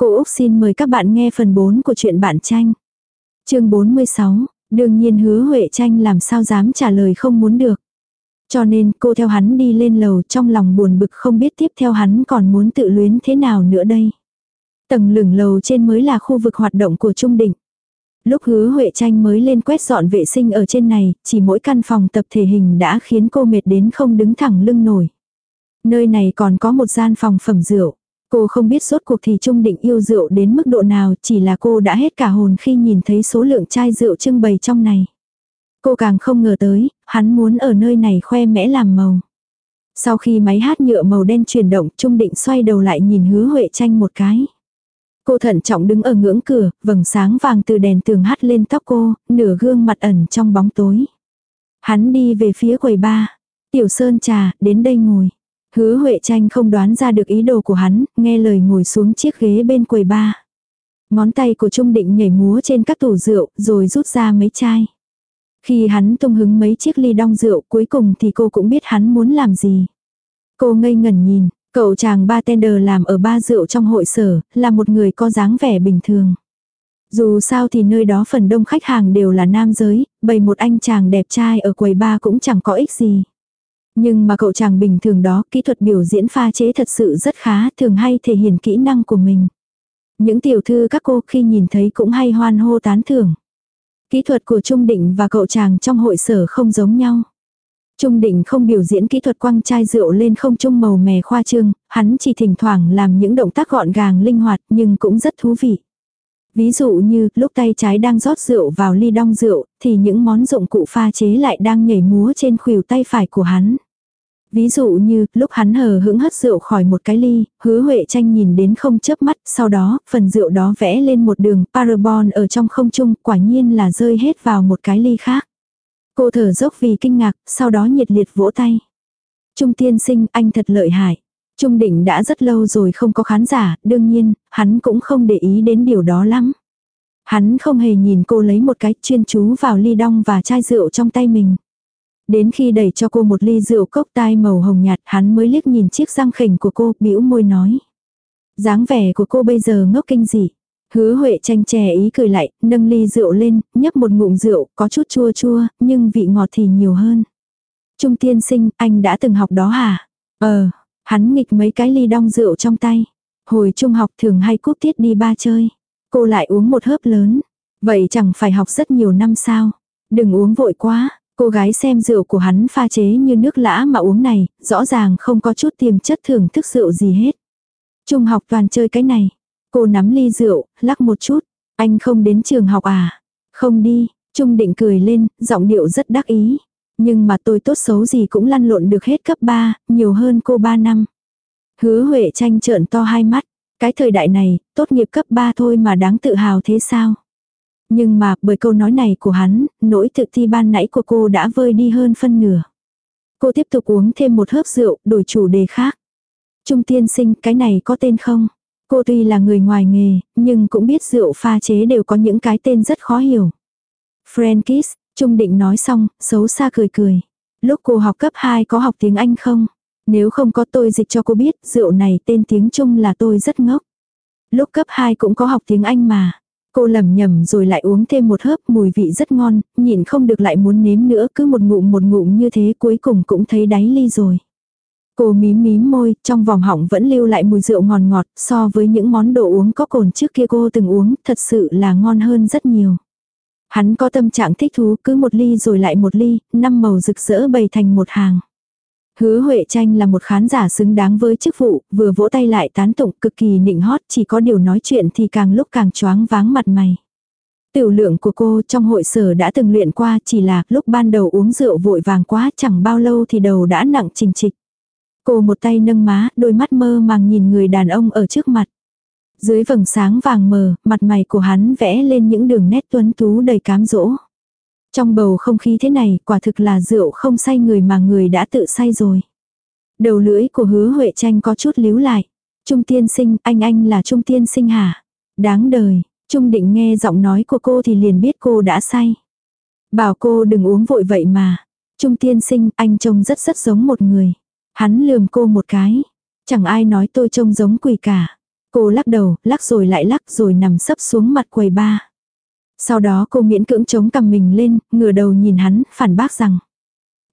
Cô Úc xin mời các bạn nghe phần 4 của truyện bạn tranh. chương 46, đương nhiên hứa Huệ tranh làm sao dám trả lời không muốn được. Cho nên cô theo hắn đi lên lầu trong lòng buồn bực không biết tiếp theo hắn còn muốn tự luyến thế nào nữa đây. Tầng lửng lầu trên mới là khu vực hoạt động của Trung Định. Lúc hứa Huệ tranh mới lên quét dọn vệ sinh ở trên này, chỉ mỗi căn phòng tập thể hình đã khiến cô mệt đến không đứng thẳng lưng nổi. Nơi này còn có một gian phòng phẩm rượu. Cô không biết suốt cuộc thì Trung Định yêu rượu đến mức độ nào, chỉ là cô đã hết cả hồn khi nhìn thấy số lượng chai rượu trưng bày trong này. Cô càng không ngờ tới, hắn muốn ở nơi này khoe mẽ làm màu. Sau khi máy hát nhựa màu đen chuyển động, Trung Định xoay đầu lại nhìn hứa Huệ tranh một cái. Cô thận trọng đứng ở ngưỡng cửa, vầng sáng vàng từ đèn tường hắt lên tóc cô, nửa gương mặt ẩn trong bóng tối. Hắn đi về phía quầy ba. Tiểu Sơn trà, đến đây ngồi. Hứa Huệ tranh không đoán ra được ý đồ của hắn, nghe lời ngồi xuống chiếc ghế bên quầy ba. Ngón tay của Trung Định nhảy múa trên các tủ rượu, rồi rút ra mấy chai. Khi hắn tung hứng mấy chiếc ly đong rượu cuối cùng thì cô cũng biết hắn muốn làm gì. Cô ngây ngẩn nhìn, cậu chàng bartender làm ở ba rượu trong hội sở, là một người có dáng vẻ bình thường. Dù sao thì nơi đó phần đông khách hàng đều là nam giới, bày một anh chàng đẹp trai ở quầy ba cũng chẳng có ích gì. Nhưng mà cậu chàng bình thường đó, kỹ thuật biểu diễn pha chế thật sự rất khá, thường hay thể hiện kỹ năng của mình. Những tiểu thư các cô khi nhìn thấy cũng hay hoan hô tán thưởng. Kỹ thuật của Trung Định và cậu chàng trong hội sở không giống nhau. Trung Định không biểu diễn kỹ thuật quăng chai rượu lên không trung màu mè khoa trương, hắn chỉ thỉnh thoảng làm những động tác gọn gàng linh hoạt nhưng cũng rất thú vị. Ví dụ như lúc tay trái đang rót rượu vào ly đong rượu thì những món dụng cụ pha chế lại đang nhảy múa trên khuỷu tay phải của hắn. Ví dụ như, lúc hắn hờ hững hất rượu khỏi một cái ly, hứa Huệ tranh nhìn đến không chớp mắt, sau đó, phần rượu đó vẽ lên một đường parabol ở trong không trung, quả nhiên là rơi hết vào một cái ly khác. Cô thở dốc vì kinh ngạc, sau đó nhiệt liệt vỗ tay. Trung tiên sinh, anh thật lợi hại. Trung đỉnh đã rất lâu rồi không có khán giả, đương nhiên, hắn cũng không để ý đến điều đó lắm. Hắn không hề nhìn cô lấy một cái chuyên chú vào ly đong và chai rượu trong tay mình. Đến khi đẩy cho cô một ly rượu cốc tai màu hồng nhạt hắn mới liếc nhìn chiếc răng khỉnh của cô, bĩu môi nói. dáng vẻ của cô bây giờ ngốc kinh dị. Hứa Huệ tranh chè ý cười lại, nâng ly rượu lên, nhấp một ngụm rượu, có chút chua chua, nhưng vị ngọt thì nhiều hơn. Trung tiên sinh, anh đã từng học đó hả? Ờ, hắn nghịch mấy cái ly đong rượu trong tay. Hồi trung học thường hay cúp tiết đi ba chơi. Cô lại uống một hớp lớn. Vậy chẳng phải học rất nhiều năm sao? Đừng uống vội quá, Cô gái xem rượu của hắn pha chế như nước lã mà uống này, rõ ràng không có chút tiềm chất thưởng thức rượu gì hết. Trung học toàn chơi cái này. Cô nắm ly rượu, lắc một chút. Anh không đến trường học à? Không đi. Trung định cười lên, giọng điệu rất đắc ý. Nhưng mà tôi tốt xấu gì cũng lăn lộn được hết cấp 3, nhiều hơn cô 3 năm. Hứa Huệ tranh trợn to hai mắt. Cái thời đại này, tốt nghiệp cấp 3 thôi mà đáng tự hào thế sao? Nhưng mà bởi câu nói này của hắn, nỗi tự ti ban nãy của cô đã vơi đi hơn phân nửa. Cô tiếp tục uống thêm một hớp rượu, đổi chủ đề khác. Trung tiên sinh, cái này có tên không? Cô tuy là người ngoài nghề, nhưng cũng biết rượu pha chế đều có những cái tên rất khó hiểu. Frankis, Trung định nói xong, xấu xa cười cười. Lúc cô học cấp 2 có học tiếng Anh không? Nếu không có tôi dịch cho cô biết, rượu này tên tiếng Trung là tôi rất ngốc. Lúc cấp 2 cũng có học tiếng Anh mà. Cô lầm nhầm rồi lại uống thêm một hớp mùi vị rất ngon, nhìn không được lại muốn nếm nữa cứ một ngụm một ngụm như thế cuối cùng cũng thấy đáy ly rồi. Cô mím mím môi, trong vòng họng vẫn lưu lại mùi rượu ngọt ngọt, so với những món đồ uống có cồn trước kia cô từng uống, thật sự là ngon hơn rất nhiều. Hắn có tâm trạng thích thú, cứ một ly rồi lại một ly, năm màu rực rỡ bày thành một hàng. Hứa Huệ Tranh là một khán giả xứng đáng với chức vụ, vừa vỗ tay lại tán tụng cực kỳ nịnh hót, chỉ có điều nói chuyện thì càng lúc càng choáng váng mặt mày. Tiểu lượng của cô trong hội sở đã từng luyện qua chỉ là lúc ban đầu uống rượu vội vàng quá chẳng bao lâu thì đầu đã nặng trình trịch. Cô một tay nâng má, đôi mắt mơ màng nhìn người đàn ông ở trước mặt. Dưới vầng sáng vàng mờ, mặt mày của hắn vẽ lên những đường nét tuấn tú đầy cám dỗ. Trong bầu không khí thế này, quả thực là rượu không say người mà người đã tự say rồi. Đầu lưỡi của hứa Huệ tranh có chút líu lại. Trung tiên sinh, anh anh là trung tiên sinh hả? Đáng đời, Trung định nghe giọng nói của cô thì liền biết cô đã say. Bảo cô đừng uống vội vậy mà. Trung tiên sinh, anh trông rất rất giống một người. Hắn lườm cô một cái. Chẳng ai nói tôi trông giống quỷ cả. Cô lắc đầu, lắc rồi lại lắc rồi nằm sấp xuống mặt quầy ba. Sau đó cô miễn cưỡng chống cầm mình lên, ngửa đầu nhìn hắn, phản bác rằng.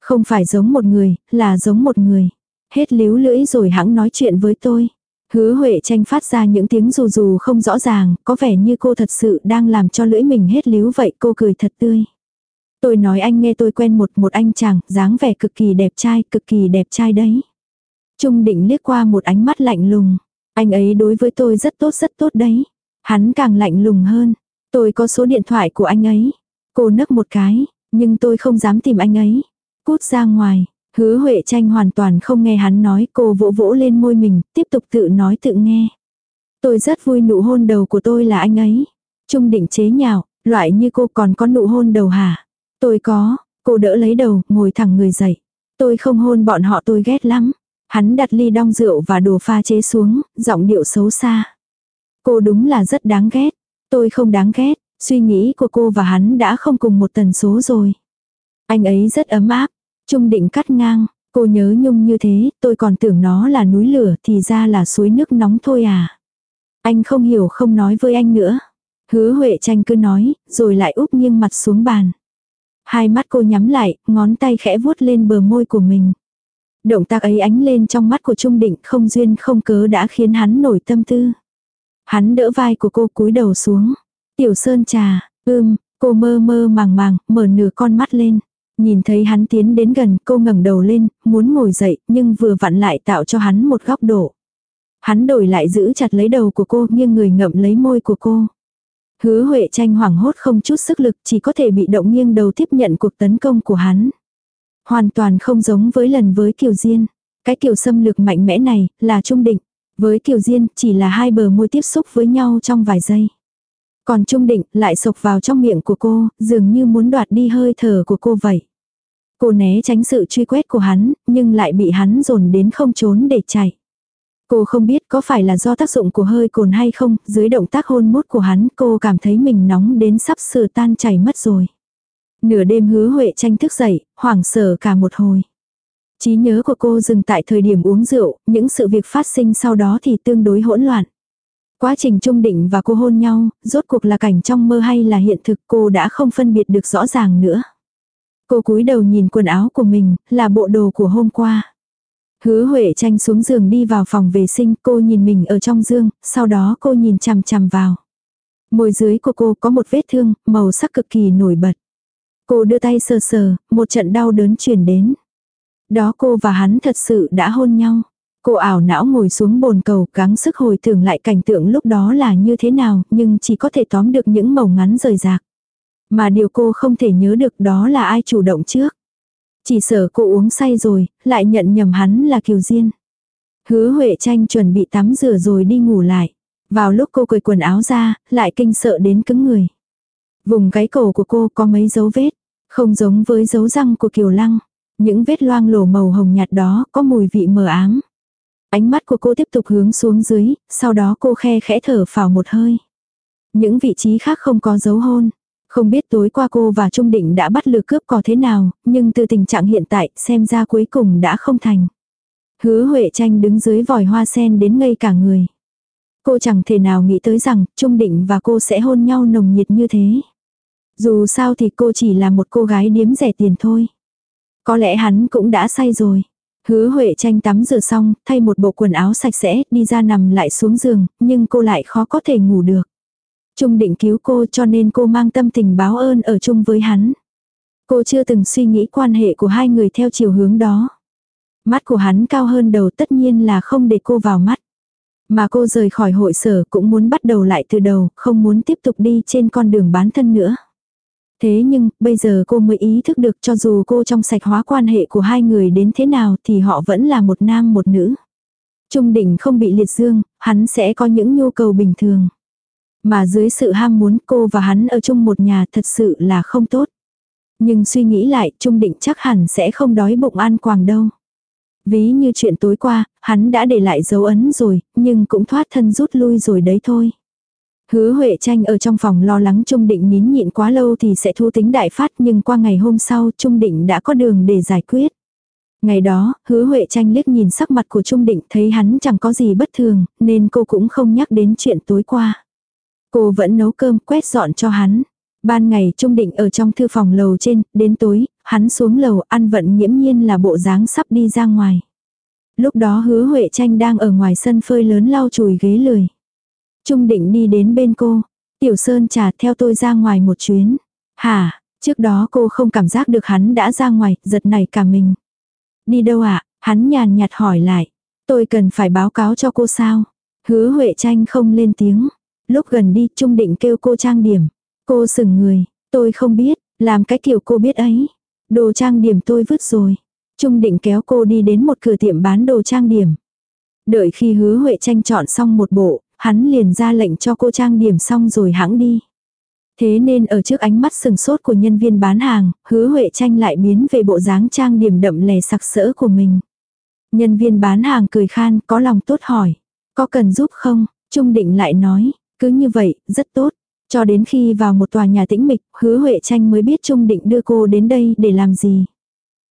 Không phải giống một người, là giống một người. Hết líu lưỡi rồi hãng nói chuyện với tôi. Hứa Huệ tranh phát ra những tiếng rù rù không rõ ràng, có vẻ như cô thật sự đang làm cho lưỡi mình hết líu vậy, cô cười thật tươi. Tôi nói anh nghe tôi quen một một anh chàng, dáng vẻ cực kỳ đẹp trai, cực kỳ đẹp trai đấy. Trung định liếc qua một ánh mắt lạnh lùng. Anh ấy đối với tôi rất tốt rất tốt đấy. Hắn càng lạnh lùng hơn. Tôi có số điện thoại của anh ấy. Cô nấc một cái, nhưng tôi không dám tìm anh ấy. Cút ra ngoài, hứa Huệ tranh hoàn toàn không nghe hắn nói cô vỗ vỗ lên môi mình, tiếp tục tự nói tự nghe. Tôi rất vui nụ hôn đầu của tôi là anh ấy. Trung định chế nhạo, loại như cô còn có nụ hôn đầu hả? Tôi có, cô đỡ lấy đầu, ngồi thẳng người dậy. Tôi không hôn bọn họ tôi ghét lắm. Hắn đặt ly đong rượu và đồ pha chế xuống, giọng điệu xấu xa. Cô đúng là rất đáng ghét. Tôi không đáng ghét, suy nghĩ của cô và hắn đã không cùng một tần số rồi. Anh ấy rất ấm áp, trung định cắt ngang, cô nhớ nhung như thế, tôi còn tưởng nó là núi lửa thì ra là suối nước nóng thôi à. Anh không hiểu không nói với anh nữa. Hứa Huệ tranh cứ nói, rồi lại úp nghiêng mặt xuống bàn. Hai mắt cô nhắm lại, ngón tay khẽ vuốt lên bờ môi của mình. Động tác ấy ánh lên trong mắt của Trung Định không duyên không cớ đã khiến hắn nổi tâm tư. Hắn đỡ vai của cô cúi đầu xuống. Tiểu Sơn trà, ưm, cô mơ mơ màng màng, mở nửa con mắt lên. Nhìn thấy hắn tiến đến gần, cô ngẩng đầu lên, muốn ngồi dậy, nhưng vừa vặn lại tạo cho hắn một góc độ. Hắn đổi lại giữ chặt lấy đầu của cô, nghiêng người ngậm lấy môi của cô. Hứa Huệ tranh hoảng hốt không chút sức lực, chỉ có thể bị động nghiêng đầu tiếp nhận cuộc tấn công của hắn. Hoàn toàn không giống với lần với Kiều Diên. Cái kiểu xâm lược mạnh mẽ này, là trung định. Với Kiều Diên, chỉ là hai bờ môi tiếp xúc với nhau trong vài giây. Còn Trung Định lại sộc vào trong miệng của cô, dường như muốn đoạt đi hơi thở của cô vậy. Cô né tránh sự truy quét của hắn, nhưng lại bị hắn dồn đến không trốn để chạy. Cô không biết có phải là do tác dụng của hơi cồn hay không, dưới động tác hôn mút của hắn cô cảm thấy mình nóng đến sắp sửa tan chảy mất rồi. Nửa đêm hứa Huệ tranh thức dậy, hoảng sợ cả một hồi trí nhớ của cô dừng tại thời điểm uống rượu, những sự việc phát sinh sau đó thì tương đối hỗn loạn. Quá trình trung định và cô hôn nhau, rốt cuộc là cảnh trong mơ hay là hiện thực cô đã không phân biệt được rõ ràng nữa. Cô cúi đầu nhìn quần áo của mình, là bộ đồ của hôm qua. Hứa Huệ tranh xuống giường đi vào phòng vệ sinh, cô nhìn mình ở trong giường, sau đó cô nhìn chằm chằm vào. Môi dưới của cô có một vết thương, màu sắc cực kỳ nổi bật. Cô đưa tay sờ sờ, một trận đau đớn truyền đến. Đó cô và hắn thật sự đã hôn nhau. Cô ảo não ngồi xuống bồn cầu gắng sức hồi tưởng lại cảnh tượng lúc đó là như thế nào nhưng chỉ có thể tóm được những màu ngắn rời rạc. Mà điều cô không thể nhớ được đó là ai chủ động trước. Chỉ sợ cô uống say rồi, lại nhận nhầm hắn là Kiều Diên. Hứa Huệ tranh chuẩn bị tắm rửa rồi đi ngủ lại. Vào lúc cô cởi quần áo ra, lại kinh sợ đến cứng người. Vùng gáy cổ của cô có mấy dấu vết, không giống với dấu răng của Kiều Lăng. Những vết loang lổ màu hồng nhạt đó có mùi vị mờ ám. Ánh mắt của cô tiếp tục hướng xuống dưới, sau đó cô khe khẽ thở phào một hơi. Những vị trí khác không có dấu hôn. Không biết tối qua cô và Trung Định đã bắt lừa cướp có thế nào, nhưng từ tình trạng hiện tại xem ra cuối cùng đã không thành. Hứa Huệ tranh đứng dưới vòi hoa sen đến ngây cả người. Cô chẳng thể nào nghĩ tới rằng Trung Định và cô sẽ hôn nhau nồng nhiệt như thế. Dù sao thì cô chỉ là một cô gái điếm rẻ tiền thôi. Có lẽ hắn cũng đã say rồi. Hứa Huệ tranh tắm rửa xong, thay một bộ quần áo sạch sẽ, đi ra nằm lại xuống giường, nhưng cô lại khó có thể ngủ được. Trung định cứu cô cho nên cô mang tâm tình báo ơn ở chung với hắn. Cô chưa từng suy nghĩ quan hệ của hai người theo chiều hướng đó. Mắt của hắn cao hơn đầu tất nhiên là không để cô vào mắt. Mà cô rời khỏi hội sở cũng muốn bắt đầu lại từ đầu, không muốn tiếp tục đi trên con đường bán thân nữa. Thế nhưng, bây giờ cô mới ý thức được cho dù cô trong sạch hóa quan hệ của hai người đến thế nào thì họ vẫn là một nam một nữ. Trung định không bị liệt dương, hắn sẽ có những nhu cầu bình thường. Mà dưới sự ham muốn cô và hắn ở chung một nhà thật sự là không tốt. Nhưng suy nghĩ lại, Trung định chắc hẳn sẽ không đói bụng ăn quàng đâu. Ví như chuyện tối qua, hắn đã để lại dấu ấn rồi, nhưng cũng thoát thân rút lui rồi đấy thôi. Hứa Huệ tranh ở trong phòng lo lắng Trung Định nín nhịn quá lâu thì sẽ thu tính đại phát nhưng qua ngày hôm sau Trung Định đã có đường để giải quyết. Ngày đó, hứa Huệ tranh liếc nhìn sắc mặt của Trung Định thấy hắn chẳng có gì bất thường, nên cô cũng không nhắc đến chuyện tối qua. Cô vẫn nấu cơm quét dọn cho hắn. Ban ngày Trung Định ở trong thư phòng lầu trên, đến tối, hắn xuống lầu ăn vận nghiễm nhiên là bộ dáng sắp đi ra ngoài. Lúc đó hứa Huệ tranh đang ở ngoài sân phơi lớn lau chùi ghế lười. Trung Định đi đến bên cô. Tiểu Sơn trà theo tôi ra ngoài một chuyến. Hả, trước đó cô không cảm giác được hắn đã ra ngoài, giật nảy cả mình. Đi đâu ạ? À? Hắn nhàn nhạt hỏi lại. Tôi cần phải báo cáo cho cô sao? Hứa Huệ tranh không lên tiếng. Lúc gần đi, Trung Định kêu cô trang điểm. Cô sừng người, tôi không biết, làm cái kiểu cô biết ấy. Đồ trang điểm tôi vứt rồi. Trung Định kéo cô đi đến một cửa tiệm bán đồ trang điểm. Đợi khi hứa Huệ tranh chọn xong một bộ, hắn liền ra lệnh cho cô trang điểm xong rồi hãng đi. Thế nên ở trước ánh mắt sừng sốt của nhân viên bán hàng, hứa Huệ tranh lại biến về bộ dáng trang điểm đậm lè sặc sỡ của mình. Nhân viên bán hàng cười khan có lòng tốt hỏi. Có cần giúp không? Trung định lại nói. Cứ như vậy, rất tốt. Cho đến khi vào một tòa nhà tĩnh mịch, hứa Huệ tranh mới biết Trung định đưa cô đến đây để làm gì.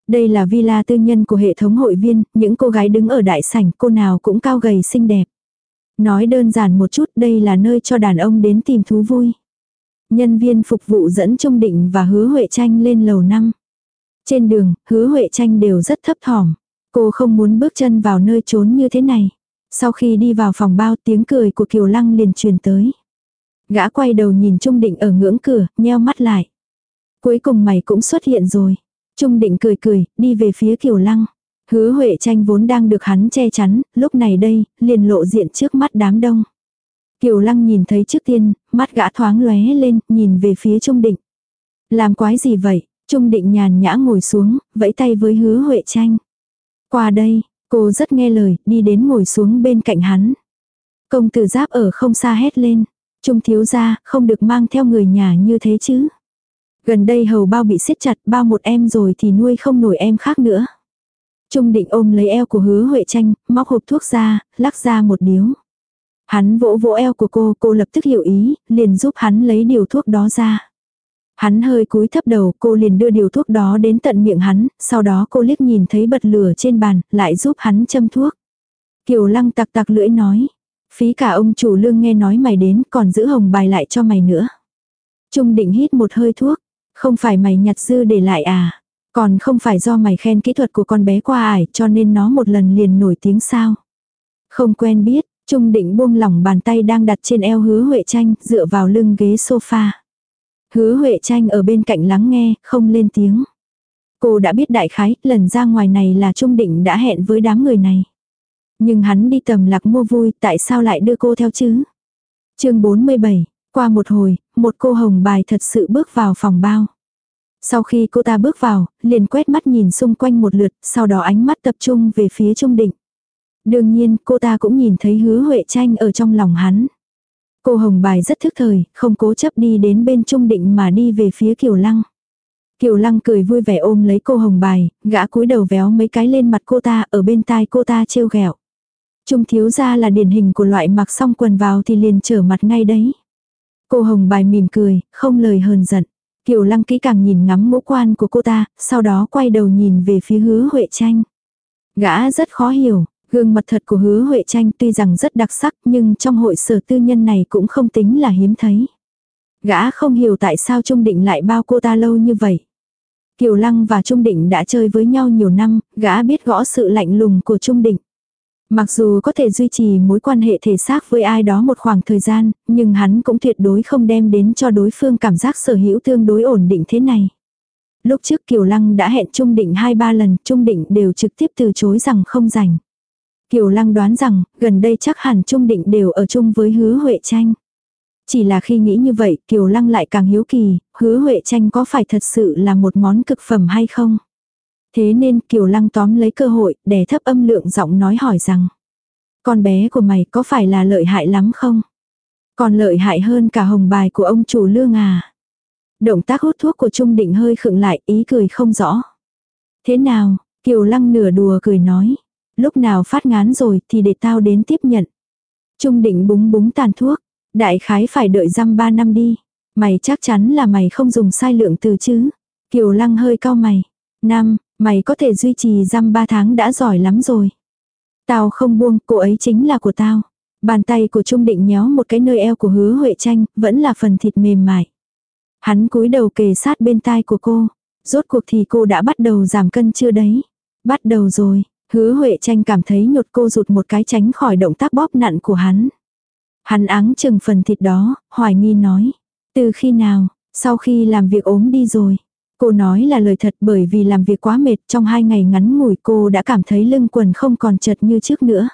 Đây là villa tư nhân của hệ thống hội viên, những cô gái đứng ở đại sảnh, cô nào cũng cao gầy xinh đẹp. Nói đơn giản một chút, đây là nơi cho đàn ông đến tìm thú vui. Nhân viên phục vụ dẫn Trung Định và Hứa Huệ Tranh lên lầu năm. Trên đường, Hứa Huệ Tranh đều rất thấp thỏm. Cô không muốn bước chân vào nơi trốn như thế này. Sau khi đi vào phòng bao tiếng cười của Kiều Lăng liền truyền tới. Gã quay đầu nhìn Trung Định ở ngưỡng cửa, nheo mắt lại. Cuối cùng mày cũng xuất hiện rồi. Trung Định cười cười, đi về phía Kiều Lăng. Hứa Huệ tranh vốn đang được hắn che chắn, lúc này đây, liền lộ diện trước mắt đám đông. Kiều Lăng nhìn thấy trước tiên, mắt gã thoáng lóe lên, nhìn về phía Trung Định. Làm quái gì vậy? Trung Định nhàn nhã ngồi xuống, vẫy tay với hứa Huệ tranh. Qua đây, cô rất nghe lời, đi đến ngồi xuống bên cạnh hắn. Công tử giáp ở không xa hét lên. Trung thiếu gia, không được mang theo người nhà như thế chứ. Gần đây hầu bao bị siết chặt, bao một em rồi thì nuôi không nổi em khác nữa. Trung định ôm lấy eo của hứa Huệ tranh, móc hộp thuốc ra, lắc ra một điếu. Hắn vỗ vỗ eo của cô, cô lập tức hiểu ý, liền giúp hắn lấy điều thuốc đó ra. Hắn hơi cúi thấp đầu, cô liền đưa điều thuốc đó đến tận miệng hắn, sau đó cô liếc nhìn thấy bật lửa trên bàn, lại giúp hắn châm thuốc. Kiều lăng tặc tặc lưỡi nói, phí cả ông chủ lương nghe nói mày đến, còn giữ hồng bài lại cho mày nữa. Trung định hít một hơi thuốc, không phải mày nhặt dư để lại à, còn không phải do mày khen kỹ thuật của con bé qua ải cho nên nó một lần liền nổi tiếng sao. Không quen biết, Trung định buông lỏng bàn tay đang đặt trên eo hứa Huệ Tranh, dựa vào lưng ghế sofa. Hứa Huệ Tranh ở bên cạnh lắng nghe, không lên tiếng. Cô đã biết đại khái, lần ra ngoài này là Trung định đã hẹn với đám người này. Nhưng hắn đi tầm lạc mua vui, tại sao lại đưa cô theo chứ? chương 47, qua một hồi, một cô hồng bài thật sự bước vào phòng bao. Sau khi cô ta bước vào, liền quét mắt nhìn xung quanh một lượt, sau đó ánh mắt tập trung về phía Trung Định. Đương nhiên, cô ta cũng nhìn thấy hứa Huệ tranh ở trong lòng hắn. Cô hồng bài rất thức thời, không cố chấp đi đến bên Trung Định mà đi về phía Kiều Lăng. Kiều Lăng cười vui vẻ ôm lấy cô hồng bài, gã cúi đầu véo mấy cái lên mặt cô ta, ở bên tai cô ta trêu ghẹo. Trung thiếu gia là điển hình của loại mặc xong quần vào thì liền trở mặt ngay đấy. Cô hồng bài mỉm cười, không lời hờn giận. Kiều Lăng kỹ càng nhìn ngắm ngũ quan của cô ta, sau đó quay đầu nhìn về phía hứa Huệ tranh. Gã rất khó hiểu, Gương mặt thật của hứa Huệ tranh tuy rằng rất đặc sắc nhưng trong hội sở tư nhân này cũng không tính là hiếm thấy. Gã không hiểu tại sao Trung Định lại bao cô ta lâu như vậy. Kiều Lăng và Trung Định đã chơi với nhau nhiều năm, gã biết gõ sự lạnh lùng của Trung Định. Mặc dù có thể duy trì mối quan hệ thể xác với ai đó một khoảng thời gian, nhưng hắn cũng tuyệt đối không đem đến cho đối phương cảm giác sở hữu tương đối ổn định thế này. Lúc trước Kiều Lăng đã hẹn Trung Định hai ba lần, Trung Định đều trực tiếp từ chối rằng không rảnh. Kiều Lăng đoán rằng, gần đây chắc hẳn Trung Định đều ở chung với hứa Huệ Tranh. Chỉ là khi nghĩ như vậy, Kiều Lăng lại càng hiếu kỳ, hứa Huệ Tranh có phải thật sự là một món cực phẩm hay không? Thế nên Kiều Lăng tóm lấy cơ hội, để thấp âm lượng giọng nói hỏi rằng. Con bé của mày có phải là lợi hại lắm không? Còn lợi hại hơn cả hồng bài của ông chủ lương à? Động tác hút thuốc của Trung Định hơi khựng lại, ý cười không rõ. Thế nào? Kiều Lăng nửa đùa cười nói. Lúc nào phát ngán rồi thì để tao đến tiếp nhận. Trung định búng búng tàn thuốc. Đại khái phải đợi răm ba năm đi. Mày chắc chắn là mày không dùng sai lượng từ chứ. Kiều lăng hơi cao mày. Năm, Mày có thể duy trì răm ba tháng đã giỏi lắm rồi. Tao không buông, cô ấy chính là của tao. Bàn tay của Trung Định nhéo một cái nơi eo của hứa Huệ Tranh, vẫn là phần thịt mềm mại. Hắn cúi đầu kề sát bên tai của cô. Rốt cuộc thì cô đã bắt đầu giảm cân chưa đấy? Bắt đầu rồi, hứa Huệ Tranh cảm thấy nhột cô rụt một cái tránh khỏi động tác bóp nặn của hắn. Hắn áng chừng phần thịt đó, hoài nghi nói. Từ khi nào, sau khi làm việc ốm đi rồi. Cô nói là lời thật bởi vì làm việc quá mệt trong hai ngày ngắn ngủi cô đã cảm thấy lưng quần không còn chật như trước nữa.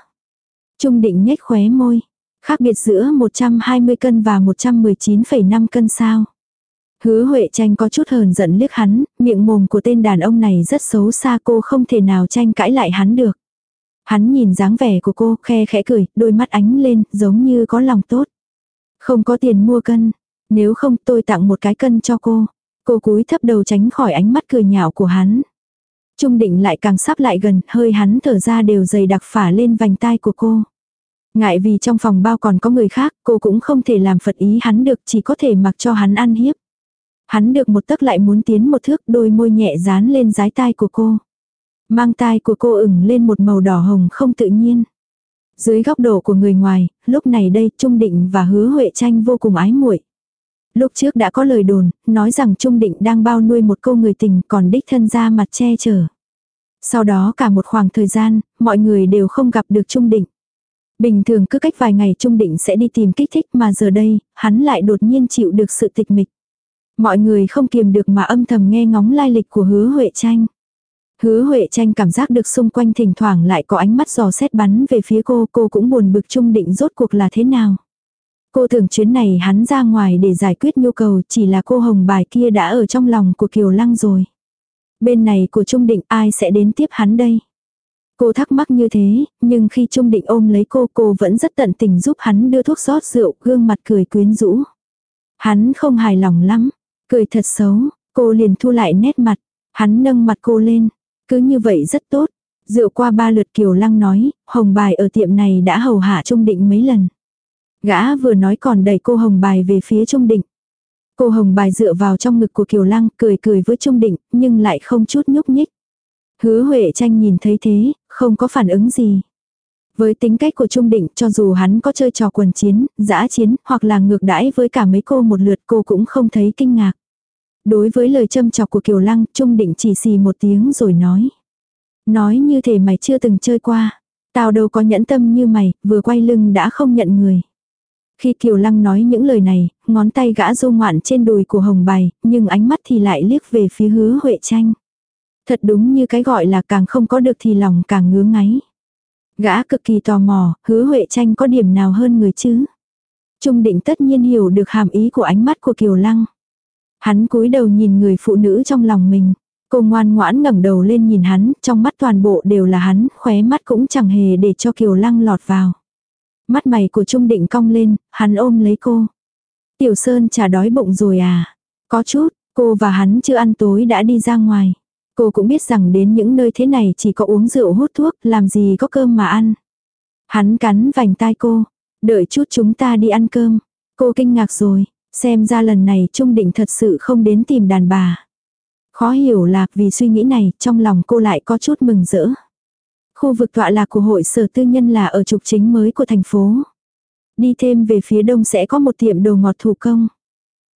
Trung định nhếch khóe môi. Khác biệt giữa 120 cân và 119,5 cân sao. Hứa Huệ tranh có chút hờn giận liếc hắn, miệng mồm của tên đàn ông này rất xấu xa cô không thể nào tranh cãi lại hắn được. Hắn nhìn dáng vẻ của cô, khe khẽ cười, đôi mắt ánh lên, giống như có lòng tốt. Không có tiền mua cân, nếu không tôi tặng một cái cân cho cô. Cô cúi thấp đầu tránh khỏi ánh mắt cười nhạo của hắn. Trung định lại càng sắp lại gần, hơi hắn thở ra đều dày đặc phả lên vành tai của cô. Ngại vì trong phòng bao còn có người khác, cô cũng không thể làm phật ý hắn được, chỉ có thể mặc cho hắn ăn hiếp. Hắn được một tấc lại muốn tiến một thước, đôi môi nhẹ dán lên dái tai của cô. Mang tai của cô ửng lên một màu đỏ hồng không tự nhiên. Dưới góc độ của người ngoài, lúc này đây Trung Định và Hứa Huệ Tranh vô cùng ái muội. Lúc trước đã có lời đồn, nói rằng Trung Định đang bao nuôi một cô người tình còn đích thân ra mặt che chở. Sau đó cả một khoảng thời gian, mọi người đều không gặp được Trung Định. Bình thường cứ cách vài ngày Trung Định sẽ đi tìm kích thích mà giờ đây, hắn lại đột nhiên chịu được sự tịch mịch. Mọi người không kiềm được mà âm thầm nghe ngóng lai lịch của hứa Huệ tranh. Hứa Huệ tranh cảm giác được xung quanh thỉnh thoảng lại có ánh mắt giò xét bắn về phía cô, cô cũng buồn bực Trung Định rốt cuộc là thế nào. Cô tưởng chuyến này hắn ra ngoài để giải quyết nhu cầu chỉ là cô hồng bài kia đã ở trong lòng của Kiều Lăng rồi. Bên này của Trung Định ai sẽ đến tiếp hắn đây? Cô thắc mắc như thế, nhưng khi Trung Định ôm lấy cô cô vẫn rất tận tình giúp hắn đưa thuốc rót rượu, gương mặt cười quyến rũ. Hắn không hài lòng lắm, cười thật xấu, cô liền thu lại nét mặt, hắn nâng mặt cô lên, cứ như vậy rất tốt. Rượu qua ba lượt Kiều Lăng nói, hồng bài ở tiệm này đã hầu hạ Trung Định mấy lần. Gã vừa nói còn đẩy cô hồng bài về phía Trung Định. Cô hồng bài dựa vào trong ngực của Kiều Lăng cười cười với Trung Định, nhưng lại không chút nhúc nhích. Hứa Huệ tranh nhìn thấy thế, không có phản ứng gì. Với tính cách của Trung Định cho dù hắn có chơi trò quần chiến, giã chiến hoặc là ngược đãi với cả mấy cô một lượt cô cũng không thấy kinh ngạc. Đối với lời châm chọc của Kiều Lăng, Trung Định chỉ xì một tiếng rồi nói. Nói như thể mày chưa từng chơi qua. Tao đâu có nhẫn tâm như mày, vừa quay lưng đã không nhận người. Khi Kiều Lăng nói những lời này, ngón tay gã du ngoạn trên đùi của Hồng Bài, nhưng ánh mắt thì lại liếc về phía hứa Huệ Tranh. Thật đúng như cái gọi là càng không có được thì lòng càng ngứa ngáy. Gã cực kỳ tò mò, hứa Huệ Tranh có điểm nào hơn người chứ? Trung định tất nhiên hiểu được hàm ý của ánh mắt của Kiều Lăng. Hắn cúi đầu nhìn người phụ nữ trong lòng mình. Cô ngoan ngoãn ngẩng đầu lên nhìn hắn, trong mắt toàn bộ đều là hắn, khóe mắt cũng chẳng hề để cho Kiều Lăng lọt vào. Mắt mày của Trung Định cong lên, hắn ôm lấy cô. Tiểu Sơn chả đói bụng rồi à? Có chút, cô và hắn chưa ăn tối đã đi ra ngoài. Cô cũng biết rằng đến những nơi thế này chỉ có uống rượu hút thuốc, làm gì có cơm mà ăn. Hắn cắn vành tai cô, đợi chút chúng ta đi ăn cơm. Cô kinh ngạc rồi, xem ra lần này Trung Định thật sự không đến tìm đàn bà. Khó hiểu là vì suy nghĩ này, trong lòng cô lại có chút mừng rỡ. Khu vực tọa lạc của hội sở tư nhân là ở trục chính mới của thành phố. Đi thêm về phía đông sẽ có một tiệm đồ ngọt thủ công.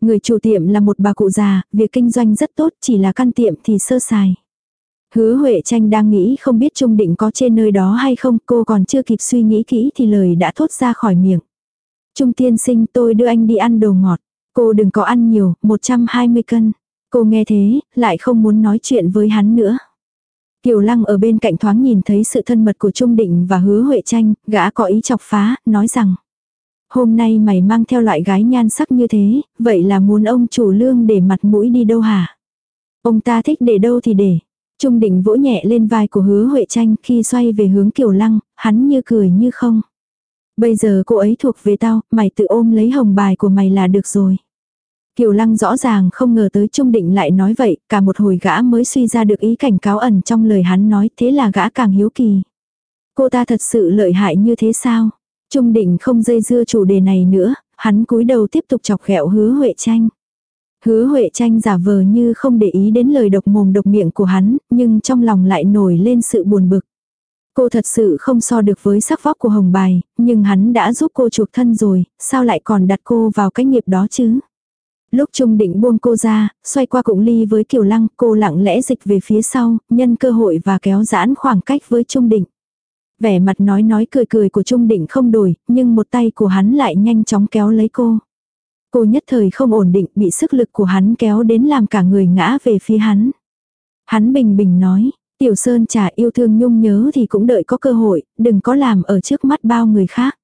Người chủ tiệm là một bà cụ già, việc kinh doanh rất tốt, chỉ là căn tiệm thì sơ sài. Hứa Huệ Tranh đang nghĩ không biết Trung Định có trên nơi đó hay không, cô còn chưa kịp suy nghĩ kỹ thì lời đã thốt ra khỏi miệng. Trung tiên sinh tôi đưa anh đi ăn đồ ngọt. Cô đừng có ăn nhiều, 120 cân. Cô nghe thế, lại không muốn nói chuyện với hắn nữa. Kiều Lăng ở bên cạnh thoáng nhìn thấy sự thân mật của Trung Định và hứa Huệ Tranh, gã có ý chọc phá, nói rằng. Hôm nay mày mang theo loại gái nhan sắc như thế, vậy là muốn ông chủ lương để mặt mũi đi đâu hả? Ông ta thích để đâu thì để. Trung Định vỗ nhẹ lên vai của hứa Huệ Tranh khi xoay về hướng Kiều Lăng, hắn như cười như không. Bây giờ cô ấy thuộc về tao, mày tự ôm lấy hồng bài của mày là được rồi. Kiều Lăng rõ ràng không ngờ tới Trung Định lại nói vậy, cả một hồi gã mới suy ra được ý cảnh cáo ẩn trong lời hắn nói, thế là gã càng hiếu kỳ. Cô ta thật sự lợi hại như thế sao? Trung Định không dây dưa chủ đề này nữa, hắn cúi đầu tiếp tục chọc ghẹo hứa Huệ Tranh. Hứa Huệ tranh giả vờ như không để ý đến lời độc mồm độc miệng của hắn, nhưng trong lòng lại nổi lên sự buồn bực. Cô thật sự không so được với sắc vóc của hồng bài, nhưng hắn đã giúp cô chuộc thân rồi, sao lại còn đặt cô vào cái nghiệp đó chứ? Lúc Trung định buông cô ra, xoay qua cụng ly với Kiều Lăng, cô lặng lẽ dịch về phía sau, nhân cơ hội và kéo giãn khoảng cách với Trung định. Vẻ mặt nói nói cười cười của Trung định không đổi, nhưng một tay của hắn lại nhanh chóng kéo lấy cô. Cô nhất thời không ổn định bị sức lực của hắn kéo đến làm cả người ngã về phía hắn. Hắn bình bình nói, tiểu sơn trà yêu thương nhung nhớ thì cũng đợi có cơ hội, đừng có làm ở trước mắt bao người khác.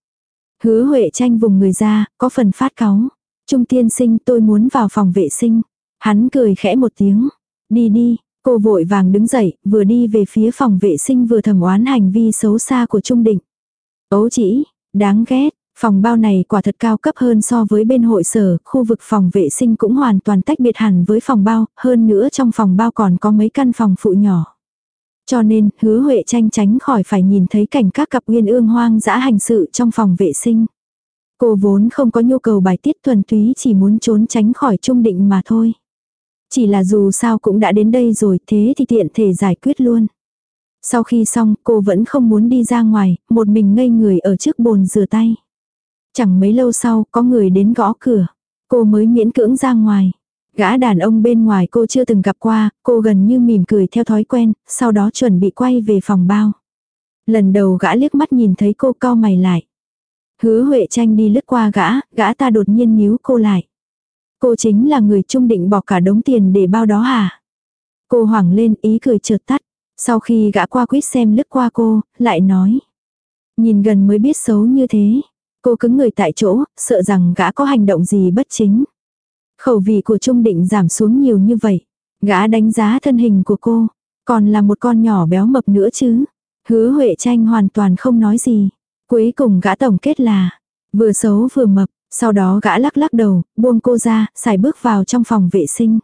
Hứa Huệ tranh vùng người ra, có phần phát cáu. Trung tiên sinh tôi muốn vào phòng vệ sinh. Hắn cười khẽ một tiếng. Đi đi, cô vội vàng đứng dậy, vừa đi về phía phòng vệ sinh vừa thẩm oán hành vi xấu xa của Trung Định. Ấu chỉ, đáng ghét, phòng bao này quả thật cao cấp hơn so với bên hội sở, khu vực phòng vệ sinh cũng hoàn toàn tách biệt hẳn với phòng bao, hơn nữa trong phòng bao còn có mấy căn phòng phụ nhỏ. Cho nên, hứa Huệ tranh tránh khỏi phải nhìn thấy cảnh các cặp uyên ương hoang dã hành sự trong phòng vệ sinh. Cô vốn không có nhu cầu bài tiết thuần túy chỉ muốn trốn tránh khỏi trung định mà thôi. Chỉ là dù sao cũng đã đến đây rồi thế thì tiện thể giải quyết luôn. Sau khi xong cô vẫn không muốn đi ra ngoài, một mình ngây người ở trước bồn rửa tay. Chẳng mấy lâu sau có người đến gõ cửa. Cô mới miễn cưỡng ra ngoài. Gã đàn ông bên ngoài cô chưa từng gặp qua, cô gần như mỉm cười theo thói quen, sau đó chuẩn bị quay về phòng bao. Lần đầu gã liếc mắt nhìn thấy cô cau mày lại. Hứa Huệ tranh đi lướt qua gã, gã ta đột nhiên níu cô lại. Cô chính là người trung định bỏ cả đống tiền để bao đó hả? Cô hoảng lên ý cười chợt tắt. Sau khi gã qua quýt xem lướt qua cô, lại nói. Nhìn gần mới biết xấu như thế. Cô cứng người tại chỗ, sợ rằng gã có hành động gì bất chính. Khẩu vị của Trung Định giảm xuống nhiều như vậy. Gã đánh giá thân hình của cô. Còn là một con nhỏ béo mập nữa chứ. Hứa Huệ tranh hoàn toàn không nói gì. Cuối cùng gã tổng kết là, vừa xấu vừa mập, sau đó gã lắc lắc đầu, buông cô ra, xài bước vào trong phòng vệ sinh.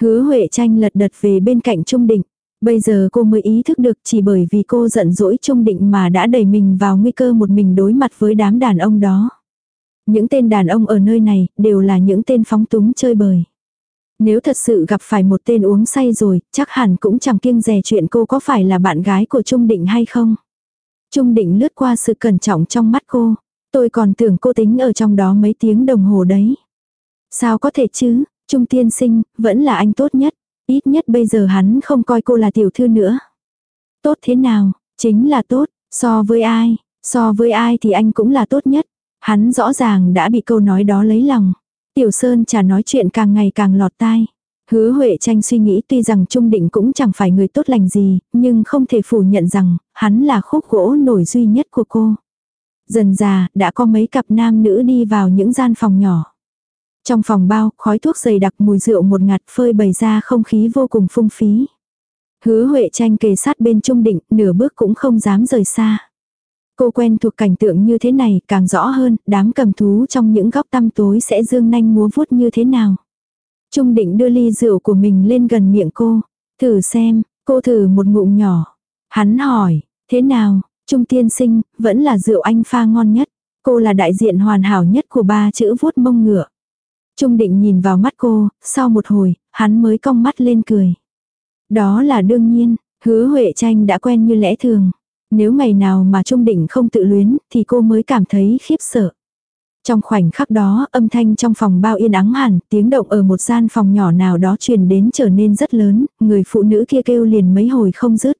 Hứa Huệ tranh lật đật về bên cạnh Trung Định. Bây giờ cô mới ý thức được chỉ bởi vì cô giận dỗi Trung Định mà đã đẩy mình vào nguy cơ một mình đối mặt với đám đàn ông đó. Những tên đàn ông ở nơi này đều là những tên phóng túng chơi bời. Nếu thật sự gặp phải một tên uống say rồi, chắc hẳn cũng chẳng kiêng dè chuyện cô có phải là bạn gái của Trung Định hay không. Trung định lướt qua sự cẩn trọng trong mắt cô. Tôi còn tưởng cô tính ở trong đó mấy tiếng đồng hồ đấy. Sao có thể chứ, Trung tiên sinh, vẫn là anh tốt nhất. Ít nhất bây giờ hắn không coi cô là tiểu thư nữa. Tốt thế nào, chính là tốt, so với ai, so với ai thì anh cũng là tốt nhất. Hắn rõ ràng đã bị câu nói đó lấy lòng. Tiểu Sơn chả nói chuyện càng ngày càng lọt tai. Hứa Huệ tranh suy nghĩ tuy rằng Trung Định cũng chẳng phải người tốt lành gì, nhưng không thể phủ nhận rằng, hắn là khúc gỗ nổi duy nhất của cô. Dần già, đã có mấy cặp nam nữ đi vào những gian phòng nhỏ. Trong phòng bao, khói thuốc dày đặc mùi rượu một ngạt phơi bày ra không khí vô cùng phung phí. Hứa Huệ tranh kề sát bên Trung Định, nửa bước cũng không dám rời xa. Cô quen thuộc cảnh tượng như thế này, càng rõ hơn, đám cầm thú trong những góc tăm tối sẽ dương nanh múa vuốt như thế nào. Trung định đưa ly rượu của mình lên gần miệng cô. Thử xem, cô thử một ngụm nhỏ. Hắn hỏi, thế nào, Trung tiên sinh, vẫn là rượu anh pha ngon nhất. Cô là đại diện hoàn hảo nhất của ba chữ vuốt mông ngựa. Trung định nhìn vào mắt cô, sau một hồi, hắn mới cong mắt lên cười. Đó là đương nhiên, hứa Huệ tranh đã quen như lẽ thường. Nếu ngày nào mà Trung định không tự luyến, thì cô mới cảm thấy khiếp sợ. Trong khoảnh khắc đó, âm thanh trong phòng bao yên ắng hẳn, tiếng động ở một gian phòng nhỏ nào đó truyền đến trở nên rất lớn, người phụ nữ kia kêu liền mấy hồi không dứt.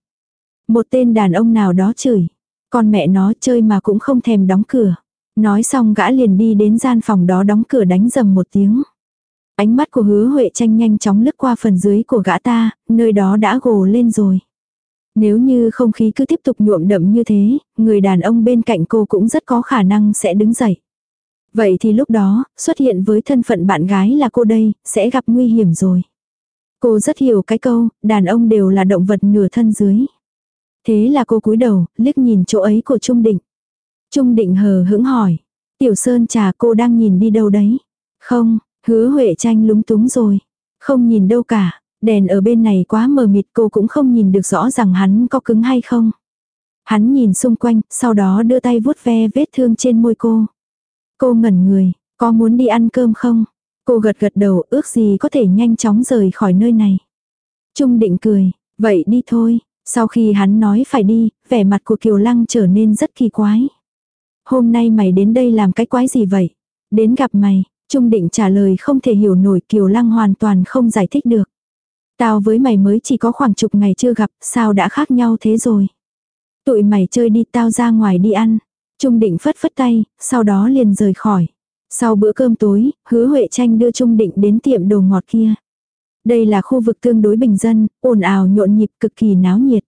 Một tên đàn ông nào đó chửi, con mẹ nó chơi mà cũng không thèm đóng cửa. Nói xong gã liền đi đến gian phòng đó đóng cửa đánh dầm một tiếng. Ánh mắt của hứa Huệ tranh nhanh chóng lướt qua phần dưới của gã ta, nơi đó đã gồ lên rồi. Nếu như không khí cứ tiếp tục nhuộm đậm như thế, người đàn ông bên cạnh cô cũng rất có khả năng sẽ đứng dậy. Vậy thì lúc đó, xuất hiện với thân phận bạn gái là cô đây, sẽ gặp nguy hiểm rồi. Cô rất hiểu cái câu, đàn ông đều là động vật nửa thân dưới. Thế là cô cúi đầu, liếc nhìn chỗ ấy của Trung Định. Trung Định hờ hững hỏi. Tiểu Sơn trà cô đang nhìn đi đâu đấy? Không, hứa Huệ tranh lúng túng rồi. Không nhìn đâu cả, đèn ở bên này quá mờ mịt cô cũng không nhìn được rõ rằng hắn có cứng hay không. Hắn nhìn xung quanh, sau đó đưa tay vuốt ve vết thương trên môi cô. Cô ngẩn người, có muốn đi ăn cơm không? Cô gật gật đầu ước gì có thể nhanh chóng rời khỏi nơi này. Trung định cười, vậy đi thôi. Sau khi hắn nói phải đi, vẻ mặt của Kiều Lăng trở nên rất kỳ quái. Hôm nay mày đến đây làm cái quái gì vậy? Đến gặp mày, Trung định trả lời không thể hiểu nổi Kiều Lăng hoàn toàn không giải thích được. Tao với mày mới chỉ có khoảng chục ngày chưa gặp, sao đã khác nhau thế rồi? Tụi mày chơi đi tao ra ngoài đi ăn. Trung định phất phất tay, sau đó liền rời khỏi. Sau bữa cơm tối, hứa Huệ Tranh đưa Trung định đến tiệm đồ ngọt kia. Đây là khu vực tương đối bình dân, ồn ào nhộn nhịp cực kỳ náo nhiệt.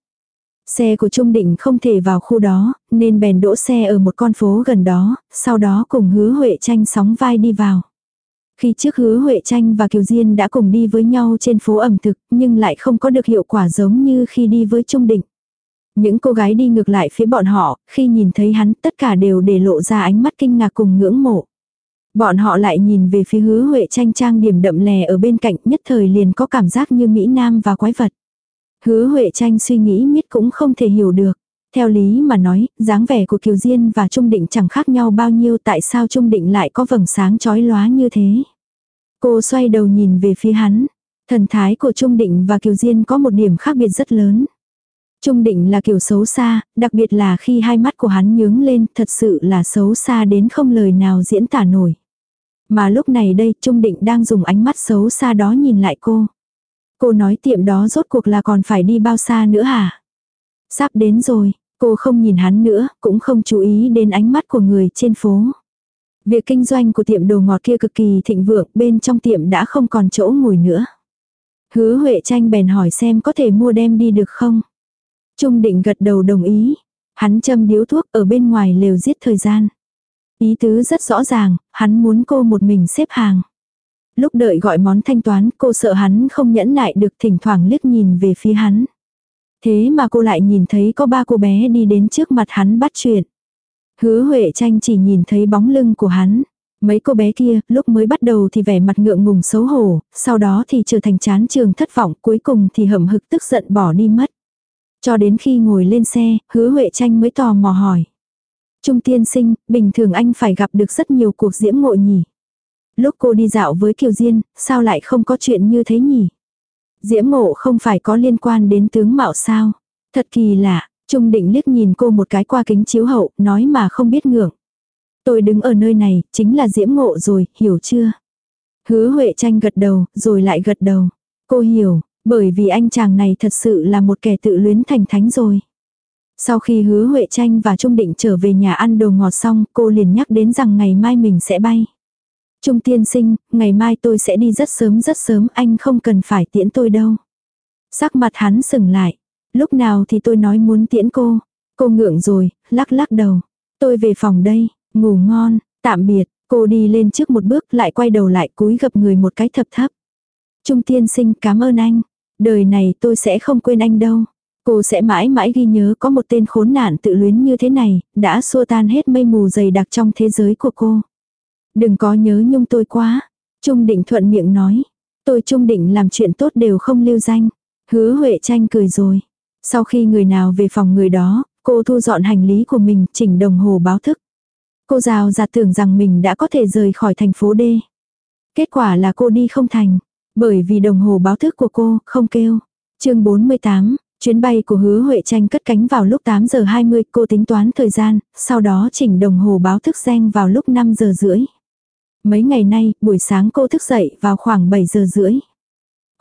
Xe của Trung Định không thể vào khu đó, nên bèn đỗ xe ở một con phố gần đó, sau đó cùng hứa Huệ Tranh sóng vai đi vào. Khi trước hứa Huệ Tranh và Kiều Diên đã cùng đi với nhau trên phố ẩm thực, nhưng lại không có được hiệu quả giống như khi đi với Trung Định. Những cô gái đi ngược lại phía bọn họ, khi nhìn thấy hắn tất cả đều để lộ ra ánh mắt kinh ngạc cùng ngưỡng mộ. Bọn họ lại nhìn về phía hứa Huệ tranh trang điểm đậm lè ở bên cạnh nhất thời liền có cảm giác như Mỹ Nam và quái vật. Hứa Huệ tranh suy nghĩ miết cũng không thể hiểu được. Theo lý mà nói, dáng vẻ của Kiều Diên và Trung Định chẳng khác nhau bao nhiêu tại sao Trung Định lại có vầng sáng chói lóa như thế. Cô xoay đầu nhìn về phía hắn. Thần thái của Trung Định và Kiều Diên có một điểm khác biệt rất lớn. Trung định là kiểu xấu xa, đặc biệt là khi hai mắt của hắn nhướng lên thật sự là xấu xa đến không lời nào diễn tả nổi. Mà lúc này đây Trung định đang dùng ánh mắt xấu xa đó nhìn lại cô. Cô nói tiệm đó rốt cuộc là còn phải đi bao xa nữa hả? Sắp đến rồi, cô không nhìn hắn nữa, cũng không chú ý đến ánh mắt của người trên phố. Việc kinh doanh của tiệm đồ ngọt kia cực kỳ thịnh vượng, bên trong tiệm đã không còn chỗ ngồi nữa. Hứa Huệ tranh bèn hỏi xem có thể mua đem đi được không? Trung định gật đầu đồng ý. Hắn châm điếu thuốc ở bên ngoài lều giết thời gian. Ý tứ rất rõ ràng, hắn muốn cô một mình xếp hàng. Lúc đợi gọi món thanh toán, cô sợ hắn không nhẫn nại được thỉnh thoảng liếc nhìn về phía hắn. Thế mà cô lại nhìn thấy có ba cô bé đi đến trước mặt hắn bắt chuyện. Hứa Huệ tranh chỉ nhìn thấy bóng lưng của hắn. Mấy cô bé kia, lúc mới bắt đầu thì vẻ mặt ngượng ngùng xấu hổ, sau đó thì trở thành chán trường thất vọng, cuối cùng thì hậm hực tức giận bỏ đi mất. Cho đến khi ngồi lên xe, hứa Huệ tranh mới tò mò hỏi. Trung tiên sinh, bình thường anh phải gặp được rất nhiều cuộc diễm ngộ nhỉ. Lúc cô đi dạo với Kiều Diên, sao lại không có chuyện như thế nhỉ? Diễm ngộ không phải có liên quan đến tướng mạo sao? Thật kỳ lạ, Trung định liếc nhìn cô một cái qua kính chiếu hậu, nói mà không biết ngưỡng. Tôi đứng ở nơi này, chính là diễm ngộ rồi, hiểu chưa? Hứa Huệ tranh gật đầu, rồi lại gật đầu. Cô hiểu, bởi vì anh chàng này thật sự là một kẻ tự luyến thành thánh rồi. Sau khi hứa Huệ Tranh và Trung Định trở về nhà ăn đồ ngọt xong, cô liền nhắc đến rằng ngày mai mình sẽ bay. Trung tiên sinh, ngày mai tôi sẽ đi rất sớm rất sớm, anh không cần phải tiễn tôi đâu. Sắc mặt hắn sừng lại. Lúc nào thì tôi nói muốn tiễn cô. Cô ngượng rồi, lắc lắc đầu. Tôi về phòng đây, ngủ ngon, tạm biệt. Cô đi lên trước một bước lại quay đầu lại cúi gập người một cái thập thấp. Trung tiên sinh cảm ơn anh. Đời này tôi sẽ không quên anh đâu. Cô sẽ mãi mãi ghi nhớ có một tên khốn nạn tự luyến như thế này, đã xua tan hết mây mù dày đặc trong thế giới của cô. Đừng có nhớ nhung tôi quá. Trung định thuận miệng nói. Tôi trung định làm chuyện tốt đều không lưu danh. Hứa Huệ tranh cười rồi. Sau khi người nào về phòng người đó, cô thu dọn hành lý của mình, chỉnh đồng hồ báo thức. Cô rào ra tưởng rằng mình đã có thể rời khỏi thành phố D. Kết quả là cô đi không thành. Bởi vì đồng hồ báo thức của cô không kêu. chương 48, chuyến bay của hứa Huệ Tranh cất cánh vào lúc 8 giờ 20 cô tính toán thời gian, sau đó chỉnh đồng hồ báo thức xanh vào lúc 5 giờ rưỡi. Mấy ngày nay, buổi sáng cô thức dậy vào khoảng 7 giờ rưỡi.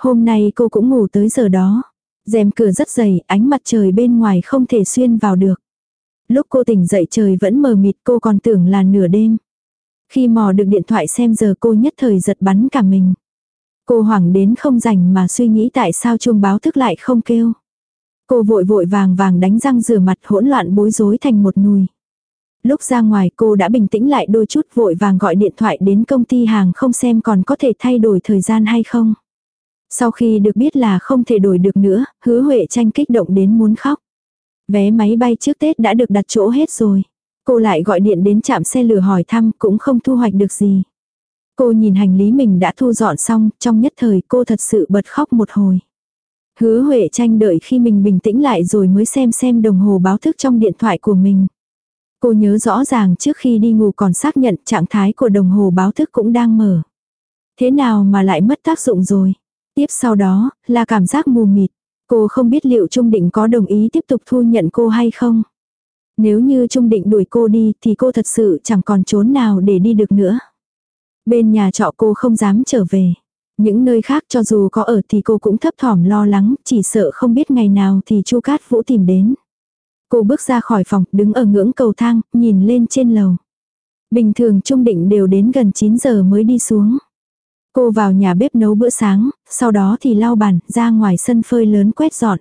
Hôm nay cô cũng ngủ tới giờ đó. rèm cửa rất dày, ánh mặt trời bên ngoài không thể xuyên vào được. Lúc cô tỉnh dậy trời vẫn mờ mịt cô còn tưởng là nửa đêm. Khi mò được điện thoại xem giờ cô nhất thời giật bắn cả mình. Cô hoảng đến không rảnh mà suy nghĩ tại sao chuông báo thức lại không kêu. Cô vội vội vàng vàng đánh răng rửa mặt hỗn loạn bối rối thành một nùi. Lúc ra ngoài cô đã bình tĩnh lại đôi chút vội vàng gọi điện thoại đến công ty hàng không xem còn có thể thay đổi thời gian hay không. Sau khi được biết là không thể đổi được nữa, hứa Huệ tranh kích động đến muốn khóc. Vé máy bay trước Tết đã được đặt chỗ hết rồi. Cô lại gọi điện đến trạm xe lửa hỏi thăm cũng không thu hoạch được gì. Cô nhìn hành lý mình đã thu dọn xong, trong nhất thời cô thật sự bật khóc một hồi. Hứa Huệ tranh đợi khi mình bình tĩnh lại rồi mới xem xem đồng hồ báo thức trong điện thoại của mình. Cô nhớ rõ ràng trước khi đi ngủ còn xác nhận trạng thái của đồng hồ báo thức cũng đang mở. Thế nào mà lại mất tác dụng rồi? Tiếp sau đó, là cảm giác mù mịt. Cô không biết liệu Trung Định có đồng ý tiếp tục thu nhận cô hay không. Nếu như Trung Định đuổi cô đi thì cô thật sự chẳng còn trốn nào để đi được nữa. Bên nhà trọ cô không dám trở về. Những nơi khác cho dù có ở thì cô cũng thấp thỏm lo lắng, chỉ sợ không biết ngày nào thì Chu Cát Vũ tìm đến. Cô bước ra khỏi phòng, đứng ở ngưỡng cầu thang, nhìn lên trên lầu. Bình thường Trung Định đều đến gần 9 giờ mới đi xuống. Cô vào nhà bếp nấu bữa sáng, sau đó thì lau bàn, ra ngoài sân phơi lớn quét dọn.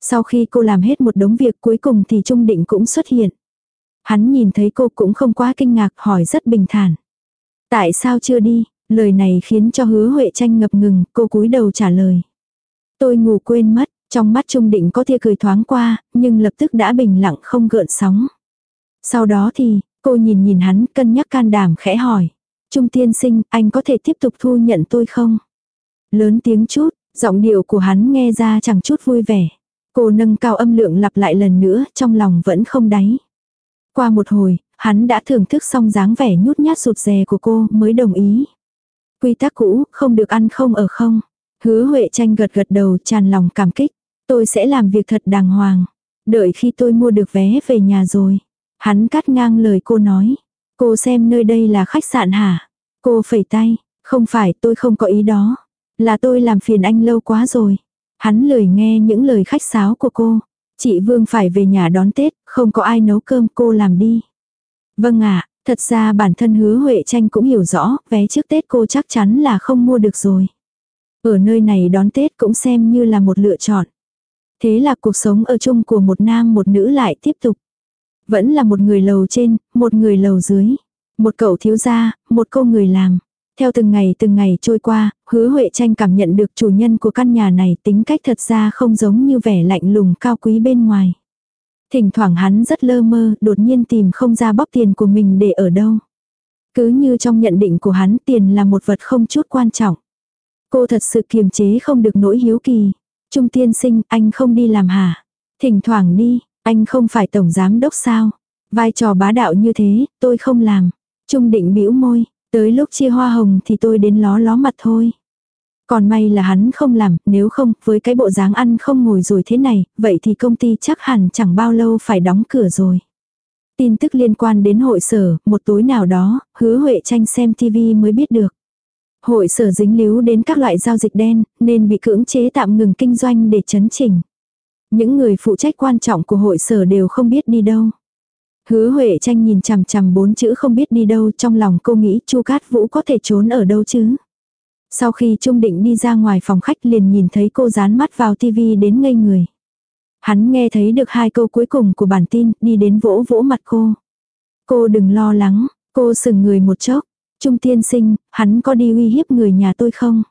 Sau khi cô làm hết một đống việc cuối cùng thì Trung Định cũng xuất hiện. Hắn nhìn thấy cô cũng không quá kinh ngạc hỏi rất bình thản. Tại sao chưa đi? Lời này khiến cho hứa Huệ tranh ngập ngừng, cô cúi đầu trả lời. Tôi ngủ quên mất, trong mắt Trung Định có tia cười thoáng qua, nhưng lập tức đã bình lặng không gợn sóng. Sau đó thì, cô nhìn nhìn hắn cân nhắc can đảm khẽ hỏi. Trung tiên sinh, anh có thể tiếp tục thu nhận tôi không? Lớn tiếng chút, giọng điệu của hắn nghe ra chẳng chút vui vẻ. Cô nâng cao âm lượng lặp lại lần nữa, trong lòng vẫn không đáy. Qua một hồi, hắn đã thưởng thức xong dáng vẻ nhút nhát rụt rè của cô mới đồng ý. Quy tắc cũ, không được ăn không ở không. Hứa Huệ tranh gật gật đầu tràn lòng cảm kích. Tôi sẽ làm việc thật đàng hoàng. Đợi khi tôi mua được vé về nhà rồi. Hắn cắt ngang lời cô nói. Cô xem nơi đây là khách sạn hả? Cô phẩy tay. Không phải tôi không có ý đó. Là tôi làm phiền anh lâu quá rồi. Hắn lười nghe những lời khách sáo của cô. Chị Vương phải về nhà đón Tết, không có ai nấu cơm cô làm đi. Vâng ạ, thật ra bản thân hứa Huệ tranh cũng hiểu rõ, vé trước Tết cô chắc chắn là không mua được rồi. Ở nơi này đón Tết cũng xem như là một lựa chọn. Thế là cuộc sống ở chung của một nam một nữ lại tiếp tục. Vẫn là một người lầu trên, một người lầu dưới. Một cậu thiếu gia, một cô người làm. Theo từng ngày từng ngày trôi qua, hứa Huệ tranh cảm nhận được chủ nhân của căn nhà này tính cách thật ra không giống như vẻ lạnh lùng cao quý bên ngoài. Thỉnh thoảng hắn rất lơ mơ, đột nhiên tìm không ra bóp tiền của mình để ở đâu. Cứ như trong nhận định của hắn tiền là một vật không chút quan trọng. Cô thật sự kiềm chế không được nỗi hiếu kỳ. Trung tiên sinh, anh không đi làm hả? Thỉnh thoảng đi, anh không phải tổng giám đốc sao? Vai trò bá đạo như thế, tôi không làm. Trung định bĩu môi, tới lúc chia hoa hồng thì tôi đến ló ló mặt thôi. Còn may là hắn không làm, nếu không, với cái bộ dáng ăn không ngồi rồi thế này, vậy thì công ty chắc hẳn chẳng bao lâu phải đóng cửa rồi. Tin tức liên quan đến hội sở, một tối nào đó, hứa Huệ tranh xem TV mới biết được. Hội sở dính líu đến các loại giao dịch đen, nên bị cưỡng chế tạm ngừng kinh doanh để chấn chỉnh. Những người phụ trách quan trọng của hội sở đều không biết đi đâu. Hứa Huệ tranh nhìn chằm chằm bốn chữ không biết đi đâu trong lòng cô nghĩ Chu Cát Vũ có thể trốn ở đâu chứ. Sau khi Trung Định đi ra ngoài phòng khách liền nhìn thấy cô dán mắt vào tivi đến ngây người. Hắn nghe thấy được hai câu cuối cùng của bản tin, đi đến vỗ vỗ mặt cô. Cô đừng lo lắng, cô sừng người một chốc. Trung tiên sinh, hắn có đi uy hiếp người nhà tôi không?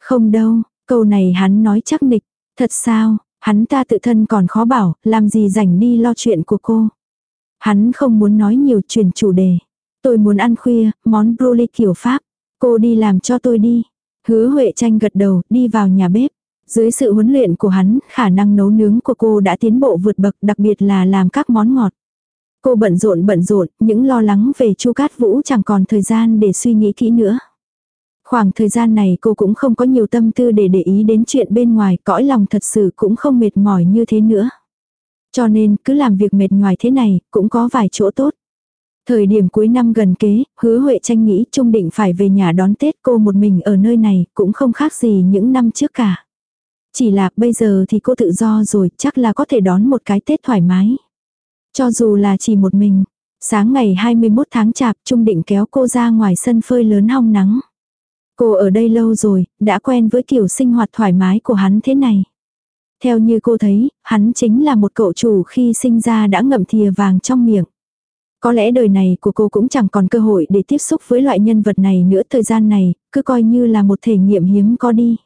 Không đâu, câu này hắn nói chắc nịch. Thật sao, hắn ta tự thân còn khó bảo, làm gì rảnh đi lo chuyện của cô. Hắn không muốn nói nhiều chuyển chủ đề. Tôi muốn ăn khuya, món broccoli kiểu Pháp. Cô đi làm cho tôi đi. Hứa Huệ tranh gật đầu, đi vào nhà bếp. Dưới sự huấn luyện của hắn, khả năng nấu nướng của cô đã tiến bộ vượt bậc, đặc biệt là làm các món ngọt. Cô bận rộn bận rộn, những lo lắng về Chu Cát Vũ chẳng còn thời gian để suy nghĩ kỹ nữa. Khoảng thời gian này cô cũng không có nhiều tâm tư để để ý đến chuyện bên ngoài, cõi lòng thật sự cũng không mệt mỏi như thế nữa. Cho nên cứ làm việc mệt ngoài thế này, cũng có vài chỗ tốt. Thời điểm cuối năm gần kế, hứa Huệ tranh nghĩ Trung định phải về nhà đón Tết cô một mình ở nơi này cũng không khác gì những năm trước cả. Chỉ là bây giờ thì cô tự do rồi chắc là có thể đón một cái Tết thoải mái. Cho dù là chỉ một mình. Sáng ngày 21 tháng chạp Trung định kéo cô ra ngoài sân phơi lớn hong nắng. Cô ở đây lâu rồi, đã quen với kiểu sinh hoạt thoải mái của hắn thế này. Theo như cô thấy, hắn chính là một cậu chủ khi sinh ra đã ngậm thìa vàng trong miệng. Có lẽ đời này của cô cũng chẳng còn cơ hội để tiếp xúc với loại nhân vật này nữa thời gian này, cứ coi như là một thể nghiệm hiếm có đi.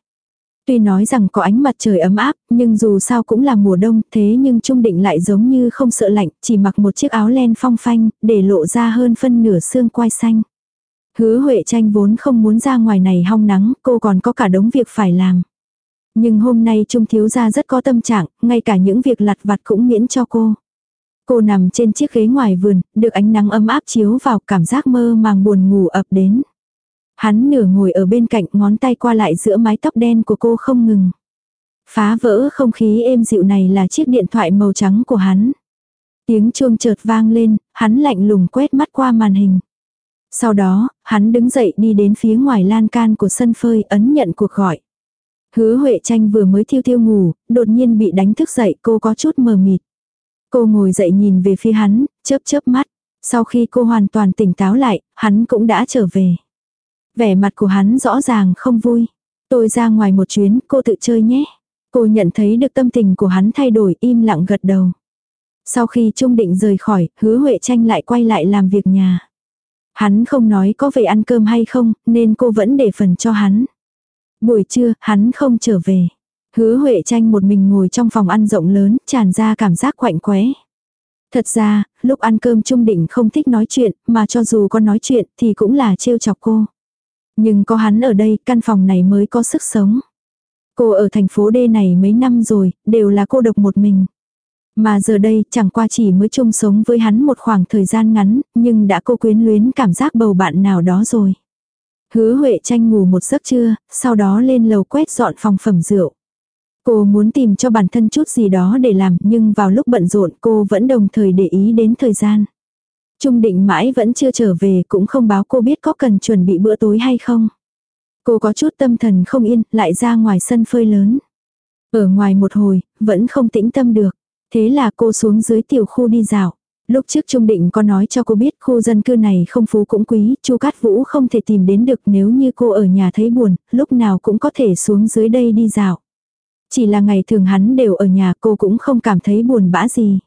Tuy nói rằng có ánh mặt trời ấm áp, nhưng dù sao cũng là mùa đông, thế nhưng Trung Định lại giống như không sợ lạnh, chỉ mặc một chiếc áo len phong phanh, để lộ ra hơn phân nửa xương quai xanh. Hứa Huệ tranh vốn không muốn ra ngoài này hong nắng, cô còn có cả đống việc phải làm. Nhưng hôm nay Trung thiếu gia rất có tâm trạng, ngay cả những việc lặt vặt cũng miễn cho cô. Cô nằm trên chiếc ghế ngoài vườn, được ánh nắng ấm áp chiếu vào cảm giác mơ màng buồn ngủ ập đến. Hắn nửa ngồi ở bên cạnh ngón tay qua lại giữa mái tóc đen của cô không ngừng. Phá vỡ không khí êm dịu này là chiếc điện thoại màu trắng của hắn. Tiếng chuông chợt vang lên, hắn lạnh lùng quét mắt qua màn hình. Sau đó, hắn đứng dậy đi đến phía ngoài lan can của sân phơi ấn nhận cuộc gọi. Hứa Huệ Tranh vừa mới thiêu thiêu ngủ, đột nhiên bị đánh thức dậy cô có chút mờ mịt. Cô ngồi dậy nhìn về phía hắn, chớp chớp mắt. Sau khi cô hoàn toàn tỉnh táo lại, hắn cũng đã trở về. Vẻ mặt của hắn rõ ràng không vui. Tôi ra ngoài một chuyến, cô tự chơi nhé. Cô nhận thấy được tâm tình của hắn thay đổi im lặng gật đầu. Sau khi Trung Định rời khỏi, hứa Huệ Tranh lại quay lại làm việc nhà. Hắn không nói có về ăn cơm hay không, nên cô vẫn để phần cho hắn. Buổi trưa, hắn không trở về. Hứa Huệ Tranh một mình ngồi trong phòng ăn rộng lớn, tràn ra cảm giác quạnh quẽ. Thật ra, lúc ăn cơm Trung Định không thích nói chuyện, mà cho dù có nói chuyện thì cũng là trêu chọc cô. Nhưng có hắn ở đây, căn phòng này mới có sức sống. Cô ở thành phố D này mấy năm rồi, đều là cô độc một mình. Mà giờ đây chẳng qua chỉ mới chung sống với hắn một khoảng thời gian ngắn, nhưng đã cô quyến luyến cảm giác bầu bạn nào đó rồi. Hứa Huệ tranh ngủ một giấc trưa, sau đó lên lầu quét dọn phòng phẩm rượu. Cô muốn tìm cho bản thân chút gì đó để làm nhưng vào lúc bận rộn cô vẫn đồng thời để ý đến thời gian. Trung định mãi vẫn chưa trở về cũng không báo cô biết có cần chuẩn bị bữa tối hay không. Cô có chút tâm thần không yên, lại ra ngoài sân phơi lớn. Ở ngoài một hồi, vẫn không tĩnh tâm được. Thế là cô xuống dưới tiểu khu đi dạo. Lúc trước Trung Định có nói cho cô biết khu dân cư này không phú cũng quý, Chu Cát Vũ không thể tìm đến được nếu như cô ở nhà thấy buồn, lúc nào cũng có thể xuống dưới đây đi dạo. Chỉ là ngày thường hắn đều ở nhà cô cũng không cảm thấy buồn bã gì.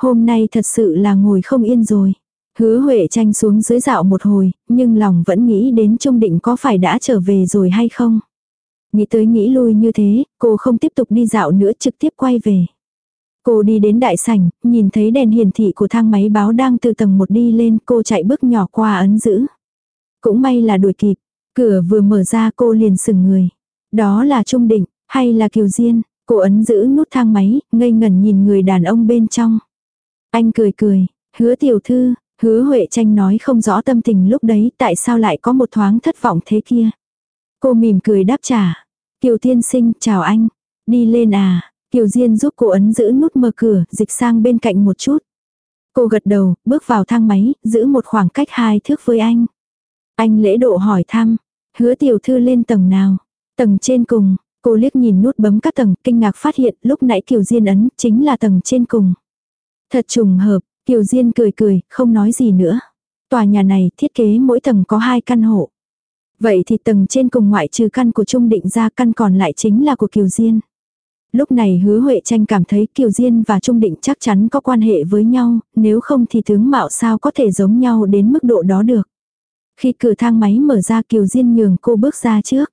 Hôm nay thật sự là ngồi không yên rồi. Hứa Huệ tranh xuống dưới dạo một hồi, nhưng lòng vẫn nghĩ đến Trung Định có phải đã trở về rồi hay không. Nghĩ tới nghĩ lui như thế, cô không tiếp tục đi dạo nữa trực tiếp quay về. Cô đi đến đại sảnh, nhìn thấy đèn hiển thị của thang máy báo đang từ tầng một đi lên, cô chạy bước nhỏ qua ấn giữ. Cũng may là đuổi kịp, cửa vừa mở ra cô liền sừng người. Đó là Trung Định, hay là Kiều Diên, cô ấn giữ nút thang máy, ngây ngẩn nhìn người đàn ông bên trong. Anh cười cười, hứa tiểu thư, hứa Huệ tranh nói không rõ tâm tình lúc đấy tại sao lại có một thoáng thất vọng thế kia. Cô mỉm cười đáp trả. Kiều tiên sinh, chào anh. Đi lên à, Kiều Diên giúp cô ấn giữ nút mở cửa, dịch sang bên cạnh một chút. Cô gật đầu, bước vào thang máy, giữ một khoảng cách hai thước với anh. Anh lễ độ hỏi thăm, hứa tiểu thư lên tầng nào? Tầng trên cùng, cô liếc nhìn nút bấm các tầng, kinh ngạc phát hiện lúc nãy Kiều Diên ấn chính là tầng trên cùng. Thật trùng hợp, Kiều Diên cười cười, không nói gì nữa. Tòa nhà này thiết kế mỗi tầng có hai căn hộ. Vậy thì tầng trên cùng ngoại trừ căn của Trung Định ra căn còn lại chính là của Kiều Diên. Lúc này hứa Huệ tranh cảm thấy Kiều Diên và Trung Định chắc chắn có quan hệ với nhau, nếu không thì tướng mạo sao có thể giống nhau đến mức độ đó được. Khi cửa thang máy mở ra Kiều Diên nhường cô bước ra trước.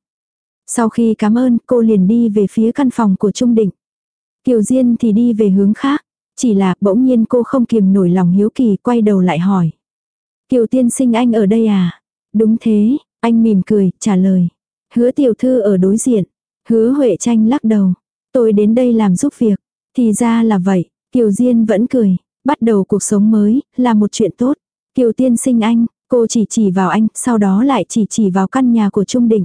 Sau khi cảm ơn cô liền đi về phía căn phòng của Trung Định. Kiều Diên thì đi về hướng khác. Chỉ là bỗng nhiên cô không kiềm nổi lòng hiếu kỳ quay đầu lại hỏi. Kiều tiên sinh anh ở đây à? Đúng thế, anh mỉm cười, trả lời. Hứa tiểu thư ở đối diện. Hứa Huệ tranh lắc đầu. Tôi đến đây làm giúp việc. Thì ra là vậy, Kiều Diên vẫn cười. Bắt đầu cuộc sống mới, là một chuyện tốt. Kiều tiên sinh anh, cô chỉ chỉ vào anh, sau đó lại chỉ chỉ vào căn nhà của Trung Định.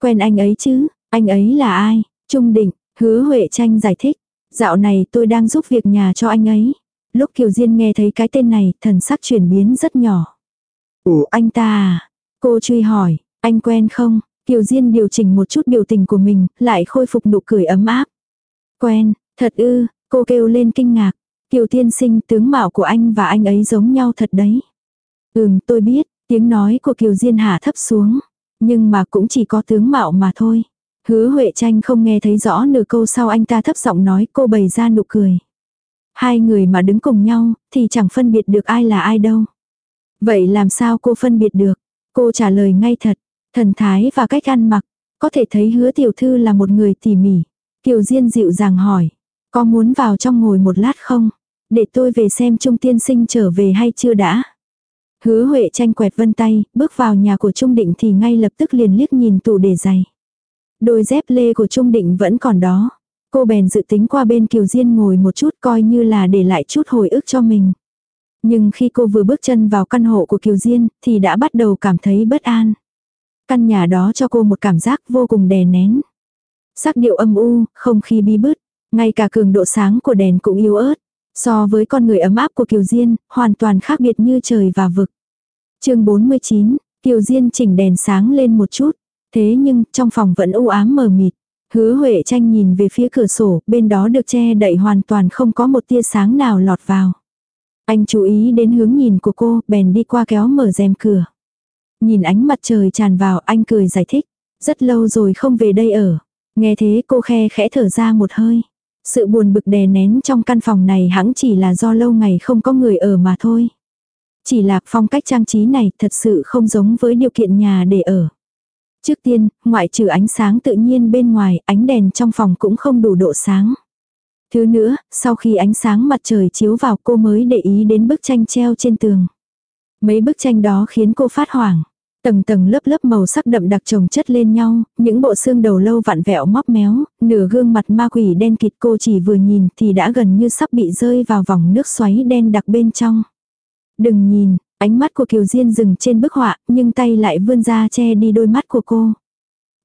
Quen anh ấy chứ, anh ấy là ai? Trung Định, hứa Huệ tranh giải thích. Dạo này tôi đang giúp việc nhà cho anh ấy. Lúc Kiều Diên nghe thấy cái tên này, thần sắc chuyển biến rất nhỏ. Ủa anh ta à? Cô truy hỏi, anh quen không? Kiều Diên điều chỉnh một chút biểu tình của mình, lại khôi phục nụ cười ấm áp. Quen, thật ư, cô kêu lên kinh ngạc. Kiều tiên sinh tướng mạo của anh và anh ấy giống nhau thật đấy. Ừm tôi biết, tiếng nói của Kiều Diên hạ thấp xuống. Nhưng mà cũng chỉ có tướng mạo mà thôi. Hứa Huệ tranh không nghe thấy rõ nửa câu sau anh ta thấp giọng nói cô bày ra nụ cười. Hai người mà đứng cùng nhau thì chẳng phân biệt được ai là ai đâu. Vậy làm sao cô phân biệt được? Cô trả lời ngay thật, Thần thái và cách ăn mặc, có thể thấy hứa tiểu thư là một người tỉ mỉ. Kiều Diên dịu dàng hỏi, có muốn vào trong ngồi một lát không? Để tôi về xem Trung tiên sinh trở về hay chưa đã. Hứa Huệ tranh quẹt vân tay, bước vào nhà của Trung Định thì ngay lập tức liền liếc nhìn tủ để giày. Đôi dép lê của Trung Định vẫn còn đó. Cô bèn dự tính qua bên Kiều Diên ngồi một chút coi như là để lại chút hồi ức cho mình. Nhưng khi cô vừa bước chân vào căn hộ của Kiều Diên thì đã bắt đầu cảm thấy bất an. Căn nhà đó cho cô một cảm giác vô cùng đè nén. Sắc điệu âm u, không khí bí bứt, ngay cả cường độ sáng của đèn cũng yếu ớt. So với con người ấm áp của Kiều Diên, hoàn toàn khác biệt như trời và vực. chương 49, Kiều Diên chỉnh đèn sáng lên một chút. Thế nhưng, trong phòng vẫn u ám mờ mịt. Hứa Huệ tranh nhìn về phía cửa sổ, bên đó được che đậy hoàn toàn không có một tia sáng nào lọt vào. Anh chú ý đến hướng nhìn của cô, bèn đi qua kéo mở rèm cửa. Nhìn ánh mặt trời tràn vào, anh cười giải thích. Rất lâu rồi không về đây ở. Nghe thế cô khe khẽ thở ra một hơi. Sự buồn bực đè nén trong căn phòng này hẳn chỉ là do lâu ngày không có người ở mà thôi. Chỉ là phong cách trang trí này thật sự không giống với điều kiện nhà để ở. Trước tiên, ngoại trừ ánh sáng tự nhiên bên ngoài, ánh đèn trong phòng cũng không đủ độ sáng. Thứ nữa, sau khi ánh sáng mặt trời chiếu vào cô mới để ý đến bức tranh treo trên tường. Mấy bức tranh đó khiến cô phát hoảng. Tầng tầng lớp lớp màu sắc đậm đặc chồng chất lên nhau, những bộ xương đầu lâu vặn vẹo móc méo, nửa gương mặt ma quỷ đen kịt cô chỉ vừa nhìn thì đã gần như sắp bị rơi vào vòng nước xoáy đen đặc bên trong. Đừng nhìn, ánh mắt của Kiều Diên dừng trên bức họa, nhưng tay lại vươn ra che đi đôi mắt của cô.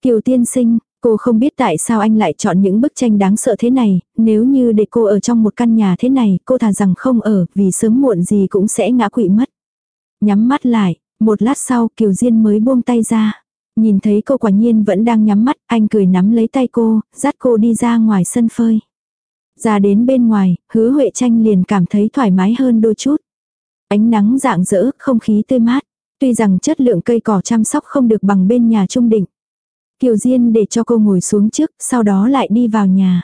Kiều tiên sinh, cô không biết tại sao anh lại chọn những bức tranh đáng sợ thế này, nếu như để cô ở trong một căn nhà thế này, cô thà rằng không ở, vì sớm muộn gì cũng sẽ ngã quỵ mất. Nhắm mắt lại, một lát sau Kiều Diên mới buông tay ra. Nhìn thấy cô quả nhiên vẫn đang nhắm mắt, anh cười nắm lấy tay cô, dắt cô đi ra ngoài sân phơi. Ra đến bên ngoài, hứa Huệ tranh liền cảm thấy thoải mái hơn đôi chút. Ánh nắng dạng dỡ, không khí tươi mát. Tuy rằng chất lượng cây cỏ chăm sóc không được bằng bên nhà trung định. Kiều Diên để cho cô ngồi xuống trước, sau đó lại đi vào nhà.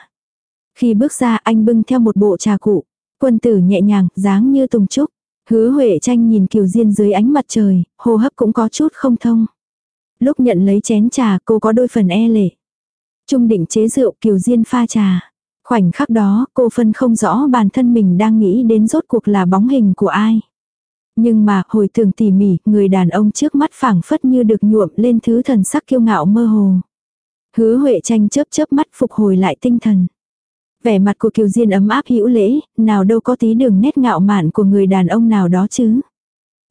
Khi bước ra anh bưng theo một bộ trà cụ. Quân tử nhẹ nhàng, dáng như tùng trúc. Hứa Huệ tranh nhìn Kiều Diên dưới ánh mặt trời, hô hấp cũng có chút không thông. Lúc nhận lấy chén trà cô có đôi phần e lệ. Trung định chế rượu Kiều Diên pha trà. Khoảnh khắc đó cô phân không rõ bản thân mình đang nghĩ đến rốt cuộc là bóng hình của ai. Nhưng mà hồi tưởng tỉ mỉ, người đàn ông trước mắt phảng phất như được nhuộm lên thứ thần sắc kiêu ngạo mơ hồ. Hứa Huệ tranh chớp chớp mắt phục hồi lại tinh thần. Vẻ mặt của Kiều Diên ấm áp hữu lễ, nào đâu có tí đường nét ngạo mạn của người đàn ông nào đó chứ.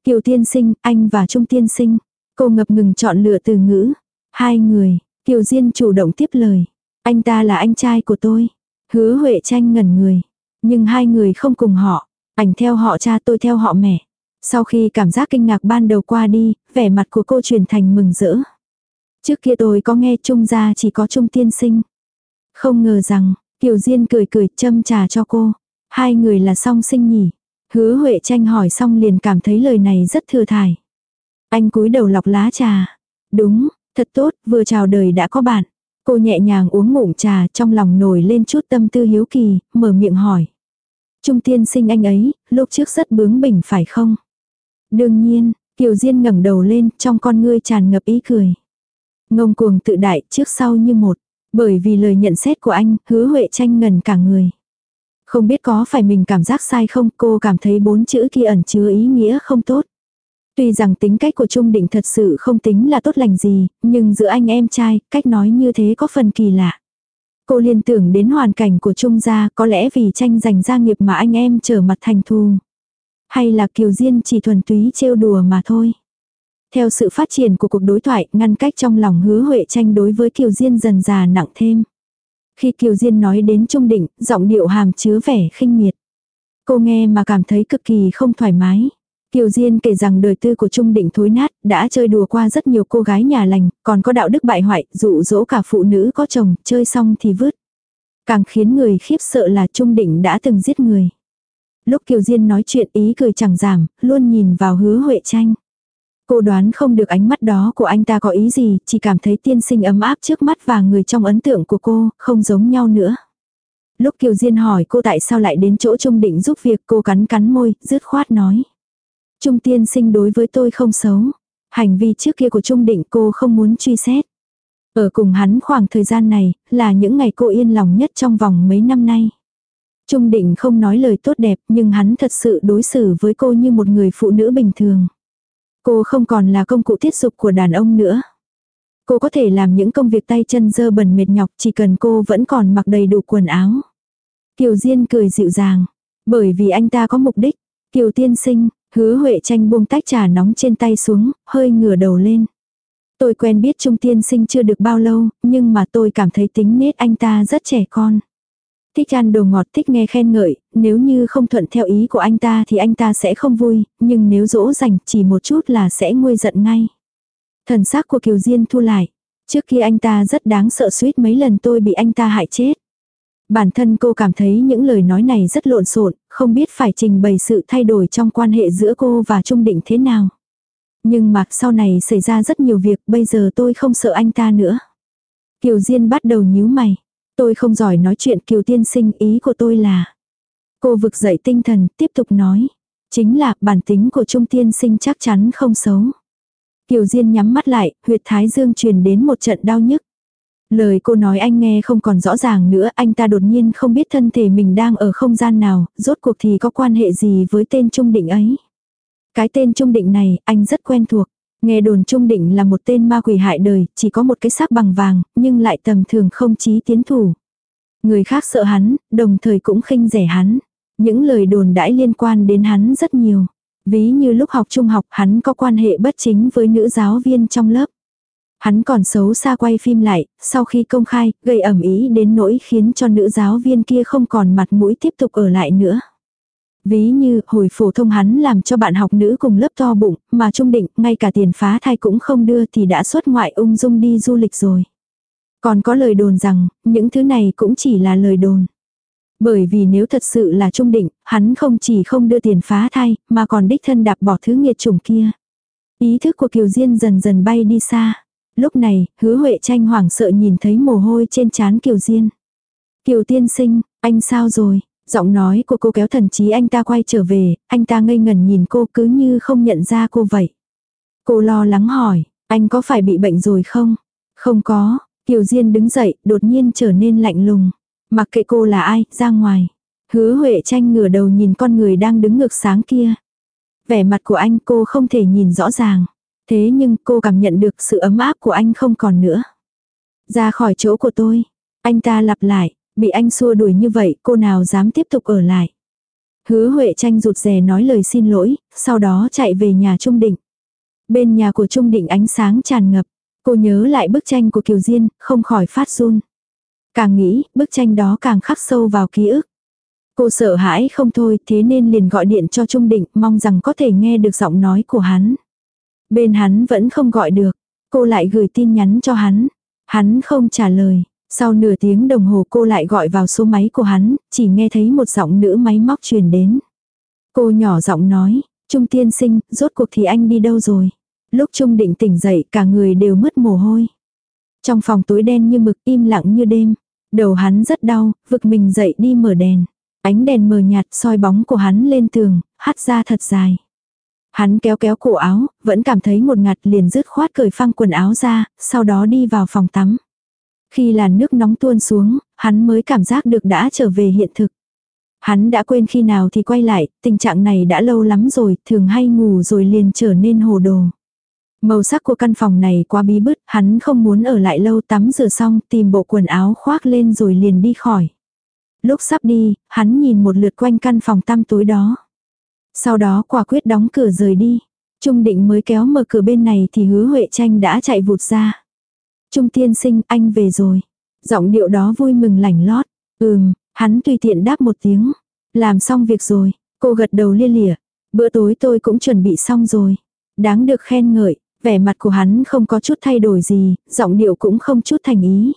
Kiều tiên sinh, anh và Trung tiên sinh. Cô ngập ngừng chọn lựa từ ngữ. Hai người, Kiều Diên chủ động tiếp lời. Anh ta là anh trai của tôi. Hứa Huệ tranh ngẩn người. Nhưng hai người không cùng họ. Ảnh theo họ cha tôi theo họ mẹ. Sau khi cảm giác kinh ngạc ban đầu qua đi, vẻ mặt của cô chuyển thành mừng rỡ. Trước kia tôi có nghe Trung gia chỉ có Trung tiên sinh. Không ngờ rằng, Kiều Diên cười cười châm trà cho cô. Hai người là song sinh nhỉ. Hứa Huệ tranh hỏi xong liền cảm thấy lời này rất thừa thải. Anh cúi đầu lọc lá trà. Đúng, thật tốt, vừa chào đời đã có bạn. Cô nhẹ nhàng uống ngụm trà trong lòng nổi lên chút tâm tư hiếu kỳ, mở miệng hỏi. Trung tiên sinh anh ấy, lúc trước rất bướng bỉnh phải không? Đương nhiên, Kiều Diên ngẩng đầu lên, trong con ngươi tràn ngập ý cười. Ngông cuồng tự đại, trước sau như một. Bởi vì lời nhận xét của anh, hứa Huệ tranh ngần cả người. Không biết có phải mình cảm giác sai không, cô cảm thấy bốn chữ kia ẩn chứa ý nghĩa không tốt. Tuy rằng tính cách của Trung Định thật sự không tính là tốt lành gì, nhưng giữa anh em trai, cách nói như thế có phần kỳ lạ. Cô liên tưởng đến hoàn cảnh của Trung gia có lẽ vì tranh giành gia nghiệp mà anh em trở mặt thành thù. Hay là Kiều Diên chỉ thuần túy trêu đùa mà thôi. Theo sự phát triển của cuộc đối thoại, ngăn cách trong lòng hứa Huệ tranh đối với Kiều Diên dần già nặng thêm. Khi Kiều Diên nói đến trung định, giọng điệu hàm chứa vẻ khinh miệt. Cô nghe mà cảm thấy cực kỳ không thoải mái. Kiều Diên kể rằng đời tư của Trung Định thối nát, đã chơi đùa qua rất nhiều cô gái nhà lành, còn có đạo đức bại hoại, dụ dỗ cả phụ nữ có chồng, chơi xong thì vứt. Càng khiến người khiếp sợ là Trung Định đã từng giết người. Lúc Kiều Diên nói chuyện ý cười chẳng giảm, luôn nhìn vào hứa Huệ tranh. Cô đoán không được ánh mắt đó của anh ta có ý gì, chỉ cảm thấy tiên sinh ấm áp trước mắt và người trong ấn tượng của cô, không giống nhau nữa. Lúc Kiều Diên hỏi cô tại sao lại đến chỗ Trung Định giúp việc cô cắn cắn môi, dứt khoát nói. Trung tiên sinh đối với tôi không xấu. Hành vi trước kia của Trung Định cô không muốn truy xét. Ở cùng hắn khoảng thời gian này, là những ngày cô yên lòng nhất trong vòng mấy năm nay. Trung Định không nói lời tốt đẹp nhưng hắn thật sự đối xử với cô như một người phụ nữ bình thường. Cô không còn là công cụ tiết dục của đàn ông nữa. Cô có thể làm những công việc tay chân dơ bẩn mệt nhọc chỉ cần cô vẫn còn mặc đầy đủ quần áo. Kiều Diên cười dịu dàng. Bởi vì anh ta có mục đích. Kiều tiên sinh, hứa Huệ tranh buông tách trà nóng trên tay xuống, hơi ngửa đầu lên. Tôi quen biết Trung Tiên Sinh chưa được bao lâu, nhưng mà tôi cảm thấy tính nết anh ta rất trẻ con. Thích ăn đồ ngọt thích nghe khen ngợi, nếu như không thuận theo ý của anh ta thì anh ta sẽ không vui, nhưng nếu dỗ dành chỉ một chút là sẽ nguôi giận ngay. Thần sắc của Kiều Diên thu lại. Trước kia anh ta rất đáng sợ suýt mấy lần tôi bị anh ta hại chết. Bản thân cô cảm thấy những lời nói này rất lộn xộn, không biết phải trình bày sự thay đổi trong quan hệ giữa cô và Trung Định thế nào. Nhưng mà sau này xảy ra rất nhiều việc, bây giờ tôi không sợ anh ta nữa. Kiều Diên bắt đầu nhíu mày. Tôi không giỏi nói chuyện Kiều Tiên sinh ý của tôi là. Cô vực dậy tinh thần, tiếp tục nói. Chính là bản tính của Trung Tiên sinh chắc chắn không xấu. Kiều Diên nhắm mắt lại, huyệt thái dương truyền đến một trận đau nhức. Lời cô nói anh nghe không còn rõ ràng nữa, anh ta đột nhiên không biết thân thể mình đang ở không gian nào, rốt cuộc thì có quan hệ gì với tên Trung Định ấy. Cái tên Trung Định này, anh rất quen thuộc. Nghe đồn Trung Định là một tên ma quỷ hại đời, chỉ có một cái xác bằng vàng, nhưng lại tầm thường không chí tiến thủ. Người khác sợ hắn, đồng thời cũng khinh rẻ hắn. Những lời đồn đãi liên quan đến hắn rất nhiều. Ví như lúc học trung học hắn có quan hệ bất chính với nữ giáo viên trong lớp. Hắn còn xấu xa quay phim lại, sau khi công khai, gây ẩm ý đến nỗi khiến cho nữ giáo viên kia không còn mặt mũi tiếp tục ở lại nữa. Ví như, hồi phổ thông hắn làm cho bạn học nữ cùng lớp to bụng, mà trung định, ngay cả tiền phá thai cũng không đưa thì đã xuất ngoại ung dung đi du lịch rồi. Còn có lời đồn rằng, những thứ này cũng chỉ là lời đồn. Bởi vì nếu thật sự là trung định, hắn không chỉ không đưa tiền phá thai, mà còn đích thân đạp bỏ thứ nghiệt chủng kia. Ý thức của Kiều Diên dần dần bay đi xa. Lúc này, hứa Huệ tranh hoảng sợ nhìn thấy mồ hôi trên trán Kiều Diên. Kiều tiên sinh, anh sao rồi? Giọng nói của cô kéo thần chí anh ta quay trở về, anh ta ngây ngẩn nhìn cô cứ như không nhận ra cô vậy. Cô lo lắng hỏi, anh có phải bị bệnh rồi không? Không có, Kiều Diên đứng dậy, đột nhiên trở nên lạnh lùng. Mặc kệ cô là ai, ra ngoài. Hứa Huệ tranh ngửa đầu nhìn con người đang đứng ngược sáng kia. Vẻ mặt của anh cô không thể nhìn rõ ràng. Thế nhưng cô cảm nhận được sự ấm áp của anh không còn nữa. Ra khỏi chỗ của tôi. Anh ta lặp lại, bị anh xua đuổi như vậy cô nào dám tiếp tục ở lại. Hứa Huệ tranh rụt rè nói lời xin lỗi, sau đó chạy về nhà Trung Định. Bên nhà của Trung Định ánh sáng tràn ngập. Cô nhớ lại bức tranh của Kiều Diên, không khỏi phát run. Càng nghĩ, bức tranh đó càng khắc sâu vào ký ức. Cô sợ hãi không thôi, thế nên liền gọi điện cho Trung Định, mong rằng có thể nghe được giọng nói của hắn. Bên hắn vẫn không gọi được, cô lại gửi tin nhắn cho hắn. Hắn không trả lời. Sau nửa tiếng đồng hồ cô lại gọi vào số máy của hắn, chỉ nghe thấy một giọng nữ máy móc truyền đến. Cô nhỏ giọng nói, Trung tiên sinh, rốt cuộc thì anh đi đâu rồi? Lúc Trung định tỉnh dậy cả người đều mất mồ hôi. Trong phòng tối đen như mực im lặng như đêm. Đầu hắn rất đau, vực mình dậy đi mở đèn. Ánh đèn mờ nhạt soi bóng của hắn lên tường, hắt ra thật dài. Hắn kéo kéo cổ áo, vẫn cảm thấy một ngạt liền dứt khoát cởi phăng quần áo ra, sau đó đi vào phòng tắm. Khi làn nước nóng tuôn xuống, hắn mới cảm giác được đã trở về hiện thực. Hắn đã quên khi nào thì quay lại, tình trạng này đã lâu lắm rồi, thường hay ngủ rồi liền trở nên hồ đồ. Màu sắc của căn phòng này quá bí bứt, hắn không muốn ở lại lâu tắm rửa xong, tìm bộ quần áo khoác lên rồi liền đi khỏi. Lúc sắp đi, hắn nhìn một lượt quanh căn phòng tăm tối đó. Sau đó quả quyết đóng cửa rời đi. Trung định mới kéo mở cửa bên này thì hứa Huệ tranh đã chạy vụt ra. Trung tiên sinh, anh về rồi. Giọng điệu đó vui mừng lảnh lót. Ừm, hắn tùy tiện đáp một tiếng. Làm xong việc rồi, cô gật đầu lia lịa. Bữa tối tôi cũng chuẩn bị xong rồi. Đáng được khen ngợi, vẻ mặt của hắn không có chút thay đổi gì, giọng điệu cũng không chút thành ý.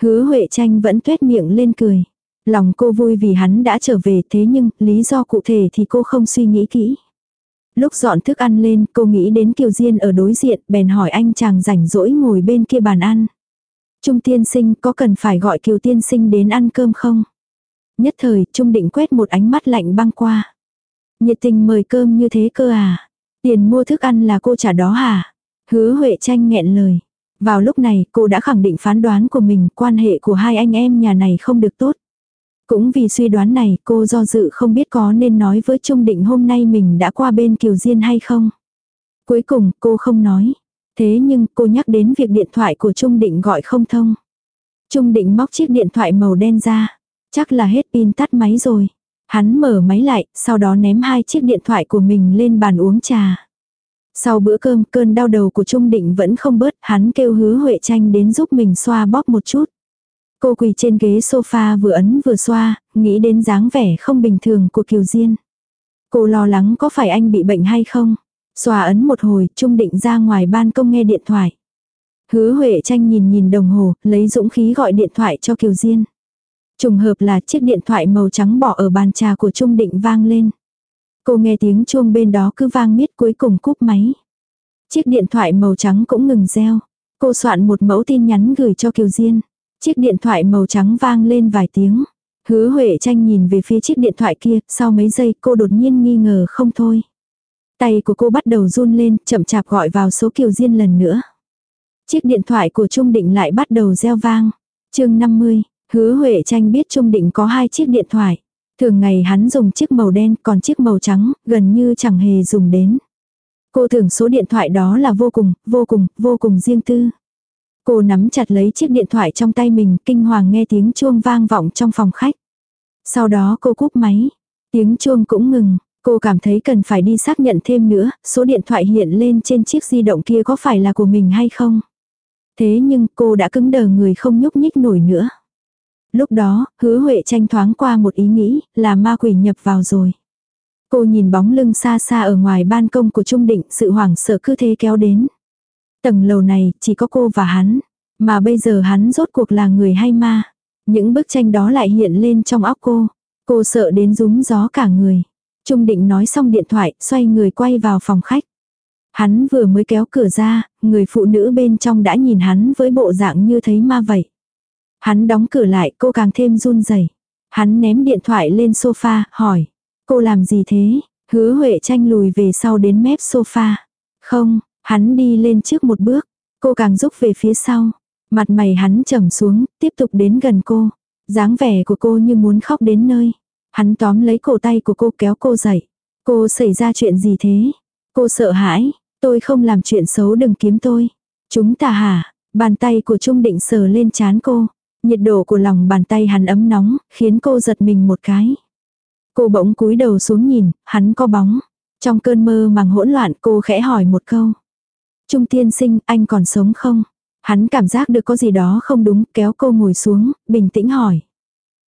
Hứa Huệ tranh vẫn tuét miệng lên cười. Lòng cô vui vì hắn đã trở về thế nhưng lý do cụ thể thì cô không suy nghĩ kỹ. Lúc dọn thức ăn lên, cô nghĩ đến Kiều Diên ở đối diện, bèn hỏi anh chàng rảnh rỗi ngồi bên kia bàn ăn. Trung tiên sinh, có cần phải gọi Kiều tiên sinh đến ăn cơm không? Nhất thời, Trung định quét một ánh mắt lạnh băng qua. Nhiệt tình mời cơm như thế cơ à? Tiền mua thức ăn là cô trả đó hả? Hứa Huệ tranh nghẹn lời. Vào lúc này, cô đã khẳng định phán đoán của mình, quan hệ của hai anh em nhà này không được tốt. Cũng vì suy đoán này cô do dự không biết có nên nói với Trung Định hôm nay mình đã qua bên Kiều Diên hay không. Cuối cùng cô không nói. Thế nhưng cô nhắc đến việc điện thoại của Trung Định gọi không thông. Trung Định móc chiếc điện thoại màu đen ra. Chắc là hết pin tắt máy rồi. Hắn mở máy lại, sau đó ném hai chiếc điện thoại của mình lên bàn uống trà. Sau bữa cơm cơn đau đầu của Trung Định vẫn không bớt, hắn kêu hứa Huệ tranh đến giúp mình xoa bóp một chút. Cô quỳ trên ghế sofa vừa ấn vừa xoa, nghĩ đến dáng vẻ không bình thường của Kiều Diên. Cô lo lắng có phải anh bị bệnh hay không? Xoa ấn một hồi, Trung Định ra ngoài ban công nghe điện thoại. Hứa Huệ tranh nhìn nhìn đồng hồ, lấy dũng khí gọi điện thoại cho Kiều Diên. Trùng hợp là chiếc điện thoại màu trắng bỏ ở bàn trà của Trung Định vang lên. Cô nghe tiếng chuông bên đó cứ vang miết cuối cùng cúp máy. Chiếc điện thoại màu trắng cũng ngừng reo. Cô soạn một mẫu tin nhắn gửi cho Kiều Diên. Chiếc điện thoại màu trắng vang lên vài tiếng. Hứa Huệ tranh nhìn về phía chiếc điện thoại kia, sau mấy giây cô đột nhiên nghi ngờ không thôi. Tay của cô bắt đầu run lên, chậm chạp gọi vào số Kiều Diên lần nữa. Chiếc điện thoại của Trung Định lại bắt đầu reo vang. chương 50, hứa Huệ tranh biết Trung Định có hai chiếc điện thoại. Thường ngày hắn dùng chiếc màu đen còn chiếc màu trắng, gần như chẳng hề dùng đến. Cô tưởng số điện thoại đó là vô cùng, vô cùng, vô cùng riêng tư. Cô nắm chặt lấy chiếc điện thoại trong tay mình, kinh hoàng nghe tiếng chuông vang vọng trong phòng khách. Sau đó cô cúp máy. Tiếng chuông cũng ngừng. Cô cảm thấy cần phải đi xác nhận thêm nữa, số điện thoại hiện lên trên chiếc di động kia có phải là của mình hay không. Thế nhưng cô đã cứng đờ người không nhúc nhích nổi nữa. Lúc đó, hứa Huệ tranh thoáng qua một ý nghĩ, là ma quỷ nhập vào rồi. Cô nhìn bóng lưng xa xa ở ngoài ban công của Trung Định, sự hoảng sợ cứ thế kéo đến. Tầng lầu này, chỉ có cô và hắn. Mà bây giờ hắn rốt cuộc là người hay ma. Những bức tranh đó lại hiện lên trong óc cô. Cô sợ đến rúm gió cả người. Trung định nói xong điện thoại, xoay người quay vào phòng khách. Hắn vừa mới kéo cửa ra, người phụ nữ bên trong đã nhìn hắn với bộ dạng như thấy ma vậy. Hắn đóng cửa lại, cô càng thêm run rẩy. Hắn ném điện thoại lên sofa, hỏi. Cô làm gì thế? Hứa Huệ tranh lùi về sau đến mép sofa. Không, hắn đi lên trước một bước. Cô càng rúc về phía sau. Mặt mày hắn trầm xuống, tiếp tục đến gần cô. dáng vẻ của cô như muốn khóc đến nơi. Hắn tóm lấy cổ tay của cô kéo cô dậy. Cô xảy ra chuyện gì thế? Cô sợ hãi. Tôi không làm chuyện xấu đừng kiếm tôi. Chúng ta hả? Bàn tay của Trung Định sờ lên chán cô. Nhiệt độ của lòng bàn tay hắn ấm nóng, khiến cô giật mình một cái. Cô bỗng cúi đầu xuống nhìn, hắn có bóng. Trong cơn mơ màng hỗn loạn cô khẽ hỏi một câu. Trung tiên sinh, anh còn sống không? Hắn cảm giác được có gì đó không đúng, kéo cô ngồi xuống, bình tĩnh hỏi.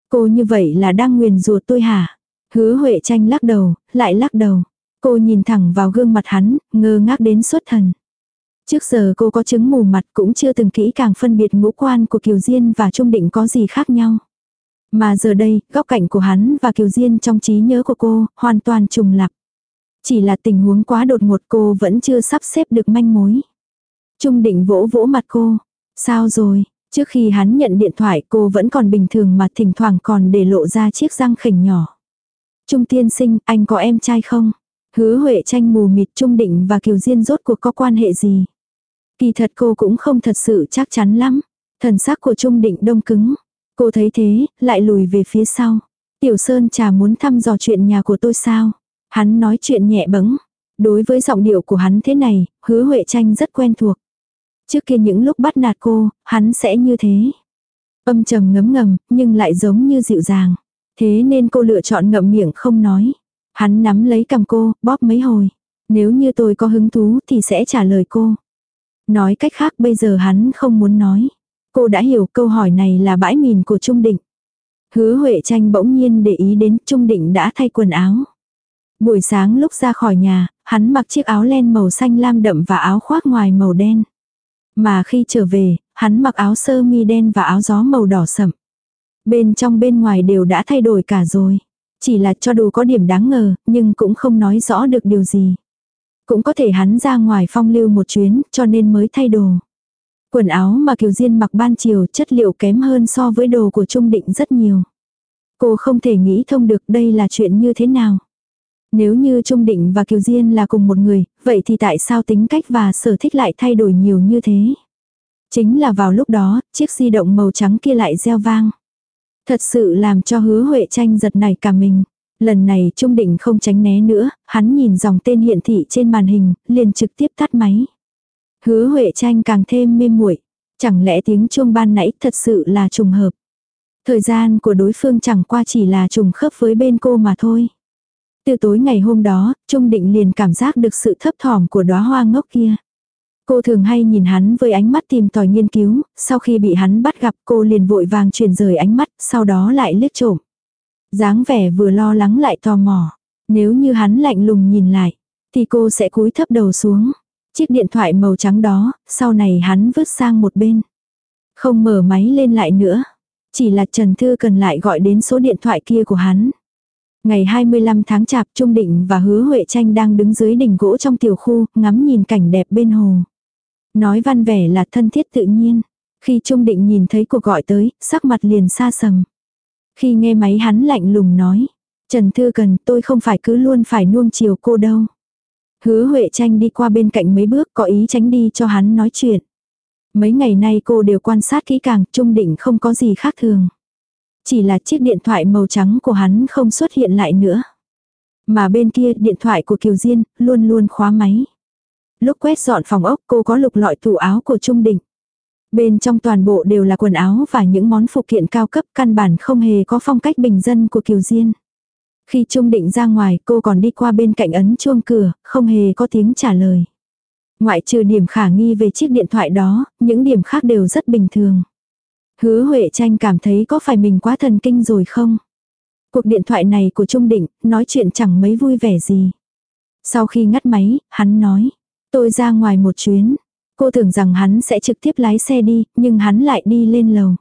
Cô như vậy là đang nguyền rủa tôi hả? Hứa Huệ tranh lắc đầu, lại lắc đầu. Cô nhìn thẳng vào gương mặt hắn, ngơ ngác đến xuất thần. Trước giờ cô có chứng mù mặt cũng chưa từng kỹ càng phân biệt ngũ quan của Kiều Diên và Trung Định có gì khác nhau. Mà giờ đây, góc cạnh của hắn và Kiều Diên trong trí nhớ của cô, hoàn toàn trùng lặp. Chỉ là tình huống quá đột ngột cô vẫn chưa sắp xếp được manh mối. Trung định vỗ vỗ mặt cô. Sao rồi? Trước khi hắn nhận điện thoại cô vẫn còn bình thường mà thỉnh thoảng còn để lộ ra chiếc răng khỉnh nhỏ. Trung tiên sinh, anh có em trai không? Hứa Huệ tranh mù mịt Trung Định và Kiều Diên rốt cuộc có quan hệ gì? Kỳ thật cô cũng không thật sự chắc chắn lắm. Thần sắc của Trung Định đông cứng. Cô thấy thế, lại lùi về phía sau. Tiểu Sơn trà muốn thăm dò chuyện nhà của tôi sao? Hắn nói chuyện nhẹ bẫng. Đối với giọng điệu của hắn thế này, hứa Huệ tranh rất quen thuộc. Trước kia những lúc bắt nạt cô, hắn sẽ như thế. Âm trầm ngấm ngầm, nhưng lại giống như dịu dàng. Thế nên cô lựa chọn ngậm miệng không nói. Hắn nắm lấy cầm cô, bóp mấy hồi. Nếu như tôi có hứng thú thì sẽ trả lời cô. Nói cách khác bây giờ hắn không muốn nói. Cô đã hiểu câu hỏi này là bãi mìn của Trung Định. Hứa Huệ tranh bỗng nhiên để ý đến Trung Định đã thay quần áo. Buổi sáng lúc ra khỏi nhà, hắn mặc chiếc áo len màu xanh lam đậm và áo khoác ngoài màu đen. Mà khi trở về, hắn mặc áo sơ mi đen và áo gió màu đỏ sậm. Bên trong bên ngoài đều đã thay đổi cả rồi. Chỉ là cho đồ có điểm đáng ngờ, nhưng cũng không nói rõ được điều gì. Cũng có thể hắn ra ngoài phong lưu một chuyến, cho nên mới thay đồ. Quần áo mà Kiều Diên mặc ban chiều chất liệu kém hơn so với đồ của Trung Định rất nhiều. Cô không thể nghĩ thông được đây là chuyện như thế nào. Nếu như Trung Định và Kiều Diên là cùng một người, vậy thì tại sao tính cách và sở thích lại thay đổi nhiều như thế? Chính là vào lúc đó, chiếc di động màu trắng kia lại reo vang. Thật sự làm cho hứa Huệ tranh giật nảy cả mình. Lần này Trung Định không tránh né nữa, hắn nhìn dòng tên hiện thị trên màn hình, liền trực tiếp tắt máy. Hứa Huệ tranh càng thêm mê muội Chẳng lẽ tiếng chuông ban nãy thật sự là trùng hợp. Thời gian của đối phương chẳng qua chỉ là trùng khớp với bên cô mà thôi. Từ tối ngày hôm đó, Trung Định liền cảm giác được sự thấp thỏm của đóa hoa ngốc kia. Cô thường hay nhìn hắn với ánh mắt tìm tòi nghiên cứu, sau khi bị hắn bắt gặp cô liền vội vàng chuyển rời ánh mắt, sau đó lại liếc trộm. dáng vẻ vừa lo lắng lại tò mò. Nếu như hắn lạnh lùng nhìn lại, thì cô sẽ cúi thấp đầu xuống. Chiếc điện thoại màu trắng đó, sau này hắn vứt sang một bên. Không mở máy lên lại nữa. Chỉ là Trần Thư cần lại gọi đến số điện thoại kia của hắn. Ngày 25 tháng chạp Trung Định và Hứa Huệ Tranh đang đứng dưới đỉnh gỗ trong tiểu khu, ngắm nhìn cảnh đẹp bên hồ. Nói văn vẻ là thân thiết tự nhiên. Khi Trung Định nhìn thấy cuộc gọi tới, sắc mặt liền xa sầm. Khi nghe máy hắn lạnh lùng nói. Trần Thư Cần tôi không phải cứ luôn phải nuông chiều cô đâu. Hứa Huệ Tranh đi qua bên cạnh mấy bước có ý tránh đi cho hắn nói chuyện. Mấy ngày nay cô đều quan sát kỹ càng, Trung Định không có gì khác thường. Chỉ là chiếc điện thoại màu trắng của hắn không xuất hiện lại nữa. Mà bên kia điện thoại của Kiều Diên luôn luôn khóa máy. Lúc quét dọn phòng ốc cô có lục lọi tủ áo của Trung Định. Bên trong toàn bộ đều là quần áo và những món phụ kiện cao cấp căn bản không hề có phong cách bình dân của Kiều Diên. Khi Trung Định ra ngoài cô còn đi qua bên cạnh ấn chuông cửa, không hề có tiếng trả lời. Ngoại trừ điểm khả nghi về chiếc điện thoại đó, những điểm khác đều rất bình thường. Hứa Huệ Tranh cảm thấy có phải mình quá thần kinh rồi không? Cuộc điện thoại này của Trung Định, nói chuyện chẳng mấy vui vẻ gì. Sau khi ngắt máy, hắn nói, tôi ra ngoài một chuyến. Cô tưởng rằng hắn sẽ trực tiếp lái xe đi, nhưng hắn lại đi lên lầu.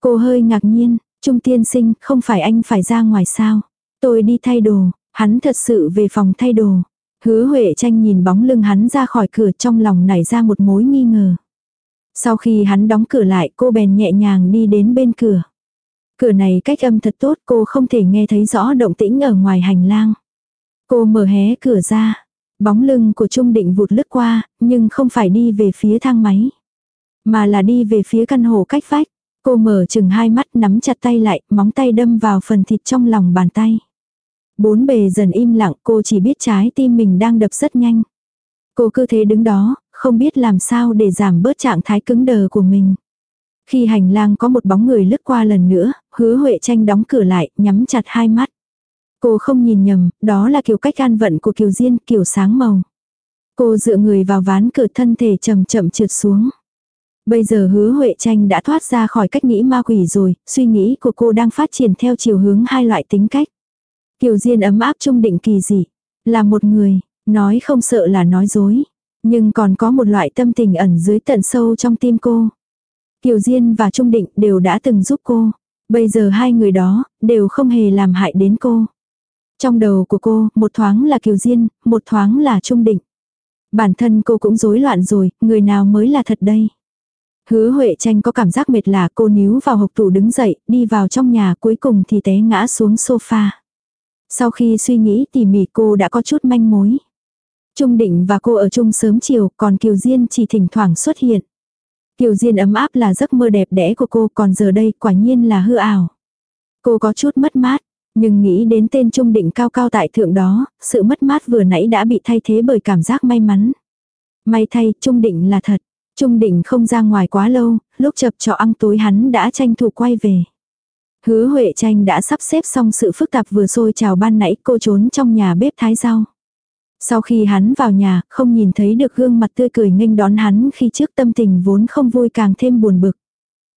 Cô hơi ngạc nhiên, Trung tiên sinh, không phải anh phải ra ngoài sao? Tôi đi thay đồ, hắn thật sự về phòng thay đồ. Hứa Huệ tranh nhìn bóng lưng hắn ra khỏi cửa trong lòng nảy ra một mối nghi ngờ. Sau khi hắn đóng cửa lại cô bèn nhẹ nhàng đi đến bên cửa. Cửa này cách âm thật tốt cô không thể nghe thấy rõ động tĩnh ở ngoài hành lang. Cô mở hé cửa ra. Bóng lưng của Trung Định vụt lướt qua, nhưng không phải đi về phía thang máy. Mà là đi về phía căn hộ cách vách. Cô mở chừng hai mắt nắm chặt tay lại, móng tay đâm vào phần thịt trong lòng bàn tay. Bốn bề dần im lặng cô chỉ biết trái tim mình đang đập rất nhanh. Cô cứ thế đứng đó, không biết làm sao để giảm bớt trạng thái cứng đờ của mình. Khi hành lang có một bóng người lướt qua lần nữa, hứa Huệ tranh đóng cửa lại, nhắm chặt hai mắt. Cô không nhìn nhầm, đó là kiểu cách an vận của Kiều Diên, kiểu sáng màu. Cô dựa người vào ván cửa thân thể chậm chậm trượt xuống. Bây giờ hứa Huệ tranh đã thoát ra khỏi cách nghĩ ma quỷ rồi, suy nghĩ của cô đang phát triển theo chiều hướng hai loại tính cách. Kiều Diên ấm áp trung định kỳ dị. Là một người, nói không sợ là nói dối. Nhưng còn có một loại tâm tình ẩn dưới tận sâu trong tim cô. Kiều Diên và Trung Định đều đã từng giúp cô. Bây giờ hai người đó, đều không hề làm hại đến cô. Trong đầu của cô, một thoáng là Kiều Diên, một thoáng là Trung Định. Bản thân cô cũng rối loạn rồi, người nào mới là thật đây? Hứa Huệ tranh có cảm giác mệt lạ cô níu vào hộc tủ đứng dậy, đi vào trong nhà cuối cùng thì té ngã xuống sofa. Sau khi suy nghĩ tỉ mỉ cô đã có chút manh mối. Trung định và cô ở chung sớm chiều, còn Kiều Diên chỉ thỉnh thoảng xuất hiện. Kiều Diên ấm áp là giấc mơ đẹp đẽ của cô, còn giờ đây quả nhiên là hư ảo. Cô có chút mất mát, nhưng nghĩ đến tên Trung định cao cao tại thượng đó, sự mất mát vừa nãy đã bị thay thế bởi cảm giác may mắn. May thay, Trung định là thật. Trung định không ra ngoài quá lâu, lúc chập trọ ăn tối hắn đã tranh thủ quay về. Hứa Huệ Tranh đã sắp xếp xong sự phức tạp vừa sôi trào ban nãy cô trốn trong nhà bếp thái rau. Sau khi hắn vào nhà, không nhìn thấy được gương mặt tươi cười nghênh đón hắn khi trước tâm tình vốn không vui càng thêm buồn bực.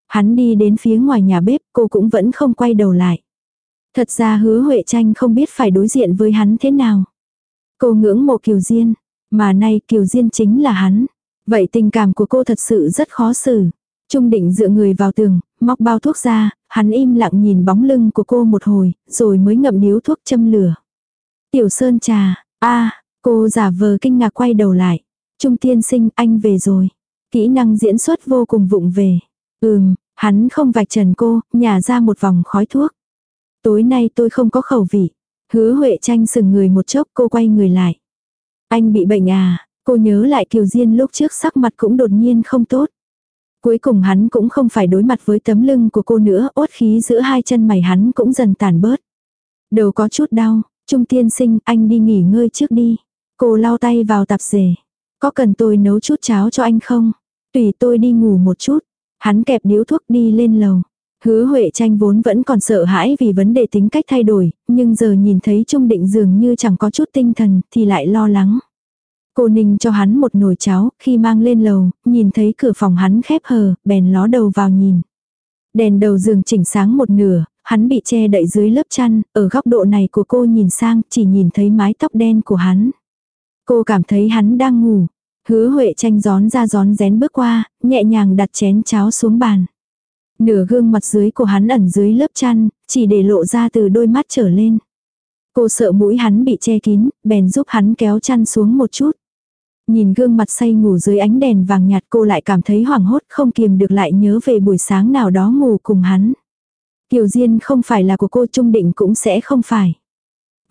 Hắn đi đến phía ngoài nhà bếp, cô cũng vẫn không quay đầu lại. Thật ra hứa Huệ Tranh không biết phải đối diện với hắn thế nào. Cô ngưỡng mộ Kiều Diên, mà nay Kiều Diên chính là hắn. Vậy tình cảm của cô thật sự rất khó xử. Trung định dựa người vào tường, móc bao thuốc ra, hắn im lặng nhìn bóng lưng của cô một hồi, rồi mới ngậm điếu thuốc châm lửa. Tiểu Sơn trà, a cô giả vờ kinh ngạc quay đầu lại. Trung tiên sinh, anh về rồi. Kỹ năng diễn xuất vô cùng vụng về. Ừm, hắn không vạch trần cô, nhả ra một vòng khói thuốc. Tối nay tôi không có khẩu vị. Hứa Huệ tranh sừng người một chốc cô quay người lại. Anh bị bệnh à, cô nhớ lại Kiều Diên lúc trước sắc mặt cũng đột nhiên không tốt. Cuối cùng hắn cũng không phải đối mặt với tấm lưng của cô nữa, ốt khí giữa hai chân mày hắn cũng dần tàn bớt. Đầu có chút đau, Trung tiên sinh, anh đi nghỉ ngơi trước đi. Cô lau tay vào tạp dề. Có cần tôi nấu chút cháo cho anh không? Tùy tôi đi ngủ một chút. Hắn kẹp điếu thuốc đi lên lầu. Hứa Huệ tranh vốn vẫn còn sợ hãi vì vấn đề tính cách thay đổi, nhưng giờ nhìn thấy Trung Định dường như chẳng có chút tinh thần thì lại lo lắng. Cô Ninh cho hắn một nồi cháo, khi mang lên lầu, nhìn thấy cửa phòng hắn khép hờ, bèn ló đầu vào nhìn. Đèn đầu giường chỉnh sáng một nửa, hắn bị che đậy dưới lớp chăn, ở góc độ này của cô nhìn sang chỉ nhìn thấy mái tóc đen của hắn. Cô cảm thấy hắn đang ngủ. Hứa Huệ tranh gión ra gión rén bước qua, nhẹ nhàng đặt chén cháo xuống bàn. Nửa gương mặt dưới của hắn ẩn dưới lớp chăn, chỉ để lộ ra từ đôi mắt trở lên. Cô sợ mũi hắn bị che kín, bèn giúp hắn kéo chăn xuống một chút. Nhìn gương mặt say ngủ dưới ánh đèn vàng nhạt cô lại cảm thấy hoảng hốt không kiềm được lại nhớ về buổi sáng nào đó ngủ cùng hắn. Kiều Diên không phải là của cô Trung Định cũng sẽ không phải.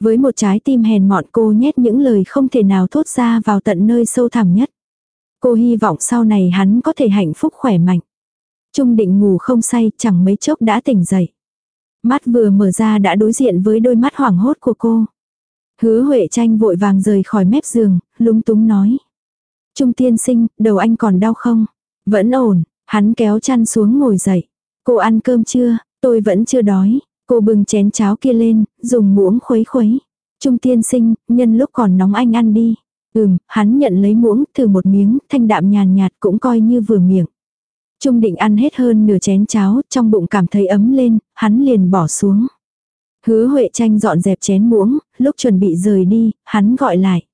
Với một trái tim hèn mọn cô nhét những lời không thể nào thốt ra vào tận nơi sâu thẳm nhất. Cô hy vọng sau này hắn có thể hạnh phúc khỏe mạnh. Trung định ngủ không say chẳng mấy chốc đã tỉnh dậy. Mắt vừa mở ra đã đối diện với đôi mắt hoảng hốt của cô. Hứa Huệ tranh vội vàng rời khỏi mép giường, lúng túng nói. Trung tiên sinh, đầu anh còn đau không? Vẫn ổn, hắn kéo chăn xuống ngồi dậy. Cô ăn cơm chưa? Tôi vẫn chưa đói. Cô bưng chén cháo kia lên, dùng muỗng khuấy khuấy. Trung tiên sinh, nhân lúc còn nóng anh ăn đi. Ừm, hắn nhận lấy muỗng, thử một miếng, thanh đạm nhàn nhạt cũng coi như vừa miệng. Trung định ăn hết hơn nửa chén cháo, trong bụng cảm thấy ấm lên, hắn liền bỏ xuống. Hứa Huệ tranh dọn dẹp chén muỗng, lúc chuẩn bị rời đi, hắn gọi lại.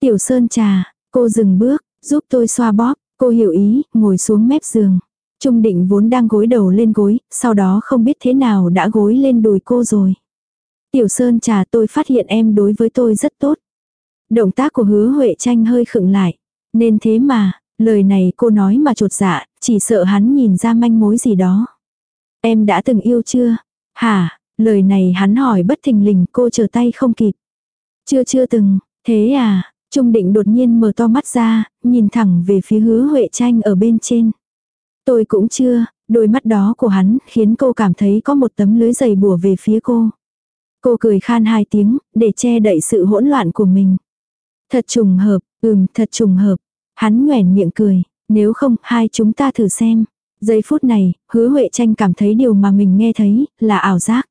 Tiểu Sơn trà, cô dừng bước, giúp tôi xoa bóp, cô hiểu ý, ngồi xuống mép giường. Trung định vốn đang gối đầu lên gối, sau đó không biết thế nào đã gối lên đùi cô rồi. Tiểu Sơn trà tôi phát hiện em đối với tôi rất tốt. Động tác của hứa Huệ tranh hơi khựng lại. Nên thế mà, lời này cô nói mà trột dạ, chỉ sợ hắn nhìn ra manh mối gì đó. Em đã từng yêu chưa? Hả, lời này hắn hỏi bất thình lình cô chờ tay không kịp. Chưa chưa từng, thế à, Trung định đột nhiên mở to mắt ra, nhìn thẳng về phía hứa Huệ tranh ở bên trên. Tôi cũng chưa, đôi mắt đó của hắn khiến cô cảm thấy có một tấm lưới dày bùa về phía cô. Cô cười khan hai tiếng, để che đậy sự hỗn loạn của mình. Thật trùng hợp, ừm, thật trùng hợp. Hắn nhoẻn miệng cười, nếu không, hai chúng ta thử xem. Giây phút này, hứa Huệ tranh cảm thấy điều mà mình nghe thấy, là ảo giác.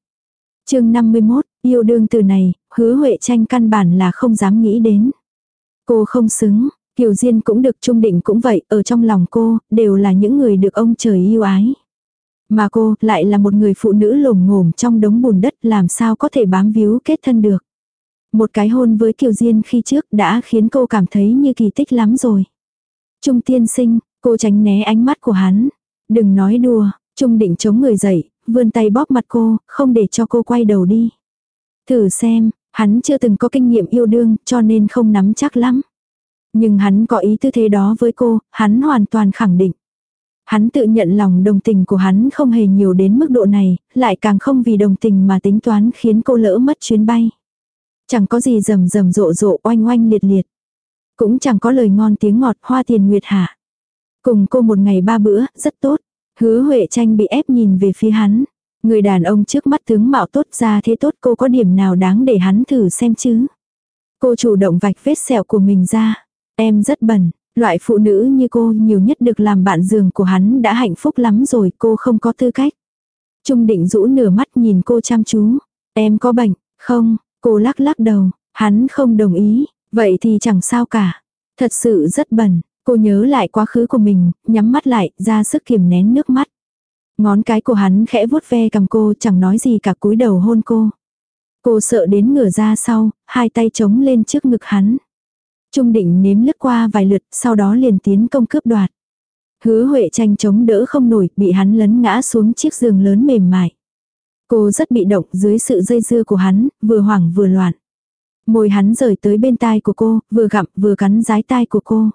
chương 51, yêu đương từ này, hứa Huệ tranh căn bản là không dám nghĩ đến. Cô không xứng, Kiều Diên cũng được trung định cũng vậy, ở trong lòng cô, đều là những người được ông trời yêu ái. Mà cô, lại là một người phụ nữ lồm ngồm trong đống bùn đất làm sao có thể bám víu kết thân được. Một cái hôn với Kiều Diên khi trước đã khiến cô cảm thấy như kỳ tích lắm rồi. Trung tiên sinh, cô tránh né ánh mắt của hắn. Đừng nói đùa, Trung định chống người dậy, vươn tay bóp mặt cô, không để cho cô quay đầu đi. Thử xem, hắn chưa từng có kinh nghiệm yêu đương cho nên không nắm chắc lắm. Nhưng hắn có ý tư thế đó với cô, hắn hoàn toàn khẳng định. Hắn tự nhận lòng đồng tình của hắn không hề nhiều đến mức độ này, lại càng không vì đồng tình mà tính toán khiến cô lỡ mất chuyến bay. Chẳng có gì rầm rầm rộ rộ oanh oanh liệt liệt. Cũng chẳng có lời ngon tiếng ngọt hoa tiền nguyệt hạ. Cùng cô một ngày ba bữa, rất tốt. Hứa Huệ tranh bị ép nhìn về phía hắn. Người đàn ông trước mắt tướng mạo tốt ra thế tốt cô có điểm nào đáng để hắn thử xem chứ. Cô chủ động vạch vết sẹo của mình ra. Em rất bẩn, loại phụ nữ như cô nhiều nhất được làm bạn giường của hắn đã hạnh phúc lắm rồi cô không có tư cách. Trung định rũ nửa mắt nhìn cô chăm chú. Em có bệnh, không, cô lắc lắc đầu, hắn không đồng ý, vậy thì chẳng sao cả. Thật sự rất bẩn, cô nhớ lại quá khứ của mình, nhắm mắt lại, ra sức kiềm nén nước mắt. Ngón cái của hắn khẽ vuốt ve cầm cô chẳng nói gì cả cúi đầu hôn cô. Cô sợ đến ngửa ra sau, hai tay chống lên trước ngực hắn. Trung định nếm lướt qua vài lượt, sau đó liền tiến công cướp đoạt. Hứa Huệ tranh chống đỡ không nổi, bị hắn lấn ngã xuống chiếc giường lớn mềm mại. Cô rất bị động dưới sự dây dưa của hắn, vừa hoảng vừa loạn. Môi hắn rời tới bên tai của cô, vừa gặm vừa cắn rái tai của cô.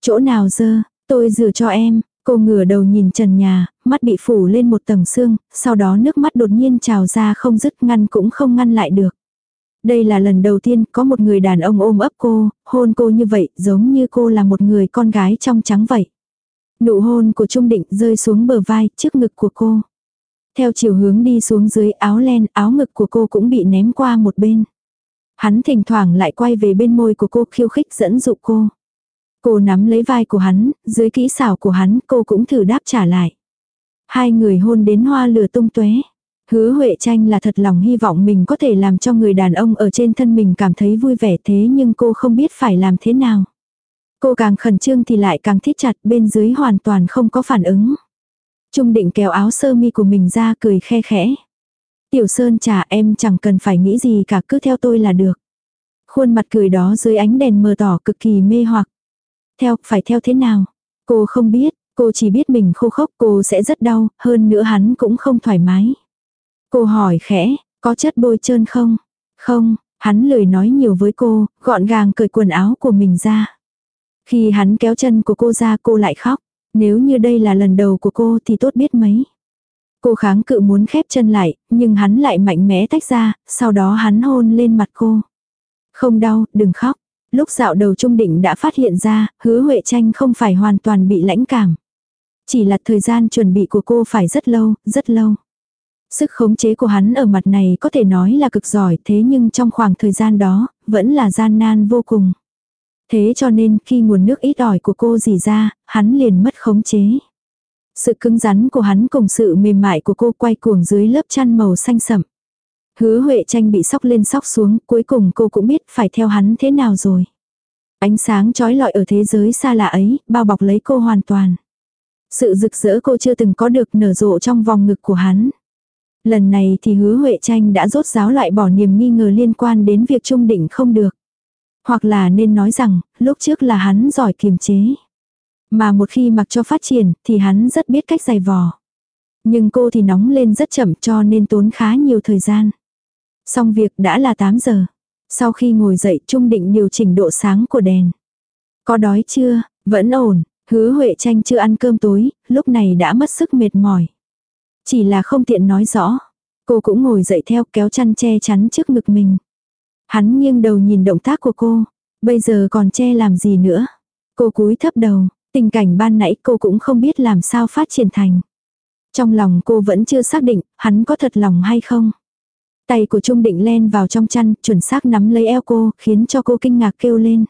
Chỗ nào dơ, tôi rửa cho em, cô ngửa đầu nhìn trần nhà, mắt bị phủ lên một tầng xương, sau đó nước mắt đột nhiên trào ra không dứt ngăn cũng không ngăn lại được. Đây là lần đầu tiên có một người đàn ông ôm ấp cô, hôn cô như vậy, giống như cô là một người con gái trong trắng vậy. Nụ hôn của Trung Định rơi xuống bờ vai, trước ngực của cô. Theo chiều hướng đi xuống dưới áo len, áo ngực của cô cũng bị ném qua một bên. Hắn thỉnh thoảng lại quay về bên môi của cô khiêu khích dẫn dụ cô. Cô nắm lấy vai của hắn, dưới kỹ xảo của hắn cô cũng thử đáp trả lại. Hai người hôn đến hoa lửa tung tóe. Hứa Huệ Tranh là thật lòng hy vọng mình có thể làm cho người đàn ông ở trên thân mình cảm thấy vui vẻ thế nhưng cô không biết phải làm thế nào. Cô càng khẩn trương thì lại càng thiết chặt bên dưới hoàn toàn không có phản ứng. Trung định kéo áo sơ mi của mình ra cười khe khẽ. Tiểu Sơn trà em chẳng cần phải nghĩ gì cả cứ theo tôi là được. Khuôn mặt cười đó dưới ánh đèn mờ tỏ cực kỳ mê hoặc. Theo, phải theo thế nào? Cô không biết, cô chỉ biết mình khô khốc cô sẽ rất đau, hơn nữa hắn cũng không thoải mái. Cô hỏi khẽ, có chất bôi trơn không? Không, hắn lười nói nhiều với cô, gọn gàng cởi quần áo của mình ra. Khi hắn kéo chân của cô ra cô lại khóc. Nếu như đây là lần đầu của cô thì tốt biết mấy. Cô kháng cự muốn khép chân lại, nhưng hắn lại mạnh mẽ tách ra, sau đó hắn hôn lên mặt cô. Không đau, đừng khóc. Lúc dạo đầu Trung Định đã phát hiện ra, hứa Huệ Tranh không phải hoàn toàn bị lãnh cảm. Chỉ là thời gian chuẩn bị của cô phải rất lâu, rất lâu. Sức khống chế của hắn ở mặt này có thể nói là cực giỏi thế nhưng trong khoảng thời gian đó, vẫn là gian nan vô cùng. Thế cho nên khi nguồn nước ít ỏi của cô dì ra, hắn liền mất khống chế. Sự cứng rắn của hắn cùng sự mềm mại của cô quay cuồng dưới lớp chăn màu xanh sậm. Hứa Huệ tranh bị sóc lên sóc xuống, cuối cùng cô cũng biết phải theo hắn thế nào rồi. Ánh sáng trói lọi ở thế giới xa lạ ấy, bao bọc lấy cô hoàn toàn. Sự rực rỡ cô chưa từng có được nở rộ trong vòng ngực của hắn. Lần này thì hứa Huệ tranh đã rốt ráo loại bỏ niềm nghi ngờ liên quan đến việc trung định không được. Hoặc là nên nói rằng, lúc trước là hắn giỏi kiềm chế. Mà một khi mặc cho phát triển, thì hắn rất biết cách giày vò. Nhưng cô thì nóng lên rất chậm cho nên tốn khá nhiều thời gian. Xong việc đã là 8 giờ. Sau khi ngồi dậy Trung định điều chỉnh độ sáng của đèn. Có đói chưa? Vẫn ổn. Hứa Huệ tranh chưa ăn cơm tối, lúc này đã mất sức mệt mỏi. Chỉ là không tiện nói rõ. Cô cũng ngồi dậy theo kéo chăn che chắn trước ngực mình. Hắn nghiêng đầu nhìn động tác của cô. Bây giờ còn che làm gì nữa. Cô cúi thấp đầu. Tình cảnh ban nãy cô cũng không biết làm sao phát triển thành. Trong lòng cô vẫn chưa xác định hắn có thật lòng hay không. Tay của Trung Định len vào trong chăn, chuẩn xác nắm lấy eo cô, khiến cho cô kinh ngạc kêu lên.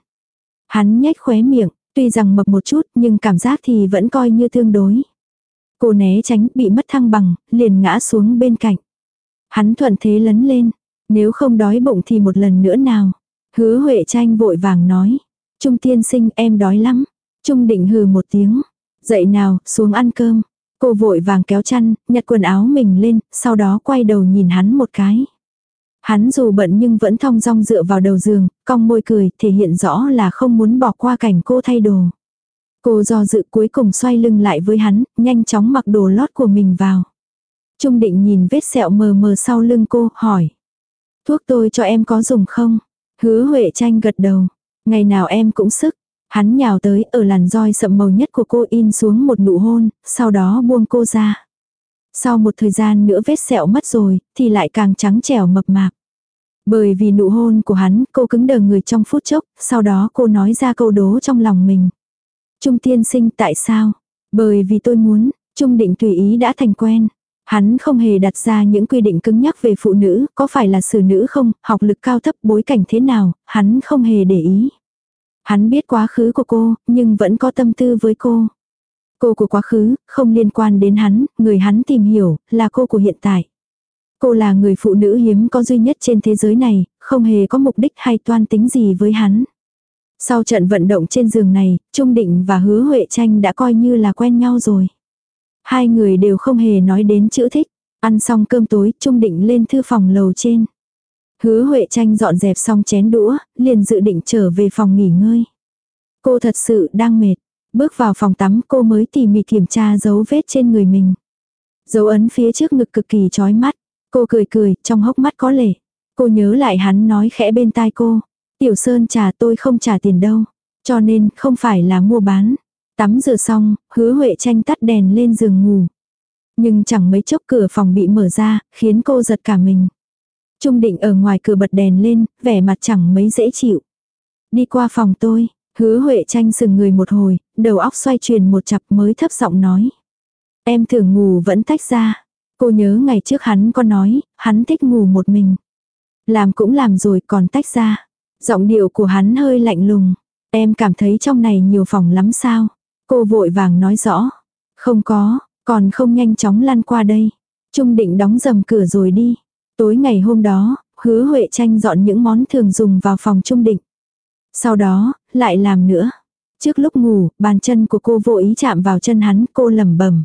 Hắn nhếch khóe miệng, tuy rằng mập một chút nhưng cảm giác thì vẫn coi như tương đối. Cô né tránh, bị mất thăng bằng, liền ngã xuống bên cạnh. Hắn thuận thế lấn lên, nếu không đói bụng thì một lần nữa nào. Hứa Huệ tranh vội vàng nói. Trung tiên sinh em đói lắm. Trung định hừ một tiếng. Dậy nào, xuống ăn cơm. Cô vội vàng kéo chăn, nhặt quần áo mình lên, sau đó quay đầu nhìn hắn một cái. Hắn dù bận nhưng vẫn thong dong dựa vào đầu giường, cong môi cười, thể hiện rõ là không muốn bỏ qua cảnh cô thay đồ. Cô do dự cuối cùng xoay lưng lại với hắn, nhanh chóng mặc đồ lót của mình vào. Trung định nhìn vết sẹo mờ mờ sau lưng cô, hỏi. Thuốc tôi cho em có dùng không? Hứa Huệ tranh gật đầu. Ngày nào em cũng sức. Hắn nhào tới ở làn roi sậm màu nhất của cô in xuống một nụ hôn, sau đó buông cô ra. Sau một thời gian nữa vết sẹo mất rồi, thì lại càng trắng trẻo mập mạp. Bởi vì nụ hôn của hắn, cô cứng đờ người trong phút chốc, sau đó cô nói ra câu đố trong lòng mình. Trung tiên sinh tại sao? Bởi vì tôi muốn, Trung định tùy ý đã thành quen. Hắn không hề đặt ra những quy định cứng nhắc về phụ nữ, có phải là xử nữ không, học lực cao thấp bối cảnh thế nào, hắn không hề để ý. Hắn biết quá khứ của cô, nhưng vẫn có tâm tư với cô. Cô của quá khứ, không liên quan đến hắn, người hắn tìm hiểu, là cô của hiện tại. Cô là người phụ nữ hiếm có duy nhất trên thế giới này, không hề có mục đích hay toan tính gì với hắn. Sau trận vận động trên giường này, Trung Định và Hứa Huệ Tranh đã coi như là quen nhau rồi. Hai người đều không hề nói đến chữ thích. Ăn xong cơm tối, Trung Định lên thư phòng lầu trên. Hứa Huệ Tranh dọn dẹp xong chén đũa, liền dự định trở về phòng nghỉ ngơi. Cô thật sự đang mệt. Bước vào phòng tắm cô mới tỉ mỉ kiểm tra dấu vết trên người mình. Dấu ấn phía trước ngực cực kỳ chói mắt. Cô cười cười, trong hốc mắt có lệ. Cô nhớ lại hắn nói khẽ bên tai cô. Tiểu Sơn trả tôi không trả tiền đâu. Cho nên không phải là mua bán. Tắm rửa xong, hứa Huệ tranh tắt đèn lên giường ngủ. Nhưng chẳng mấy chốc cửa phòng bị mở ra, khiến cô giật cả mình. Trung định ở ngoài cửa bật đèn lên, vẻ mặt chẳng mấy dễ chịu. Đi qua phòng tôi, hứa Huệ tranh sừng người một hồi, đầu óc xoay chuyển một chặp mới thấp giọng nói. Em thường ngủ vẫn tách ra. Cô nhớ ngày trước hắn có nói, hắn thích ngủ một mình. Làm cũng làm rồi còn tách ra. Giọng điệu của hắn hơi lạnh lùng. Em cảm thấy trong này nhiều phòng lắm sao. Cô vội vàng nói rõ. Không có, Còn không nhanh chóng lăn qua đây. Trung định đóng dầm cửa rồi đi. Tối ngày hôm đó, hứa Huệ tranh dọn những món thường dùng vào phòng Trung định. Sau đó, lại làm nữa. Trước lúc ngủ, bàn chân của cô vô ý chạm vào chân hắn, cô lẩm bẩm.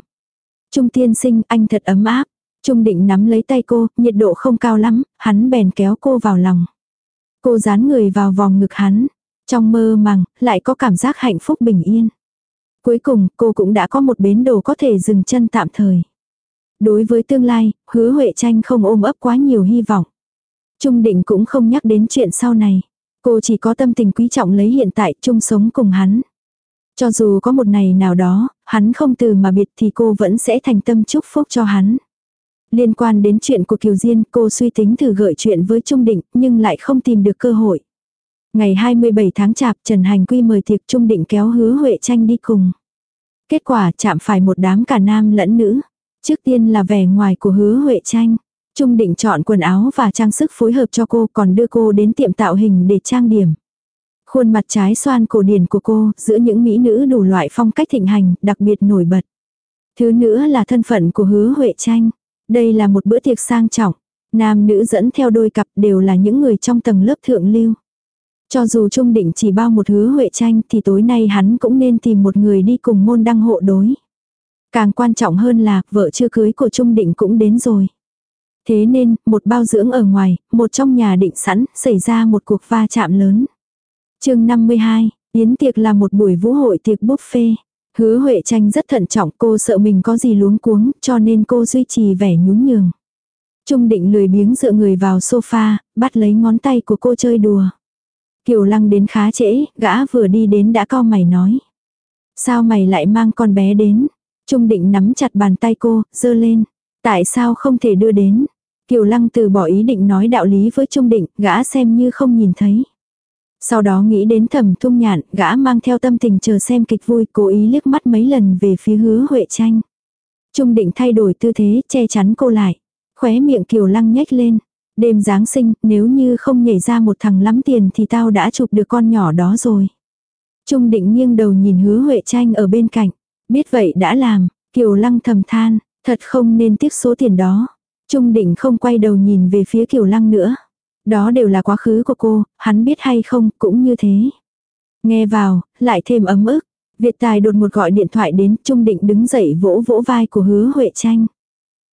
Trung tiên sinh, anh thật ấm áp. Trung định nắm lấy tay cô, nhiệt độ không cao lắm, hắn bèn kéo cô vào lòng. Cô dán người vào vòng ngực hắn. Trong mơ màng, lại có cảm giác hạnh phúc bình yên. Cuối cùng, cô cũng đã có một bến đồ có thể dừng chân tạm thời. Đối với tương lai, hứa Huệ tranh không ôm ấp quá nhiều hy vọng. Trung định cũng không nhắc đến chuyện sau này. Cô chỉ có tâm tình quý trọng lấy hiện tại chung sống cùng hắn. Cho dù có một ngày nào đó, hắn không từ mà biệt thì cô vẫn sẽ thành tâm chúc phúc cho hắn. Liên quan đến chuyện của Kiều Diên, cô suy tính thử gợi chuyện với Trung Định, nhưng lại không tìm được cơ hội. Ngày 27 tháng chạp, Trần Hành Quy mời tiệc Trung Định kéo hứa Huệ Tranh đi cùng. Kết quả chạm phải một đám cả nam lẫn nữ. Trước tiên là vẻ ngoài của hứa Huệ Tranh. Trung Định chọn quần áo và trang sức phối hợp cho cô còn đưa cô đến tiệm tạo hình để trang điểm. Khuôn mặt trái xoan cổ điển của cô giữa những mỹ nữ đủ loại phong cách thịnh hành đặc biệt nổi bật. Thứ nữa là thân phận của hứa Huệ Tranh. Đây là một bữa tiệc sang trọng. Nam nữ dẫn theo đôi cặp đều là những người trong tầng lớp thượng lưu. Cho dù Trung Định chỉ bao một hứa Huệ Tranh thì tối nay hắn cũng nên tìm một người đi cùng môn đăng hộ đối. Càng quan trọng hơn là vợ chưa cưới của Trung Định cũng đến rồi. Thế nên, một bao dưỡng ở ngoài, một trong nhà định sẵn, xảy ra một cuộc va chạm lớn. chương 52, Yến tiệc là một buổi vũ hội tiệc buffet. Hứa Huệ Tranh rất thận trọng cô sợ mình có gì luống cuống cho nên cô duy trì vẻ nhún nhường. Trung định lười biếng dựa người vào sofa, bắt lấy ngón tay của cô chơi đùa. Kiều Lăng đến khá trễ, gã vừa đi đến đã co mày nói. Sao mày lại mang con bé đến? Trung định nắm chặt bàn tay cô, dơ lên. Tại sao không thể đưa đến? Kiều Lăng từ bỏ ý định nói đạo lý với Trung định, gã xem như không nhìn thấy. Sau đó nghĩ đến thầm thung nhạn, gã mang theo tâm tình chờ xem kịch vui, cố ý liếc mắt mấy lần về phía hứa Huệ tranh. Trung định thay đổi tư thế, che chắn cô lại. Khóe miệng Kiều Lăng nhếch lên. Đêm Giáng sinh, nếu như không nhảy ra một thằng lắm tiền thì tao đã chụp được con nhỏ đó rồi. Trung định nghiêng đầu nhìn hứa Huệ tranh ở bên cạnh. Biết vậy đã làm, Kiều Lăng thầm than, thật không nên tiếc số tiền đó. Trung định không quay đầu nhìn về phía Kiều Lăng nữa. Đó đều là quá khứ của cô, hắn biết hay không, cũng như thế. Nghe vào, lại thêm ấm ức. Việt Tài đột một gọi điện thoại đến, Trung Định đứng dậy vỗ vỗ vai của hứa Huệ Tranh.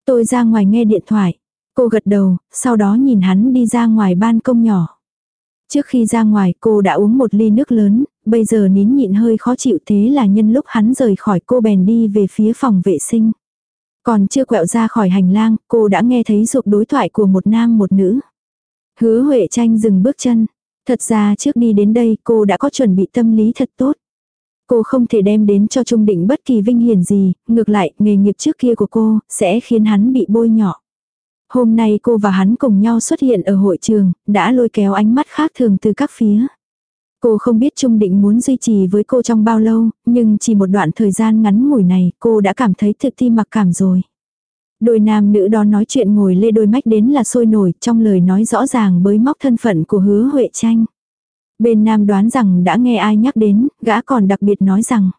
Tôi ra ngoài nghe điện thoại. Cô gật đầu, sau đó nhìn hắn đi ra ngoài ban công nhỏ. Trước khi ra ngoài cô đã uống một ly nước lớn, bây giờ nín nhịn hơi khó chịu thế là nhân lúc hắn rời khỏi cô bèn đi về phía phòng vệ sinh. Còn chưa quẹo ra khỏi hành lang, cô đã nghe thấy cuộc đối thoại của một nam một nữ. Hứa Huệ tranh dừng bước chân. Thật ra trước đi đến đây cô đã có chuẩn bị tâm lý thật tốt. Cô không thể đem đến cho Trung Định bất kỳ vinh hiển gì, ngược lại, nghề nghiệp trước kia của cô, sẽ khiến hắn bị bôi nhọ. Hôm nay cô và hắn cùng nhau xuất hiện ở hội trường, đã lôi kéo ánh mắt khác thường từ các phía. Cô không biết Trung Định muốn duy trì với cô trong bao lâu, nhưng chỉ một đoạn thời gian ngắn ngủi này cô đã cảm thấy thực thi mặc cảm rồi. Đôi nam nữ đó nói chuyện ngồi lê đôi mách đến là sôi nổi trong lời nói rõ ràng bới móc thân phận của hứa Huệ Tranh. Bên nam đoán rằng đã nghe ai nhắc đến, gã còn đặc biệt nói rằng.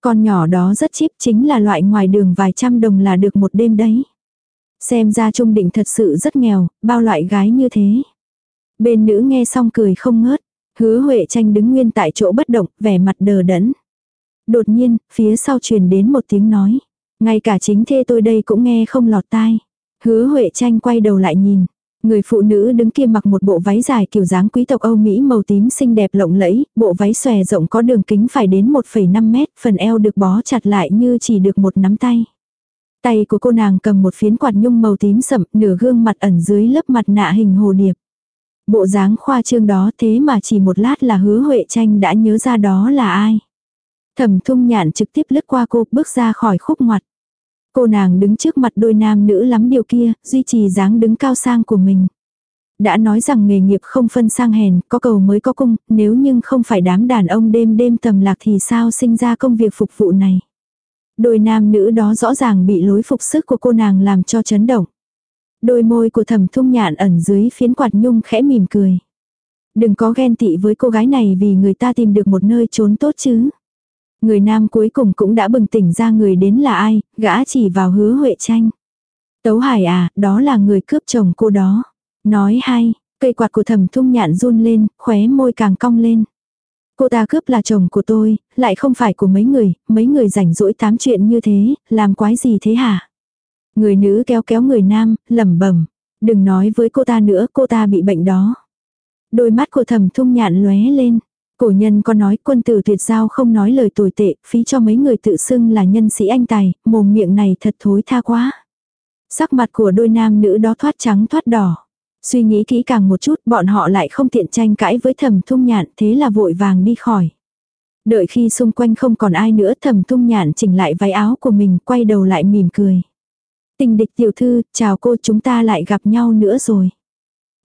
Con nhỏ đó rất chip chính là loại ngoài đường vài trăm đồng là được một đêm đấy. Xem ra Trung Định thật sự rất nghèo, bao loại gái như thế. Bên nữ nghe xong cười không ngớt. Hứa Huệ Tranh đứng nguyên tại chỗ bất động, vẻ mặt đờ đẫn. Đột nhiên, phía sau truyền đến một tiếng nói. Ngay cả chính thê tôi đây cũng nghe không lọt tai. Hứa Huệ Tranh quay đầu lại nhìn. Người phụ nữ đứng kia mặc một bộ váy dài kiểu dáng quý tộc Âu Mỹ màu tím xinh đẹp lộng lẫy, bộ váy xòe rộng có đường kính phải đến 1,5 mét, phần eo được bó chặt lại như chỉ được một nắm tay. Tay của cô nàng cầm một phiến quạt nhung màu tím sậm, nửa gương mặt ẩn dưới lớp mặt nạ hình hồ điệp. Bộ dáng khoa trương đó thế mà chỉ một lát là hứa Huệ Tranh đã nhớ ra đó là ai. Thẩm thung nhạn trực tiếp lướt qua cô, bước ra khỏi khúc ngoặt. Cô nàng đứng trước mặt đôi nam nữ lắm điều kia, duy trì dáng đứng cao sang của mình. Đã nói rằng nghề nghiệp không phân sang hèn, có cầu mới có cung, nếu nhưng không phải đám đàn ông đêm đêm tầm lạc thì sao sinh ra công việc phục vụ này. Đôi nam nữ đó rõ ràng bị lối phục sức của cô nàng làm cho chấn động. Đôi môi của thẩm thung nhạn ẩn dưới phiến quạt nhung khẽ mỉm cười. Đừng có ghen tị với cô gái này vì người ta tìm được một nơi trốn tốt chứ. Người nam cuối cùng cũng đã bừng tỉnh ra người đến là ai, gã chỉ vào hứa Huệ tranh. Tấu Hải à, đó là người cướp chồng cô đó. Nói hay, cây quạt của thẩm thung nhạn run lên, khóe môi càng cong lên. Cô ta cướp là chồng của tôi, lại không phải của mấy người, mấy người rảnh rỗi tám chuyện như thế, làm quái gì thế hả? Người nữ kéo kéo người nam, lẩm bẩm Đừng nói với cô ta nữa, cô ta bị bệnh đó. Đôi mắt của thẩm thung nhạn lóe lên. Cổ nhân có nói quân tử tuyệt giao không nói lời tồi tệ, phí cho mấy người tự xưng là nhân sĩ anh tài, mồm miệng này thật thối tha quá. Sắc mặt của đôi nam nữ đó thoát trắng thoát đỏ. Suy nghĩ kỹ càng một chút bọn họ lại không tiện tranh cãi với thẩm thung nhạn thế là vội vàng đi khỏi. Đợi khi xung quanh không còn ai nữa thẩm thung nhạn chỉnh lại váy áo của mình quay đầu lại mỉm cười. Tình địch tiểu thư, chào cô chúng ta lại gặp nhau nữa rồi.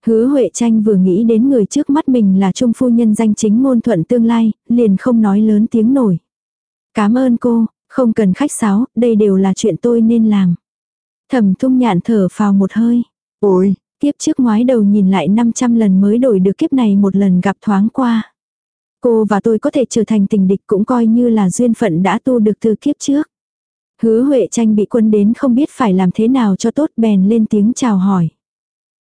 Hứa Huệ Tranh vừa nghĩ đến người trước mắt mình là trung phu nhân danh chính ngôn thuận tương lai, liền không nói lớn tiếng nổi. Cảm ơn cô, không cần khách sáo, đây đều là chuyện tôi nên làm. Thẩm thung nhạn thở phào một hơi. Ôi, kiếp trước ngoái đầu nhìn lại 500 lần mới đổi được kiếp này một lần gặp thoáng qua. Cô và tôi có thể trở thành tình địch cũng coi như là duyên phận đã tu được từ kiếp trước. Hứa Huệ tranh bị quân đến không biết phải làm thế nào cho tốt bèn lên tiếng chào hỏi.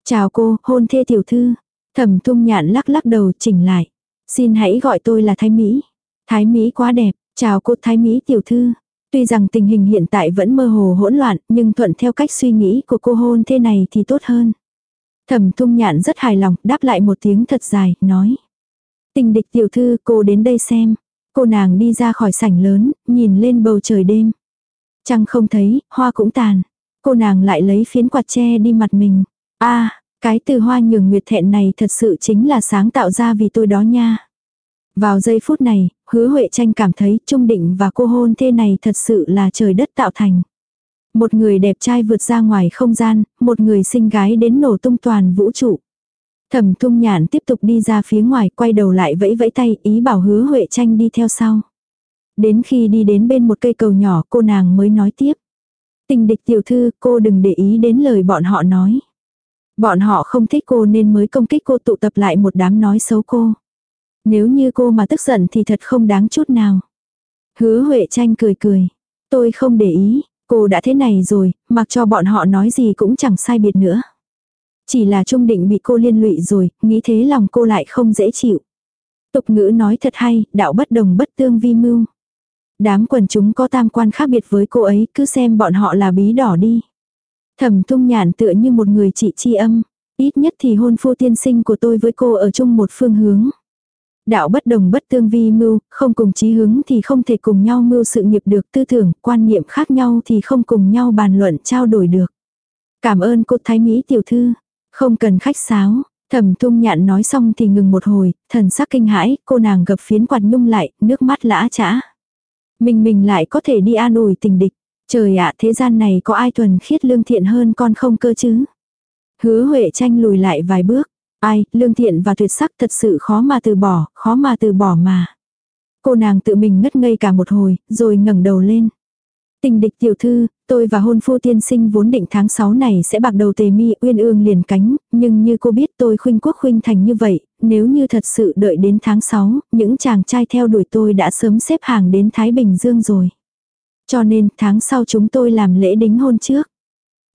Chào cô, hôn thê tiểu thư. Thẩm thung nhạn lắc lắc đầu chỉnh lại. Xin hãy gọi tôi là Thái Mỹ. Thái Mỹ quá đẹp, chào cô Thái Mỹ tiểu thư. Tuy rằng tình hình hiện tại vẫn mơ hồ hỗn loạn, nhưng thuận theo cách suy nghĩ của cô hôn thế này thì tốt hơn. Thẩm thung nhạn rất hài lòng, đáp lại một tiếng thật dài, nói. Tình địch tiểu thư, cô đến đây xem. Cô nàng đi ra khỏi sảnh lớn, nhìn lên bầu trời đêm. Trăng không thấy, hoa cũng tàn. Cô nàng lại lấy phiến quạt che đi mặt mình a cái từ hoa nhường nguyệt thẹn này thật sự chính là sáng tạo ra vì tôi đó nha. Vào giây phút này, hứa Huệ tranh cảm thấy trung định và cô hôn thê này thật sự là trời đất tạo thành. Một người đẹp trai vượt ra ngoài không gian, một người xinh gái đến nổ tung toàn vũ trụ. Thẩm thung nhàn tiếp tục đi ra phía ngoài quay đầu lại vẫy vẫy tay ý bảo hứa Huệ tranh đi theo sau. Đến khi đi đến bên một cây cầu nhỏ cô nàng mới nói tiếp. Tình địch tiểu thư cô đừng để ý đến lời bọn họ nói. Bọn họ không thích cô nên mới công kích cô tụ tập lại một đám nói xấu cô. Nếu như cô mà tức giận thì thật không đáng chút nào. Hứa Huệ tranh cười cười. Tôi không để ý, cô đã thế này rồi, mặc cho bọn họ nói gì cũng chẳng sai biệt nữa. Chỉ là trung định bị cô liên lụy rồi, nghĩ thế lòng cô lại không dễ chịu. Tục ngữ nói thật hay, đạo bất đồng bất tương vi mưu. Đám quần chúng có tam quan khác biệt với cô ấy, cứ xem bọn họ là bí đỏ đi. Thẩm tung nhàn tựa như một người chị chi âm. Ít nhất thì hôn phu tiên sinh của tôi với cô ở chung một phương hướng. Đạo bất đồng bất tương vi mưu, không cùng chí hướng thì không thể cùng nhau mưu sự nghiệp được tư tưởng, quan niệm khác nhau thì không cùng nhau bàn luận trao đổi được. Cảm ơn cô Thái Mỹ tiểu thư. Không cần khách sáo. Thẩm tung nhạn nói xong thì ngừng một hồi, thần sắc kinh hãi, cô nàng gập phiến quạt nhung lại, nước mắt lã chã. Mình mình lại có thể đi an ủi tình địch. Trời ạ thế gian này có ai thuần khiết lương thiện hơn con không cơ chứ. Hứa Huệ tranh lùi lại vài bước. Ai, lương thiện và tuyệt sắc thật sự khó mà từ bỏ, khó mà từ bỏ mà. Cô nàng tự mình ngất ngây cả một hồi, rồi ngẩng đầu lên. Tình địch tiểu thư, tôi và hôn phu tiên sinh vốn định tháng 6 này sẽ bạc đầu tề mi uyên ương liền cánh, nhưng như cô biết tôi khuynh quốc khuynh thành như vậy, nếu như thật sự đợi đến tháng 6, những chàng trai theo đuổi tôi đã sớm xếp hàng đến Thái Bình Dương rồi. Cho nên tháng sau chúng tôi làm lễ đính hôn trước.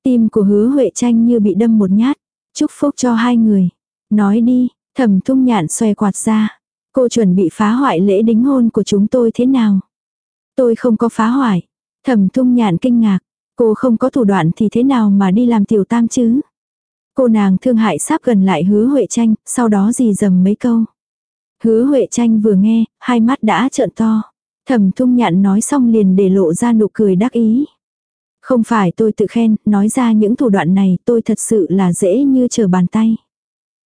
Tim của hứa Huệ tranh như bị đâm một nhát. Chúc phúc cho hai người. Nói đi, thẩm thung nhạn xòe quạt ra. Cô chuẩn bị phá hoại lễ đính hôn của chúng tôi thế nào? Tôi không có phá hoại. Thẩm thung nhạn kinh ngạc. Cô không có thủ đoạn thì thế nào mà đi làm tiểu tam chứ? Cô nàng thương hại sắp gần lại hứa Huệ tranh, sau đó gì dầm mấy câu. Hứa Huệ tranh vừa nghe, hai mắt đã trợn to. Thẩm thung nhạn nói xong liền để lộ ra nụ cười đắc ý. Không phải tôi tự khen, nói ra những thủ đoạn này tôi thật sự là dễ như trở bàn tay.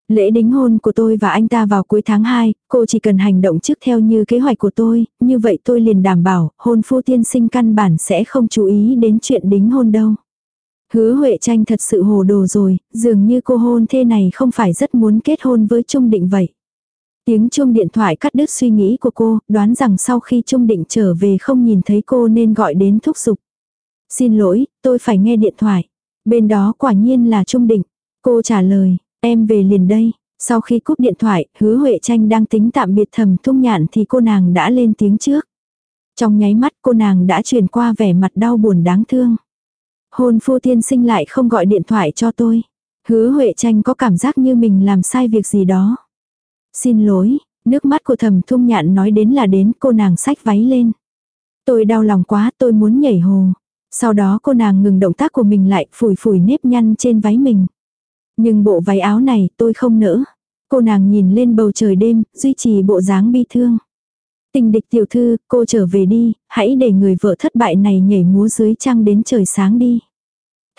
Lễ đính hôn của tôi và anh ta vào cuối tháng 2, cô chỉ cần hành động trước theo như kế hoạch của tôi, như vậy tôi liền đảm bảo, hôn phu tiên sinh căn bản sẽ không chú ý đến chuyện đính hôn đâu. Hứa Huệ tranh thật sự hồ đồ rồi, dường như cô hôn thê này không phải rất muốn kết hôn với Trung Định vậy. Tiếng chuông điện thoại cắt đứt suy nghĩ của cô, đoán rằng sau khi Trung Định trở về không nhìn thấy cô nên gọi đến thúc giục. Xin lỗi, tôi phải nghe điện thoại. Bên đó quả nhiên là Trung Định. Cô trả lời, em về liền đây. Sau khi cúp điện thoại, hứa Huệ Tranh đang tính tạm biệt thầm thung nhạn thì cô nàng đã lên tiếng trước. Trong nháy mắt cô nàng đã truyền qua vẻ mặt đau buồn đáng thương. Hôn phu tiên sinh lại không gọi điện thoại cho tôi. Hứa Huệ tranh có cảm giác như mình làm sai việc gì đó. Xin lỗi, nước mắt của thầm thung nhạn nói đến là đến cô nàng sách váy lên. Tôi đau lòng quá tôi muốn nhảy hồ. Sau đó cô nàng ngừng động tác của mình lại phủi phủi nếp nhăn trên váy mình. Nhưng bộ váy áo này tôi không nỡ. Cô nàng nhìn lên bầu trời đêm, duy trì bộ dáng bi thương. Tình địch tiểu thư, cô trở về đi, hãy để người vợ thất bại này nhảy múa dưới trăng đến trời sáng đi.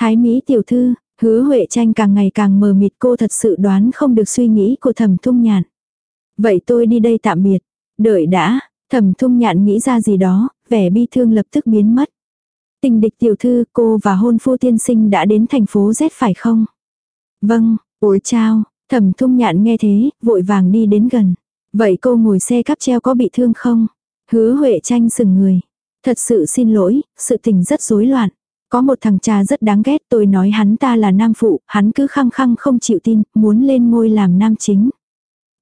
Thái Mỹ tiểu thư, hứa Huệ tranh càng ngày càng mờ mịt cô thật sự đoán không được suy nghĩ của thầm thung nhạn. Vậy tôi đi đây tạm biệt. Đợi đã, thầm thung nhạn nghĩ ra gì đó, vẻ bi thương lập tức biến mất. Tình địch tiểu thư, cô và hôn phu tiên sinh đã đến thành phố Z phải không? Vâng, ôi chao, thầm thung nhạn nghe thế, vội vàng đi đến gần. Vậy cô ngồi xe cắp treo có bị thương không? Hứa Huệ tranh sừng người. Thật sự xin lỗi, sự tình rất rối loạn. Có một thằng cha rất đáng ghét tôi nói hắn ta là nam phụ, hắn cứ khăng khăng không chịu tin, muốn lên ngôi làm nam chính.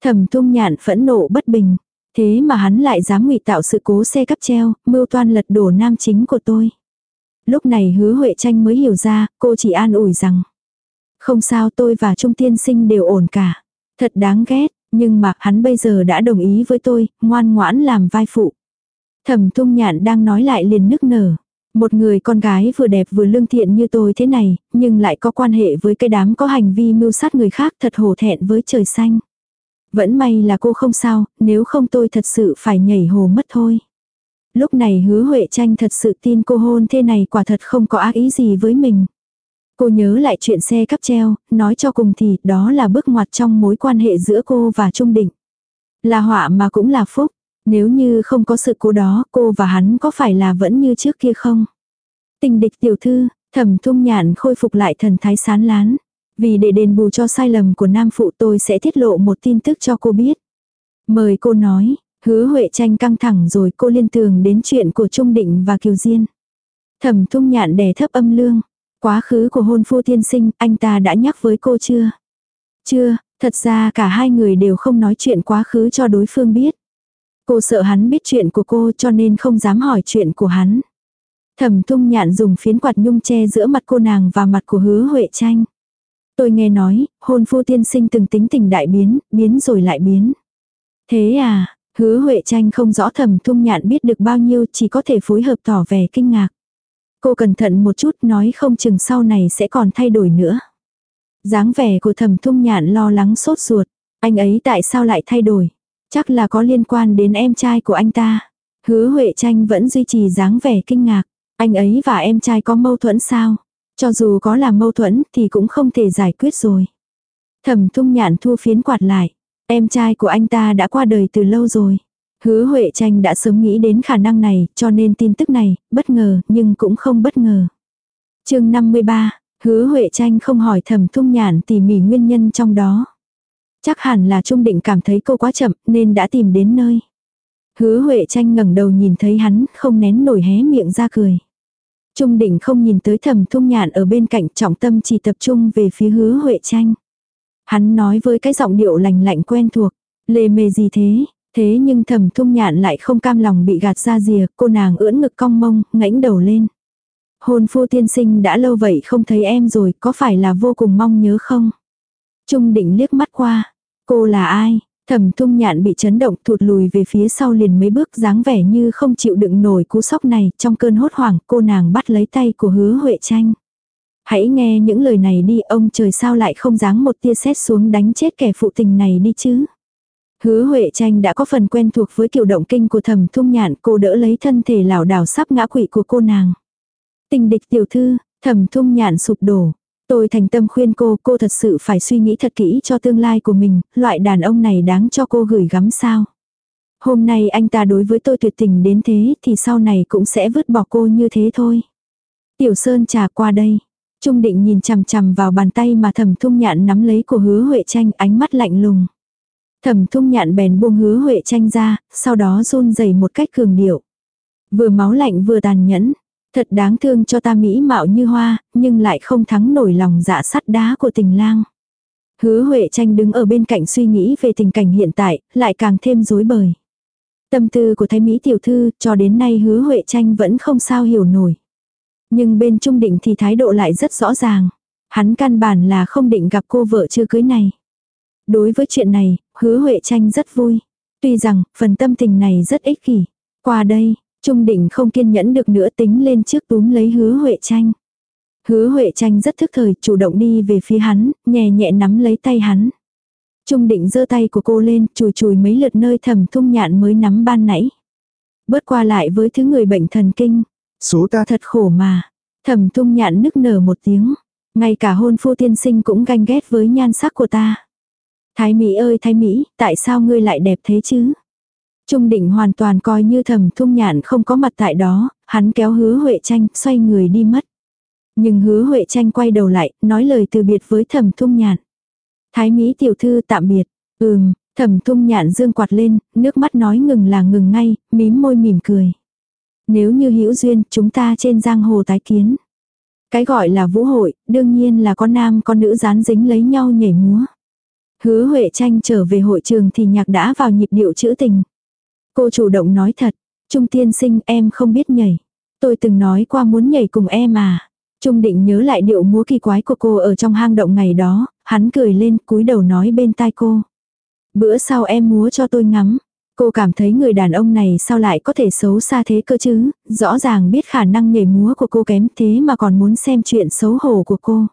Thẩm tung nhạn phẫn nộ bất bình. Thế mà hắn lại dám ngụy tạo sự cố xe cắp treo, mưu toan lật đổ nam chính của tôi. Lúc này hứa Huệ tranh mới hiểu ra, cô chỉ an ủi rằng. Không sao tôi và Trung Tiên Sinh đều ổn cả. Thật đáng ghét, nhưng mà hắn bây giờ đã đồng ý với tôi, ngoan ngoãn làm vai phụ. Thẩm tung nhạn đang nói lại liền nức nở. Một người con gái vừa đẹp vừa lương thiện như tôi thế này, nhưng lại có quan hệ với cái đám có hành vi mưu sát người khác thật hổ thẹn với trời xanh. Vẫn may là cô không sao, nếu không tôi thật sự phải nhảy hồ mất thôi. Lúc này hứa Huệ tranh thật sự tin cô hôn thế này quả thật không có ác ý gì với mình. Cô nhớ lại chuyện xe cắp treo, nói cho cùng thì đó là bước ngoặt trong mối quan hệ giữa cô và Trung Định. Là họa mà cũng là phúc. Nếu như không có sự cố đó, cô và hắn có phải là vẫn như trước kia không? Tình địch tiểu thư, thẩm thung nhạn khôi phục lại thần thái sán lán. Vì để đền bù cho sai lầm của nam phụ tôi sẽ tiết lộ một tin tức cho cô biết. Mời cô nói, hứa Huệ tranh căng thẳng rồi cô liên tưởng đến chuyện của Trung Định và Kiều Diên. Thẩm thung nhạn đè thấp âm lương. Quá khứ của hôn phu tiên sinh, anh ta đã nhắc với cô chưa? Chưa, thật ra cả hai người đều không nói chuyện quá khứ cho đối phương biết. Cô sợ hắn biết chuyện của cô cho nên không dám hỏi chuyện của hắn. Thẩm thung nhạn dùng phiến quạt nhung che giữa mặt cô nàng và mặt của hứa Huệ tranh. Tôi nghe nói, hôn phu tiên sinh từng tính tình đại biến, biến rồi lại biến. Thế à, hứa Huệ tranh không rõ thầm thung nhạn biết được bao nhiêu chỉ có thể phối hợp tỏ vẻ kinh ngạc. Cô cẩn thận một chút nói không chừng sau này sẽ còn thay đổi nữa. dáng vẻ của thầm thung nhạn lo lắng sốt ruột. Anh ấy tại sao lại thay đổi? Chắc là có liên quan đến em trai của anh ta. Hứa Huệ tranh vẫn duy trì dáng vẻ kinh ngạc. Anh ấy và em trai có mâu thuẫn sao? Cho dù có là mâu thuẫn thì cũng không thể giải quyết rồi. Thẩm Thung nhạn thu phiến quạt lại. Em trai của anh ta đã qua đời từ lâu rồi. Hứa Huệ tranh đã sớm nghĩ đến khả năng này, cho nên tin tức này, bất ngờ, nhưng cũng không bất ngờ. chương 53, hứa Huệ tranh không hỏi thẩm Thung nhạn tỉ mỉ nguyên nhân trong đó. Chắc hẳn là Trung Định cảm thấy cô quá chậm, nên đã tìm đến nơi. Hứa Huệ tranh ngẩng đầu nhìn thấy hắn, không nén nổi hé miệng ra cười. Trung Định không nhìn tới thẩm thung nhạn ở bên cạnh trọng tâm chỉ tập trung về phía hứa Huệ tranh. Hắn nói với cái giọng điệu lành lạnh quen thuộc, lê mê gì thế, thế nhưng thẩm thung nhạn lại không cam lòng bị gạt ra rìa, cô nàng ưỡn ngực cong mông, ngãnh đầu lên. Hôn phu tiên sinh đã lâu vậy không thấy em rồi, có phải là vô cùng mong nhớ không? Trung định liếc mắt qua. Cô là ai? Thẩm thung nhạn bị chấn động thụt lùi về phía sau liền mấy bước dáng vẻ như không chịu đựng nổi cú sốc này. Trong cơn hốt hoảng cô nàng bắt lấy tay của hứa Huệ tranh. Hãy nghe những lời này đi ông trời sao lại không dáng một tia sét xuống đánh chết kẻ phụ tình này đi chứ. Hứa Huệ tranh đã có phần quen thuộc với kiểu động kinh của thẩm thung nhạn cô đỡ lấy thân thể lảo đảo sắp ngã quỵ của cô nàng. Tình địch tiểu thư, thẩm thung nhạn sụp đổ. Tôi thành tâm khuyên cô, cô thật sự phải suy nghĩ thật kỹ cho tương lai của mình, loại đàn ông này đáng cho cô gửi gắm sao. Hôm nay anh ta đối với tôi tuyệt tình đến thế thì sau này cũng sẽ vứt bỏ cô như thế thôi. Tiểu Sơn trà qua đây. Trung định nhìn chằm chằm vào bàn tay mà thẩm thung nhạn nắm lấy của hứa Huệ tranh ánh mắt lạnh lùng. Thẩm thung nhạn bèn buông hứa Huệ tranh ra, sau đó run rẩy một cách cường điệu. Vừa máu lạnh vừa tàn nhẫn, Thật đáng thương cho ta mỹ mạo như hoa, nhưng lại không thắng nổi lòng dạ sắt đá của tình lang. Hứa Huệ tranh đứng ở bên cạnh suy nghĩ về tình cảnh hiện tại, lại càng thêm rối bời. Tâm tư của Thái Mỹ tiểu thư cho đến nay hứa Huệ tranh vẫn không sao hiểu nổi. Nhưng bên Trung Định thì thái độ lại rất rõ ràng. Hắn căn bản là không định gặp cô vợ chưa cưới này. Đối với chuyện này, hứa Huệ tranh rất vui. Tuy rằng, phần tâm tình này rất ích kỷ. Qua đây, Trung Định không kiên nhẫn được nữa tính lên trước túm lấy hứa Huệ tranh. Hứa Huệ tranh rất thức thời, chủ động đi về phía hắn, nhẹ nhẹ nắm lấy tay hắn. Trung định giơ tay của cô lên, chùi chùi mấy lượt nơi thầm thung nhạn mới nắm ban nãy. Bớt qua lại với thứ người bệnh thần kinh. Số ta thật khổ mà. Thầm thung nhạn nức nở một tiếng. Ngay cả hôn phu tiên sinh cũng ganh ghét với nhan sắc của ta. Thái Mỹ ơi Thái Mỹ, tại sao ngươi lại đẹp thế chứ? Trung định hoàn toàn coi như thầm thung nhạn không có mặt tại đó, hắn kéo hứa Huệ tranh, xoay người đi mất. Nhưng hứa Huệ tranh quay đầu lại, nói lời từ biệt với thầm thung nhạn. Thái Mỹ tiểu thư tạm biệt. Ừm, thẩm thung nhạn dương quạt lên, nước mắt nói ngừng là ngừng ngay, mím môi mỉm cười. Nếu như hữu duyên, chúng ta trên giang hồ tái kiến. Cái gọi là vũ hội, đương nhiên là con nam con nữ dán dính lấy nhau nhảy múa. Hứa Huệ tranh trở về hội trường thì nhạc đã vào nhịp điệu trữ tình. Cô chủ động nói thật, Trung tiên sinh em không biết nhảy. Tôi từng nói qua muốn nhảy cùng em à. Trung định nhớ lại điệu múa kỳ quái của cô ở trong hang động ngày đó, hắn cười lên cúi đầu nói bên tai cô. Bữa sau em múa cho tôi ngắm. Cô cảm thấy người đàn ông này sao lại có thể xấu xa thế cơ chứ, rõ ràng biết khả năng nhảy múa của cô kém thế mà còn muốn xem chuyện xấu hổ của cô.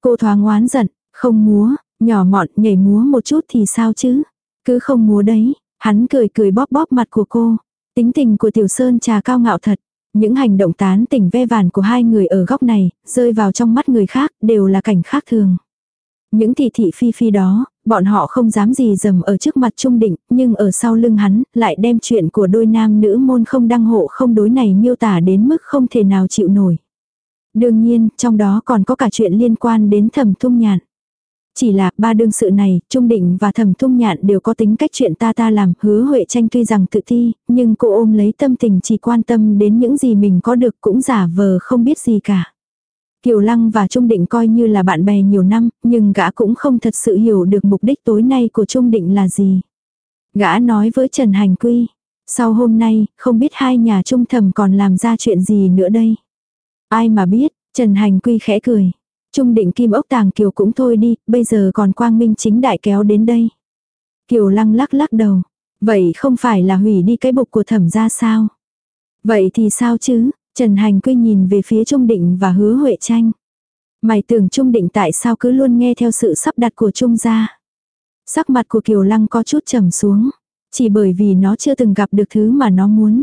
Cô thoáng oán giận, không múa, nhỏ mọn nhảy múa một chút thì sao chứ, cứ không múa đấy, hắn cười cười bóp bóp mặt của cô. Tính tình của Tiểu Sơn trà cao ngạo thật, những hành động tán tỉnh ve vàn của hai người ở góc này, rơi vào trong mắt người khác, đều là cảnh khác thường. Những thị thị phi phi đó, bọn họ không dám gì dầm ở trước mặt trung định, nhưng ở sau lưng hắn, lại đem chuyện của đôi nam nữ môn không đăng hộ không đối này miêu tả đến mức không thể nào chịu nổi. Đương nhiên, trong đó còn có cả chuyện liên quan đến thẩm thung nhạn. Chỉ là ba đương sự này, Trung Định và Thẩm Thung Nhạn đều có tính cách chuyện ta ta làm, hứa Huệ tranh tuy rằng tự thi, nhưng cô ôm lấy tâm tình chỉ quan tâm đến những gì mình có được cũng giả vờ không biết gì cả. Kiều Lăng và Trung Định coi như là bạn bè nhiều năm, nhưng gã cũng không thật sự hiểu được mục đích tối nay của Trung Định là gì. Gã nói với Trần Hành Quy, sau hôm nay, không biết hai nhà trung thầm còn làm ra chuyện gì nữa đây. Ai mà biết, Trần Hành Quy khẽ cười. Trung định kim ốc tàng kiều cũng thôi đi, bây giờ còn quang minh chính đại kéo đến đây. Kiều lăng lắc lắc đầu. Vậy không phải là hủy đi cái bục của thẩm ra sao? Vậy thì sao chứ? Trần Hành Quy nhìn về phía Trung Định và hứa Huệ Tranh. Mày tưởng Trung Định tại sao cứ luôn nghe theo sự sắp đặt của Trung gia? Sắc mặt của Kiều Lăng có chút trầm xuống. Chỉ bởi vì nó chưa từng gặp được thứ mà nó muốn.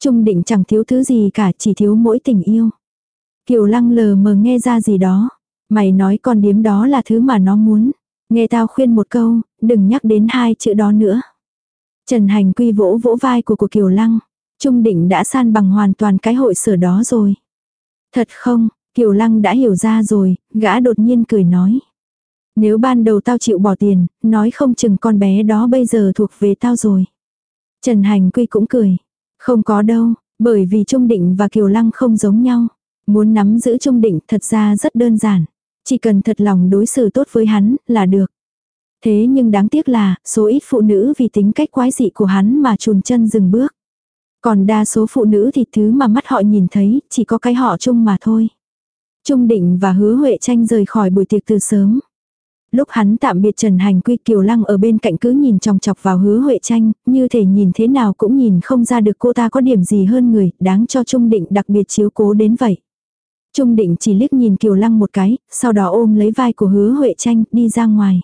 Trung Định chẳng thiếu thứ gì cả chỉ thiếu mỗi tình yêu. Kiều lăng lờ mờ nghe ra gì đó. Mày nói con điếm đó là thứ mà nó muốn. Nghe tao khuyên một câu, đừng nhắc đến hai chữ đó nữa. Trần Hành quy vỗ vỗ vai của của Kiều Lăng. Trung định đã san bằng hoàn toàn cái hội sở đó rồi. Thật không, Kiều Lăng đã hiểu ra rồi, gã đột nhiên cười nói. Nếu ban đầu tao chịu bỏ tiền, nói không chừng con bé đó bây giờ thuộc về tao rồi. Trần Hành Quy cũng cười. Không có đâu, bởi vì Trung Định và Kiều Lăng không giống nhau. Muốn nắm giữ trung định thật ra rất đơn giản. Chỉ cần thật lòng đối xử tốt với hắn là được. Thế nhưng đáng tiếc là, số ít phụ nữ vì tính cách quái dị của hắn mà chùn chân dừng bước. Còn đa số phụ nữ thì thứ mà mắt họ nhìn thấy, chỉ có cái họ chung mà thôi. Trung định và hứa Huệ tranh rời khỏi buổi tiệc từ sớm. Lúc hắn tạm biệt Trần Hành Quy Kiều Lăng ở bên cạnh cứ nhìn chòng chọc vào hứa Huệ tranh, như thể nhìn thế nào cũng nhìn không ra được cô ta có điểm gì hơn người, đáng cho Trung định đặc biệt chiếu cố đến vậy. Trung định chỉ liếc nhìn Kiều Lăng một cái, sau đó ôm lấy vai của hứa Huệ tranh, đi ra ngoài.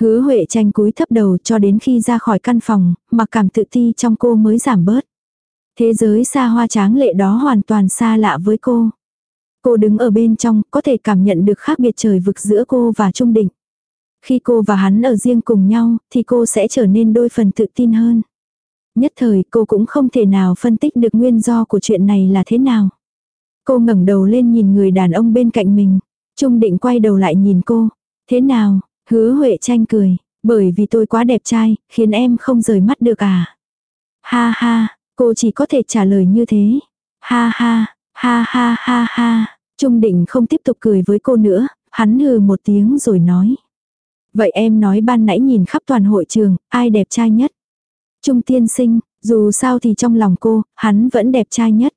Hứa Huệ tranh cúi thấp đầu cho đến khi ra khỏi căn phòng, mặc cảm tự ti trong cô mới giảm bớt. Thế giới xa hoa tráng lệ đó hoàn toàn xa lạ với cô. Cô đứng ở bên trong, có thể cảm nhận được khác biệt trời vực giữa cô và Trung Định. Khi cô và hắn ở riêng cùng nhau, thì cô sẽ trở nên đôi phần tự tin hơn. Nhất thời cô cũng không thể nào phân tích được nguyên do của chuyện này là thế nào. Cô ngẩng đầu lên nhìn người đàn ông bên cạnh mình. Trung định quay đầu lại nhìn cô. Thế nào, hứa Huệ tranh cười. Bởi vì tôi quá đẹp trai, khiến em không rời mắt được à. Ha ha, cô chỉ có thể trả lời như thế. Ha ha, ha ha ha ha. Trung định không tiếp tục cười với cô nữa, hắn hừ một tiếng rồi nói. Vậy em nói ban nãy nhìn khắp toàn hội trường, ai đẹp trai nhất? Trung tiên sinh, dù sao thì trong lòng cô, hắn vẫn đẹp trai nhất.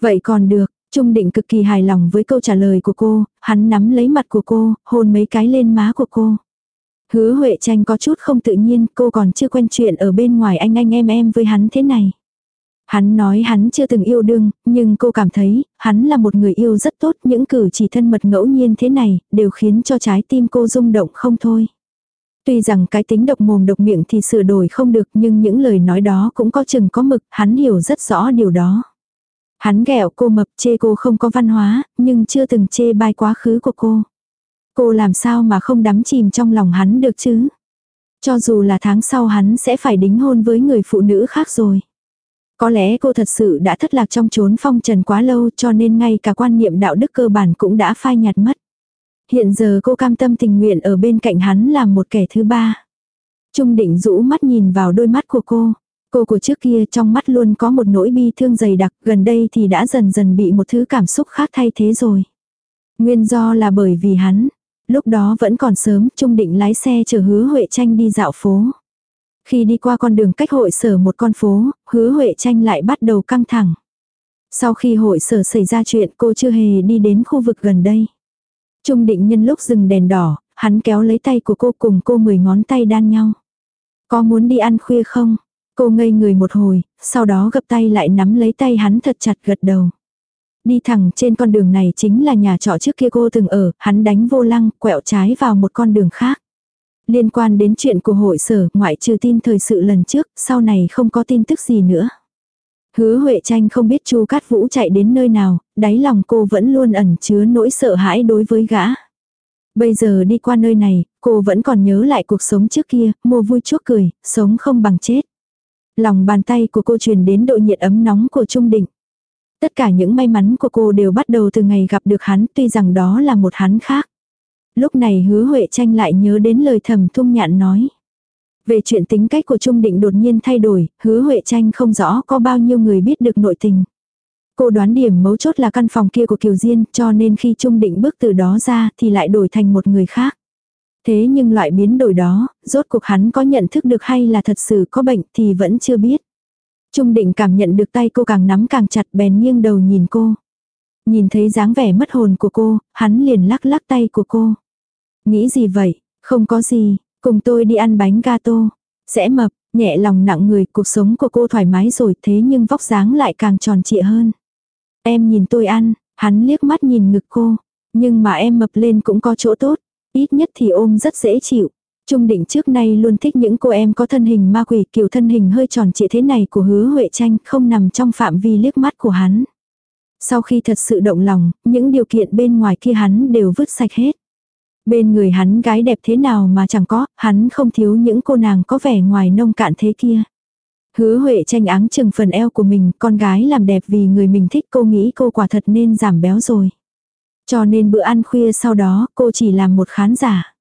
Vậy còn được, Trung định cực kỳ hài lòng với câu trả lời của cô, hắn nắm lấy mặt của cô, hôn mấy cái lên má của cô. Hứa Huệ tranh có chút không tự nhiên, cô còn chưa quen chuyện ở bên ngoài anh anh em em với hắn thế này. Hắn nói hắn chưa từng yêu đương, nhưng cô cảm thấy, hắn là một người yêu rất tốt, những cử chỉ thân mật ngẫu nhiên thế này, đều khiến cho trái tim cô rung động không thôi. Tuy rằng cái tính độc mồm độc miệng thì sửa đổi không được nhưng những lời nói đó cũng có chừng có mực, hắn hiểu rất rõ điều đó. Hắn ghẹo cô mập chê cô không có văn hóa, nhưng chưa từng chê bai quá khứ của cô. Cô làm sao mà không đắm chìm trong lòng hắn được chứ? Cho dù là tháng sau hắn sẽ phải đính hôn với người phụ nữ khác rồi. Có lẽ cô thật sự đã thất lạc trong chốn phong trần quá lâu cho nên ngay cả quan niệm đạo đức cơ bản cũng đã phai nhạt mất. Hiện giờ cô cam tâm tình nguyện ở bên cạnh hắn làm một kẻ thứ ba. Trung định rũ mắt nhìn vào đôi mắt của cô. Cô của trước kia trong mắt luôn có một nỗi bi thương dày đặc, gần đây thì đã dần dần bị một thứ cảm xúc khác thay thế rồi. Nguyên do là bởi vì hắn. Lúc đó vẫn còn sớm, Trung định lái xe chở hứa Huệ Tranh đi dạo phố. Khi đi qua con đường cách hội sở một con phố, hứa Huệ Tranh lại bắt đầu căng thẳng. Sau khi hội sở xảy ra chuyện cô chưa hề đi đến khu vực gần đây. Trung định nhân lúc dừng đèn đỏ, hắn kéo lấy tay của cô cùng cô mười ngón tay đan nhau. Có muốn đi ăn khuya không? Cô ngây người một hồi, sau đó gập tay lại nắm lấy tay hắn thật chặt gật đầu. Đi thẳng trên con đường này chính là nhà trọ trước kia cô từng ở, hắn đánh vô lăng, quẹo trái vào một con đường khác. Liên quan đến chuyện của hội sở, ngoại trừ tin thời sự lần trước, sau này không có tin tức gì nữa. Hứa Huệ Tranh không biết Chu Cát Vũ chạy đến nơi nào, đáy lòng cô vẫn luôn ẩn chứa nỗi sợ hãi đối với gã. Bây giờ đi qua nơi này, cô vẫn còn nhớ lại cuộc sống trước kia, mua vui chuốc cười, sống không bằng chết. Lòng bàn tay của cô truyền đến độ nhiệt ấm nóng của Trung Định. Tất cả những may mắn của cô đều bắt đầu từ ngày gặp được hắn tuy rằng đó là một hắn khác. Lúc này hứa Huệ tranh lại nhớ đến lời thầm thung nhạn nói. Về chuyện tính cách của Trung Định đột nhiên thay đổi, hứa Huệ tranh không rõ có bao nhiêu người biết được nội tình. Cô đoán điểm mấu chốt là căn phòng kia của Kiều Diên cho nên khi Trung Định bước từ đó ra thì lại đổi thành một người khác. Thế nhưng loại biến đổi đó, rốt cuộc hắn có nhận thức được hay là thật sự có bệnh thì vẫn chưa biết. Trung định cảm nhận được tay cô càng nắm càng chặt bèn nghiêng đầu nhìn cô. Nhìn thấy dáng vẻ mất hồn của cô, hắn liền lắc lắc tay của cô. Nghĩ gì vậy? Không có gì, cùng tôi đi ăn bánh gato. Sẽ mập, nhẹ lòng nặng người, cuộc sống của cô thoải mái rồi thế nhưng vóc dáng lại càng tròn trịa hơn. Em nhìn tôi ăn, hắn liếc mắt nhìn ngực cô. Nhưng mà em mập lên cũng có chỗ tốt. Ít nhất thì ôm rất dễ chịu. Trung định trước nay luôn thích những cô em có thân hình ma quỷ kiểu thân hình hơi tròn trịa thế này của hứa Huệ Tranh không nằm trong phạm vi liếc mắt của hắn. Sau khi thật sự động lòng, những điều kiện bên ngoài kia hắn đều vứt sạch hết. Bên người hắn gái đẹp thế nào mà chẳng có, hắn không thiếu những cô nàng có vẻ ngoài nông cạn thế kia. Hứa Huệ tranh áng chừng phần eo của mình, con gái làm đẹp vì người mình thích cô nghĩ cô quả thật nên giảm béo rồi. Cho nên bữa ăn khuya sau đó cô chỉ làm một khán giả.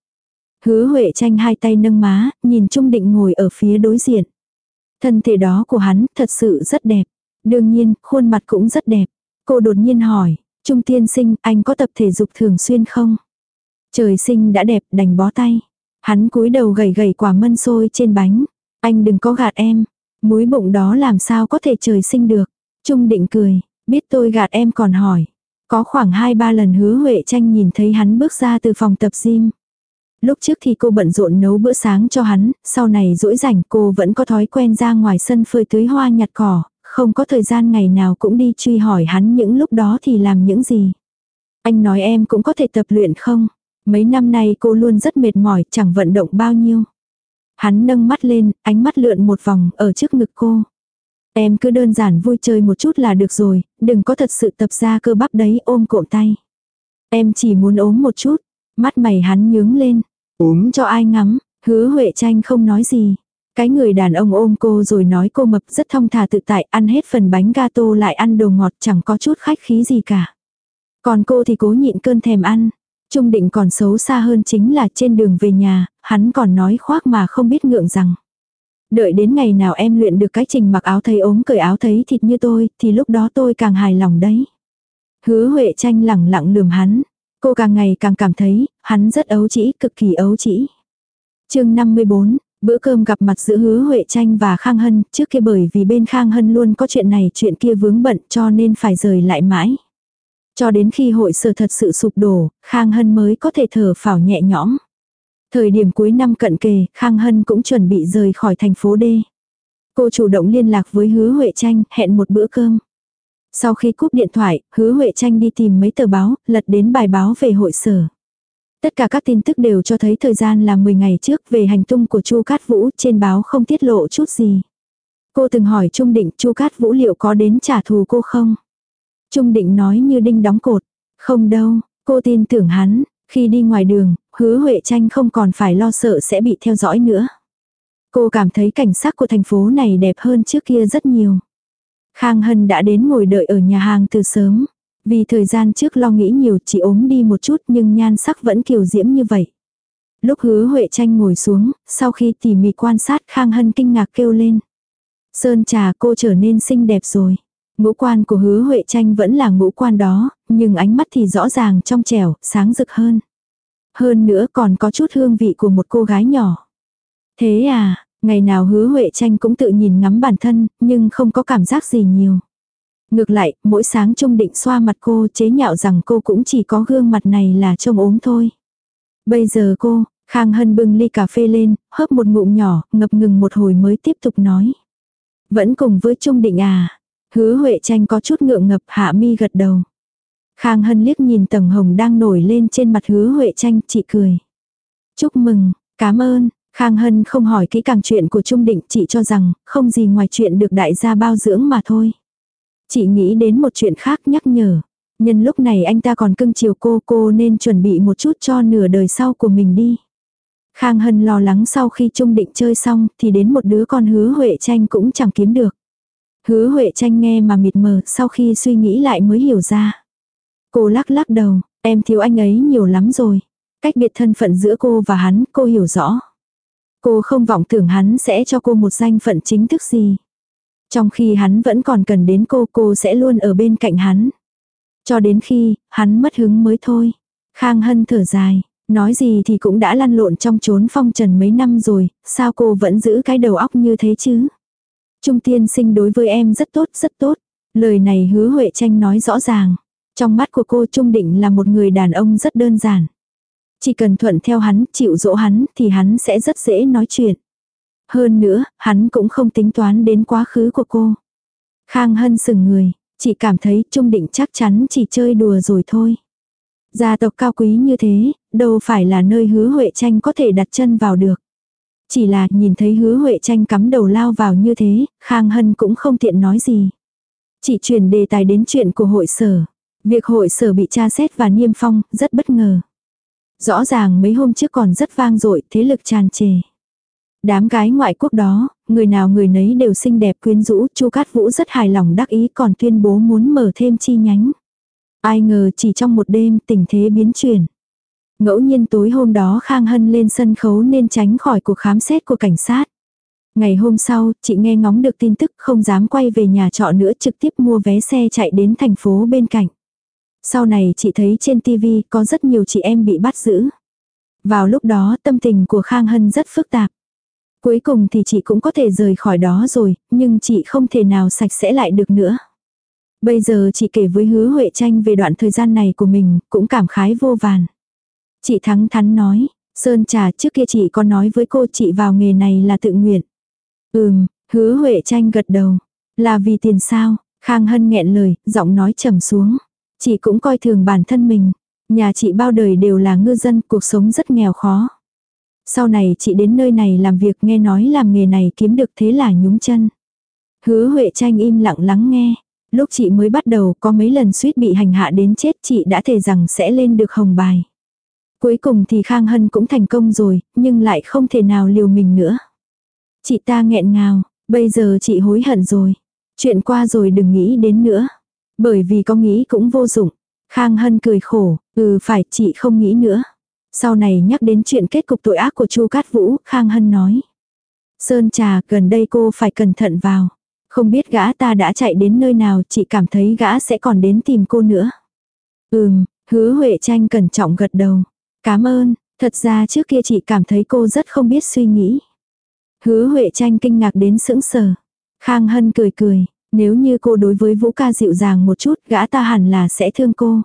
Hứa Huệ tranh hai tay nâng má, nhìn Trung Định ngồi ở phía đối diện. Thân thể đó của hắn thật sự rất đẹp. Đương nhiên, khuôn mặt cũng rất đẹp. Cô đột nhiên hỏi, Trung tiên sinh, anh có tập thể dục thường xuyên không? Trời sinh đã đẹp, đành bó tay. Hắn cúi đầu gầy gầy quả mân xôi trên bánh. Anh đừng có gạt em. Múi bụng đó làm sao có thể trời sinh được. Trung định cười, biết tôi gạt em còn hỏi. Có khoảng 2-3 lần hứa Huệ tranh nhìn thấy hắn bước ra từ phòng tập gym. Lúc trước thì cô bận rộn nấu bữa sáng cho hắn, sau này rỗi rảnh cô vẫn có thói quen ra ngoài sân phơi tưới hoa nhặt cỏ, không có thời gian ngày nào cũng đi truy hỏi hắn những lúc đó thì làm những gì. Anh nói em cũng có thể tập luyện không? Mấy năm nay cô luôn rất mệt mỏi, chẳng vận động bao nhiêu. Hắn nâng mắt lên, ánh mắt lượn một vòng ở trước ngực cô. Em cứ đơn giản vui chơi một chút là được rồi, đừng có thật sự tập ra cơ bắp đấy ôm cộm tay. Em chỉ muốn ốm một chút, mắt mày hắn nhướng lên, ốm cho ai ngắm, hứa Huệ tranh không nói gì. Cái người đàn ông ôm cô rồi nói cô mập rất thông thả tự tại ăn hết phần bánh gato lại ăn đồ ngọt chẳng có chút khách khí gì cả. Còn cô thì cố nhịn cơn thèm ăn. Trung định còn xấu xa hơn chính là trên đường về nhà, hắn còn nói khoác mà không biết ngượng rằng. Đợi đến ngày nào em luyện được cái trình mặc áo thấy ốm cởi áo thấy thịt như tôi, thì lúc đó tôi càng hài lòng đấy. Hứa Huệ tranh lẳng lặng lườm hắn. Cô càng ngày càng cảm thấy, hắn rất ấu trĩ, cực kỳ ấu trĩ. chương 54, Bữa cơm gặp mặt giữa hứa Huệ Tranh và Khang Hân, trước kia bởi vì bên Khang Hân luôn có chuyện này chuyện kia vướng bận cho nên phải rời lại mãi. Cho đến khi hội sở thật sự sụp đổ, Khang Hân mới có thể thở phào nhẹ nhõm. Thời điểm cuối năm cận kề, Khang Hân cũng chuẩn bị rời khỏi thành phố D. Cô chủ động liên lạc với hứa Huệ Tranh, hẹn một bữa cơm. Sau khi cúp điện thoại, hứa Huệ Tranh đi tìm mấy tờ báo, lật đến bài báo về hội sở. Tất cả các tin tức đều cho thấy thời gian là 10 ngày trước về hành tung của Chu Cát Vũ trên báo không tiết lộ chút gì. Cô từng hỏi Trung Định Chu Cát Vũ liệu có đến trả thù cô không? Trung Định nói như đinh đóng cột. Không đâu, cô tin tưởng hắn, khi đi ngoài đường, hứa Huệ Tranh không còn phải lo sợ sẽ bị theo dõi nữa. Cô cảm thấy cảnh sắc của thành phố này đẹp hơn trước kia rất nhiều. Khang Hân đã đến ngồi đợi ở nhà hàng từ sớm. Vì thời gian trước lo nghĩ nhiều chỉ ốm đi một chút nhưng nhan sắc vẫn kiều diễm như vậy. Lúc hứa Huệ Tranh ngồi xuống, sau khi tỉ mỉ quan sát Khang Hân kinh ngạc kêu lên. Sơn trà cô trở nên xinh đẹp rồi. Ngũ quan của hứa Huệ Tranh vẫn là ngũ quan đó, nhưng ánh mắt thì rõ ràng trong trẻo, sáng rực hơn. Hơn nữa còn có chút hương vị của một cô gái nhỏ. Thế à, ngày nào hứa Huệ Tranh cũng tự nhìn ngắm bản thân, nhưng không có cảm giác gì nhiều. Ngược lại, mỗi sáng Trung Định xoa mặt cô chế nhạo rằng cô cũng chỉ có gương mặt này là trông ốm thôi. Bây giờ cô, Khang Hân bưng ly cà phê lên, hớp một ngụm nhỏ, ngập ngừng một hồi mới tiếp tục nói. Vẫn cùng với Trung Định à. Hứa Huệ Tranh có chút ngượng ngập hạ mi gật đầu. Khang Hân liếc nhìn tầng hồng đang nổi lên trên mặt hứa Huệ Tranh, chị cười. Chúc mừng, cảm ơn. Khang Hân không hỏi kỹ càng chuyện của Trung Định, chị cho rằng không gì ngoài chuyện được đại gia bao dưỡng mà thôi. Chị nghĩ đến một chuyện khác nhắc nhở. Nhân lúc này anh ta còn cưng chiều cô cô nên chuẩn bị một chút cho nửa đời sau của mình đi. Khang Hân lo lắng sau khi Trung Định chơi xong thì đến một đứa con hứa Huệ tranh cũng chẳng kiếm được. Hứa Huệ tranh nghe mà mịt mờ sau khi suy nghĩ lại mới hiểu ra. Cô lắc lắc đầu, em thiếu anh ấy nhiều lắm rồi. Cách biệt thân phận giữa cô và hắn cô hiểu rõ. Cô không vọng tưởng hắn sẽ cho cô một danh phận chính thức gì. Trong khi hắn vẫn còn cần đến cô, cô sẽ luôn ở bên cạnh hắn. Cho đến khi, hắn mất hứng mới thôi. Khang Hân thở dài, nói gì thì cũng đã lăn lộn trong chốn phong trần mấy năm rồi, sao cô vẫn giữ cái đầu óc như thế chứ? Trung tiên sinh đối với em rất tốt, rất tốt. Lời này hứa Huệ tranh nói rõ ràng. Trong mắt của cô Trung Định là một người đàn ông rất đơn giản. Chỉ cần thuận theo hắn, chịu dỗ hắn thì hắn sẽ rất dễ nói chuyện. Hơn nữa, hắn cũng không tính toán đến quá khứ của cô. Khang Hân sừng người, chỉ cảm thấy Trung Định chắc chắn chỉ chơi đùa rồi thôi. Gia tộc cao quý như thế, đâu phải là nơi hứa Huệ tranh có thể đặt chân vào được. Chỉ là nhìn thấy hứa Huệ tranh cắm đầu lao vào như thế, Khang Hân cũng không tiện nói gì. Chỉ chuyển đề tài đến chuyện của hội sở. Việc hội sở bị tra xét và niêm phong, rất bất ngờ. Rõ ràng mấy hôm trước còn rất vang dội thế lực tràn trề. Đám gái ngoại quốc đó, người nào người nấy đều xinh đẹp quyến rũ, Chu Cát Vũ rất hài lòng đắc ý còn tuyên bố muốn mở thêm chi nhánh. Ai ngờ chỉ trong một đêm tình thế biến chuyển. Ngẫu nhiên tối hôm đó Khang Hân lên sân khấu nên tránh khỏi cuộc khám xét của cảnh sát. Ngày hôm sau, chị nghe ngóng được tin tức không dám quay về nhà trọ nữa trực tiếp mua vé xe chạy đến thành phố bên cạnh. Sau này chị thấy trên TV có rất nhiều chị em bị bắt giữ. Vào lúc đó tâm tình của Khang Hân rất phức tạp. Cuối cùng thì chị cũng có thể rời khỏi đó rồi, nhưng chị không thể nào sạch sẽ lại được nữa. Bây giờ chị kể với hứa Huệ Tranh về đoạn thời gian này của mình, cũng cảm khái vô vàn. Chị thắng thắn nói, Sơn trà trước kia chị có nói với cô chị vào nghề này là tự nguyện. Ừm, hứa Huệ Tranh gật đầu. Là vì tiền sao? Khang Hân nghẹn lời, giọng nói trầm xuống. Chị cũng coi thường bản thân mình. Nhà chị bao đời đều là ngư dân, cuộc sống rất nghèo khó. Sau này chị đến nơi này làm việc nghe nói làm nghề này kiếm được thế là nhúng chân. Hứa Huệ tranh im lặng lắng nghe. Lúc chị mới bắt đầu có mấy lần suýt bị hành hạ đến chết chị đã thề rằng sẽ lên được hồng bài. Cuối cùng thì Khang Hân cũng thành công rồi, nhưng lại không thể nào liều mình nữa. Chị ta nghẹn ngào, bây giờ chị hối hận rồi. Chuyện qua rồi đừng nghĩ đến nữa. Bởi vì có nghĩ cũng vô dụng. Khang Hân cười khổ, ừ phải chị không nghĩ nữa. Sau này nhắc đến chuyện kết cục tội ác của Chu Cát Vũ, Khang Hân nói. Sơn trà, gần đây cô phải cẩn thận vào. Không biết gã ta đã chạy đến nơi nào, chị cảm thấy gã sẽ còn đến tìm cô nữa. Ừm, hứa Huệ tranh cẩn trọng gật đầu. Cảm ơn, thật ra trước kia chị cảm thấy cô rất không biết suy nghĩ. Hứa Huệ tranh kinh ngạc đến sững sờ. Khang Hân cười cười, nếu như cô đối với Vũ ca dịu dàng một chút, gã ta hẳn là sẽ thương cô.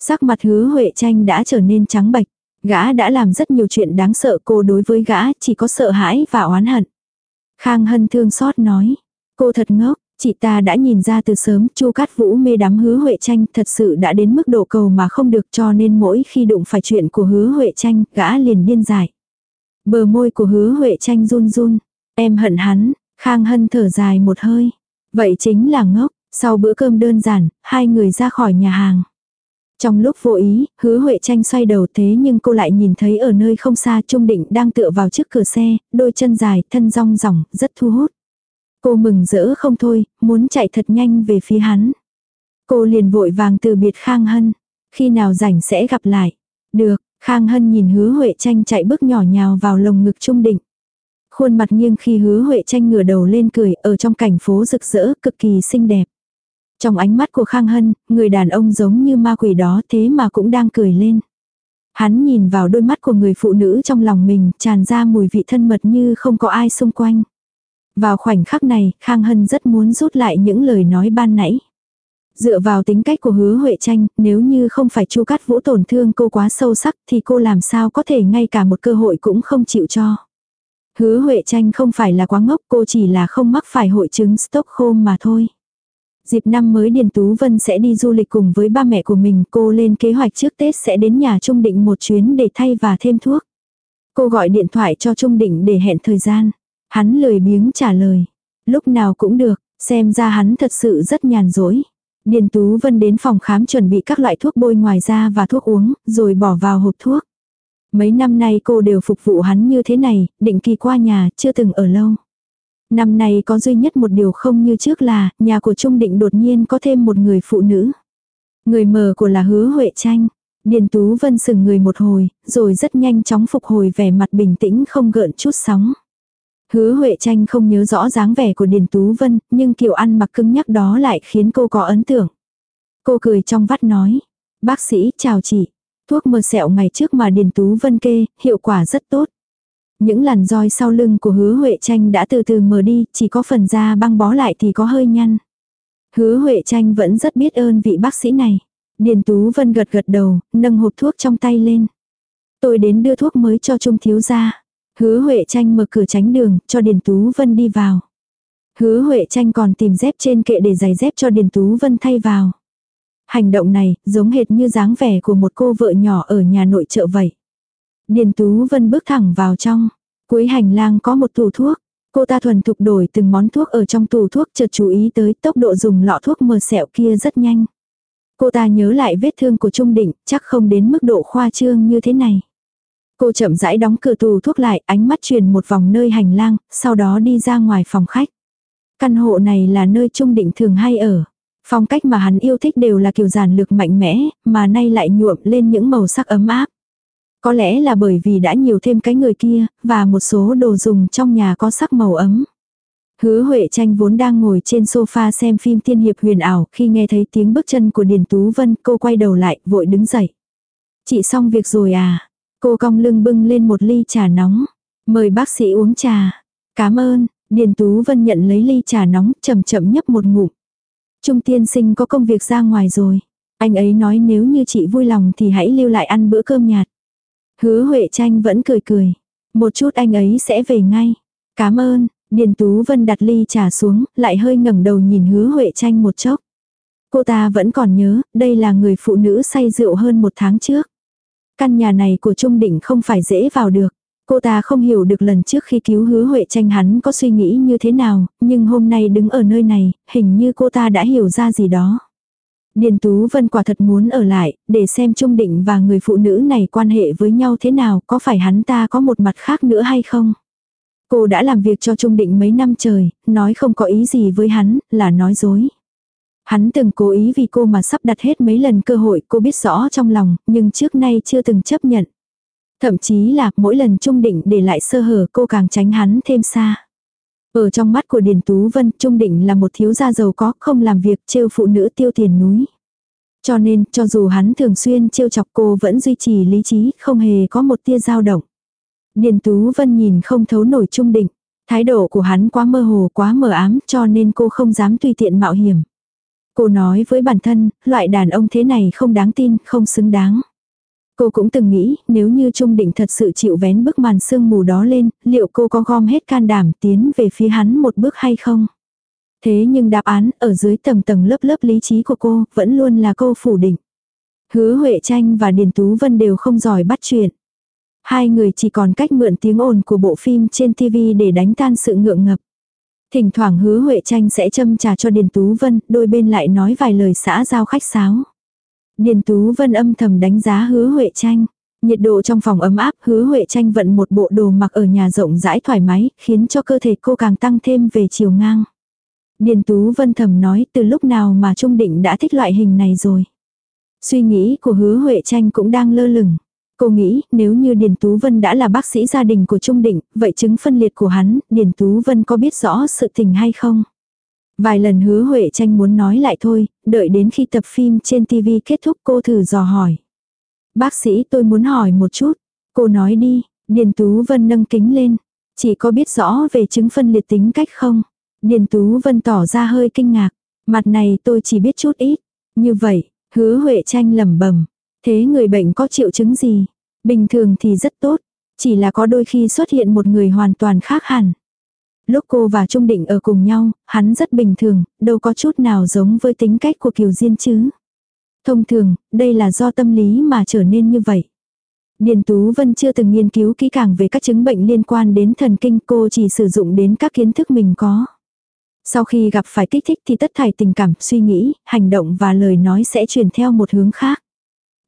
Sắc mặt hứa Huệ tranh đã trở nên trắng bệch. Gã đã làm rất nhiều chuyện đáng sợ cô đối với gã chỉ có sợ hãi và oán hận. Khang Hân thương xót nói. Cô thật ngốc, chị ta đã nhìn ra từ sớm chu cát vũ mê đắm hứa Huệ tranh thật sự đã đến mức độ cầu mà không được cho nên mỗi khi đụng phải chuyện của hứa Huệ tranh gã liền điên dại. Bờ môi của hứa Huệ tranh run run. Em hận hắn, Khang Hân thở dài một hơi. Vậy chính là ngốc, sau bữa cơm đơn giản, hai người ra khỏi nhà hàng. Trong lúc vô ý, hứa Huệ tranh xoay đầu thế nhưng cô lại nhìn thấy ở nơi không xa Trung Định đang tựa vào trước cửa xe, đôi chân dài, thân rong ròng, rất thu hút. Cô mừng rỡ không thôi, muốn chạy thật nhanh về phía hắn. Cô liền vội vàng từ biệt Khang Hân. Khi nào rảnh sẽ gặp lại. Được, Khang Hân nhìn hứa Huệ tranh chạy bước nhỏ nhào vào lồng ngực Trung Định. Khuôn mặt nghiêng khi hứa Huệ tranh ngửa đầu lên cười ở trong cảnh phố rực rỡ cực kỳ xinh đẹp. Trong ánh mắt của Khang Hân, người đàn ông giống như ma quỷ đó thế mà cũng đang cười lên. Hắn nhìn vào đôi mắt của người phụ nữ trong lòng mình tràn ra mùi vị thân mật như không có ai xung quanh. Vào khoảnh khắc này, Khang Hân rất muốn rút lại những lời nói ban nãy. Dựa vào tính cách của hứa Huệ Tranh, nếu như không phải chu cát vũ tổn thương cô quá sâu sắc thì cô làm sao có thể ngay cả một cơ hội cũng không chịu cho. Hứa Huệ Tranh không phải là quá ngốc cô chỉ là không mắc phải hội chứng Stockholm mà thôi. Dịp năm mới Điền Tú Vân sẽ đi du lịch cùng với ba mẹ của mình, cô lên kế hoạch trước Tết sẽ đến nhà Trung Định một chuyến để thay và thêm thuốc. Cô gọi điện thoại cho Trung Định để hẹn thời gian. Hắn lười biếng trả lời. Lúc nào cũng được, xem ra hắn thật sự rất nhàn rỗi. Điền Tú Vân đến phòng khám chuẩn bị các loại thuốc bôi ngoài da và thuốc uống, rồi bỏ vào hộp thuốc. Mấy năm nay cô đều phục vụ hắn như thế này, định kỳ qua nhà, chưa từng ở lâu. Năm nay có duy nhất một điều không như trước là, nhà của Trung Định đột nhiên có thêm một người phụ nữ. Người mờ của là hứa Huệ Tranh. Điền Tú Vân sừng người một hồi, rồi rất nhanh chóng phục hồi vẻ mặt bình tĩnh không gợn chút sóng. Hứa Huệ Tranh không nhớ rõ dáng vẻ của Điền Tú Vân, nhưng kiểu ăn mặc cứng nhắc đó lại khiến cô có ấn tượng. Cô cười trong vắt nói, bác sĩ chào chị, thuốc mờ sẹo ngày trước mà Điền Tú Vân kê, hiệu quả rất tốt. Những làn roi sau lưng của hứa Huệ Tranh đã từ từ mờ đi, chỉ có phần da băng bó lại thì có hơi nhăn. Hứa Huệ Tranh vẫn rất biết ơn vị bác sĩ này. Điền Tú Vân gật gật đầu, nâng hộp thuốc trong tay lên. Tôi đến đưa thuốc mới cho Trung Thiếu gia. Hứa Huệ Tranh mở cửa tránh đường, cho Điền Tú Vân đi vào. Hứa Huệ Tranh còn tìm dép trên kệ để giày dép cho Điền Tú Vân thay vào. Hành động này, giống hệt như dáng vẻ của một cô vợ nhỏ ở nhà nội trợ vậy. Điền Tú Vân bước thẳng vào trong. Cuối hành lang có một tủ thuốc. Cô ta thuần thục đổi từng món thuốc ở trong tủ thuốc chợt chú ý tới tốc độ dùng lọ thuốc mờ sẹo kia rất nhanh. Cô ta nhớ lại vết thương của Trung Định, chắc không đến mức độ khoa trương như thế này. Cô chậm rãi đóng cửa tù thuốc lại, ánh mắt truyền một vòng nơi hành lang, sau đó đi ra ngoài phòng khách. Căn hộ này là nơi Trung Định thường hay ở. Phong cách mà hắn yêu thích đều là kiểu giản lược mạnh mẽ, mà nay lại nhuộm lên những màu sắc ấm áp. Có lẽ là bởi vì đã nhiều thêm cái người kia, và một số đồ dùng trong nhà có sắc màu ấm. Hứa Huệ Tranh vốn đang ngồi trên sofa xem phim tiên hiệp huyền ảo, khi nghe thấy tiếng bước chân của Điền Tú Vân, cô quay đầu lại, vội đứng dậy. Chị xong việc rồi à? Cô cong lưng bưng lên một ly trà nóng. Mời bác sĩ uống trà. Cảm ơn, Điền Tú Vân nhận lấy ly trà nóng, chậm chậm nhấp một ngụm. Trung tiên sinh có công việc ra ngoài rồi. Anh ấy nói nếu như chị vui lòng thì hãy lưu lại ăn bữa cơm nhạt. Hứa Huệ Tranh vẫn cười cười. Một chút anh ấy sẽ về ngay. Cảm ơn, Điền Tú Vân đặt ly trà xuống, lại hơi ngẩng đầu nhìn hứa Huệ Tranh một chốc. Cô ta vẫn còn nhớ, đây là người phụ nữ say rượu hơn một tháng trước. Căn nhà này của Trung Định không phải dễ vào được. Cô ta không hiểu được lần trước khi cứu hứa Huệ tranh hắn có suy nghĩ như thế nào, nhưng hôm nay đứng ở nơi này, hình như cô ta đã hiểu ra gì đó. Điền Tú Vân quả thật muốn ở lại, để xem Trung Định và người phụ nữ này quan hệ với nhau thế nào, có phải hắn ta có một mặt khác nữa hay không? Cô đã làm việc cho Trung Định mấy năm trời, nói không có ý gì với hắn, là nói dối. Hắn từng cố ý vì cô mà sắp đặt hết mấy lần cơ hội cô biết rõ trong lòng, nhưng trước nay chưa từng chấp nhận. Thậm chí là mỗi lần Trung Định để lại sơ hở cô càng tránh hắn thêm xa. Ở trong mắt của Điền Tú Vân, Trung Định là một thiếu gia giàu có, không làm việc trêu phụ nữ tiêu tiền núi. Cho nên, cho dù hắn thường xuyên trêu chọc cô vẫn duy trì lý trí, không hề có một tia dao động. Điền Tú Vân nhìn không thấu nổi Trung Định. Thái độ của hắn quá mơ hồ quá mờ ám cho nên cô không dám tùy tiện mạo hiểm. Cô nói với bản thân, loại đàn ông thế này không đáng tin, không xứng đáng. Cô cũng từng nghĩ, nếu như Trung Định thật sự chịu vén bức màn sương mù đó lên, liệu cô có gom hết can đảm tiến về phía hắn một bước hay không? Thế nhưng đáp án ở dưới tầng tầng lớp lớp lý trí của cô vẫn luôn là câu phủ định. Hứa Huệ Tranh và Điền Tú Vân đều không giỏi bắt chuyện. Hai người chỉ còn cách mượn tiếng ồn của bộ phim trên TV để đánh tan sự ngượng ngập. Thỉnh thoảng hứa Huệ Tranh sẽ châm trà cho Điền Tú Vân, đôi bên lại nói vài lời xã giao khách sáo. Điền Tú Vân âm thầm đánh giá hứa Huệ Tranh. Nhiệt độ trong phòng ấm áp, hứa Huệ Tranh vận một bộ đồ mặc ở nhà rộng rãi thoải mái, khiến cho cơ thể cô càng tăng thêm về chiều ngang. Điền Tú Vân thầm nói từ lúc nào mà Trung Định đã thích loại hình này rồi. Suy nghĩ của hứa Huệ Tranh cũng đang lơ lửng. Cô nghĩ nếu như Điền Tú Vân đã là bác sĩ gia đình của Trung Định, vậy chứng phân liệt của hắn, Điền Tú Vân có biết rõ sự tình hay không? Vài lần hứa Huệ tranh muốn nói lại thôi, đợi đến khi tập phim trên TV kết thúc cô thử dò hỏi. Bác sĩ tôi muốn hỏi một chút. Cô nói đi, Điền Tú Vân nâng kính lên. Chỉ có biết rõ về chứng phân liệt tính cách không? Điền Tú Vân tỏ ra hơi kinh ngạc. Mặt này tôi chỉ biết chút ít. Như vậy, hứa Huệ tranh lẩm bẩm Thế người bệnh có triệu chứng gì? Bình thường thì rất tốt. Chỉ là có đôi khi xuất hiện một người hoàn toàn khác hẳn. Lúc cô và Trung Định ở cùng nhau, hắn rất bình thường, đâu có chút nào giống với tính cách của Kiều Diên chứ. Thông thường, đây là do tâm lý mà trở nên như vậy. Điền Tú Vân chưa từng nghiên cứu kỹ càng về các chứng bệnh liên quan đến thần kinh cô chỉ sử dụng đến các kiến thức mình có. Sau khi gặp phải kích thích thì tất thảy tình cảm, suy nghĩ, hành động và lời nói sẽ truyền theo một hướng khác.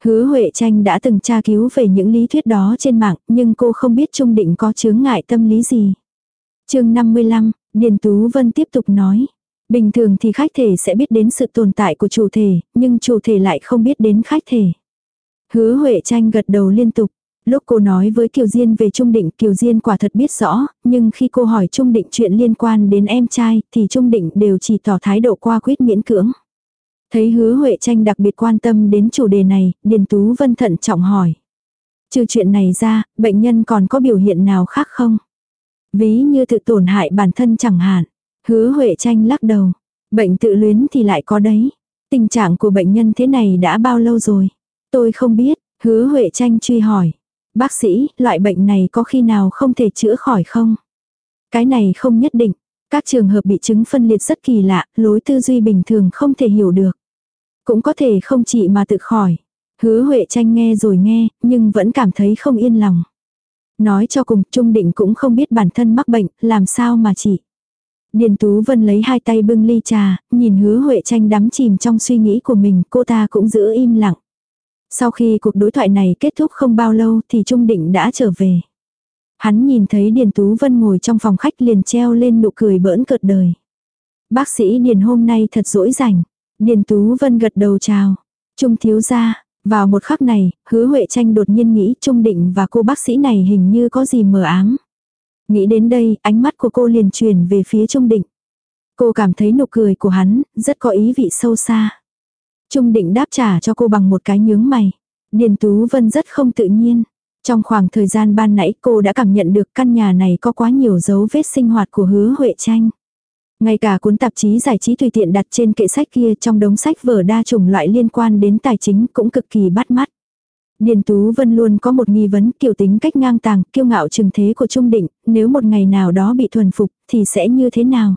Hứa Huệ Tranh đã từng tra cứu về những lý thuyết đó trên mạng, nhưng cô không biết Trung Định có chướng ngại tâm lý gì. chương 55, Điền Tú Vân tiếp tục nói. Bình thường thì khách thể sẽ biết đến sự tồn tại của chủ thể, nhưng chủ thể lại không biết đến khách thể. Hứa Huệ Tranh gật đầu liên tục. Lúc cô nói với Kiều Diên về Trung Định, Kiều Diên quả thật biết rõ, nhưng khi cô hỏi Trung Định chuyện liên quan đến em trai, thì Trung Định đều chỉ tỏ thái độ qua quyết miễn cưỡng. Thấy hứa Huệ tranh đặc biệt quan tâm đến chủ đề này, Điền Tú Vân thận trọng hỏi. Trừ chuyện này ra, bệnh nhân còn có biểu hiện nào khác không? Ví như tự tổn hại bản thân chẳng hạn. Hứa Huệ tranh lắc đầu. Bệnh tự luyến thì lại có đấy. Tình trạng của bệnh nhân thế này đã bao lâu rồi? Tôi không biết, hứa Huệ tranh truy hỏi. Bác sĩ, loại bệnh này có khi nào không thể chữa khỏi không? Cái này không nhất định. Các trường hợp bị chứng phân liệt rất kỳ lạ, lối tư duy bình thường không thể hiểu được. Cũng có thể không trị mà tự khỏi. Hứa Huệ tranh nghe rồi nghe, nhưng vẫn cảm thấy không yên lòng. Nói cho cùng, Trung Định cũng không biết bản thân mắc bệnh, làm sao mà trị. Điền Tú Vân lấy hai tay bưng ly trà, nhìn hứa Huệ tranh đắm chìm trong suy nghĩ của mình, cô ta cũng giữ im lặng. Sau khi cuộc đối thoại này kết thúc không bao lâu thì Trung Định đã trở về. Hắn nhìn thấy Điền Tú Vân ngồi trong phòng khách liền treo lên nụ cười bỡn cợt đời. Bác sĩ Điền hôm nay thật dỗi rảnh. Điền Tú Vân gật đầu chào. Trung thiếu gia, vào một khắc này, hứa Huệ Tranh đột nhiên nghĩ Trung Định và cô bác sĩ này hình như có gì mờ ám. Nghĩ đến đây, ánh mắt của cô liền truyền về phía Trung Định. Cô cảm thấy nụ cười của hắn, rất có ý vị sâu xa. Trung Định đáp trả cho cô bằng một cái nhướng mày. Điền Tú Vân rất không tự nhiên. Trong khoảng thời gian ban nãy cô đã cảm nhận được căn nhà này có quá nhiều dấu vết sinh hoạt của hứa Huệ Tranh. Ngay cả cuốn tạp chí giải trí tùy tiện đặt trên kệ sách kia trong đống sách vở đa chủng loại liên quan đến tài chính cũng cực kỳ bắt mắt. Điền Tú Vân luôn có một nghi vấn kiểu tính cách ngang tàng, kiêu ngạo trừng thế của Trung Định, nếu một ngày nào đó bị thuần phục thì sẽ như thế nào?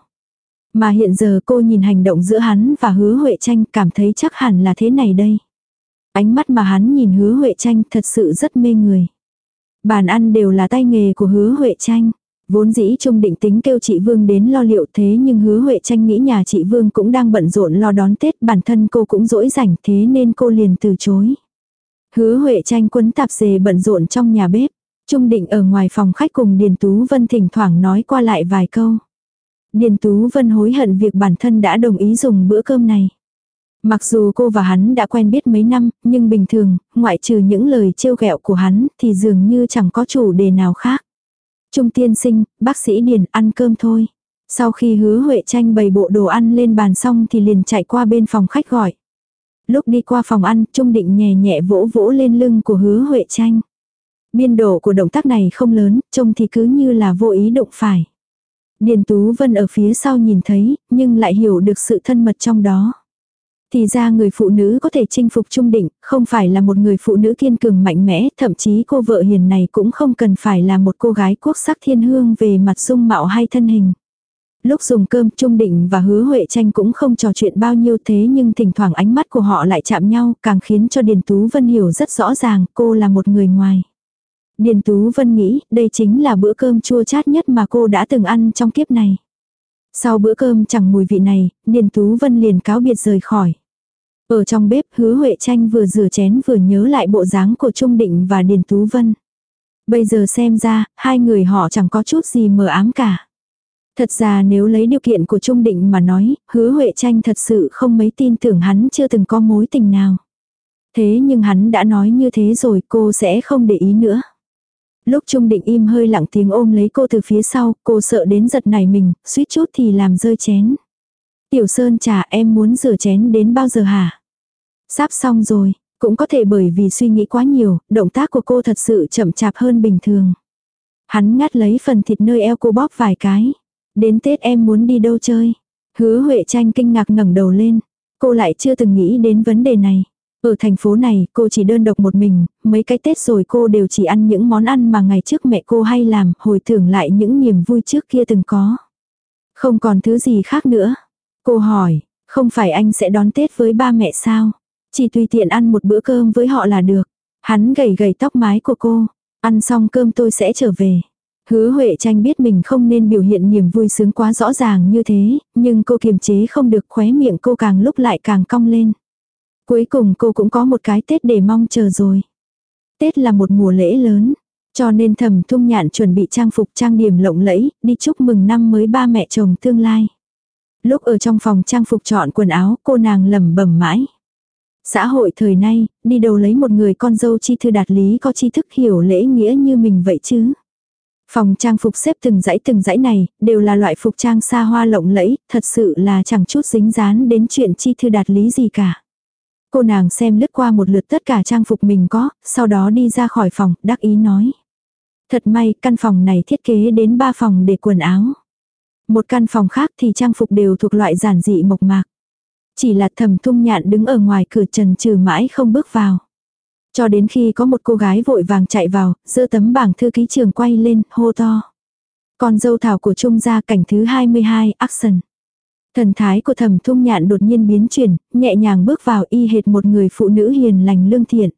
Mà hiện giờ cô nhìn hành động giữa hắn và hứa Huệ Tranh cảm thấy chắc hẳn là thế này đây. Ánh mắt mà hắn nhìn hứa Huệ Tranh thật sự rất mê người. Bàn ăn đều là tay nghề của hứa Huệ Tranh. Vốn dĩ Trung định tính kêu chị Vương đến lo liệu thế nhưng hứa Huệ tranh nghĩ nhà chị Vương cũng đang bận rộn lo đón Tết, bản thân cô cũng dỗi rảnh thế nên cô liền từ chối. Hứa Huệ tranh quấn tạp dề bận rộn trong nhà bếp. Trung định ở ngoài phòng khách cùng Điền Tú Vân thỉnh thoảng nói qua lại vài câu. Điền Tú Vân hối hận việc bản thân đã đồng ý dùng bữa cơm này. Mặc dù cô và hắn đã quen biết mấy năm, nhưng bình thường, ngoại trừ những lời trêu ghẹo của hắn thì dường như chẳng có chủ đề nào khác. Trung tiên sinh, bác sĩ Điền ăn cơm thôi. Sau khi hứa Huệ tranh bày bộ đồ ăn lên bàn xong thì liền chạy qua bên phòng khách gọi. Lúc đi qua phòng ăn, Trung định nhẹ nhẹ vỗ vỗ lên lưng của hứa Huệ tranh. Biên độ của động tác này không lớn, trông thì cứ như là vô ý động phải. Điền Tú Vân ở phía sau nhìn thấy, nhưng lại hiểu được sự thân mật trong đó. Thì ra người phụ nữ có thể chinh phục trung định, không phải là một người phụ nữ kiên cường mạnh mẽ, thậm chí cô vợ hiền này cũng không cần phải là một cô gái quốc sắc thiên hương về mặt dung mạo hay thân hình. Lúc dùng cơm Trung Định và Hứa Huệ Tranh cũng không trò chuyện bao nhiêu thế nhưng thỉnh thoảng ánh mắt của họ lại chạm nhau càng khiến cho Điền Tú Vân hiểu rất rõ ràng cô là một người ngoài. Điền Tú Vân nghĩ đây chính là bữa cơm chua chát nhất mà cô đã từng ăn trong kiếp này. Sau bữa cơm chẳng mùi vị này, Điền Tú Vân liền cáo biệt rời khỏi. Ở trong bếp hứa Huệ Tranh vừa rửa chén vừa nhớ lại bộ dáng của Trung Định và Điền Tú Vân. Bây giờ xem ra, hai người họ chẳng có chút gì mờ ám cả. Thật ra nếu lấy điều kiện của Trung Định mà nói, hứa Huệ Tranh thật sự không mấy tin tưởng hắn chưa từng có mối tình nào. Thế nhưng hắn đã nói như thế rồi cô sẽ không để ý nữa. Lúc Trung Định im hơi lặng tiếng ôm lấy cô từ phía sau, cô sợ đến giật nảy mình, suýt chút thì làm rơi chén. Tiểu Sơn trà em muốn rửa chén đến bao giờ hả? Sắp xong rồi, cũng có thể bởi vì suy nghĩ quá nhiều, động tác của cô thật sự chậm chạp hơn bình thường. Hắn ngắt lấy phần thịt nơi eo cô bóp vài cái. Đến Tết em muốn đi đâu chơi? Hứa Huệ tranh kinh ngạc ngẩng đầu lên. Cô lại chưa từng nghĩ đến vấn đề này. Ở thành phố này, cô chỉ đơn độc một mình, mấy cái Tết rồi cô đều chỉ ăn những món ăn mà ngày trước mẹ cô hay làm, hồi tưởng lại những niềm vui trước kia từng có. Không còn thứ gì khác nữa. Cô hỏi, không phải anh sẽ đón Tết với ba mẹ sao? Chỉ tùy tiện ăn một bữa cơm với họ là được. Hắn gầy gầy tóc mái của cô. Ăn xong cơm tôi sẽ trở về. Hứa Huệ tranh biết mình không nên biểu hiện niềm vui sướng quá rõ ràng như thế, nhưng cô kiềm chế không được khóe miệng cô càng lúc lại càng cong lên. Cuối cùng cô cũng có một cái Tết để mong chờ rồi. Tết là một mùa lễ lớn, cho nên thầm thung nhạn chuẩn bị trang phục trang điểm lộng lẫy, đi chúc mừng năm mới ba mẹ chồng tương lai. Lúc ở trong phòng trang phục chọn quần áo, cô nàng lẩm bẩm mãi. Xã hội thời nay, đi đâu lấy một người con dâu chi thư đạt lý có tri thức hiểu lễ nghĩa như mình vậy chứ. Phòng trang phục xếp từng dãy từng dãy này, đều là loại phục trang xa hoa lộng lẫy, thật sự là chẳng chút dính dán đến chuyện chi thư đạt lý gì cả. Cô nàng xem lướt qua một lượt tất cả trang phục mình có, sau đó đi ra khỏi phòng, đắc ý nói. Thật may, căn phòng này thiết kế đến ba phòng để quần áo. Một căn phòng khác thì trang phục đều thuộc loại giản dị mộc mạc. Chỉ là thầm thung nhạn đứng ở ngoài cửa trần trừ mãi không bước vào. Cho đến khi có một cô gái vội vàng chạy vào, giơ tấm bảng thư ký trường quay lên, hô to. Con dâu thảo của Trung gia cảnh thứ 22, Action. Thần thái của thầm thung nhạn đột nhiên biến chuyển, nhẹ nhàng bước vào y hệt một người phụ nữ hiền lành lương thiện.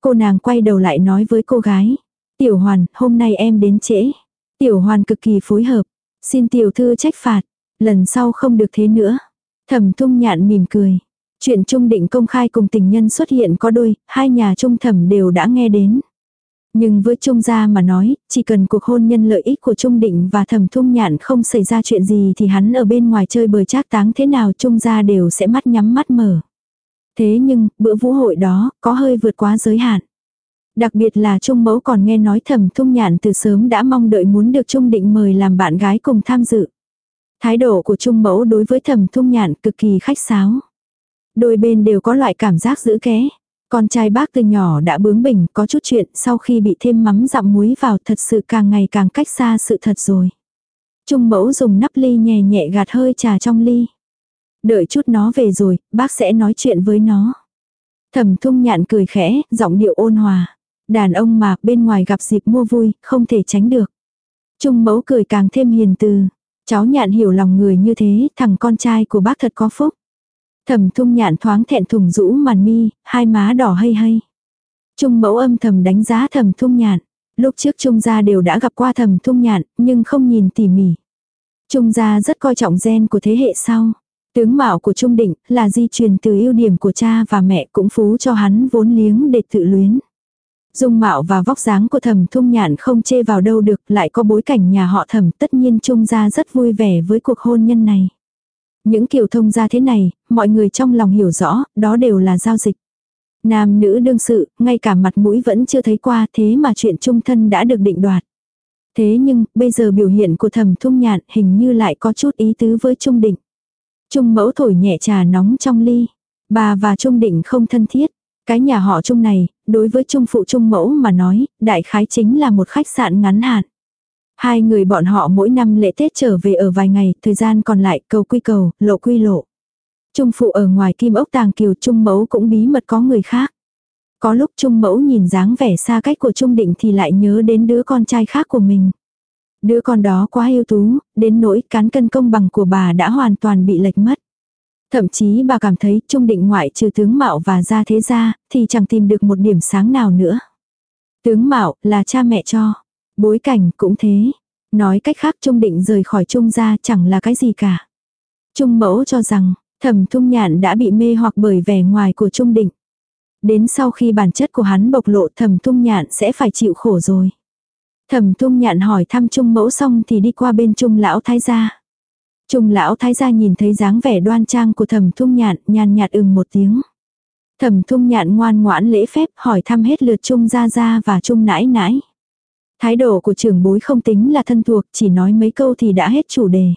Cô nàng quay đầu lại nói với cô gái. Tiểu hoàn, hôm nay em đến trễ. Tiểu hoàn cực kỳ phối hợp. Xin tiểu thư trách phạt. Lần sau không được thế nữa. Thẩm thung nhạn mỉm cười. Chuyện trung định công khai cùng tình nhân xuất hiện có đôi, hai nhà trung thẩm đều đã nghe đến. Nhưng với trung gia mà nói, chỉ cần cuộc hôn nhân lợi ích của trung định và thẩm thung nhạn không xảy ra chuyện gì thì hắn ở bên ngoài chơi bời trác táng thế nào trung gia đều sẽ mắt nhắm mắt mở. Thế nhưng, bữa vũ hội đó, có hơi vượt quá giới hạn. Đặc biệt là Trung Mẫu còn nghe nói thẩm thung nhạn từ sớm đã mong đợi muốn được Trung Định mời làm bạn gái cùng tham dự. Thái độ của Trung Mẫu đối với thẩm thung nhạn cực kỳ khách sáo. Đôi bên đều có loại cảm giác giữ ké. Con trai bác từ nhỏ đã bướng bỉnh có chút chuyện sau khi bị thêm mắm dặm muối vào thật sự càng ngày càng cách xa sự thật rồi. Trung mẫu dùng nắp ly nhẹ nhẹ gạt hơi trà trong ly. Đợi chút nó về rồi, bác sẽ nói chuyện với nó. Thẩm thung nhạn cười khẽ, giọng điệu ôn hòa. Đàn ông mà bên ngoài gặp dịp mua vui, không thể tránh được. Trung mẫu cười càng thêm hiền từ. Cháu nhạn hiểu lòng người như thế, thằng con trai của bác thật có phúc thầm thung nhạn thoáng thẹn thùng rũ màn mi, hai má đỏ hay hay. Trung mẫu âm thầm đánh giá thầm thung nhạn. Lúc trước Trung gia đều đã gặp qua thầm thung nhạn, nhưng không nhìn tỉ mỉ. Trung gia rất coi trọng gen của thế hệ sau. Tướng mạo của Trung Định là di truyền từ ưu điểm của cha và mẹ cũng phú cho hắn vốn liếng để tự luyến. Dung mạo và vóc dáng của thầm thung nhạn không chê vào đâu được, lại có bối cảnh nhà họ thẩm tất nhiên Trung gia rất vui vẻ với cuộc hôn nhân này. Những kiểu thông gia thế này, mọi người trong lòng hiểu rõ, đó đều là giao dịch. Nam nữ đương sự, ngay cả mặt mũi vẫn chưa thấy qua thế mà chuyện chung thân đã được định đoạt. Thế nhưng, bây giờ biểu hiện của thẩm thung nhạn hình như lại có chút ý tứ với trung định. Trung mẫu thổi nhẹ trà nóng trong ly. Bà và trung định không thân thiết. Cái nhà họ trung này, đối với trung phụ trung mẫu mà nói, đại khái chính là một khách sạn ngắn hạn. Hai người bọn họ mỗi năm lễ Tết trở về ở vài ngày, thời gian còn lại cầu quy cầu, lộ quy lộ. Trung phụ ở ngoài kim ốc tàng kiều trung mẫu cũng bí mật có người khác. Có lúc trung mẫu nhìn dáng vẻ xa cách của trung định thì lại nhớ đến đứa con trai khác của mình. Đứa con đó quá ưu tú, đến nỗi cán cân công bằng của bà đã hoàn toàn bị lệch mất. Thậm chí bà cảm thấy trung định ngoại trừ tướng mạo và gia thế gia, thì chẳng tìm được một điểm sáng nào nữa. Tướng mạo là cha mẹ cho. Bối cảnh cũng thế. Nói cách khác trung định rời khỏi trung gia chẳng là cái gì cả. Trung mẫu cho rằng, thẩm thung nhạn đã bị mê hoặc bởi vẻ ngoài của trung định. Đến sau khi bản chất của hắn bộc lộ thẩm thung nhạn sẽ phải chịu khổ rồi. Thẩm thung nhạn hỏi thăm trung mẫu xong thì đi qua bên trung lão thái gia. Trung lão thái gia nhìn thấy dáng vẻ đoan trang của thẩm thung nhạn nhàn nhạt ừm một tiếng. Thẩm thung nhạn ngoan ngoãn lễ phép hỏi thăm hết lượt trung gia gia và trung nãi nãi. Thái độ của trưởng bối không tính là thân thuộc chỉ nói mấy câu thì đã hết chủ đề.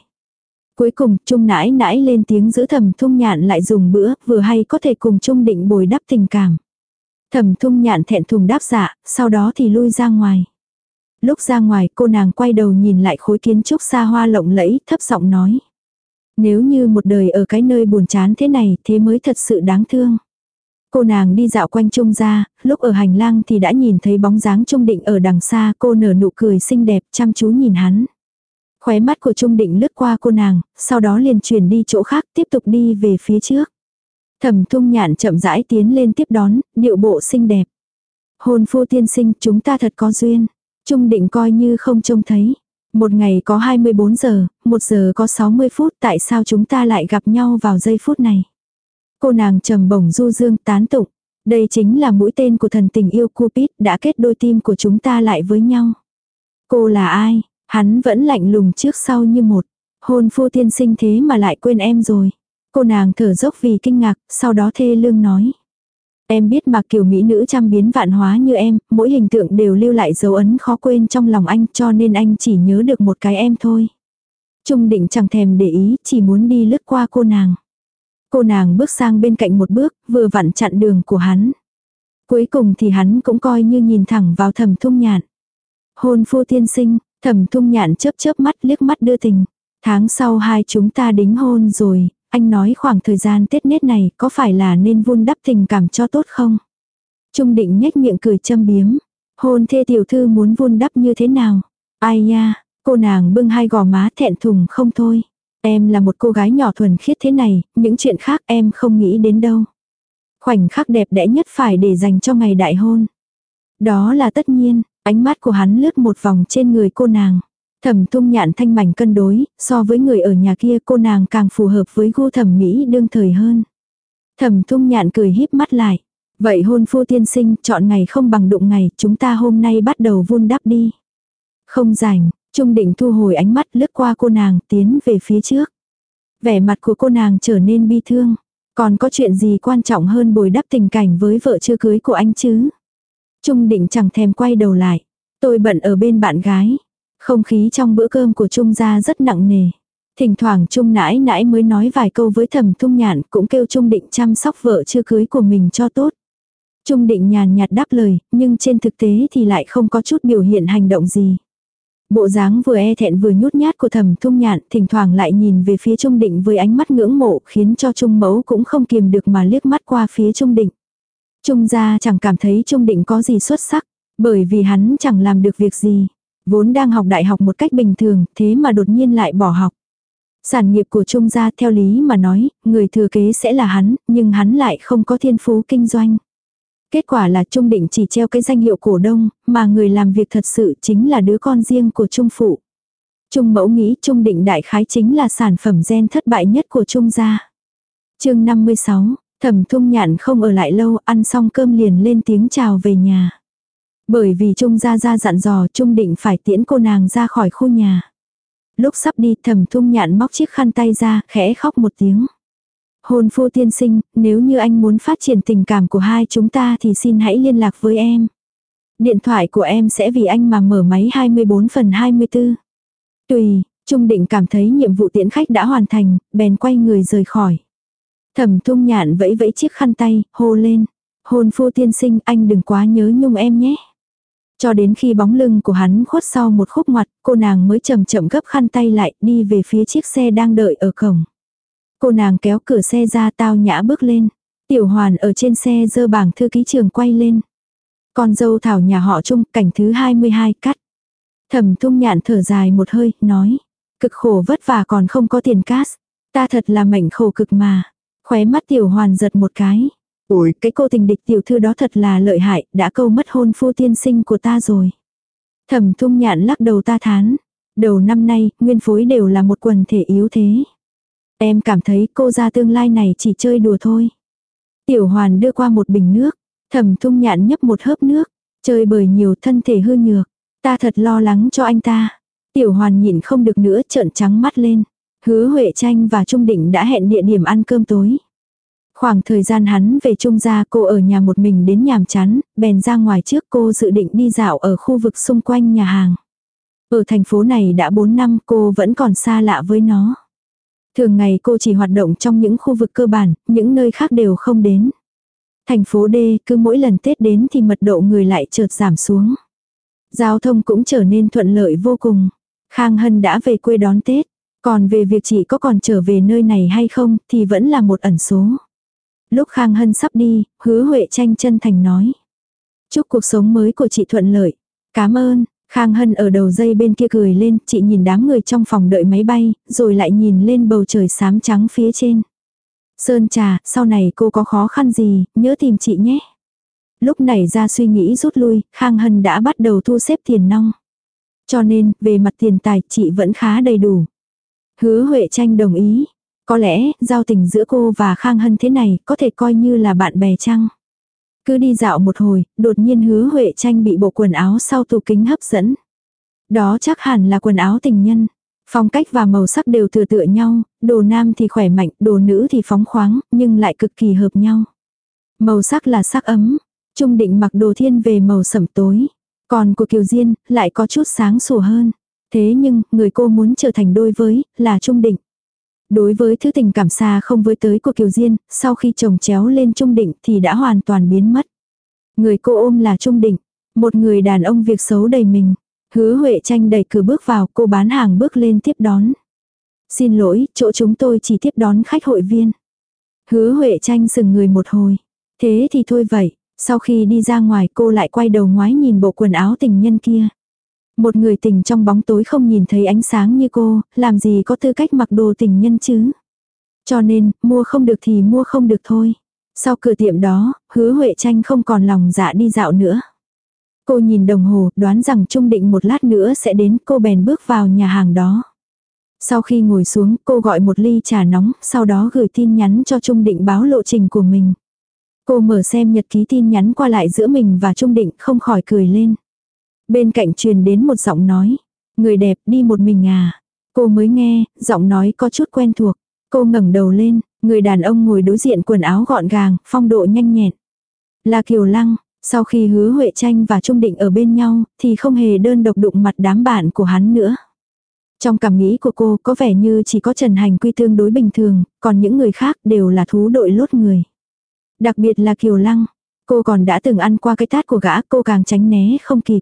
Cuối cùng trung nãi nãi lên tiếng giữ thầm thung nhạn lại dùng bữa vừa hay có thể cùng trung định bồi đắp tình cảm. Thầm thung nhạn thẹn thùng đáp dạ, sau đó thì lui ra ngoài. Lúc ra ngoài cô nàng quay đầu nhìn lại khối kiến trúc xa hoa lộng lẫy thấp giọng nói. Nếu như một đời ở cái nơi buồn chán thế này thế mới thật sự đáng thương. Cô nàng đi dạo quanh trung ra, lúc ở hành lang thì đã nhìn thấy bóng dáng Trung Định ở đằng xa, cô nở nụ cười xinh đẹp chăm chú nhìn hắn. Khóe mắt của Trung Định lướt qua cô nàng, sau đó liền chuyển đi chỗ khác tiếp tục đi về phía trước. Thẩm thung nhạn chậm rãi tiến lên tiếp đón, điệu bộ xinh đẹp. hồn phu tiên sinh chúng ta thật có duyên. Trung định coi như không trông thấy. Một ngày có 24 giờ, một giờ có 60 phút tại sao chúng ta lại gặp nhau vào giây phút này. Cô nàng trầm bổng du dương tán tụng. Đây chính là mũi tên của thần tình yêu Cupid đã kết đôi tim của chúng ta lại với nhau. Cô là ai? Hắn vẫn lạnh lùng trước sau như một. Hôn phu tiên sinh thế mà lại quên em rồi. Cô nàng thở dốc vì kinh ngạc, sau đó thê lương nói. Em biết mà kiểu mỹ nữ trăm biến vạn hóa như em, mỗi hình tượng đều lưu lại dấu ấn khó quên trong lòng anh cho nên anh chỉ nhớ được một cái em thôi. Trung định chẳng thèm để ý, chỉ muốn đi lướt qua cô nàng. Cô nàng bước sang bên cạnh một bước, vừa vặn chặn đường của hắn. Cuối cùng thì hắn cũng coi như nhìn thẳng vào thầm thung nhạn. Hôn phu tiên sinh, thầm thung nhạn chớp chớp mắt liếc mắt đưa tình. Tháng sau hai chúng ta đính hôn rồi, anh nói khoảng thời gian Tết nết này có phải là nên vun đắp tình cảm cho tốt không? Trung định nhếch miệng cười châm biếm. Hôn thê tiểu thư muốn vun đắp như thế nào? Ai nha, cô nàng bưng hai gò má thẹn thùng không thôi. Em là một cô gái nhỏ thuần khiết thế này, những chuyện khác em không nghĩ đến đâu. Khoảnh khắc đẹp đẽ nhất phải để dành cho ngày đại hôn. Đó là tất nhiên, ánh mắt của hắn lướt một vòng trên người cô nàng. Thẩm tung nhạn thanh mảnh cân đối, so với người ở nhà kia cô nàng càng phù hợp với gu thẩm mỹ đương thời hơn. Thẩm tung nhạn cười híp mắt lại. Vậy hôn phu tiên sinh chọn ngày không bằng đụng ngày, chúng ta hôm nay bắt đầu vun đắp đi. Không rảnh, Trung định thu hồi ánh mắt lướt qua cô nàng tiến về phía trước. Vẻ mặt của cô nàng trở nên bi thương. Còn có chuyện gì quan trọng hơn bồi đắp tình cảnh với vợ chưa cưới của anh chứ? Trung định chẳng thèm quay đầu lại. Tôi bận ở bên bạn gái. Không khí trong bữa cơm của Trung gia rất nặng nề. Thỉnh thoảng Trung nãi nãi mới nói vài câu với thầm thung nhạn cũng kêu Trung định chăm sóc vợ chưa cưới của mình cho tốt. Trung định nhàn nhạt đáp lời, nhưng trên thực tế thì lại không có chút biểu hiện hành động gì. Bộ dáng vừa e thẹn vừa nhút nhát của thầm thung nhạn, thỉnh thoảng lại nhìn về phía Trung Định với ánh mắt ngưỡng mộ, khiến cho Trung Mẫu cũng không kiềm được mà liếc mắt qua phía Trung Định. Trung gia chẳng cảm thấy Trung Định có gì xuất sắc, bởi vì hắn chẳng làm được việc gì. Vốn đang học đại học một cách bình thường, thế mà đột nhiên lại bỏ học. Sản nghiệp của Trung gia theo lý mà nói, người thừa kế sẽ là hắn, nhưng hắn lại không có thiên phú kinh doanh. Kết quả là Trung Định chỉ treo cái danh hiệu cổ đông, mà người làm việc thật sự chính là đứa con riêng của Trung Phụ. Trung mẫu nghĩ Trung Định đại khái chính là sản phẩm gen thất bại nhất của Trung gia. chương 56, thẩm thung nhạn không ở lại lâu, ăn xong cơm liền lên tiếng chào về nhà. Bởi vì Trung gia gia dặn dò Trung Định phải tiễn cô nàng ra khỏi khu nhà. Lúc sắp đi thẩm thung nhạn móc chiếc khăn tay ra, khẽ khóc một tiếng. Hôn phu tiên sinh, nếu như anh muốn phát triển tình cảm của hai chúng ta thì xin hãy liên lạc với em. Điện thoại của em sẽ vì anh mà mở máy 24 phần 24. Tùy, Trung Định cảm thấy nhiệm vụ tiễn khách đã hoàn thành, bèn quay người rời khỏi. Thẩm thung nhạn vẫy vẫy chiếc khăn tay, hô lên. Hôn phu tiên sinh anh đừng quá nhớ nhung em nhé. Cho đến khi bóng lưng của hắn khuất sau một khúc ngoặt, cô nàng mới chậm chậm gấp khăn tay lại đi về phía chiếc xe đang đợi ở cổng. Cô nàng kéo cửa xe ra tao nhã bước lên. Tiểu hoàn ở trên xe dơ bảng thư ký trường quay lên. Con dâu thảo nhà họ chung cảnh thứ 22 cắt. Thẩm thung nhạn thở dài một hơi, nói. Cực khổ vất vả còn không có tiền cát. Ta thật là mệnh khổ cực mà. Khóe mắt tiểu hoàn giật một cái. Ủi, cái cô tình địch tiểu thư đó thật là lợi hại, đã câu mất hôn phu tiên sinh của ta rồi. Thẩm thung nhạn lắc đầu ta thán. Đầu năm nay, nguyên phối đều là một quần thể yếu thế. Em cảm thấy cô ra tương lai này chỉ chơi đùa thôi. Tiểu hoàn đưa qua một bình nước. Thẩm thung nhạn nhấp một hớp nước. Chơi bời nhiều thân thể hư nhược. Ta thật lo lắng cho anh ta. Tiểu hoàn nhịn không được nữa trợn trắng mắt lên. Hứa Huệ Tranh và Trung Định đã hẹn địa điểm ăn cơm tối. Khoảng thời gian hắn về Trung gia cô ở nhà một mình đến nhàm chán, bèn ra ngoài trước cô dự định đi dạo ở khu vực xung quanh nhà hàng. Ở thành phố này đã 4 năm cô vẫn còn xa lạ với nó. Thường ngày cô chỉ hoạt động trong những khu vực cơ bản, những nơi khác đều không đến. Thành phố D cứ mỗi lần Tết đến thì mật độ người lại chợt giảm xuống. Giao thông cũng trở nên thuận lợi vô cùng. Khang Hân đã về quê đón Tết. Còn về việc chị có còn trở về nơi này hay không thì vẫn là một ẩn số. Lúc Khang Hân sắp đi, hứa Huệ tranh chân thành nói. Chúc cuộc sống mới của chị thuận lợi. Cảm ơn, Khang Hân ở đầu dây bên kia cười lên, chị nhìn đám người trong phòng đợi máy bay, rồi lại nhìn lên bầu trời xám trắng phía trên. Sơn trà, sau này cô có khó khăn gì, nhớ tìm chị nhé. Lúc này ra suy nghĩ rút lui, Khang Hân đã bắt đầu thu xếp tiền nong. Cho nên, về mặt tiền tài, chị vẫn khá đầy đủ. Hứa Huệ tranh đồng ý. Có lẽ, giao tình giữa cô và Khang Hân thế này, có thể coi như là bạn bè chăng? Cứ đi dạo một hồi, đột nhiên hứa Huệ tranh bị bộ quần áo sau tủ kính hấp dẫn. Đó chắc hẳn là quần áo tình nhân. Phong cách và màu sắc đều thừa tựa nhau, đồ nam thì khỏe mạnh, đồ nữ thì phóng khoáng, nhưng lại cực kỳ hợp nhau. Màu sắc là sắc ấm, trung định mặc đồ thiên về màu sẩm tối. Còn của Kiều Diên, lại có chút sáng sủa hơn. Thế nhưng, người cô muốn trở thành đôi với, là trung định. Đối với thứ tình cảm xa không với tới của Kiều Diên, sau khi chồng chéo lên trung định thì đã hoàn toàn biến mất. Người cô ôm là trung định, một người đàn ông việc xấu đầy mình. Hứa Huệ tranh đẩy cửa bước vào, cô bán hàng bước lên tiếp đón. Xin lỗi, chỗ chúng tôi chỉ tiếp đón khách hội viên. Hứa Huệ tranh sừng người một hồi. Thế thì thôi vậy, sau khi đi ra ngoài cô lại quay đầu ngoái nhìn bộ quần áo tình nhân kia. Một người tình trong bóng tối không nhìn thấy ánh sáng như cô, làm gì có tư cách mặc đồ tình nhân chứ. Cho nên, mua không được thì mua không được thôi. Sau cửa tiệm đó, hứa Huệ tranh không còn lòng dạ đi dạo nữa. Cô nhìn đồng hồ, đoán rằng Trung Định một lát nữa sẽ đến, cô bèn bước vào nhà hàng đó. Sau khi ngồi xuống, cô gọi một ly trà nóng, sau đó gửi tin nhắn cho Trung Định báo lộ trình của mình. Cô mở xem nhật ký tin nhắn qua lại giữa mình và Trung Định không khỏi cười lên. Bên cạnh truyền đến một giọng nói. Người đẹp đi một mình à. Cô mới nghe, giọng nói có chút quen thuộc. Cô ngẩng đầu lên, người đàn ông ngồi đối diện quần áo gọn gàng, phong độ nhanh nhẹn. Là Kiều Lăng, sau khi hứa Huệ Tranh và Trung Định ở bên nhau, thì không hề đơn độc đụng mặt đám bạn của hắn nữa. Trong cảm nghĩ của cô có vẻ như chỉ có Trần Hành Quy tương đối bình thường, còn những người khác đều là thú đội lốt người. Đặc biệt là Kiều Lăng, cô còn đã từng ăn qua cái tát của gã cô càng tránh né không kịp.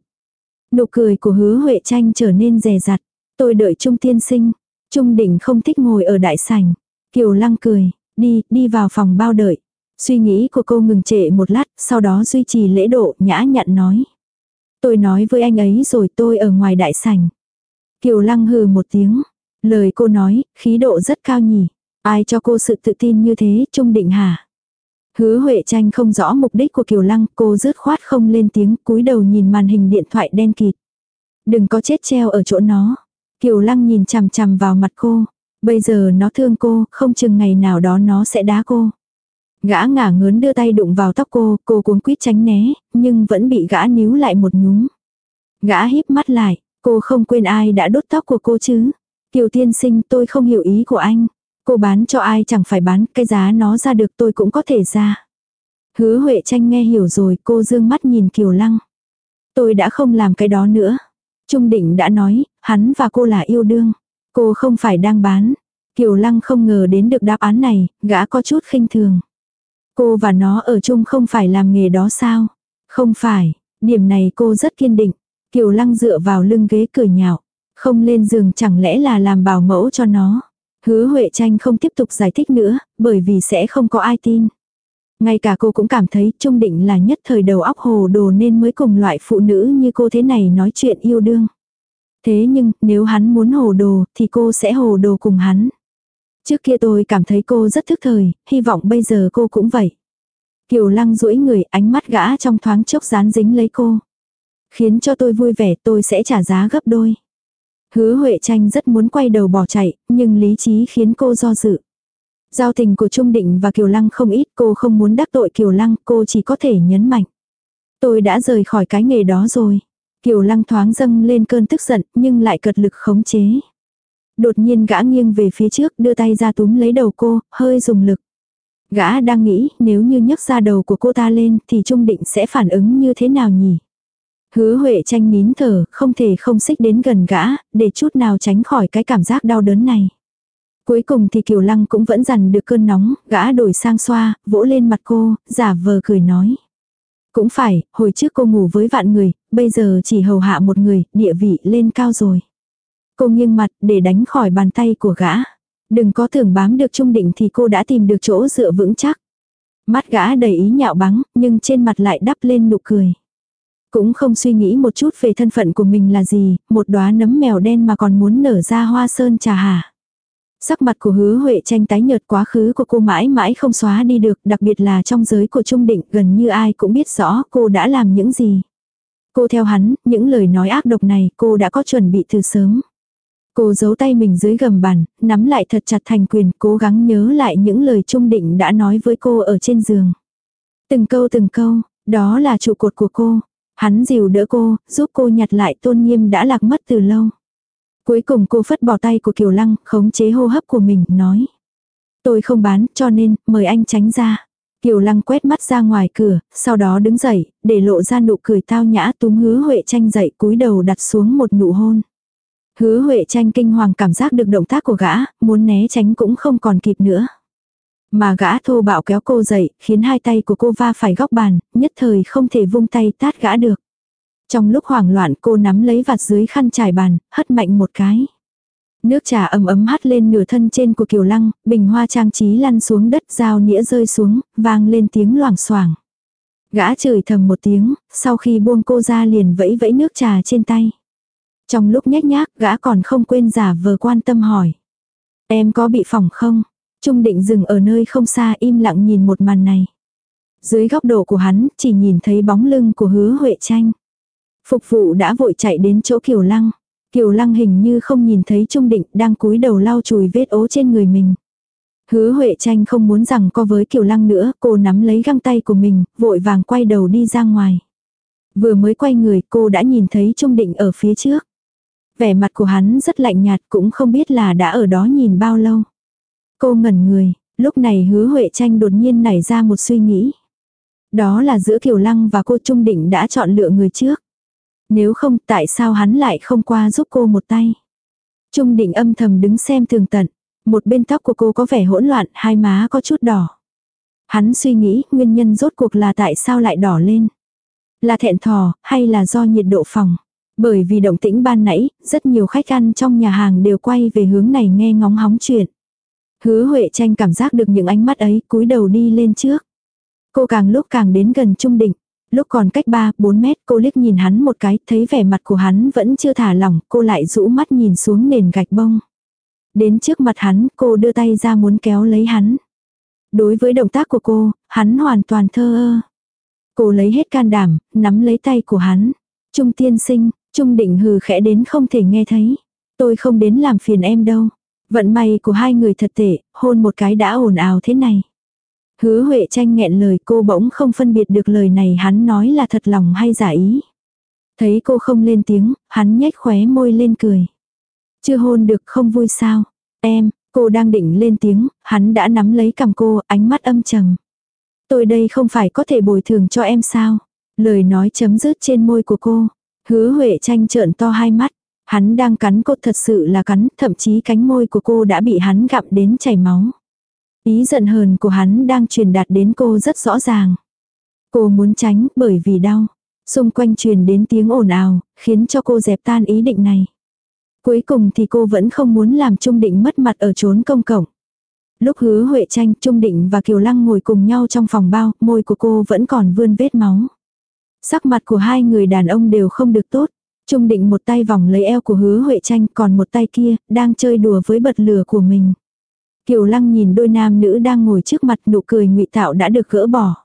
Nụ cười của hứa Huệ Tranh trở nên rè rặt. Tôi đợi Trung tiên sinh. Trung định không thích ngồi ở đại sảnh. Kiều Lăng cười, đi, đi vào phòng bao đợi. Suy nghĩ của cô ngừng trệ một lát, sau đó duy trì lễ độ, nhã nhặn nói. Tôi nói với anh ấy rồi tôi ở ngoài đại sảnh. Kiều Lăng hừ một tiếng. Lời cô nói, khí độ rất cao nhỉ. Ai cho cô sự tự tin như thế, Trung định hả? Hứa Huệ tranh không rõ mục đích của Kiều Lăng, cô rứt khoát không lên tiếng, cúi đầu nhìn màn hình điện thoại đen kịt. Đừng có chết treo ở chỗ nó. Kiều Lăng nhìn chằm chằm vào mặt cô. Bây giờ nó thương cô, không chừng ngày nào đó nó sẽ đá cô. Gã ngả ngớn đưa tay đụng vào tóc cô, cô cuống quýt tránh né, nhưng vẫn bị gã níu lại một nhúm. Gã híp mắt lại, cô không quên ai đã đốt tóc của cô chứ. Kiều tiên sinh tôi không hiểu ý của anh. Cô bán cho ai chẳng phải bán, cái giá nó ra được tôi cũng có thể ra. Hứa Huệ tranh nghe hiểu rồi, cô dương mắt nhìn Kiều Lăng. Tôi đã không làm cái đó nữa. Trung Định đã nói, hắn và cô là yêu đương. Cô không phải đang bán. Kiều Lăng không ngờ đến được đáp án này, gã có chút khinh thường. Cô và nó ở chung không phải làm nghề đó sao? Không phải, Điểm này cô rất kiên định. Kiều Lăng dựa vào lưng ghế cười nhạo. Không lên giường chẳng lẽ là làm bảo mẫu cho nó. Hứa Huệ Tranh không tiếp tục giải thích nữa, bởi vì sẽ không có ai tin. Ngay cả cô cũng cảm thấy Trung Định là nhất thời đầu óc hồ đồ nên mới cùng loại phụ nữ như cô thế này nói chuyện yêu đương. Thế nhưng, nếu hắn muốn hồ đồ, thì cô sẽ hồ đồ cùng hắn. Trước kia tôi cảm thấy cô rất thức thời, hy vọng bây giờ cô cũng vậy. Kiều lăng duỗi người, ánh mắt gã trong thoáng chốc dán dính lấy cô. Khiến cho tôi vui vẻ, tôi sẽ trả giá gấp đôi. Hứa Huệ Tranh rất muốn quay đầu bỏ chạy, nhưng lý trí khiến cô do dự. Giao tình của Trung Định và Kiều Lăng không ít, cô không muốn đắc tội Kiều Lăng, cô chỉ có thể nhấn mạnh. Tôi đã rời khỏi cái nghề đó rồi. Kiều Lăng thoáng dâng lên cơn tức giận, nhưng lại cật lực khống chế. Đột nhiên gã nghiêng về phía trước, đưa tay ra túm lấy đầu cô, hơi dùng lực. Gã đang nghĩ, nếu như nhấc ra đầu của cô ta lên, thì Trung Định sẽ phản ứng như thế nào nhỉ? Hứa Huệ tranh nín thở, không thể không xích đến gần gã, để chút nào tránh khỏi cái cảm giác đau đớn này. Cuối cùng thì Kiều Lăng cũng vẫn dằn được cơn nóng, gã đổi sang xoa, vỗ lên mặt cô, giả vờ cười nói. Cũng phải, hồi trước cô ngủ với vạn người, bây giờ chỉ hầu hạ một người, địa vị lên cao rồi. Cô nghiêng mặt để đánh khỏi bàn tay của gã. Đừng có tưởng bám được trung định thì cô đã tìm được chỗ dựa vững chắc. Mắt gã đầy ý nhạo báng, nhưng trên mặt lại đắp lên nụ cười. Cũng không suy nghĩ một chút về thân phận của mình là gì, một đóa nấm mèo đen mà còn muốn nở ra hoa sơn trà hà. Sắc mặt của hứa Huệ tranh tái nhợt quá khứ của cô mãi mãi không xóa đi được, đặc biệt là trong giới của Trung Định gần như ai cũng biết rõ cô đã làm những gì. Cô theo hắn, những lời nói ác độc này cô đã có chuẩn bị từ sớm. Cô giấu tay mình dưới gầm bàn, nắm lại thật chặt thành quyền, cố gắng nhớ lại những lời Trung Định đã nói với cô ở trên giường. Từng câu từng câu, đó là trụ cột của cô. Hắn dìu đỡ cô, giúp cô nhặt lại tôn nghiêm đã lạc mất từ lâu. Cuối cùng cô phất bỏ tay của Kiều Lăng, khống chế hô hấp của mình, nói. Tôi không bán, cho nên, mời anh tránh ra. Kiều Lăng quét mắt ra ngoài cửa, sau đó đứng dậy, để lộ ra nụ cười tao nhã túm hứa Huệ tranh dậy cúi đầu đặt xuống một nụ hôn. Hứa Huệ tranh kinh hoàng cảm giác được động tác của gã, muốn né tránh cũng không còn kịp nữa. Mà gã thô bạo kéo cô dậy, khiến hai tay của cô va phải góc bàn, nhất thời không thể vung tay tát gã được. Trong lúc hoảng loạn cô nắm lấy vạt dưới khăn trải bàn, hất mạnh một cái. Nước trà ấm ấm hắt lên nửa thân trên của Kiều Lăng, bình hoa trang trí lăn xuống đất dao nĩa rơi xuống, vang lên tiếng loảng xoảng. Gã chửi thầm một tiếng, sau khi buông cô ra liền vẫy vẫy nước trà trên tay. Trong lúc nhếch nhác, gã còn không quên giả vờ quan tâm hỏi. Em có bị phỏng không? Trung định dừng ở nơi không xa im lặng nhìn một màn này. Dưới góc độ của hắn, chỉ nhìn thấy bóng lưng của hứa Huệ tranh. Phục vụ đã vội chạy đến chỗ Kiều Lăng. Kiều Lăng hình như không nhìn thấy Trung Định đang cúi đầu lau chùi vết ố trên người mình. Hứa Huệ tranh không muốn rằng co với Kiều Lăng nữa, cô nắm lấy găng tay của mình, vội vàng quay đầu đi ra ngoài. Vừa mới quay người cô đã nhìn thấy Trung Định ở phía trước. Vẻ mặt của hắn rất lạnh nhạt cũng không biết là đã ở đó nhìn bao lâu. Cô ngẩn người, lúc này hứa Huệ tranh đột nhiên nảy ra một suy nghĩ. Đó là giữa Kiều Lăng và cô Trung Định đã chọn lựa người trước. Nếu không tại sao hắn lại không qua giúp cô một tay. Trung Định âm thầm đứng xem tường tận. Một bên tóc của cô có vẻ hỗn loạn, hai má có chút đỏ. Hắn suy nghĩ nguyên nhân rốt cuộc là tại sao lại đỏ lên. Là thẹn thò, hay là do nhiệt độ phòng. Bởi vì động tĩnh ban nãy, rất nhiều khách ăn trong nhà hàng đều quay về hướng này nghe ngóng hóng chuyện. Hứa Huệ tranh cảm giác được những ánh mắt ấy cúi đầu đi lên trước. Cô càng lúc càng đến gần Trung Định. Lúc còn cách 3-4 mét cô liếc nhìn hắn một cái, thấy vẻ mặt của hắn vẫn chưa thả lỏng, cô lại rũ mắt nhìn xuống nền gạch bông. Đến trước mặt hắn, cô đưa tay ra muốn kéo lấy hắn. Đối với động tác của cô, hắn hoàn toàn thơ ơ. Cô lấy hết can đảm, nắm lấy tay của hắn. Trung tiên sinh, Trung định hừ khẽ đến không thể nghe thấy. Tôi không đến làm phiền em đâu. Vận may của hai người thật tệ, hôn một cái đã ồn ào thế này. Hứa Huệ tranh nghẹn lời cô bỗng không phân biệt được lời này hắn nói là thật lòng hay giả ý. Thấy cô không lên tiếng, hắn nhếch khóe môi lên cười. Chưa hôn được không vui sao? Em, cô đang định lên tiếng, hắn đã nắm lấy cầm cô, ánh mắt âm trầm. Tôi đây không phải có thể bồi thường cho em sao? Lời nói chấm dứt trên môi của cô. Hứa Huệ tranh trợn to hai mắt. Hắn đang cắn cô thật sự là cắn, thậm chí cánh môi của cô đã bị hắn gặm đến chảy máu. Ý giận hờn của hắn đang truyền đạt đến cô rất rõ ràng. Cô muốn tránh bởi vì đau. Xung quanh truyền đến tiếng ồn ào, khiến cho cô dẹp tan ý định này. Cuối cùng thì cô vẫn không muốn làm Trung Định mất mặt ở trốn công cộng. Lúc hứa Huệ tranh, Trung Định và Kiều Lăng ngồi cùng nhau trong phòng bao, môi của cô vẫn còn vươn vết máu. Sắc mặt của hai người đàn ông đều không được tốt. Trung Định một tay vòng lấy eo của hứa Huệ tranh còn một tay kia, đang chơi đùa với bật lửa của mình. Kiều Lăng nhìn đôi nam nữ đang ngồi trước mặt nụ cười ngụy tạo đã được gỡ bỏ.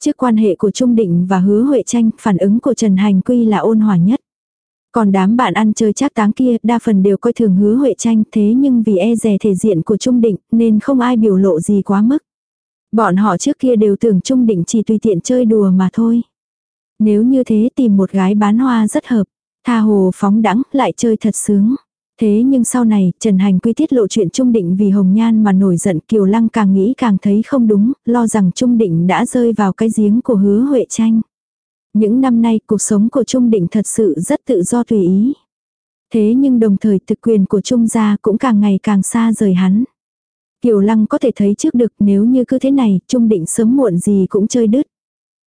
Trước quan hệ của Trung Định và hứa Huệ tranh, phản ứng của Trần Hành Quy là ôn hòa nhất. Còn đám bạn ăn chơi chát táng kia đa phần đều coi thường hứa Huệ tranh thế nhưng vì e rè thể diện của Trung Định nên không ai biểu lộ gì quá mức. Bọn họ trước kia đều tưởng Trung Định chỉ tùy tiện chơi đùa mà thôi. Nếu như thế tìm một gái bán hoa rất hợp. Tha hồ phóng đẳng lại chơi thật sướng. Thế nhưng sau này, Trần Hành quy tiết lộ chuyện Trung Định vì Hồng Nhan mà nổi giận Kiều Lăng càng nghĩ càng thấy không đúng, lo rằng Trung Định đã rơi vào cái giếng của hứa Huệ tranh. Những năm nay cuộc sống của Trung Định thật sự rất tự do tùy ý. Thế nhưng đồng thời thực quyền của Trung gia cũng càng ngày càng xa rời hắn. Kiều Lăng có thể thấy trước được nếu như cứ thế này, Trung Định sớm muộn gì cũng chơi đứt.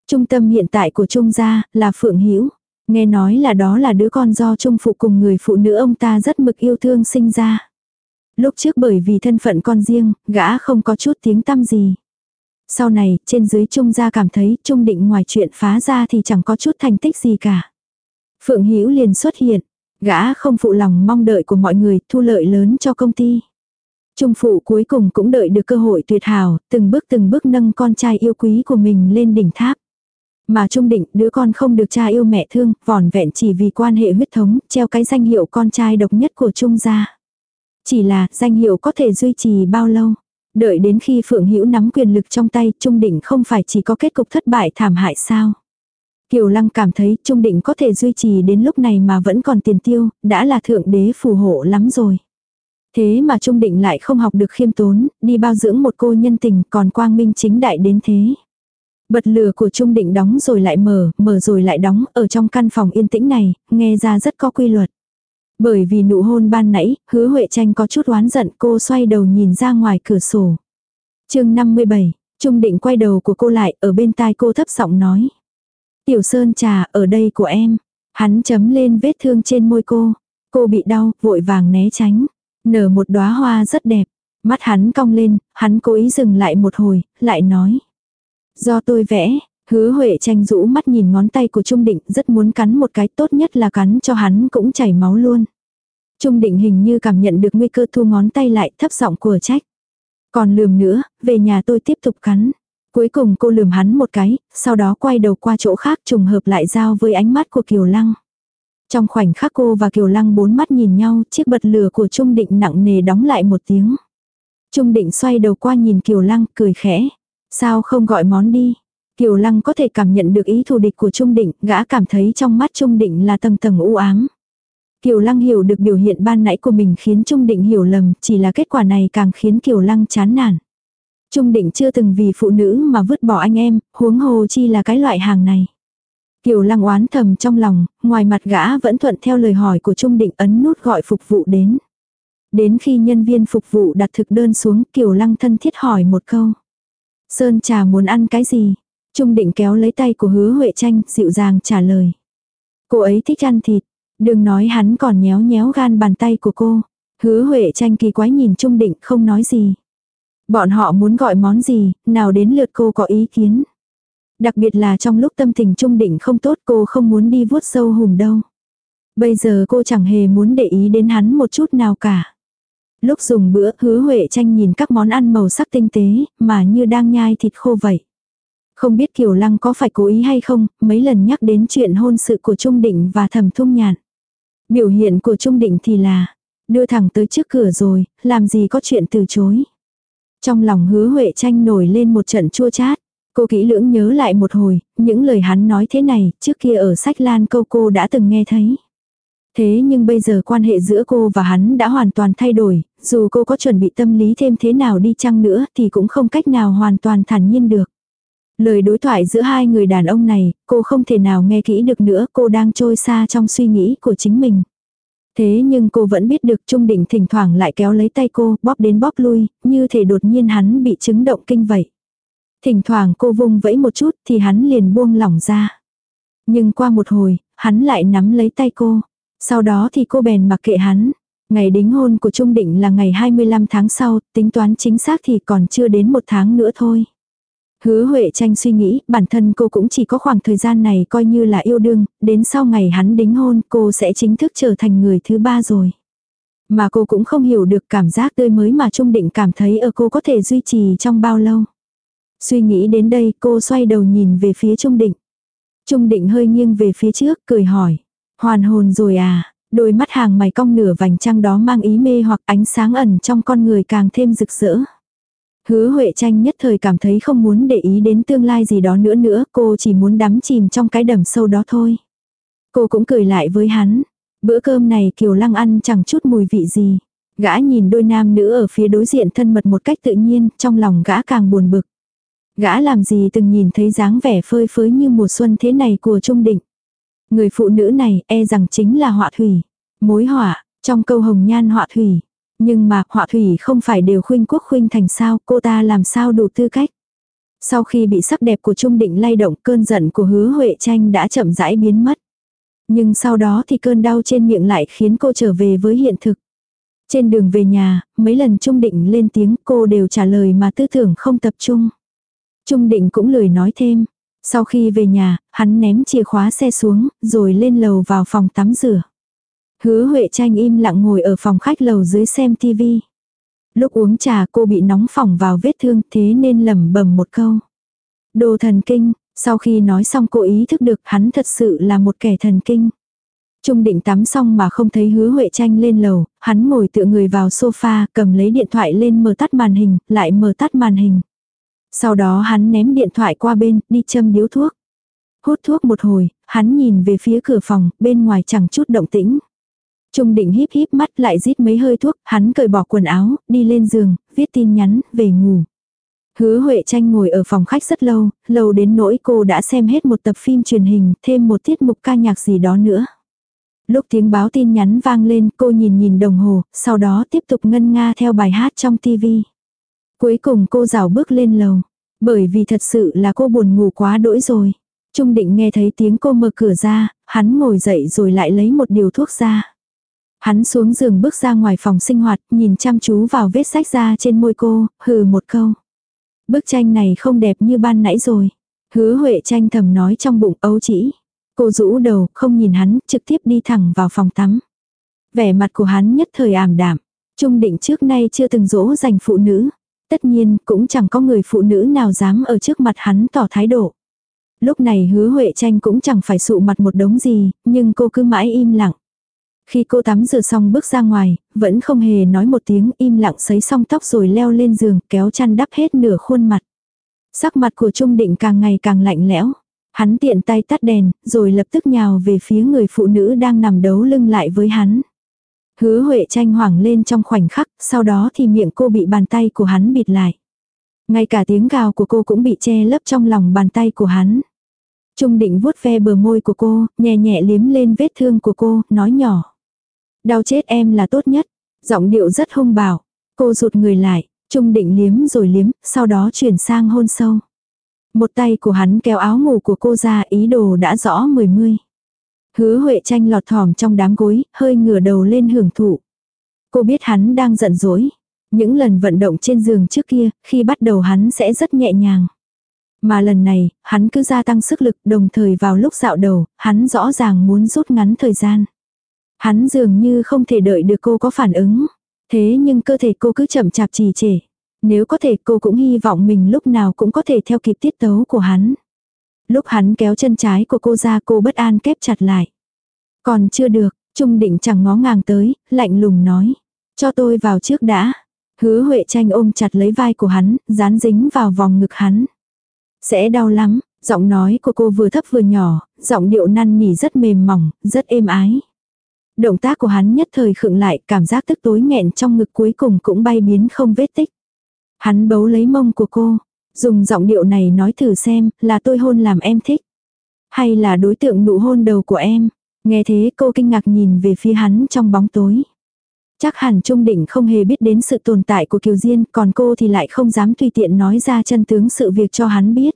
Trung tâm hiện tại của Trung gia là Phượng Hữu Nghe nói là đó là đứa con do Trung phụ cùng người phụ nữ ông ta rất mực yêu thương sinh ra. Lúc trước bởi vì thân phận con riêng, gã không có chút tiếng tăm gì. Sau này, trên dưới Trung gia cảm thấy Trung định ngoài chuyện phá ra thì chẳng có chút thành tích gì cả. Phượng Hữu liền xuất hiện, gã không phụ lòng mong đợi của mọi người thu lợi lớn cho công ty. Trung phụ cuối cùng cũng đợi được cơ hội tuyệt hảo, từng bước từng bước nâng con trai yêu quý của mình lên đỉnh tháp. Mà Trung Định, đứa con không được cha yêu mẹ thương, vỏn vẹn chỉ vì quan hệ huyết thống, treo cái danh hiệu con trai độc nhất của Trung gia. Chỉ là, danh hiệu có thể duy trì bao lâu? Đợi đến khi Phượng Hữu nắm quyền lực trong tay, Trung Định không phải chỉ có kết cục thất bại thảm hại sao? Kiều Lăng cảm thấy Trung Định có thể duy trì đến lúc này mà vẫn còn tiền tiêu, đã là thượng đế phù hộ lắm rồi. Thế mà Trung Định lại không học được khiêm tốn, đi bao dưỡng một cô nhân tình còn quang minh chính đại đến thế. Bật lửa của Trung Định đóng rồi lại mở, mở rồi lại đóng, ở trong căn phòng yên tĩnh này, nghe ra rất có quy luật. Bởi vì nụ hôn ban nãy, hứa Huệ Tranh có chút oán giận cô xoay đầu nhìn ra ngoài cửa sổ. chương 57, Trung Định quay đầu của cô lại, ở bên tai cô thấp giọng nói. Tiểu Sơn trà, ở đây của em. Hắn chấm lên vết thương trên môi cô. Cô bị đau, vội vàng né tránh. Nở một đóa hoa rất đẹp. Mắt hắn cong lên, hắn cố ý dừng lại một hồi, lại nói. Do tôi vẽ, hứa Huệ tranh rũ mắt nhìn ngón tay của Trung Định rất muốn cắn một cái tốt nhất là cắn cho hắn cũng chảy máu luôn. Trung Định hình như cảm nhận được nguy cơ thu ngón tay lại thấp giọng của trách. Còn lườm nữa, về nhà tôi tiếp tục cắn. Cuối cùng cô lườm hắn một cái, sau đó quay đầu qua chỗ khác trùng hợp lại giao với ánh mắt của Kiều Lăng. Trong khoảnh khắc cô và Kiều Lăng bốn mắt nhìn nhau, chiếc bật lửa của Trung Định nặng nề đóng lại một tiếng. Trung Định xoay đầu qua nhìn Kiều Lăng, cười khẽ. Sao không gọi món đi? Kiều Lăng có thể cảm nhận được ý thù địch của Trung Định, gã cảm thấy trong mắt Trung Định là tầng tầng u ám. Kiều Lăng hiểu được biểu hiện ban nãy của mình khiến Trung Định hiểu lầm, chỉ là kết quả này càng khiến Kiều Lăng chán nản. Trung Định chưa từng vì phụ nữ mà vứt bỏ anh em, huống hồ chi là cái loại hàng này. Kiều Lăng oán thầm trong lòng, ngoài mặt gã vẫn thuận theo lời hỏi của Trung Định ấn nút gọi phục vụ đến. Đến khi nhân viên phục vụ đặt thực đơn xuống, Kiều Lăng thân thiết hỏi một câu. Sơn trà muốn ăn cái gì? Trung định kéo lấy tay của hứa Huệ tranh, dịu dàng trả lời. Cô ấy thích ăn thịt. Đừng nói hắn còn nhéo nhéo gan bàn tay của cô. Hứa Huệ tranh kỳ quái nhìn Trung định không nói gì. Bọn họ muốn gọi món gì, nào đến lượt cô có ý kiến. Đặc biệt là trong lúc tâm tình Trung định không tốt cô không muốn đi vuốt sâu hùm đâu. Bây giờ cô chẳng hề muốn để ý đến hắn một chút nào cả. Lúc dùng bữa hứa Huệ tranh nhìn các món ăn màu sắc tinh tế, mà như đang nhai thịt khô vậy. Không biết Kiều Lăng có phải cố ý hay không, mấy lần nhắc đến chuyện hôn sự của Trung Định và thẩm thung nhạn. Biểu hiện của Trung Định thì là, đưa thẳng tới trước cửa rồi, làm gì có chuyện từ chối. Trong lòng hứa Huệ tranh nổi lên một trận chua chát. Cô kỹ lưỡng nhớ lại một hồi, những lời hắn nói thế này, trước kia ở sách lan câu cô đã từng nghe thấy. Thế nhưng bây giờ quan hệ giữa cô và hắn đã hoàn toàn thay đổi, dù cô có chuẩn bị tâm lý thêm thế nào đi chăng nữa thì cũng không cách nào hoàn toàn thản nhiên được. Lời đối thoại giữa hai người đàn ông này, cô không thể nào nghe kỹ được nữa, cô đang trôi xa trong suy nghĩ của chính mình. Thế nhưng cô vẫn biết được Trung Định thỉnh thoảng lại kéo lấy tay cô, bóp đến bóp lui, như thể đột nhiên hắn bị chứng động kinh vậy. Thỉnh thoảng cô vung vẫy một chút thì hắn liền buông lỏng ra. Nhưng qua một hồi, hắn lại nắm lấy tay cô. Sau đó thì cô bèn mặc kệ hắn. Ngày đính hôn của Trung Định là ngày 25 tháng sau, tính toán chính xác thì còn chưa đến một tháng nữa thôi. Hứa Huệ tranh suy nghĩ, bản thân cô cũng chỉ có khoảng thời gian này coi như là yêu đương, đến sau ngày hắn đính hôn cô sẽ chính thức trở thành người thứ ba rồi. Mà cô cũng không hiểu được cảm giác tươi mới mà Trung Định cảm thấy ở cô có thể duy trì trong bao lâu. Suy nghĩ đến đây cô xoay đầu nhìn về phía Trung Định. Trung Định hơi nghiêng về phía trước cười hỏi. Hoàn hồn rồi à, đôi mắt hàng mày cong nửa vành trăng đó mang ý mê hoặc ánh sáng ẩn trong con người càng thêm rực rỡ. Hứa Huệ tranh nhất thời cảm thấy không muốn để ý đến tương lai gì đó nữa nữa, cô chỉ muốn đắm chìm trong cái đầm sâu đó thôi. Cô cũng cười lại với hắn. Bữa cơm này Kiều Lăng ăn chẳng chút mùi vị gì. Gã nhìn đôi nam nữ ở phía đối diện thân mật một cách tự nhiên, trong lòng gã càng buồn bực. Gã làm gì từng nhìn thấy dáng vẻ phơi phới như mùa xuân thế này của Trung Định. Người phụ nữ này e rằng chính là họa thủy. Mối họa, trong câu hồng nhan họa thủy. Nhưng mà họa thủy không phải đều khuynh quốc khuynh thành sao, cô ta làm sao đủ tư cách. Sau khi bị sắc đẹp của Trung Định lay động cơn giận của hứa Huệ tranh đã chậm rãi biến mất. Nhưng sau đó thì cơn đau trên miệng lại khiến cô trở về với hiện thực. Trên đường về nhà, mấy lần Trung Định lên tiếng cô đều trả lời mà tư tưởng không tập trung. Trung Định cũng lười nói thêm. Sau khi về nhà, hắn ném chìa khóa xe xuống, rồi lên lầu vào phòng tắm rửa. Hứa Huệ tranh im lặng ngồi ở phòng khách lầu dưới xem tivi. Lúc uống trà cô bị nóng phỏng vào vết thương thế nên lẩm bẩm một câu. Đồ thần kinh, sau khi nói xong cô ý thức được hắn thật sự là một kẻ thần kinh. Trung định tắm xong mà không thấy hứa Huệ tranh lên lầu, hắn ngồi tựa người vào sofa, cầm lấy điện thoại lên mở tắt màn hình, lại mở tắt màn hình. Sau đó hắn ném điện thoại qua bên, đi châm điếu thuốc. Hút thuốc một hồi, hắn nhìn về phía cửa phòng, bên ngoài chẳng chút động tĩnh. Trung định híp híp mắt lại rít mấy hơi thuốc, hắn cởi bỏ quần áo, đi lên giường, viết tin nhắn, về ngủ. Hứa Huệ tranh ngồi ở phòng khách rất lâu, lâu đến nỗi cô đã xem hết một tập phim truyền hình, thêm một tiết mục ca nhạc gì đó nữa. Lúc tiếng báo tin nhắn vang lên, cô nhìn nhìn đồng hồ, sau đó tiếp tục ngân nga theo bài hát trong tivi. Cuối cùng cô rào bước lên lầu. Bởi vì thật sự là cô buồn ngủ quá đỗi rồi. Trung định nghe thấy tiếng cô mở cửa ra, hắn ngồi dậy rồi lại lấy một điều thuốc ra. Hắn xuống giường bước ra ngoài phòng sinh hoạt, nhìn chăm chú vào vết sách ra trên môi cô, hừ một câu. Bức tranh này không đẹp như ban nãy rồi. Hứa Huệ tranh thầm nói trong bụng ấu chỉ. Cô rũ đầu, không nhìn hắn, trực tiếp đi thẳng vào phòng tắm. Vẻ mặt của hắn nhất thời ảm đạm. Trung định trước nay chưa từng dỗ dành phụ nữ. Tất nhiên, cũng chẳng có người phụ nữ nào dám ở trước mặt hắn tỏ thái độ. Lúc này hứa Huệ tranh cũng chẳng phải sụ mặt một đống gì, nhưng cô cứ mãi im lặng. Khi cô tắm rửa xong bước ra ngoài, vẫn không hề nói một tiếng im lặng sấy xong tóc rồi leo lên giường kéo chăn đắp hết nửa khuôn mặt. Sắc mặt của Trung Định càng ngày càng lạnh lẽo. Hắn tiện tay tắt đèn, rồi lập tức nhào về phía người phụ nữ đang nằm đấu lưng lại với hắn. Hứa Huệ tranh hoảng lên trong khoảnh khắc, sau đó thì miệng cô bị bàn tay của hắn bịt lại. Ngay cả tiếng gào của cô cũng bị che lấp trong lòng bàn tay của hắn. Trung định vuốt ve bờ môi của cô, nhẹ nhẹ liếm lên vết thương của cô, nói nhỏ. Đau chết em là tốt nhất. Giọng điệu rất hung bảo. Cô rụt người lại, trung định liếm rồi liếm, sau đó chuyển sang hôn sâu. Một tay của hắn kéo áo ngủ của cô ra ý đồ đã rõ mười mươi. Hứa Huệ tranh lọt thỏm trong đám gối, hơi ngửa đầu lên hưởng thụ. Cô biết hắn đang giận dỗi. Những lần vận động trên giường trước kia, khi bắt đầu hắn sẽ rất nhẹ nhàng. Mà lần này, hắn cứ gia tăng sức lực đồng thời vào lúc dạo đầu, hắn rõ ràng muốn rút ngắn thời gian. Hắn dường như không thể đợi được cô có phản ứng. Thế nhưng cơ thể cô cứ chậm chạp trì trệ. Nếu có thể cô cũng hy vọng mình lúc nào cũng có thể theo kịp tiết tấu của hắn. Lúc hắn kéo chân trái của cô ra cô bất an kép chặt lại. Còn chưa được, Trung định chẳng ngó ngàng tới, lạnh lùng nói. Cho tôi vào trước đã. Hứa Huệ tranh ôm chặt lấy vai của hắn, dán dính vào vòng ngực hắn. Sẽ đau lắm, giọng nói của cô vừa thấp vừa nhỏ, giọng điệu năn nỉ rất mềm mỏng, rất êm ái. Động tác của hắn nhất thời khựng lại, cảm giác tức tối nghẹn trong ngực cuối cùng cũng bay biến không vết tích. Hắn bấu lấy mông của cô, dùng giọng điệu này nói thử xem, là tôi hôn làm em thích. Hay là đối tượng nụ hôn đầu của em. Nghe thế cô kinh ngạc nhìn về phía hắn trong bóng tối. Chắc hẳn Trung Định không hề biết đến sự tồn tại của Kiều Diên, còn cô thì lại không dám tùy tiện nói ra chân tướng sự việc cho hắn biết.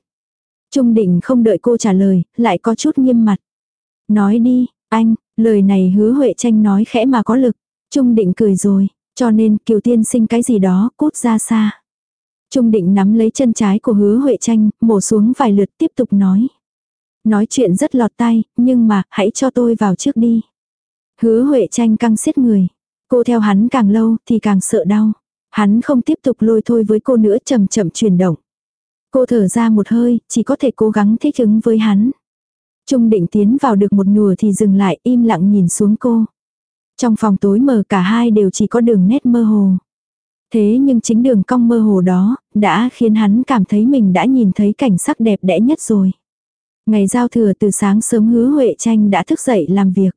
Trung Định không đợi cô trả lời, lại có chút nghiêm mặt. Nói đi, anh, lời này hứa Huệ tranh nói khẽ mà có lực. Trung định cười rồi, cho nên kiều tiên sinh cái gì đó cút ra xa. Trung định nắm lấy chân trái của hứa Huệ tranh, mổ xuống vài lượt tiếp tục nói. Nói chuyện rất lọt tay, nhưng mà hãy cho tôi vào trước đi. Hứa Huệ tranh căng xiết người. Cô theo hắn càng lâu thì càng sợ đau. Hắn không tiếp tục lôi thôi với cô nữa chậm chậm chuyển động. Cô thở ra một hơi, chỉ có thể cố gắng thích ứng với hắn. Trung định tiến vào được một nửa thì dừng lại im lặng nhìn xuống cô. Trong phòng tối mờ cả hai đều chỉ có đường nét mơ hồ. Thế nhưng chính đường cong mơ hồ đó, đã khiến hắn cảm thấy mình đã nhìn thấy cảnh sắc đẹp đẽ nhất rồi. Ngày giao thừa từ sáng sớm hứa Huệ Tranh đã thức dậy làm việc.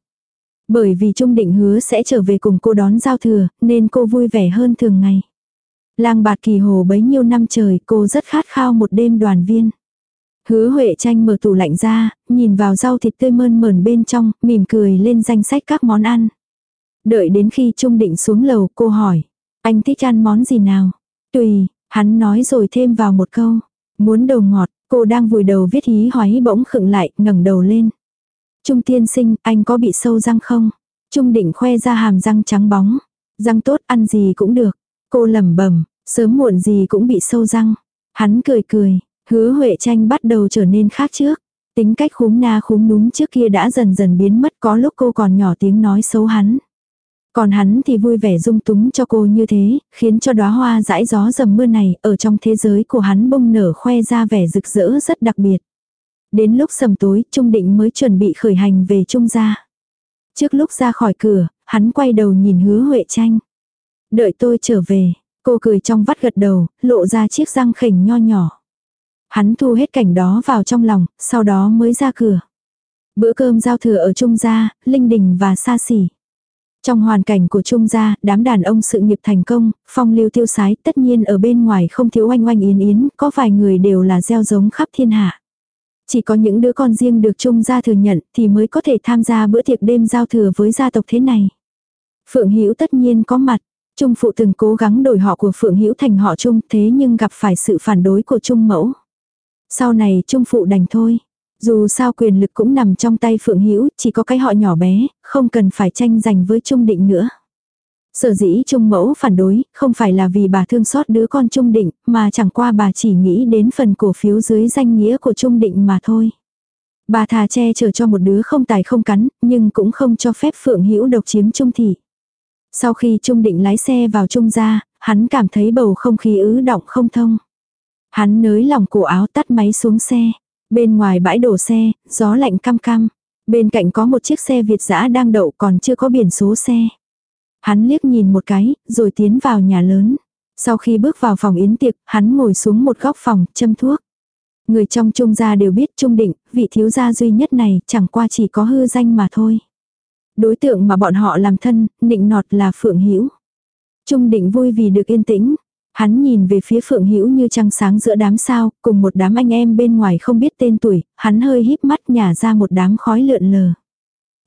Bởi vì Trung Định hứa sẽ trở về cùng cô đón giao thừa, nên cô vui vẻ hơn thường ngày. Lang bạt kỳ hồ bấy nhiêu năm trời cô rất khát khao một đêm đoàn viên. Hứa Huệ tranh mở tủ lạnh ra, nhìn vào rau thịt tươi mơn mởn bên trong, mỉm cười lên danh sách các món ăn. Đợi đến khi Trung Định xuống lầu cô hỏi, anh thích ăn món gì nào? Tùy, hắn nói rồi thêm vào một câu, muốn đầu ngọt, cô đang vùi đầu viết hí hoáy bỗng khựng lại, ngẩng đầu lên. Trung tiên sinh, anh có bị sâu răng không? Trung Định khoe ra hàm răng trắng bóng. Răng tốt ăn gì cũng được. Cô lẩm bẩm, sớm muộn gì cũng bị sâu răng. Hắn cười cười, hứa Huệ tranh bắt đầu trở nên khác trước. Tính cách khúm na khúm núm trước kia đã dần dần biến mất có lúc cô còn nhỏ tiếng nói xấu hắn. Còn hắn thì vui vẻ dung túng cho cô như thế, khiến cho đóa hoa dãi gió dầm mưa này ở trong thế giới của hắn bông nở khoe ra vẻ rực rỡ rất đặc biệt. Đến lúc sầm tối, Trung Định mới chuẩn bị khởi hành về Trung gia. Trước lúc ra khỏi cửa, hắn quay đầu nhìn hứa Huệ tranh. Đợi tôi trở về, cô cười trong vắt gật đầu, lộ ra chiếc răng khỉnh nho nhỏ. Hắn thu hết cảnh đó vào trong lòng, sau đó mới ra cửa. Bữa cơm giao thừa ở Trung gia, linh đình và xa xỉ. Trong hoàn cảnh của Trung gia, đám đàn ông sự nghiệp thành công, phong lưu tiêu sái, tất nhiên ở bên ngoài không thiếu oanh oanh yến yến, có vài người đều là gieo giống khắp thiên hạ. Chỉ có những đứa con riêng được Trung gia thừa nhận thì mới có thể tham gia bữa tiệc đêm giao thừa với gia tộc thế này. Phượng Hữu tất nhiên có mặt. Trung phụ từng cố gắng đổi họ của Phượng Hữu thành họ Trung thế nhưng gặp phải sự phản đối của Trung mẫu. Sau này Trung phụ đành thôi. Dù sao quyền lực cũng nằm trong tay Phượng Hữu, chỉ có cái họ nhỏ bé, không cần phải tranh giành với Trung Định nữa. Sở dĩ Trung mẫu phản đối, không phải là vì bà thương xót đứa con Trung Định, mà chẳng qua bà chỉ nghĩ đến phần cổ phiếu dưới danh nghĩa của Trung Định mà thôi. Bà thà che chở cho một đứa không tài không cắn, nhưng cũng không cho phép Phượng Hữu độc chiếm Trung thị. Sau khi Trung Định lái xe vào Trung gia, hắn cảm thấy bầu không khí ứ động không thông. Hắn nới lỏng cổ áo tắt máy xuống xe. Bên ngoài bãi đổ xe, gió lạnh cam cam Bên cạnh có một chiếc xe Việt dã đang đậu còn chưa có biển số xe. Hắn liếc nhìn một cái, rồi tiến vào nhà lớn. Sau khi bước vào phòng yến tiệc, hắn ngồi xuống một góc phòng, châm thuốc. Người trong trung gia đều biết trung định, vị thiếu gia duy nhất này chẳng qua chỉ có hư danh mà thôi. Đối tượng mà bọn họ làm thân, nịnh nọt là Phượng Hữu Trung định vui vì được yên tĩnh. Hắn nhìn về phía Phượng Hữu như trăng sáng giữa đám sao, cùng một đám anh em bên ngoài không biết tên tuổi, hắn hơi híp mắt nhả ra một đám khói lượn lờ.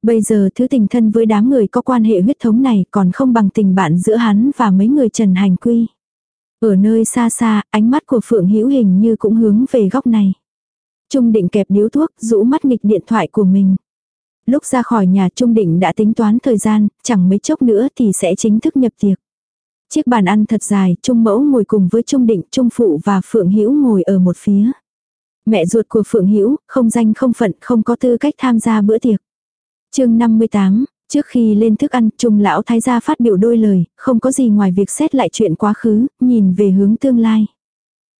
Bây giờ thứ tình thân với đám người có quan hệ huyết thống này còn không bằng tình bạn giữa hắn và mấy người Trần Hành Quy. Ở nơi xa xa, ánh mắt của Phượng Hữu hình như cũng hướng về góc này. Trung định kẹp điếu thuốc, rũ mắt nghịch điện thoại của mình. Lúc ra khỏi nhà Trung định đã tính toán thời gian, chẳng mấy chốc nữa thì sẽ chính thức nhập tiệc. Chiếc bàn ăn thật dài, Trung mẫu ngồi cùng với Trung định, Trung phụ và Phượng Hữu ngồi ở một phía. Mẹ ruột của Phượng Hữu không danh không phận, không có tư cách tham gia bữa tiệc chương 58, trước khi lên thức ăn, trung lão thái gia phát biểu đôi lời, không có gì ngoài việc xét lại chuyện quá khứ, nhìn về hướng tương lai.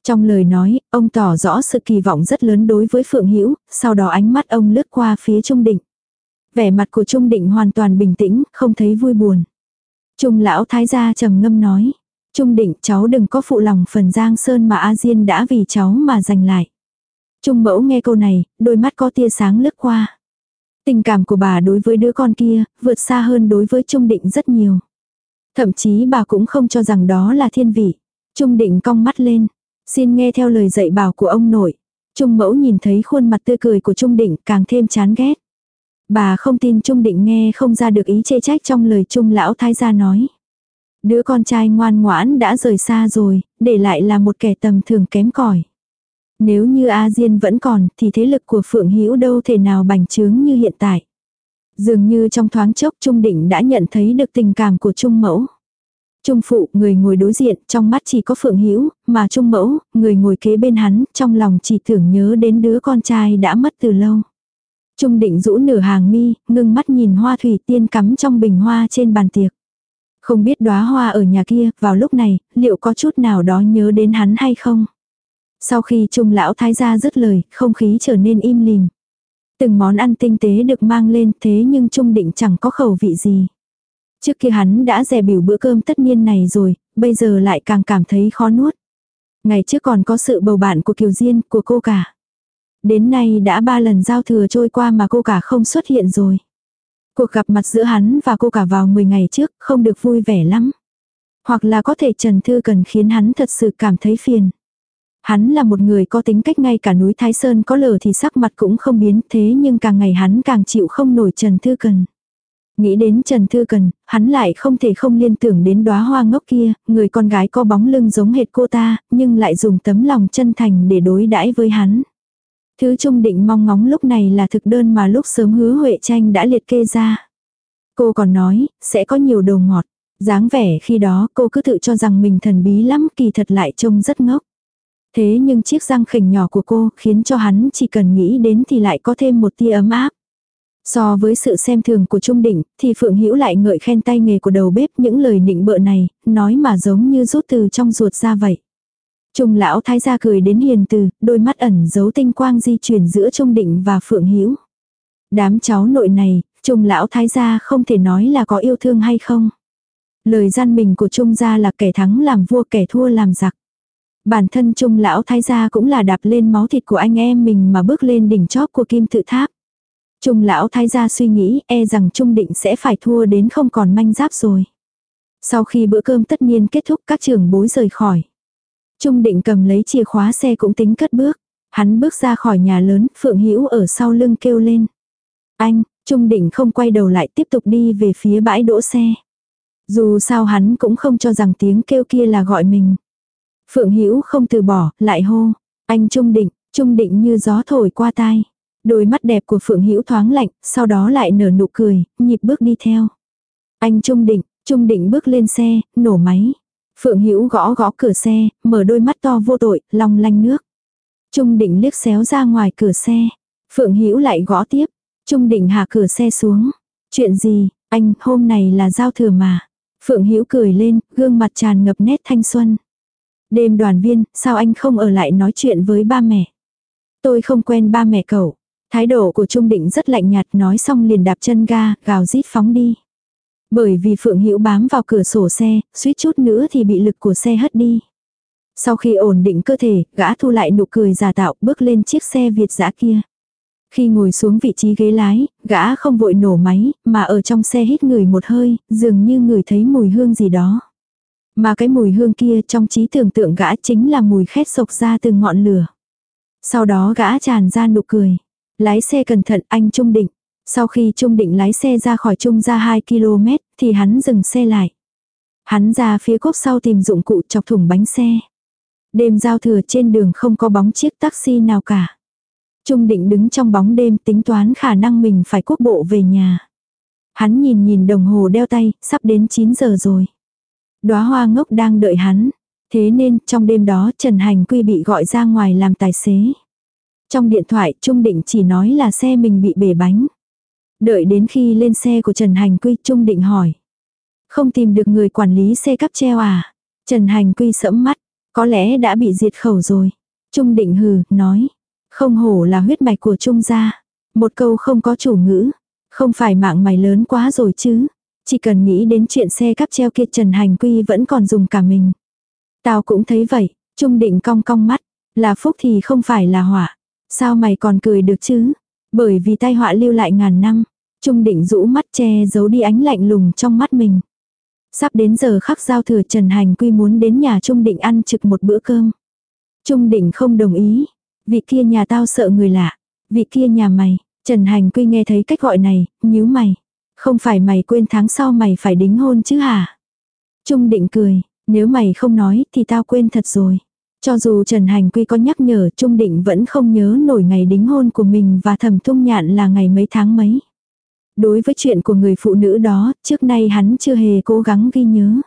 Trong lời nói, ông tỏ rõ sự kỳ vọng rất lớn đối với Phượng Hữu sau đó ánh mắt ông lướt qua phía Trung Định. Vẻ mặt của Trung Định hoàn toàn bình tĩnh, không thấy vui buồn. Trung lão thái gia trầm ngâm nói, Trung Định cháu đừng có phụ lòng phần giang sơn mà A Diên đã vì cháu mà giành lại. Trung mẫu nghe câu này, đôi mắt có tia sáng lướt qua. Tình cảm của bà đối với đứa con kia, vượt xa hơn đối với Trung Định rất nhiều. Thậm chí bà cũng không cho rằng đó là thiên vị. Trung Định cong mắt lên. Xin nghe theo lời dạy bảo của ông nội. Trung mẫu nhìn thấy khuôn mặt tươi cười của Trung Định càng thêm chán ghét. Bà không tin Trung Định nghe không ra được ý chê trách trong lời Trung lão thái gia nói. Đứa con trai ngoan ngoãn đã rời xa rồi, để lại là một kẻ tầm thường kém cỏi. Nếu như A Diên vẫn còn thì thế lực của Phượng Hữu đâu thể nào bành trướng như hiện tại. Dường như trong thoáng chốc Trung Định đã nhận thấy được tình cảm của Trung Mẫu. Trung phụ, người ngồi đối diện, trong mắt chỉ có Phượng Hữu mà Trung Mẫu, người ngồi kế bên hắn, trong lòng chỉ tưởng nhớ đến đứa con trai đã mất từ lâu. Trung Định rũ nửa hàng mi, ngưng mắt nhìn hoa thủy tiên cắm trong bình hoa trên bàn tiệc. Không biết đóa hoa ở nhà kia, vào lúc này, liệu có chút nào đó nhớ đến hắn hay không? Sau khi Trung lão thái gia dứt lời, không khí trở nên im lìm. Từng món ăn tinh tế được mang lên thế nhưng Trung Định chẳng có khẩu vị gì. Trước kia hắn đã dè biểu bữa cơm tất niên này rồi, bây giờ lại càng cảm thấy khó nuốt. Ngày trước còn có sự bầu bạn của Kiều Diên, của cô cả. Đến nay đã ba lần giao thừa trôi qua mà cô cả không xuất hiện rồi. Cuộc gặp mặt giữa hắn và cô cả vào 10 ngày trước không được vui vẻ lắm. Hoặc là có thể Trần Thư cần khiến hắn thật sự cảm thấy phiền. Hắn là một người có tính cách ngay cả núi Thái Sơn có lở thì sắc mặt cũng không biến thế nhưng càng ngày hắn càng chịu không nổi Trần Thư Cần. Nghĩ đến Trần Thư Cần, hắn lại không thể không liên tưởng đến đóa hoa ngốc kia, người con gái có bóng lưng giống hệt cô ta, nhưng lại dùng tấm lòng chân thành để đối đãi với hắn. Thứ trung định mong ngóng lúc này là thực đơn mà lúc sớm hứa Huệ Tranh đã liệt kê ra. Cô còn nói, sẽ có nhiều đồ ngọt. dáng vẻ khi đó cô cứ tự cho rằng mình thần bí lắm kỳ thật lại trông rất ngốc. Thế nhưng chiếc răng khỉnh nhỏ của cô khiến cho hắn chỉ cần nghĩ đến thì lại có thêm một tia ấm áp. So với sự xem thường của Trung Định, thì Phượng Hữu lại ngợi khen tay nghề của đầu bếp những lời nịnh bợ này, nói mà giống như rút từ trong ruột ra vậy. Trung lão thái gia cười đến hiền từ, đôi mắt ẩn giấu tinh quang di chuyển giữa Trung Định và Phượng Hữu. Đám cháu nội này, Trung lão thái gia không thể nói là có yêu thương hay không. Lời gian mình của Trung gia là kẻ thắng làm vua kẻ thua làm giặc. Bản thân Trung lão thái gia cũng là đạp lên máu thịt của anh em mình mà bước lên đỉnh chóp của kim tự tháp. Trung lão thái gia suy nghĩ e rằng Trung định sẽ phải thua đến không còn manh giáp rồi. Sau khi bữa cơm tất nhiên kết thúc các trưởng bối rời khỏi. Trung định cầm lấy chìa khóa xe cũng tính cất bước. Hắn bước ra khỏi nhà lớn, Phượng Hữu ở sau lưng kêu lên. Anh, Trung định không quay đầu lại tiếp tục đi về phía bãi đỗ xe. Dù sao hắn cũng không cho rằng tiếng kêu kia là gọi mình. Phượng Hữu không từ bỏ, lại hô. Anh Trung định, Trung định như gió thổi qua tai. Đôi mắt đẹp của Phượng Hữu thoáng lạnh, sau đó lại nở nụ cười, nhịp bước đi theo. Anh Trung Định, Trung Định bước lên xe, nổ máy. Phượng Hữu gõ gõ cửa xe, mở đôi mắt to vô tội, long lanh nước. Trung Định liếc xéo ra ngoài cửa xe. Phượng Hữu lại gõ tiếp. Trung Định hạ cửa xe xuống. Chuyện gì, anh, hôm này là giao thừa mà. Phượng Hữu cười lên, gương mặt tràn ngập nét thanh xuân. Đêm đoàn viên, sao anh không ở lại nói chuyện với ba mẹ? Tôi không quen ba mẹ cậu. Thái độ của Trung Định rất lạnh nhạt nói xong liền đạp chân ga, gào rít phóng đi. Bởi vì Phượng Hữu bám vào cửa sổ xe, suýt chút nữa thì bị lực của xe hất đi. Sau khi ổn định cơ thể, gã thu lại nụ cười giả tạo bước lên chiếc xe Việt dã kia. Khi ngồi xuống vị trí ghế lái, gã không vội nổ máy, mà ở trong xe hít người một hơi, dường như người thấy mùi hương gì đó. Mà cái mùi hương kia trong trí tưởng tượng gã chính là mùi khét sộc ra từ ngọn lửa. Sau đó gã tràn ra nụ cười. Lái xe cẩn thận anh Trung Định. Sau khi Trung Định lái xe ra khỏi Trung ra 2 km, thì hắn dừng xe lại. Hắn ra phía cốp sau tìm dụng cụ chọc thủng bánh xe. Đêm giao thừa trên đường không có bóng chiếc taxi nào cả. Trung Định đứng trong bóng đêm tính toán khả năng mình phải quốc bộ về nhà. Hắn nhìn nhìn đồng hồ đeo tay, sắp đến 9 giờ rồi. Đóa hoa ngốc đang đợi hắn. Thế nên, trong đêm đó Trần Hành Quy bị gọi ra ngoài làm tài xế. Trong điện thoại Trung Định chỉ nói là xe mình bị bể bánh. Đợi đến khi lên xe của Trần Hành Quy Trung Định hỏi. Không tìm được người quản lý xe cắp treo à? Trần Hành Quy sẫm mắt. Có lẽ đã bị diệt khẩu rồi. Trung Định hừ, nói. Không hổ là huyết mạch của Trung gia. Một câu không có chủ ngữ. Không phải mạng mày lớn quá rồi chứ. Chỉ cần nghĩ đến chuyện xe cắp treo kia Trần Hành Quy vẫn còn dùng cả mình. Tao cũng thấy vậy. Trung Định cong cong mắt. Là phúc thì không phải là họa. Sao mày còn cười được chứ? Bởi vì tai họa lưu lại ngàn năm. Trung định rũ mắt che giấu đi ánh lạnh lùng trong mắt mình. Sắp đến giờ khắc giao thừa Trần Hành Quy muốn đến nhà Trung định ăn trực một bữa cơm. Trung định không đồng ý. Vị kia nhà tao sợ người lạ. Vị kia nhà mày. Trần Hành Quy nghe thấy cách gọi này, nhíu mày. Không phải mày quên tháng sau mày phải đính hôn chứ hả? Trung định cười, nếu mày không nói thì tao quên thật rồi. Cho dù Trần Hành Quy có nhắc nhở Trung Định vẫn không nhớ nổi ngày đính hôn của mình và thẩm tung nhạn là ngày mấy tháng mấy. Đối với chuyện của người phụ nữ đó, trước nay hắn chưa hề cố gắng ghi nhớ.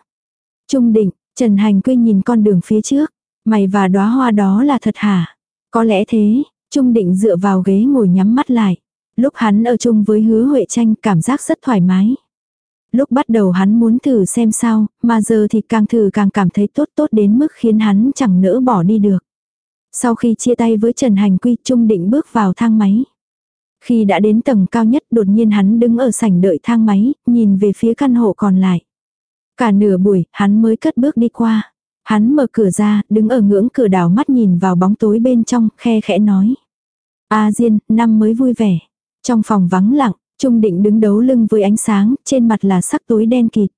Trung định, Trần Hành Quy nhìn con đường phía trước. Mày và đóa hoa đó là thật hả? Có lẽ thế, Trung định dựa vào ghế ngồi nhắm mắt lại. Lúc hắn ở chung với hứa Huệ tranh cảm giác rất thoải mái. Lúc bắt đầu hắn muốn thử xem sao, mà giờ thì càng thử càng cảm thấy tốt tốt đến mức khiến hắn chẳng nỡ bỏ đi được. Sau khi chia tay với Trần Hành Quy Trung định bước vào thang máy. Khi đã đến tầng cao nhất đột nhiên hắn đứng ở sảnh đợi thang máy, nhìn về phía căn hộ còn lại. Cả nửa buổi, hắn mới cất bước đi qua. Hắn mở cửa ra, đứng ở ngưỡng cửa đảo mắt nhìn vào bóng tối bên trong, khe khẽ nói. A Diên, năm mới vui vẻ. Trong phòng vắng lặng, Trung định đứng đấu lưng với ánh sáng, trên mặt là sắc tối đen kịt.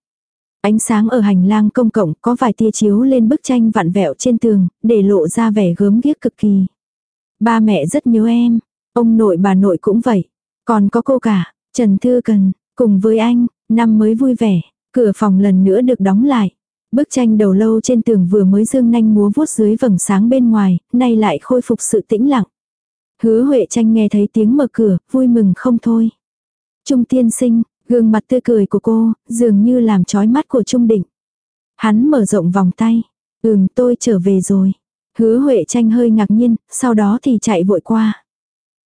Ánh sáng ở hành lang công cộng có vài tia chiếu lên bức tranh vặn vẹo trên tường, để lộ ra vẻ gớm ghiếc cực kỳ. Ba mẹ rất nhớ em, ông nội bà nội cũng vậy. Còn có cô cả, Trần Thư Cần, cùng với anh, năm mới vui vẻ, cửa phòng lần nữa được đóng lại. Bức tranh đầu lâu trên tường vừa mới dương nanh múa vuốt dưới vầng sáng bên ngoài, nay lại khôi phục sự tĩnh lặng. Hứa Huệ tranh nghe thấy tiếng mở cửa, vui mừng không thôi. Trung tiên sinh, gương mặt tươi cười của cô, dường như làm chói mắt của Trung Định. Hắn mở rộng vòng tay. Ừm tôi trở về rồi. Hứa Huệ tranh hơi ngạc nhiên, sau đó thì chạy vội qua.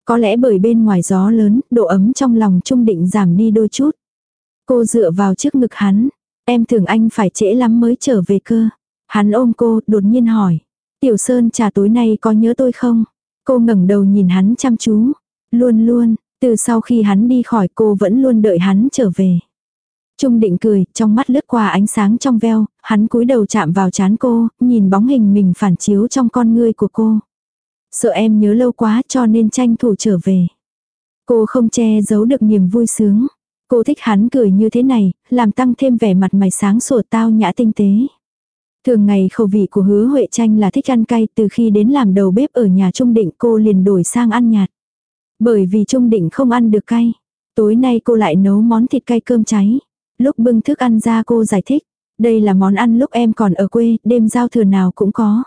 Có lẽ bởi bên ngoài gió lớn, độ ấm trong lòng Trung Định giảm đi đôi chút. Cô dựa vào trước ngực hắn. Em thường anh phải trễ lắm mới trở về cơ. Hắn ôm cô, đột nhiên hỏi. Tiểu Sơn trà tối nay có nhớ tôi không? Cô ngẩng đầu nhìn hắn chăm chú. Luôn luôn, từ sau khi hắn đi khỏi cô vẫn luôn đợi hắn trở về. Trung định cười, trong mắt lướt qua ánh sáng trong veo, hắn cúi đầu chạm vào chán cô, nhìn bóng hình mình phản chiếu trong con ngươi của cô. Sợ em nhớ lâu quá cho nên tranh thủ trở về. Cô không che giấu được niềm vui sướng. Cô thích hắn cười như thế này, làm tăng thêm vẻ mặt mày sáng sủa tao nhã tinh tế. Thường ngày khẩu vị của hứa Huệ Tranh là thích ăn cay từ khi đến làm đầu bếp ở nhà Trung Định cô liền đổi sang ăn nhạt. Bởi vì Trung Định không ăn được cay. Tối nay cô lại nấu món thịt cay cơm cháy. Lúc bưng thức ăn ra cô giải thích. Đây là món ăn lúc em còn ở quê, đêm giao thừa nào cũng có.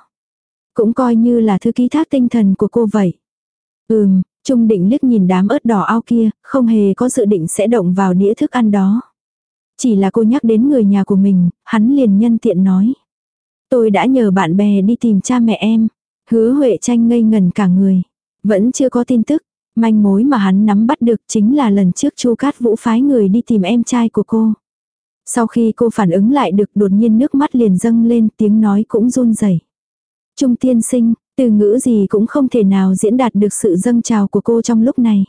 Cũng coi như là thư ký thác tinh thần của cô vậy. Ừm, Trung Định liếc nhìn đám ớt đỏ ao kia, không hề có dự định sẽ động vào đĩa thức ăn đó. Chỉ là cô nhắc đến người nhà của mình, hắn liền nhân tiện nói. Tôi đã nhờ bạn bè đi tìm cha mẹ em. Hứa Huệ tranh ngây ngần cả người. Vẫn chưa có tin tức. Manh mối mà hắn nắm bắt được chính là lần trước Chu Cát Vũ phái người đi tìm em trai của cô. Sau khi cô phản ứng lại được đột nhiên nước mắt liền dâng lên tiếng nói cũng run rẩy. Trung tiên sinh, từ ngữ gì cũng không thể nào diễn đạt được sự dâng trào của cô trong lúc này.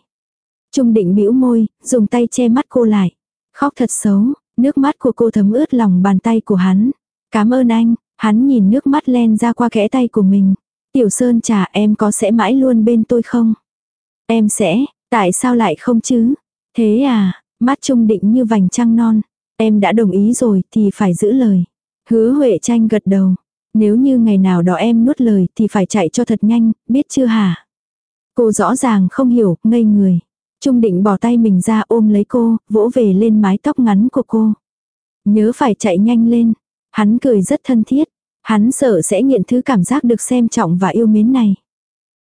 Trung định bĩu môi, dùng tay che mắt cô lại. Khóc thật xấu, nước mắt của cô thấm ướt lòng bàn tay của hắn. Cảm ơn anh, hắn nhìn nước mắt len ra qua kẽ tay của mình. Tiểu Sơn trà em có sẽ mãi luôn bên tôi không? Em sẽ, tại sao lại không chứ? Thế à, mắt trung định như vành trăng non. Em đã đồng ý rồi thì phải giữ lời. Hứa Huệ tranh gật đầu. Nếu như ngày nào đó em nuốt lời thì phải chạy cho thật nhanh, biết chưa hả? Cô rõ ràng không hiểu, ngây người. Trung định bỏ tay mình ra ôm lấy cô, vỗ về lên mái tóc ngắn của cô. Nhớ phải chạy nhanh lên. Hắn cười rất thân thiết. Hắn sợ sẽ nghiện thứ cảm giác được xem trọng và yêu mến này.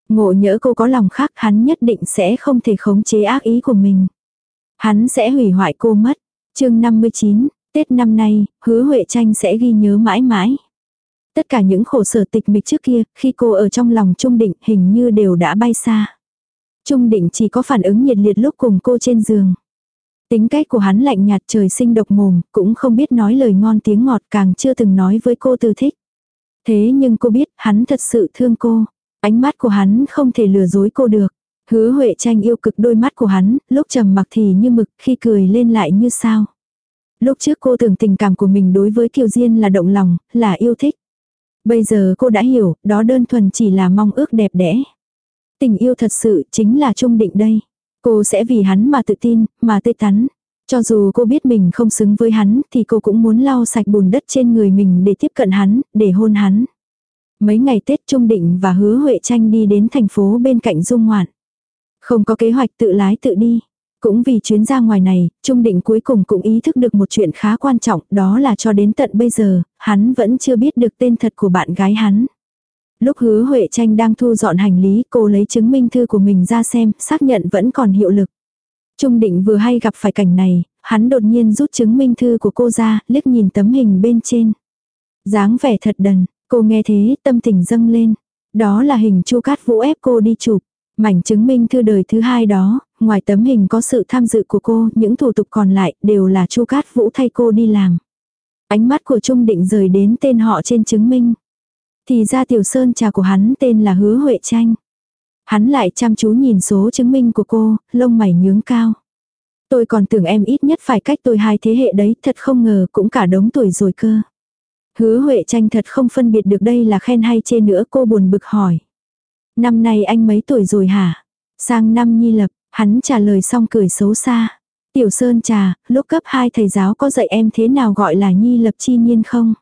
Ngộ nhỡ cô có lòng khác hắn nhất định sẽ không thể khống chế ác ý của mình. Hắn sẽ hủy hoại cô mất. chương 59, Tết năm nay, hứa Huệ Tranh sẽ ghi nhớ mãi mãi. Tất cả những khổ sở tịch mịch trước kia, khi cô ở trong lòng Trung Định hình như đều đã bay xa. Trung Định chỉ có phản ứng nhiệt liệt lúc cùng cô trên giường. Tính cách của hắn lạnh nhạt trời sinh độc mồm, cũng không biết nói lời ngon tiếng ngọt càng chưa từng nói với cô từ thích. Thế nhưng cô biết hắn thật sự thương cô. Ánh mắt của hắn không thể lừa dối cô được. Hứa Huệ tranh yêu cực đôi mắt của hắn, lúc trầm mặc thì như mực, khi cười lên lại như sao. Lúc trước cô tưởng tình cảm của mình đối với Kiều Diên là động lòng, là yêu thích. Bây giờ cô đã hiểu, đó đơn thuần chỉ là mong ước đẹp đẽ. Tình yêu thật sự chính là trung định đây. Cô sẽ vì hắn mà tự tin, mà tê tắn. Cho dù cô biết mình không xứng với hắn thì cô cũng muốn lau sạch bùn đất trên người mình để tiếp cận hắn, để hôn hắn. Mấy ngày Tết Trung Định và Hứa Huệ Tranh đi đến thành phố bên cạnh Dung Ngoạn. Không có kế hoạch tự lái tự đi. Cũng vì chuyến ra ngoài này, Trung Định cuối cùng cũng ý thức được một chuyện khá quan trọng, đó là cho đến tận bây giờ, hắn vẫn chưa biết được tên thật của bạn gái hắn. Lúc hứa Huệ Tranh đang thu dọn hành lý, cô lấy chứng minh thư của mình ra xem, xác nhận vẫn còn hiệu lực. Trung định vừa hay gặp phải cảnh này, hắn đột nhiên rút chứng minh thư của cô ra, liếc nhìn tấm hình bên trên. dáng vẻ thật đần, cô nghe thế tâm tình dâng lên. Đó là hình chu cát vũ ép cô đi chụp. Mảnh chứng minh thư đời thứ hai đó, ngoài tấm hình có sự tham dự của cô, những thủ tục còn lại đều là chu cát vũ thay cô đi làm. Ánh mắt của Trung định rời đến tên họ trên chứng minh. Thì ra tiểu sơn trà của hắn tên là Hứa Huệ Tranh. Hắn lại chăm chú nhìn số chứng minh của cô, lông mày nhướng cao. Tôi còn tưởng em ít nhất phải cách tôi hai thế hệ đấy, thật không ngờ cũng cả đống tuổi rồi cơ. Hứa Huệ tranh thật không phân biệt được đây là khen hay chê nữa cô buồn bực hỏi. Năm nay anh mấy tuổi rồi hả? Sang năm nhi lập, hắn trả lời xong cười xấu xa. Tiểu Sơn trà, lúc cấp 2 thầy giáo có dạy em thế nào gọi là nhi lập chi niên không?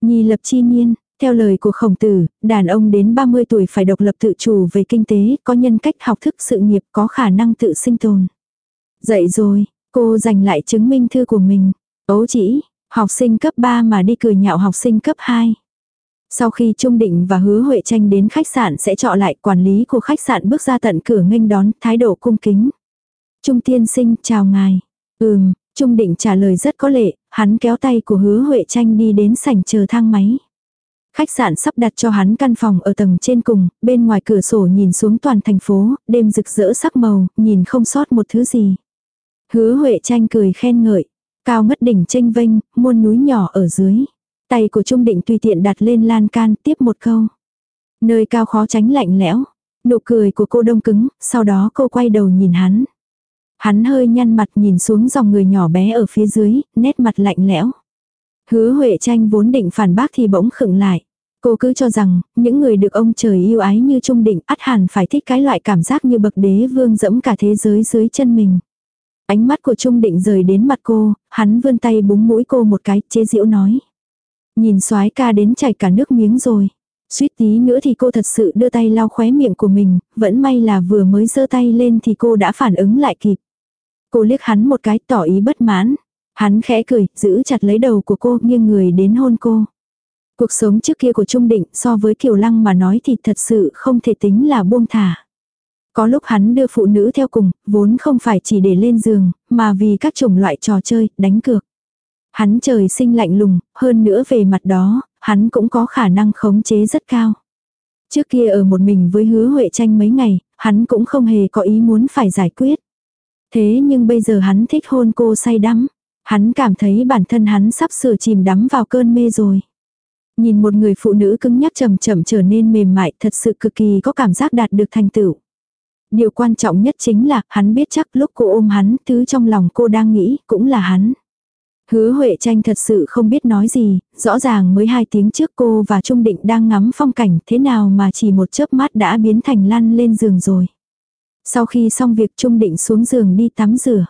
Nhi lập chi niên, theo lời của khổng tử, đàn ông đến 30 tuổi phải độc lập tự chủ về kinh tế, có nhân cách học thức sự nghiệp, có khả năng tự sinh tồn. Dậy rồi, cô giành lại chứng minh thư của mình. Ấu chỉ, học sinh cấp 3 mà đi cười nhạo học sinh cấp 2. Sau khi Trung Định và Hứa Huệ Tranh đến khách sạn sẽ trọ lại quản lý của khách sạn bước ra tận cửa nghênh đón, thái độ cung kính. Trung tiên sinh, chào ngài. Ừm, Trung Định trả lời rất có lệ, hắn kéo tay của Hứa Huệ Tranh đi đến sảnh chờ thang máy. Khách sạn sắp đặt cho hắn căn phòng ở tầng trên cùng, bên ngoài cửa sổ nhìn xuống toàn thành phố, đêm rực rỡ sắc màu, nhìn không sót một thứ gì. Hứa Huệ tranh cười khen ngợi. Cao ngất đỉnh tranh vênh, muôn núi nhỏ ở dưới. Tay của Trung Định tùy tiện đặt lên lan can tiếp một câu. Nơi cao khó tránh lạnh lẽo. Nụ cười của cô đông cứng, sau đó cô quay đầu nhìn hắn. Hắn hơi nhăn mặt nhìn xuống dòng người nhỏ bé ở phía dưới, nét mặt lạnh lẽo. Hứa Huệ tranh vốn định phản bác thì bỗng khựng lại. Cô cứ cho rằng, những người được ông trời yêu ái như Trung Định ắt hẳn phải thích cái loại cảm giác như bậc đế vương dẫm cả thế giới dưới chân mình. Ánh mắt của Trung Định rời đến mặt cô, hắn vươn tay búng mũi cô một cái, chế giễu nói. Nhìn soái ca đến chảy cả nước miếng rồi. Suýt tí nữa thì cô thật sự đưa tay lau khóe miệng của mình, vẫn may là vừa mới giơ tay lên thì cô đã phản ứng lại kịp. Cô liếc hắn một cái tỏ ý bất mãn. Hắn khẽ cười, giữ chặt lấy đầu của cô, nghiêng người đến hôn cô. Cuộc sống trước kia của Trung Định so với Kiều Lăng mà nói thì thật sự không thể tính là buông thả. Có lúc hắn đưa phụ nữ theo cùng, vốn không phải chỉ để lên giường, mà vì các chủng loại trò chơi, đánh cược. Hắn trời sinh lạnh lùng, hơn nữa về mặt đó, hắn cũng có khả năng khống chế rất cao. Trước kia ở một mình với hứa Huệ tranh mấy ngày, hắn cũng không hề có ý muốn phải giải quyết. Thế nhưng bây giờ hắn thích hôn cô say đắm. Hắn cảm thấy bản thân hắn sắp sửa chìm đắm vào cơn mê rồi. Nhìn một người phụ nữ cứng nhắc chậm chậm trở nên mềm mại thật sự cực kỳ có cảm giác đạt được thành tựu. Điều quan trọng nhất chính là hắn biết chắc lúc cô ôm hắn, thứ trong lòng cô đang nghĩ cũng là hắn. Hứa Huệ tranh thật sự không biết nói gì, rõ ràng mới hai tiếng trước cô và Trung Định đang ngắm phong cảnh thế nào mà chỉ một chớp mắt đã biến thành lăn lên giường rồi. Sau khi xong việc Trung Định xuống giường đi tắm rửa.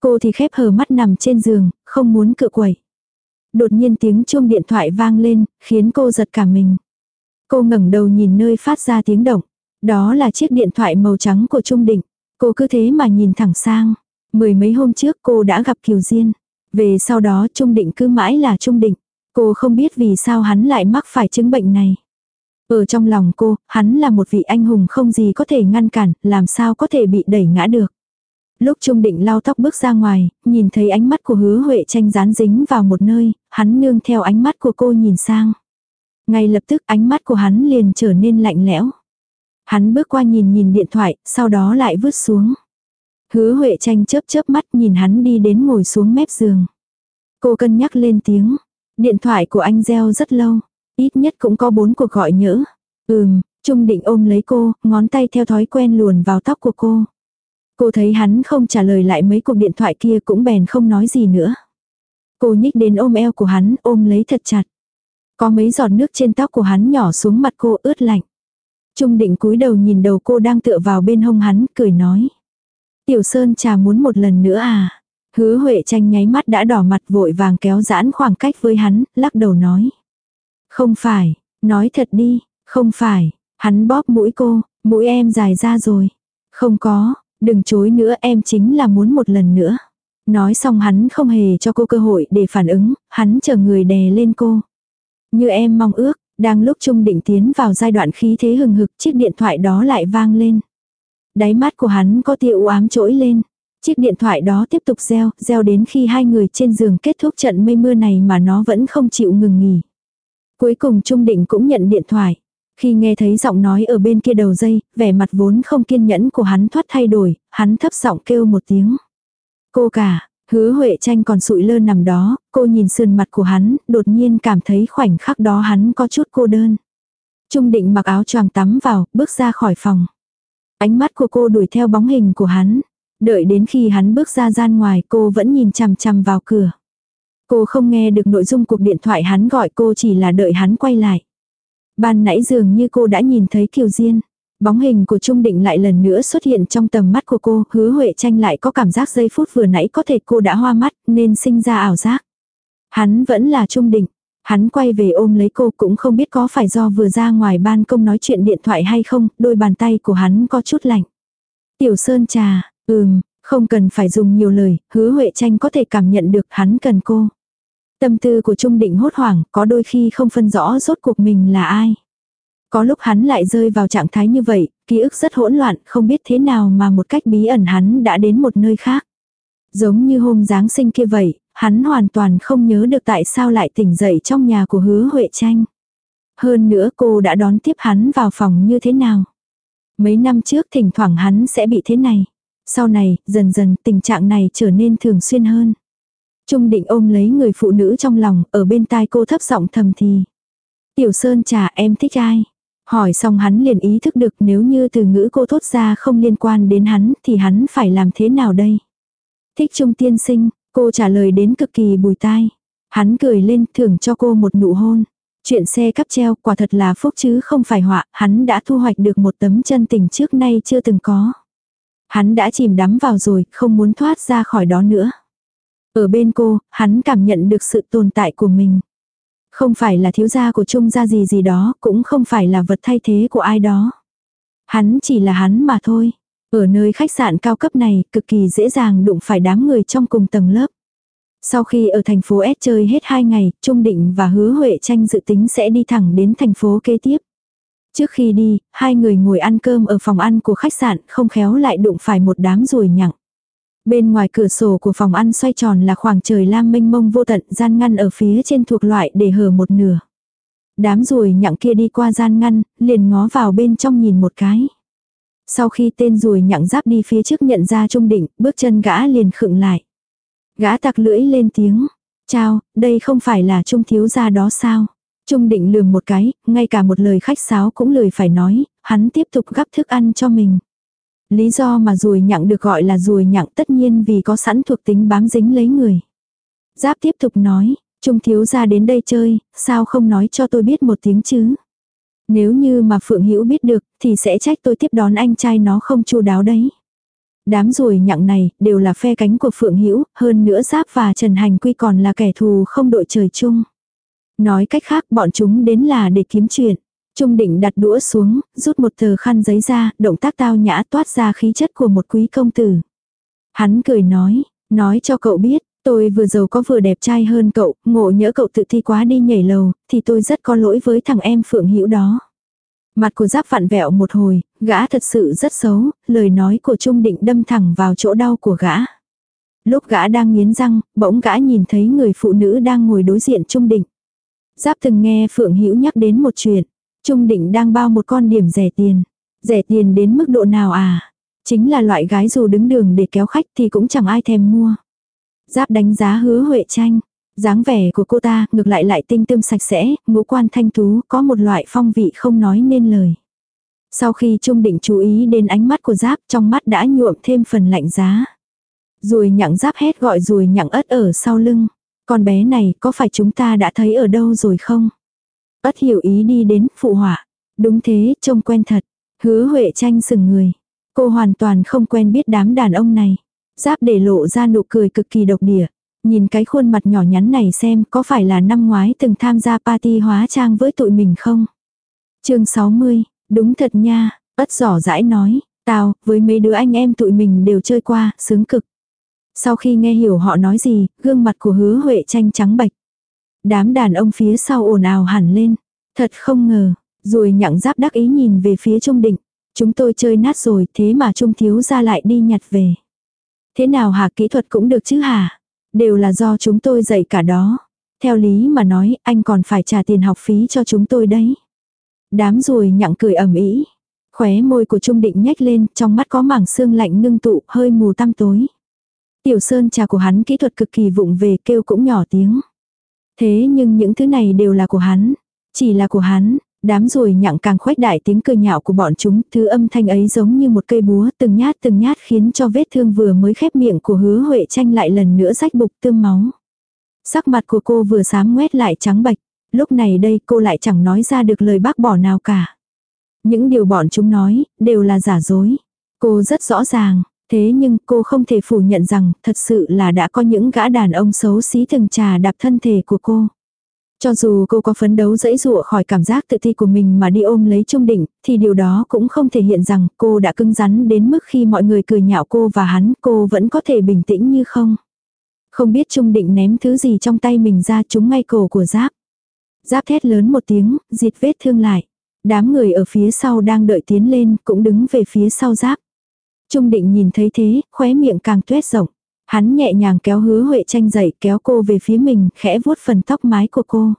Cô thì khép hờ mắt nằm trên giường, không muốn cựa quẩy. Đột nhiên tiếng chuông điện thoại vang lên, khiến cô giật cả mình. Cô ngẩng đầu nhìn nơi phát ra tiếng động. Đó là chiếc điện thoại màu trắng của Trung Định. Cô cứ thế mà nhìn thẳng sang. Mười mấy hôm trước cô đã gặp Kiều Diên. Về sau đó Trung Định cứ mãi là Trung Định. Cô không biết vì sao hắn lại mắc phải chứng bệnh này. Ở trong lòng cô, hắn là một vị anh hùng không gì có thể ngăn cản, làm sao có thể bị đẩy ngã được. Lúc Trung Định lau tóc bước ra ngoài, nhìn thấy ánh mắt của hứa Huệ tranh dán dính vào một nơi, hắn nương theo ánh mắt của cô nhìn sang. Ngay lập tức ánh mắt của hắn liền trở nên lạnh lẽo. Hắn bước qua nhìn nhìn điện thoại, sau đó lại vứt xuống. Hứa Huệ tranh chớp chớp mắt nhìn hắn đi đến ngồi xuống mép giường. Cô cân nhắc lên tiếng. Điện thoại của anh reo rất lâu. Ít nhất cũng có bốn cuộc gọi nhỡ. Ừm, Trung định ôm lấy cô, ngón tay theo thói quen luồn vào tóc của cô. Cô thấy hắn không trả lời lại mấy cuộc điện thoại kia cũng bèn không nói gì nữa. Cô nhích đến ôm eo của hắn, ôm lấy thật chặt. Có mấy giọt nước trên tóc của hắn nhỏ xuống mặt cô ướt lạnh. Trung định cúi đầu nhìn đầu cô đang tựa vào bên hông hắn, cười nói. Tiểu Sơn trà muốn một lần nữa à? Hứa Huệ tranh nháy mắt đã đỏ mặt vội vàng kéo giãn khoảng cách với hắn, lắc đầu nói. Không phải, nói thật đi, không phải, hắn bóp mũi cô, mũi em dài ra rồi. Không có, đừng chối nữa em chính là muốn một lần nữa. Nói xong hắn không hề cho cô cơ hội để phản ứng, hắn chờ người đè lên cô. Như em mong ước, đang lúc Trung Định tiến vào giai đoạn khí thế hừng hực chiếc điện thoại đó lại vang lên. Đáy mắt của hắn có tia u ám trỗi lên. Chiếc điện thoại đó tiếp tục reo, reo đến khi hai người trên giường kết thúc trận mây mưa này mà nó vẫn không chịu ngừng nghỉ. Cuối cùng Trung Định cũng nhận điện thoại. Khi nghe thấy giọng nói ở bên kia đầu dây, vẻ mặt vốn không kiên nhẫn của hắn thoát thay đổi, hắn thấp giọng kêu một tiếng. Cô cả, hứa Huệ tranh còn sụi lơ nằm đó, cô nhìn sườn mặt của hắn, đột nhiên cảm thấy khoảnh khắc đó hắn có chút cô đơn. Trung định mặc áo choàng tắm vào, bước ra khỏi phòng. Ánh mắt của cô đuổi theo bóng hình của hắn. Đợi đến khi hắn bước ra gian ngoài cô vẫn nhìn chằm chằm vào cửa. Cô không nghe được nội dung cuộc điện thoại hắn gọi cô chỉ là đợi hắn quay lại. Ban nãy dường như cô đã nhìn thấy Kiều Diên. Bóng hình của Trung Định lại lần nữa xuất hiện trong tầm mắt của cô, hứa Huệ tranh lại có cảm giác giây phút vừa nãy có thể cô đã hoa mắt nên sinh ra ảo giác. Hắn vẫn là Trung Định. Hắn quay về ôm lấy cô cũng không biết có phải do vừa ra ngoài ban công nói chuyện điện thoại hay không, đôi bàn tay của hắn có chút lạnh. Tiểu Sơn trà, ừm, không cần phải dùng nhiều lời, hứa Huệ tranh có thể cảm nhận được hắn cần cô. Tâm tư của Trung Định hốt hoảng, có đôi khi không phân rõ rốt cuộc mình là ai. Có lúc hắn lại rơi vào trạng thái như vậy, ký ức rất hỗn loạn, không biết thế nào mà một cách bí ẩn hắn đã đến một nơi khác. Giống như hôm Giáng sinh kia vậy, hắn hoàn toàn không nhớ được tại sao lại tỉnh dậy trong nhà của hứa Huệ Tranh. Hơn nữa cô đã đón tiếp hắn vào phòng như thế nào. Mấy năm trước thỉnh thoảng hắn sẽ bị thế này. Sau này, dần dần tình trạng này trở nên thường xuyên hơn. Trung định ôm lấy người phụ nữ trong lòng, ở bên tai cô thấp giọng thầm thì. Tiểu Sơn trà em thích ai? Hỏi xong hắn liền ý thức được nếu như từ ngữ cô thốt ra không liên quan đến hắn thì hắn phải làm thế nào đây? Thích Trung tiên sinh, cô trả lời đến cực kỳ bùi tai. Hắn cười lên thưởng cho cô một nụ hôn. Chuyện xe cắp treo quả thật là phúc chứ không phải họa, hắn đã thu hoạch được một tấm chân tình trước nay chưa từng có. Hắn đã chìm đắm vào rồi, không muốn thoát ra khỏi đó nữa. Ở bên cô, hắn cảm nhận được sự tồn tại của mình. Không phải là thiếu gia của trung gia gì gì đó, cũng không phải là vật thay thế của ai đó. Hắn chỉ là hắn mà thôi. Ở nơi khách sạn cao cấp này, cực kỳ dễ dàng đụng phải đám người trong cùng tầng lớp. Sau khi ở thành phố S chơi hết 2 ngày, Trung Định và Hứa Huệ Tranh dự tính sẽ đi thẳng đến thành phố kế tiếp. Trước khi đi, hai người ngồi ăn cơm ở phòng ăn của khách sạn, không khéo lại đụng phải một đám ruồi nhặng. Bên ngoài cửa sổ của phòng ăn xoay tròn là khoảng trời lam mênh mông vô tận, gian ngăn ở phía trên thuộc loại để hở một nửa. Đám ruồi nhặng kia đi qua gian ngăn, liền ngó vào bên trong nhìn một cái. Sau khi tên ruồi nhặng giáp đi phía trước nhận ra trung định, bước chân gã liền khựng lại. Gã tặc lưỡi lên tiếng. Chào, đây không phải là trung thiếu gia đó sao? Trung định lườm một cái, ngay cả một lời khách sáo cũng lười phải nói, hắn tiếp tục gắp thức ăn cho mình. Lý do mà ruồi nhặng được gọi là ruồi nhặng tất nhiên vì có sẵn thuộc tính bám dính lấy người. Giáp tiếp tục nói, Trung thiếu gia đến đây chơi, sao không nói cho tôi biết một tiếng chứ? Nếu như mà Phượng Hữu biết được, thì sẽ trách tôi tiếp đón anh trai nó không chu đáo đấy. Đám ruồi nhặng này đều là phe cánh của Phượng Hữu, hơn nữa Giáp và Trần Hành Quy còn là kẻ thù không đội trời chung. Nói cách khác bọn chúng đến là để kiếm chuyện. Trung định đặt đũa xuống, rút một tờ khăn giấy ra, động tác tao nhã toát ra khí chất của một quý công tử. Hắn cười nói, nói cho cậu biết, tôi vừa giàu có vừa đẹp trai hơn cậu, ngộ nhỡ cậu tự thi quá đi nhảy lầu, thì tôi rất có lỗi với thằng em Phượng Hữu đó. Mặt của giáp vặn vẹo một hồi, gã thật sự rất xấu, lời nói của Trung Định đâm thẳng vào chỗ đau của gã. Lúc gã đang nghiến răng, bỗng gã nhìn thấy người phụ nữ đang ngồi đối diện Trung Định. Giáp từng nghe Phượng Hữu nhắc đến một chuyện. Trung định đang bao một con điểm rẻ tiền. Rẻ tiền đến mức độ nào à? Chính là loại gái dù đứng đường để kéo khách thì cũng chẳng ai thèm mua. Giáp đánh giá hứa Huệ tranh. dáng vẻ của cô ta ngược lại lại tinh tươm sạch sẽ, ngũ quan thanh tú, có một loại phong vị không nói nên lời. Sau khi Trung Định chú ý đến ánh mắt của Giáp trong mắt đã nhuộm thêm phần lạnh giá. Rồi nhặng Giáp hét gọi rồi nhặng ớt ở sau lưng. Con bé này có phải chúng ta đã thấy ở đâu rồi không? Ất hiểu ý đi đến, phụ họa. Đúng thế, trông quen thật. Hứa Huệ tranh sừng người. Cô hoàn toàn không quen biết đám đàn ông này. Giáp để lộ ra nụ cười cực kỳ độc địa. Nhìn cái khuôn mặt nhỏ nhắn này xem có phải là năm ngoái từng tham gia party hóa trang với tụi mình không? chương 60, đúng thật nha, ất giỏ rãi nói, tao, với mấy đứa anh em tụi mình đều chơi qua, sướng cực. Sau khi nghe hiểu họ nói gì, gương mặt của hứa Huệ tranh trắng bạch. Đám đàn ông phía sau ồn ào hẳn lên. Thật không ngờ, rồi nhặng giáp đắc ý nhìn về phía Trung Định. Chúng tôi chơi nát rồi thế mà Trung thiếu ra lại đi nhặt về. Thế nào hả kỹ thuật cũng được chứ hả? Đều là do chúng tôi dạy cả đó. Theo lý mà nói, anh còn phải trả tiền học phí cho chúng tôi đấy. Đám ruồi nhặng cười ẩm ý. Khóe môi của Trung Định nhếch lên, trong mắt có mảng xương lạnh ngưng tụ, hơi mù tăm tối. Tiểu sơn trà của hắn kỹ thuật cực kỳ vụng về kêu cũng nhỏ tiếng. Thế nhưng những thứ này đều là của hắn. Chỉ là của hắn, đám ruồi nhặng càng khuếch đại tiếng cười nhạo của bọn chúng, thứ âm thanh ấy giống như một cây búa từng nhát từng nhát khiến cho vết thương vừa mới khép miệng của hứa Huệ tranh lại lần nữa rách bục tương máu. Sắc mặt của cô vừa sám ngoét lại trắng bạch, lúc này đây cô lại chẳng nói ra được lời bác bỏ nào cả. Những điều bọn chúng nói, đều là giả dối. Cô rất rõ ràng, thế nhưng cô không thể phủ nhận rằng thật sự là đã có những gã đàn ông xấu xí từng trà đạp thân thể của cô. Cho dù cô có phấn đấu dẫy dụa khỏi cảm giác tự ti của mình mà đi ôm lấy trung định, thì điều đó cũng không thể hiện rằng cô đã cứng rắn đến mức khi mọi người cười nhạo cô và hắn cô vẫn có thể bình tĩnh như không. Không biết trung định ném thứ gì trong tay mình ra trúng ngay cổ của giáp. Giáp thét lớn một tiếng, diệt vết thương lại. Đám người ở phía sau đang đợi tiến lên cũng đứng về phía sau giáp. Trung định nhìn thấy thế, khóe miệng càng tuét rộng. Hắn nhẹ nhàng kéo hứa Huệ tranh dậy kéo cô về phía mình, khẽ vuốt phần tóc mái của cô.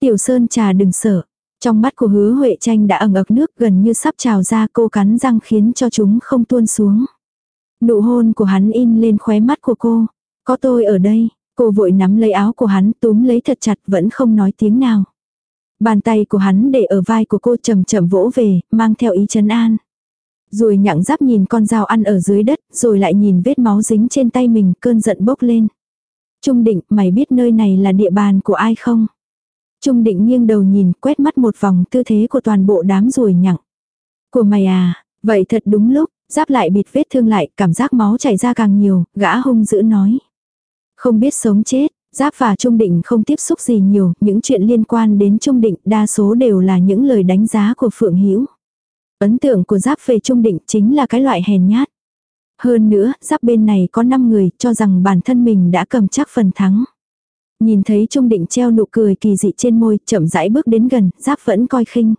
Tiểu Sơn trà đừng sợ. Trong mắt của hứa Huệ tranh đã ẩn ực nước gần như sắp trào ra cô cắn răng khiến cho chúng không tuôn xuống. Nụ hôn của hắn in lên khóe mắt của cô. Có tôi ở đây, cô vội nắm lấy áo của hắn túm lấy thật chặt vẫn không nói tiếng nào. Bàn tay của hắn để ở vai của cô chậm chậm vỗ về, mang theo ý chấn an. Rồi nhặng giáp nhìn con dao ăn ở dưới đất, rồi lại nhìn vết máu dính trên tay mình, cơn giận bốc lên. Trung định, mày biết nơi này là địa bàn của ai không? Trung định nghiêng đầu nhìn, quét mắt một vòng tư thế của toàn bộ đám rồi nhặng. Của mày à, vậy thật đúng lúc, giáp lại bịt vết thương lại, cảm giác máu chảy ra càng nhiều, gã hung dữ nói. Không biết sống chết, Giáp và Trung Định không tiếp xúc gì nhiều, những chuyện liên quan đến Trung Định đa số đều là những lời đánh giá của Phượng Hữu Ấn tượng của Giáp về Trung Định chính là cái loại hèn nhát. Hơn nữa, Giáp bên này có 5 người cho rằng bản thân mình đã cầm chắc phần thắng. Nhìn thấy Trung Định treo nụ cười kỳ dị trên môi, chậm rãi bước đến gần, Giáp vẫn coi khinh.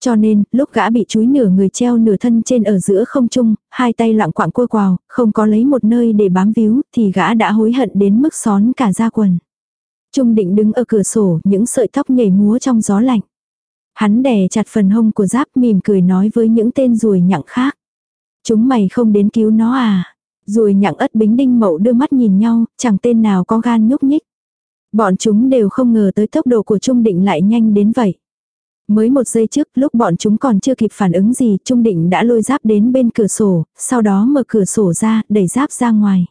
Cho nên, lúc gã bị chúi nửa người treo nửa thân trên ở giữa không trung, hai tay lặng quạng cua quào, không có lấy một nơi để bám víu, thì gã đã hối hận đến mức xón cả da quần. Trung định đứng ở cửa sổ, những sợi tóc nhảy múa trong gió lạnh. Hắn đè chặt phần hông của giáp mỉm cười nói với những tên ruồi nhặng khác. Chúng mày không đến cứu nó à? Ruồi nhặng ất bính đinh mậu đưa mắt nhìn nhau, chẳng tên nào có gan nhúc nhích. Bọn chúng đều không ngờ tới tốc độ của Trung Định lại nhanh đến vậy. Mới một giây trước, lúc bọn chúng còn chưa kịp phản ứng gì, Trung Định đã lôi giáp đến bên cửa sổ, sau đó mở cửa sổ ra, đẩy giáp ra ngoài.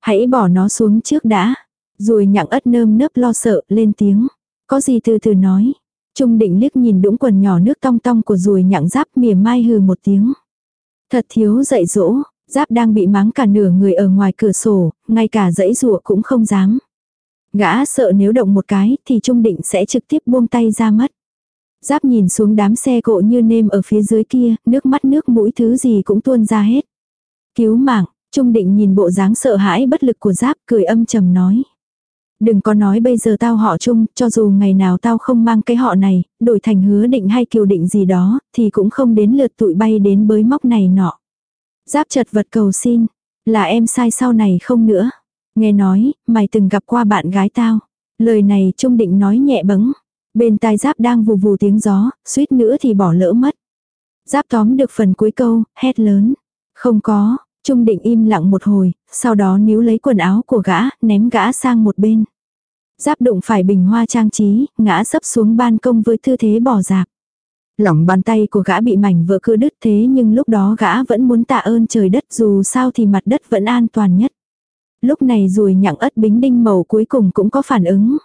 Hãy bỏ nó xuống trước đã. Rồi nhặng ất nơm nớp lo sợ, lên tiếng. Có gì từ từ nói. Trung định liếc nhìn đũng quần nhỏ nước tong tong của ruồi nhặng giáp mỉa mai hừ một tiếng. Thật thiếu dạy dỗ, giáp đang bị mắng cả nửa người ở ngoài cửa sổ, ngay cả dãy rùa cũng không dám. Gã sợ nếu động một cái thì Trung định sẽ trực tiếp buông tay ra mất. Giáp nhìn xuống đám xe cộ như nêm ở phía dưới kia, nước mắt nước mũi thứ gì cũng tuôn ra hết. Cứu mạng, Trung định nhìn bộ dáng sợ hãi bất lực của Giáp cười âm trầm nói. Đừng có nói bây giờ tao họ chung, cho dù ngày nào tao không mang cái họ này, đổi thành hứa định hay kiều định gì đó, thì cũng không đến lượt tụi bay đến bới móc này nọ. Giáp chật vật cầu xin, là em sai sau này không nữa. Nghe nói, mày từng gặp qua bạn gái tao. Lời này Trung định nói nhẹ bấng. Bên tai giáp đang vù vù tiếng gió, suýt nữa thì bỏ lỡ mất. Giáp tóm được phần cuối câu, hét lớn. Không có, Trung định im lặng một hồi, sau đó níu lấy quần áo của gã, ném gã sang một bên. Giáp đụng phải bình hoa trang trí, ngã sấp xuống ban công với tư thế bỏ dạp. Lỏng bàn tay của gã bị mảnh vỡ cưa đứt thế nhưng lúc đó gã vẫn muốn tạ ơn trời đất dù sao thì mặt đất vẫn an toàn nhất. Lúc này rồi nhặng ất bính đinh màu cuối cùng cũng có phản ứng.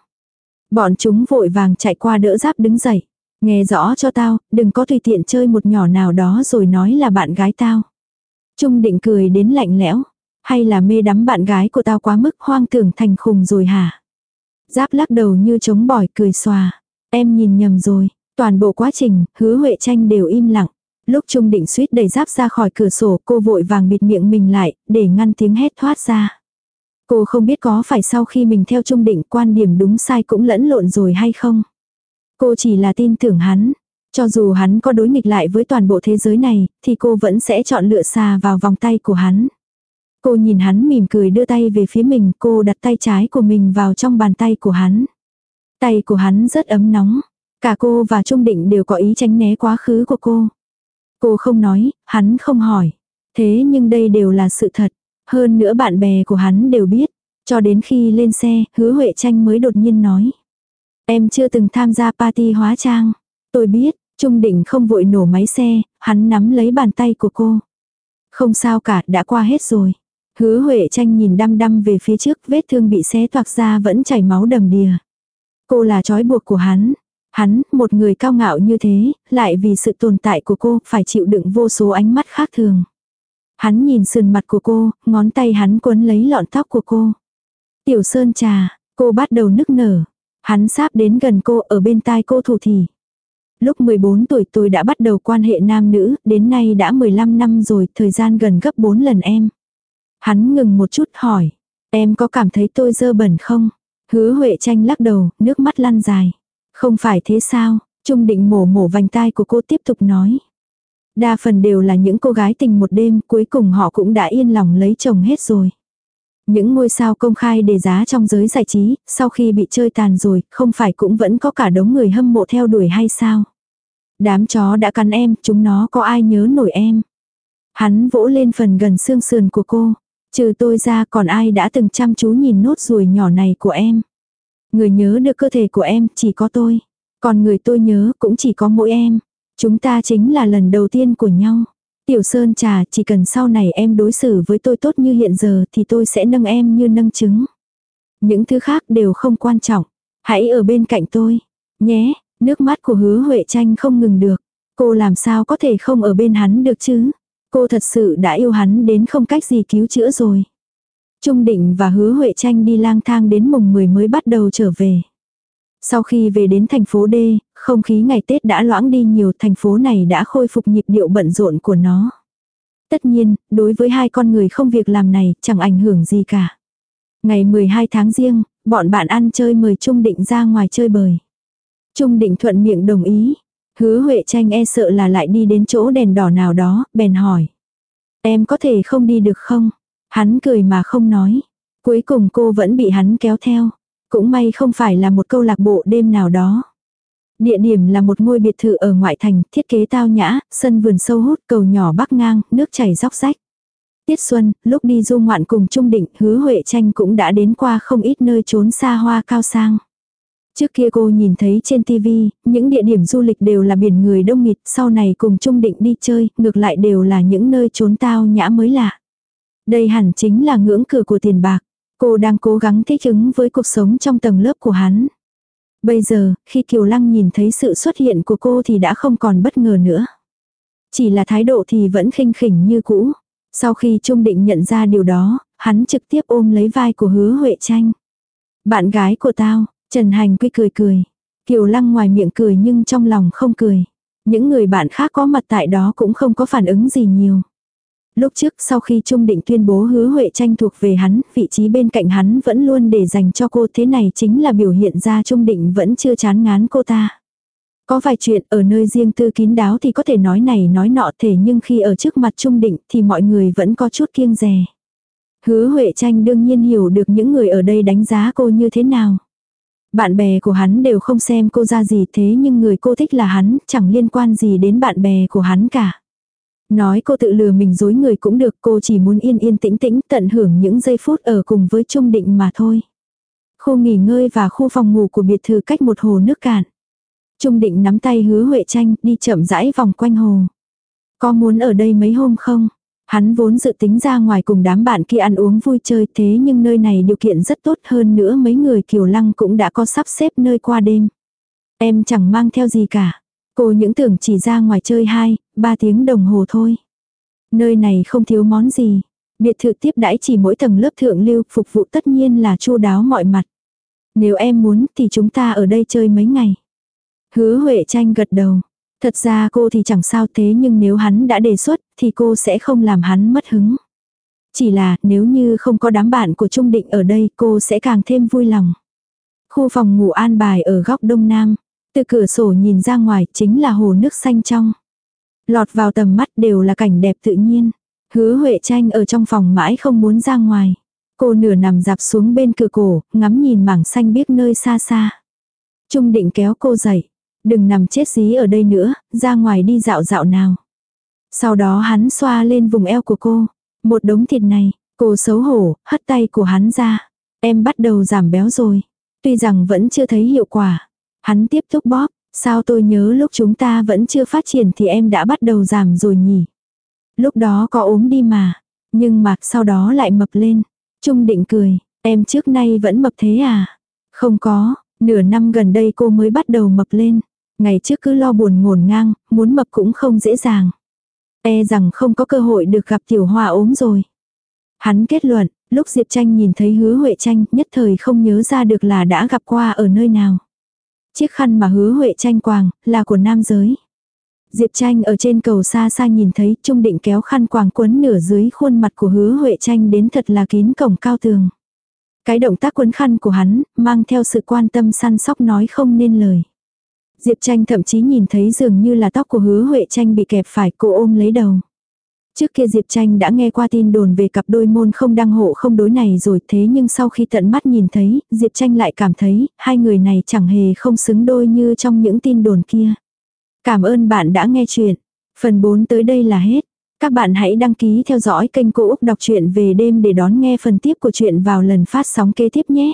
Bọn chúng vội vàng chạy qua đỡ giáp đứng dậy. Nghe rõ cho tao, đừng có tùy tiện chơi một nhỏ nào đó rồi nói là bạn gái tao. Trung định cười đến lạnh lẽo. Hay là mê đắm bạn gái của tao quá mức hoang tưởng thành khùng rồi hả? Giáp lắc đầu như chống bỏi cười xòa. Em nhìn nhầm rồi. Toàn bộ quá trình, hứa Huệ tranh đều im lặng. Lúc Trung định suýt đẩy giáp ra khỏi cửa sổ cô vội vàng bịt miệng mình lại, để ngăn tiếng hét thoát ra. Cô không biết có phải sau khi mình theo trung định quan điểm đúng sai cũng lẫn lộn rồi hay không. Cô chỉ là tin tưởng hắn. Cho dù hắn có đối nghịch lại với toàn bộ thế giới này, thì cô vẫn sẽ chọn lựa xà vào vòng tay của hắn. Cô nhìn hắn mỉm cười đưa tay về phía mình, cô đặt tay trái của mình vào trong bàn tay của hắn. Tay của hắn rất ấm nóng. Cả cô và Trung Định đều có ý tránh né quá khứ của cô. Cô không nói, hắn không hỏi. Thế nhưng đây đều là sự thật. Hơn nữa bạn bè của hắn đều biết. Cho đến khi lên xe, hứa Huệ Tranh mới đột nhiên nói. Em chưa từng tham gia party hóa trang. Tôi biết, Trung Định không vội nổ máy xe, hắn nắm lấy bàn tay của cô. Không sao cả, đã qua hết rồi. Hứa Huệ Tranh nhìn đăm đăm về phía trước, vết thương bị xé toạc ra vẫn chảy máu đầm đìa. Cô là trói buộc của hắn. Hắn, một người cao ngạo như thế, lại vì sự tồn tại của cô, phải chịu đựng vô số ánh mắt khác thường. Hắn nhìn sườn mặt của cô, ngón tay hắn quấn lấy lọn tóc của cô. Tiểu Sơn trà, cô bắt đầu nức nở. Hắn sáp đến gần cô ở bên tai cô thủ thì. Lúc 14 tuổi tôi đã bắt đầu quan hệ nam nữ, đến nay đã 15 năm rồi, thời gian gần gấp 4 lần em. Hắn ngừng một chút hỏi, em có cảm thấy tôi dơ bẩn không? Hứa Huệ tranh lắc đầu, nước mắt lăn dài. Không phải thế sao? Trung định mổ mổ vành tai của cô tiếp tục nói. Đa phần đều là những cô gái tình một đêm, cuối cùng họ cũng đã yên lòng lấy chồng hết rồi. Những ngôi sao công khai đề giá trong giới giải trí, sau khi bị chơi tàn rồi, không phải cũng vẫn có cả đống người hâm mộ theo đuổi hay sao? Đám chó đã cắn em, chúng nó có ai nhớ nổi em? Hắn vỗ lên phần gần xương sườn của cô. Trừ tôi ra còn ai đã từng chăm chú nhìn nốt ruồi nhỏ này của em. Người nhớ được cơ thể của em chỉ có tôi. Còn người tôi nhớ cũng chỉ có mỗi em. Chúng ta chính là lần đầu tiên của nhau. Tiểu Sơn trà chỉ cần sau này em đối xử với tôi tốt như hiện giờ thì tôi sẽ nâng em như nâng trứng. Những thứ khác đều không quan trọng. Hãy ở bên cạnh tôi. Nhé, nước mắt của hứa Huệ tranh không ngừng được. Cô làm sao có thể không ở bên hắn được chứ? Cô thật sự đã yêu hắn đến không cách gì cứu chữa rồi. Trung Định và Hứa Huệ Tranh đi lang thang đến mùng 10 mới bắt đầu trở về. Sau khi về đến thành phố D, không khí ngày Tết đã loãng đi nhiều, thành phố này đã khôi phục nhịp điệu bận rộn của nó. Tất nhiên, đối với hai con người không việc làm này, chẳng ảnh hưởng gì cả. Ngày 12 tháng riêng, bọn bạn ăn chơi mời Trung Định ra ngoài chơi bời. Trung Định thuận miệng đồng ý. Hứa Huệ Tranh e sợ là lại đi đến chỗ đèn đỏ nào đó, bèn hỏi. Em có thể không đi được không? Hắn cười mà không nói. Cuối cùng cô vẫn bị hắn kéo theo. Cũng may không phải là một câu lạc bộ đêm nào đó. Địa điểm là một ngôi biệt thự ở ngoại thành, thiết kế tao nhã, sân vườn sâu hút, cầu nhỏ bắc ngang, nước chảy róc rách. Tiết xuân, lúc đi du ngoạn cùng Trung Định, hứa Huệ Tranh cũng đã đến qua không ít nơi trốn xa hoa cao sang. Trước kia cô nhìn thấy trên TV, những địa điểm du lịch đều là biển người đông nghịt, sau này cùng Trung Định đi chơi, ngược lại đều là những nơi trốn tao nhã mới lạ. Đây hẳn chính là ngưỡng cửa của tiền bạc. Cô đang cố gắng thích ứng với cuộc sống trong tầng lớp của hắn. Bây giờ, khi Kiều Lăng nhìn thấy sự xuất hiện của cô thì đã không còn bất ngờ nữa. Chỉ là thái độ thì vẫn khinh khỉnh như cũ. Sau khi Trung Định nhận ra điều đó, hắn trực tiếp ôm lấy vai của hứa Huệ Tranh. Bạn gái của tao, Trần Hành quy cười cười. Kiều Lăng ngoài miệng cười nhưng trong lòng không cười. Những người bạn khác có mặt tại đó cũng không có phản ứng gì nhiều. Lúc trước sau khi Trung Định tuyên bố hứa Huệ tranh thuộc về hắn, vị trí bên cạnh hắn vẫn luôn để dành cho cô thế này chính là biểu hiện ra Trung Định vẫn chưa chán ngán cô ta. Có vài chuyện ở nơi riêng tư kín đáo thì có thể nói này nói nọ thể nhưng khi ở trước mặt Trung Định thì mọi người vẫn có chút kiêng rè. Hứa Huệ tranh đương nhiên hiểu được những người ở đây đánh giá cô như thế nào. Bạn bè của hắn đều không xem cô ra gì thế nhưng người cô thích là hắn, chẳng liên quan gì đến bạn bè của hắn cả. Nói cô tự lừa mình dối người cũng được, cô chỉ muốn yên yên tĩnh tĩnh tận hưởng những giây phút ở cùng với Trung Định mà thôi. Khu nghỉ ngơi và khu phòng ngủ của biệt thự cách một hồ nước cạn. Trung Định nắm tay hứa Huệ Tranh đi chậm rãi vòng quanh hồ. Có muốn ở đây mấy hôm không? Hắn vốn dự tính ra ngoài cùng đám bạn kia ăn uống vui chơi thế nhưng nơi này điều kiện rất tốt hơn nữa mấy người kiều lăng cũng đã có sắp xếp nơi qua đêm. Em chẳng mang theo gì cả. Cô những tưởng chỉ ra ngoài chơi 2, 3 tiếng đồng hồ thôi. Nơi này không thiếu món gì. Biệt thự tiếp đãi chỉ mỗi tầng lớp thượng lưu, phục vụ tất nhiên là chu đáo mọi mặt. Nếu em muốn thì chúng ta ở đây chơi mấy ngày. Hứa Huệ tranh gật đầu. Thật ra cô thì chẳng sao thế nhưng nếu hắn đã đề xuất thì cô sẽ không làm hắn mất hứng. Chỉ là nếu như không có đám bạn của Trung Định ở đây cô sẽ càng thêm vui lòng. Khu phòng ngủ an bài ở góc đông nam. Từ cửa sổ nhìn ra ngoài chính là hồ nước xanh trong. Lọt vào tầm mắt đều là cảnh đẹp tự nhiên. Hứa Huệ tranh ở trong phòng mãi không muốn ra ngoài. Cô nửa nằm dạp xuống bên cửa cổ, ngắm nhìn mảng xanh biếc nơi xa xa. Trung định kéo cô dậy. Đừng nằm chết dí ở đây nữa, ra ngoài đi dạo dạo nào. Sau đó hắn xoa lên vùng eo của cô. Một đống thịt này, cô xấu hổ, hất tay của hắn ra. Em bắt đầu giảm béo rồi. Tuy rằng vẫn chưa thấy hiệu quả. Hắn tiếp tục bóp. Sao tôi nhớ lúc chúng ta vẫn chưa phát triển thì em đã bắt đầu giảm rồi nhỉ. Lúc đó có ốm đi mà. Nhưng mà sau đó lại mập lên. Trung định cười. Em trước nay vẫn mập thế à? Không có. Nửa năm gần đây cô mới bắt đầu mập lên. Ngày trước cứ lo buồn ngổn ngang, muốn mập cũng không dễ dàng. E rằng không có cơ hội được gặp tiểu hoa ốm rồi. Hắn kết luận, lúc Diệp Tranh nhìn thấy hứa Huệ Tranh nhất thời không nhớ ra được là đã gặp qua ở nơi nào. Chiếc khăn mà hứa Huệ Tranh quàng là của nam giới. Diệp Tranh ở trên cầu xa xa nhìn thấy Trung Định kéo khăn quàng quấn nửa dưới khuôn mặt của hứa Huệ Tranh đến thật là kín cổng cao tường. Cái động tác quấn khăn của hắn mang theo sự quan tâm săn sóc nói không nên lời. Diệp Tranh thậm chí nhìn thấy dường như là tóc của hứa Huệ Tranh bị kẹp phải cô ôm lấy đầu. Trước kia Diệp Tranh đã nghe qua tin đồn về cặp đôi môn không đăng hộ không đối này rồi thế nhưng sau khi tận mắt nhìn thấy, Diệp Tranh lại cảm thấy hai người này chẳng hề không xứng đôi như trong những tin đồn kia. Cảm ơn bạn đã nghe chuyện. Phần 4 tới đây là hết. Các bạn hãy đăng ký theo dõi kênh Cô Úc Đọc truyện về đêm để đón nghe phần tiếp của chuyện vào lần phát sóng kế tiếp nhé.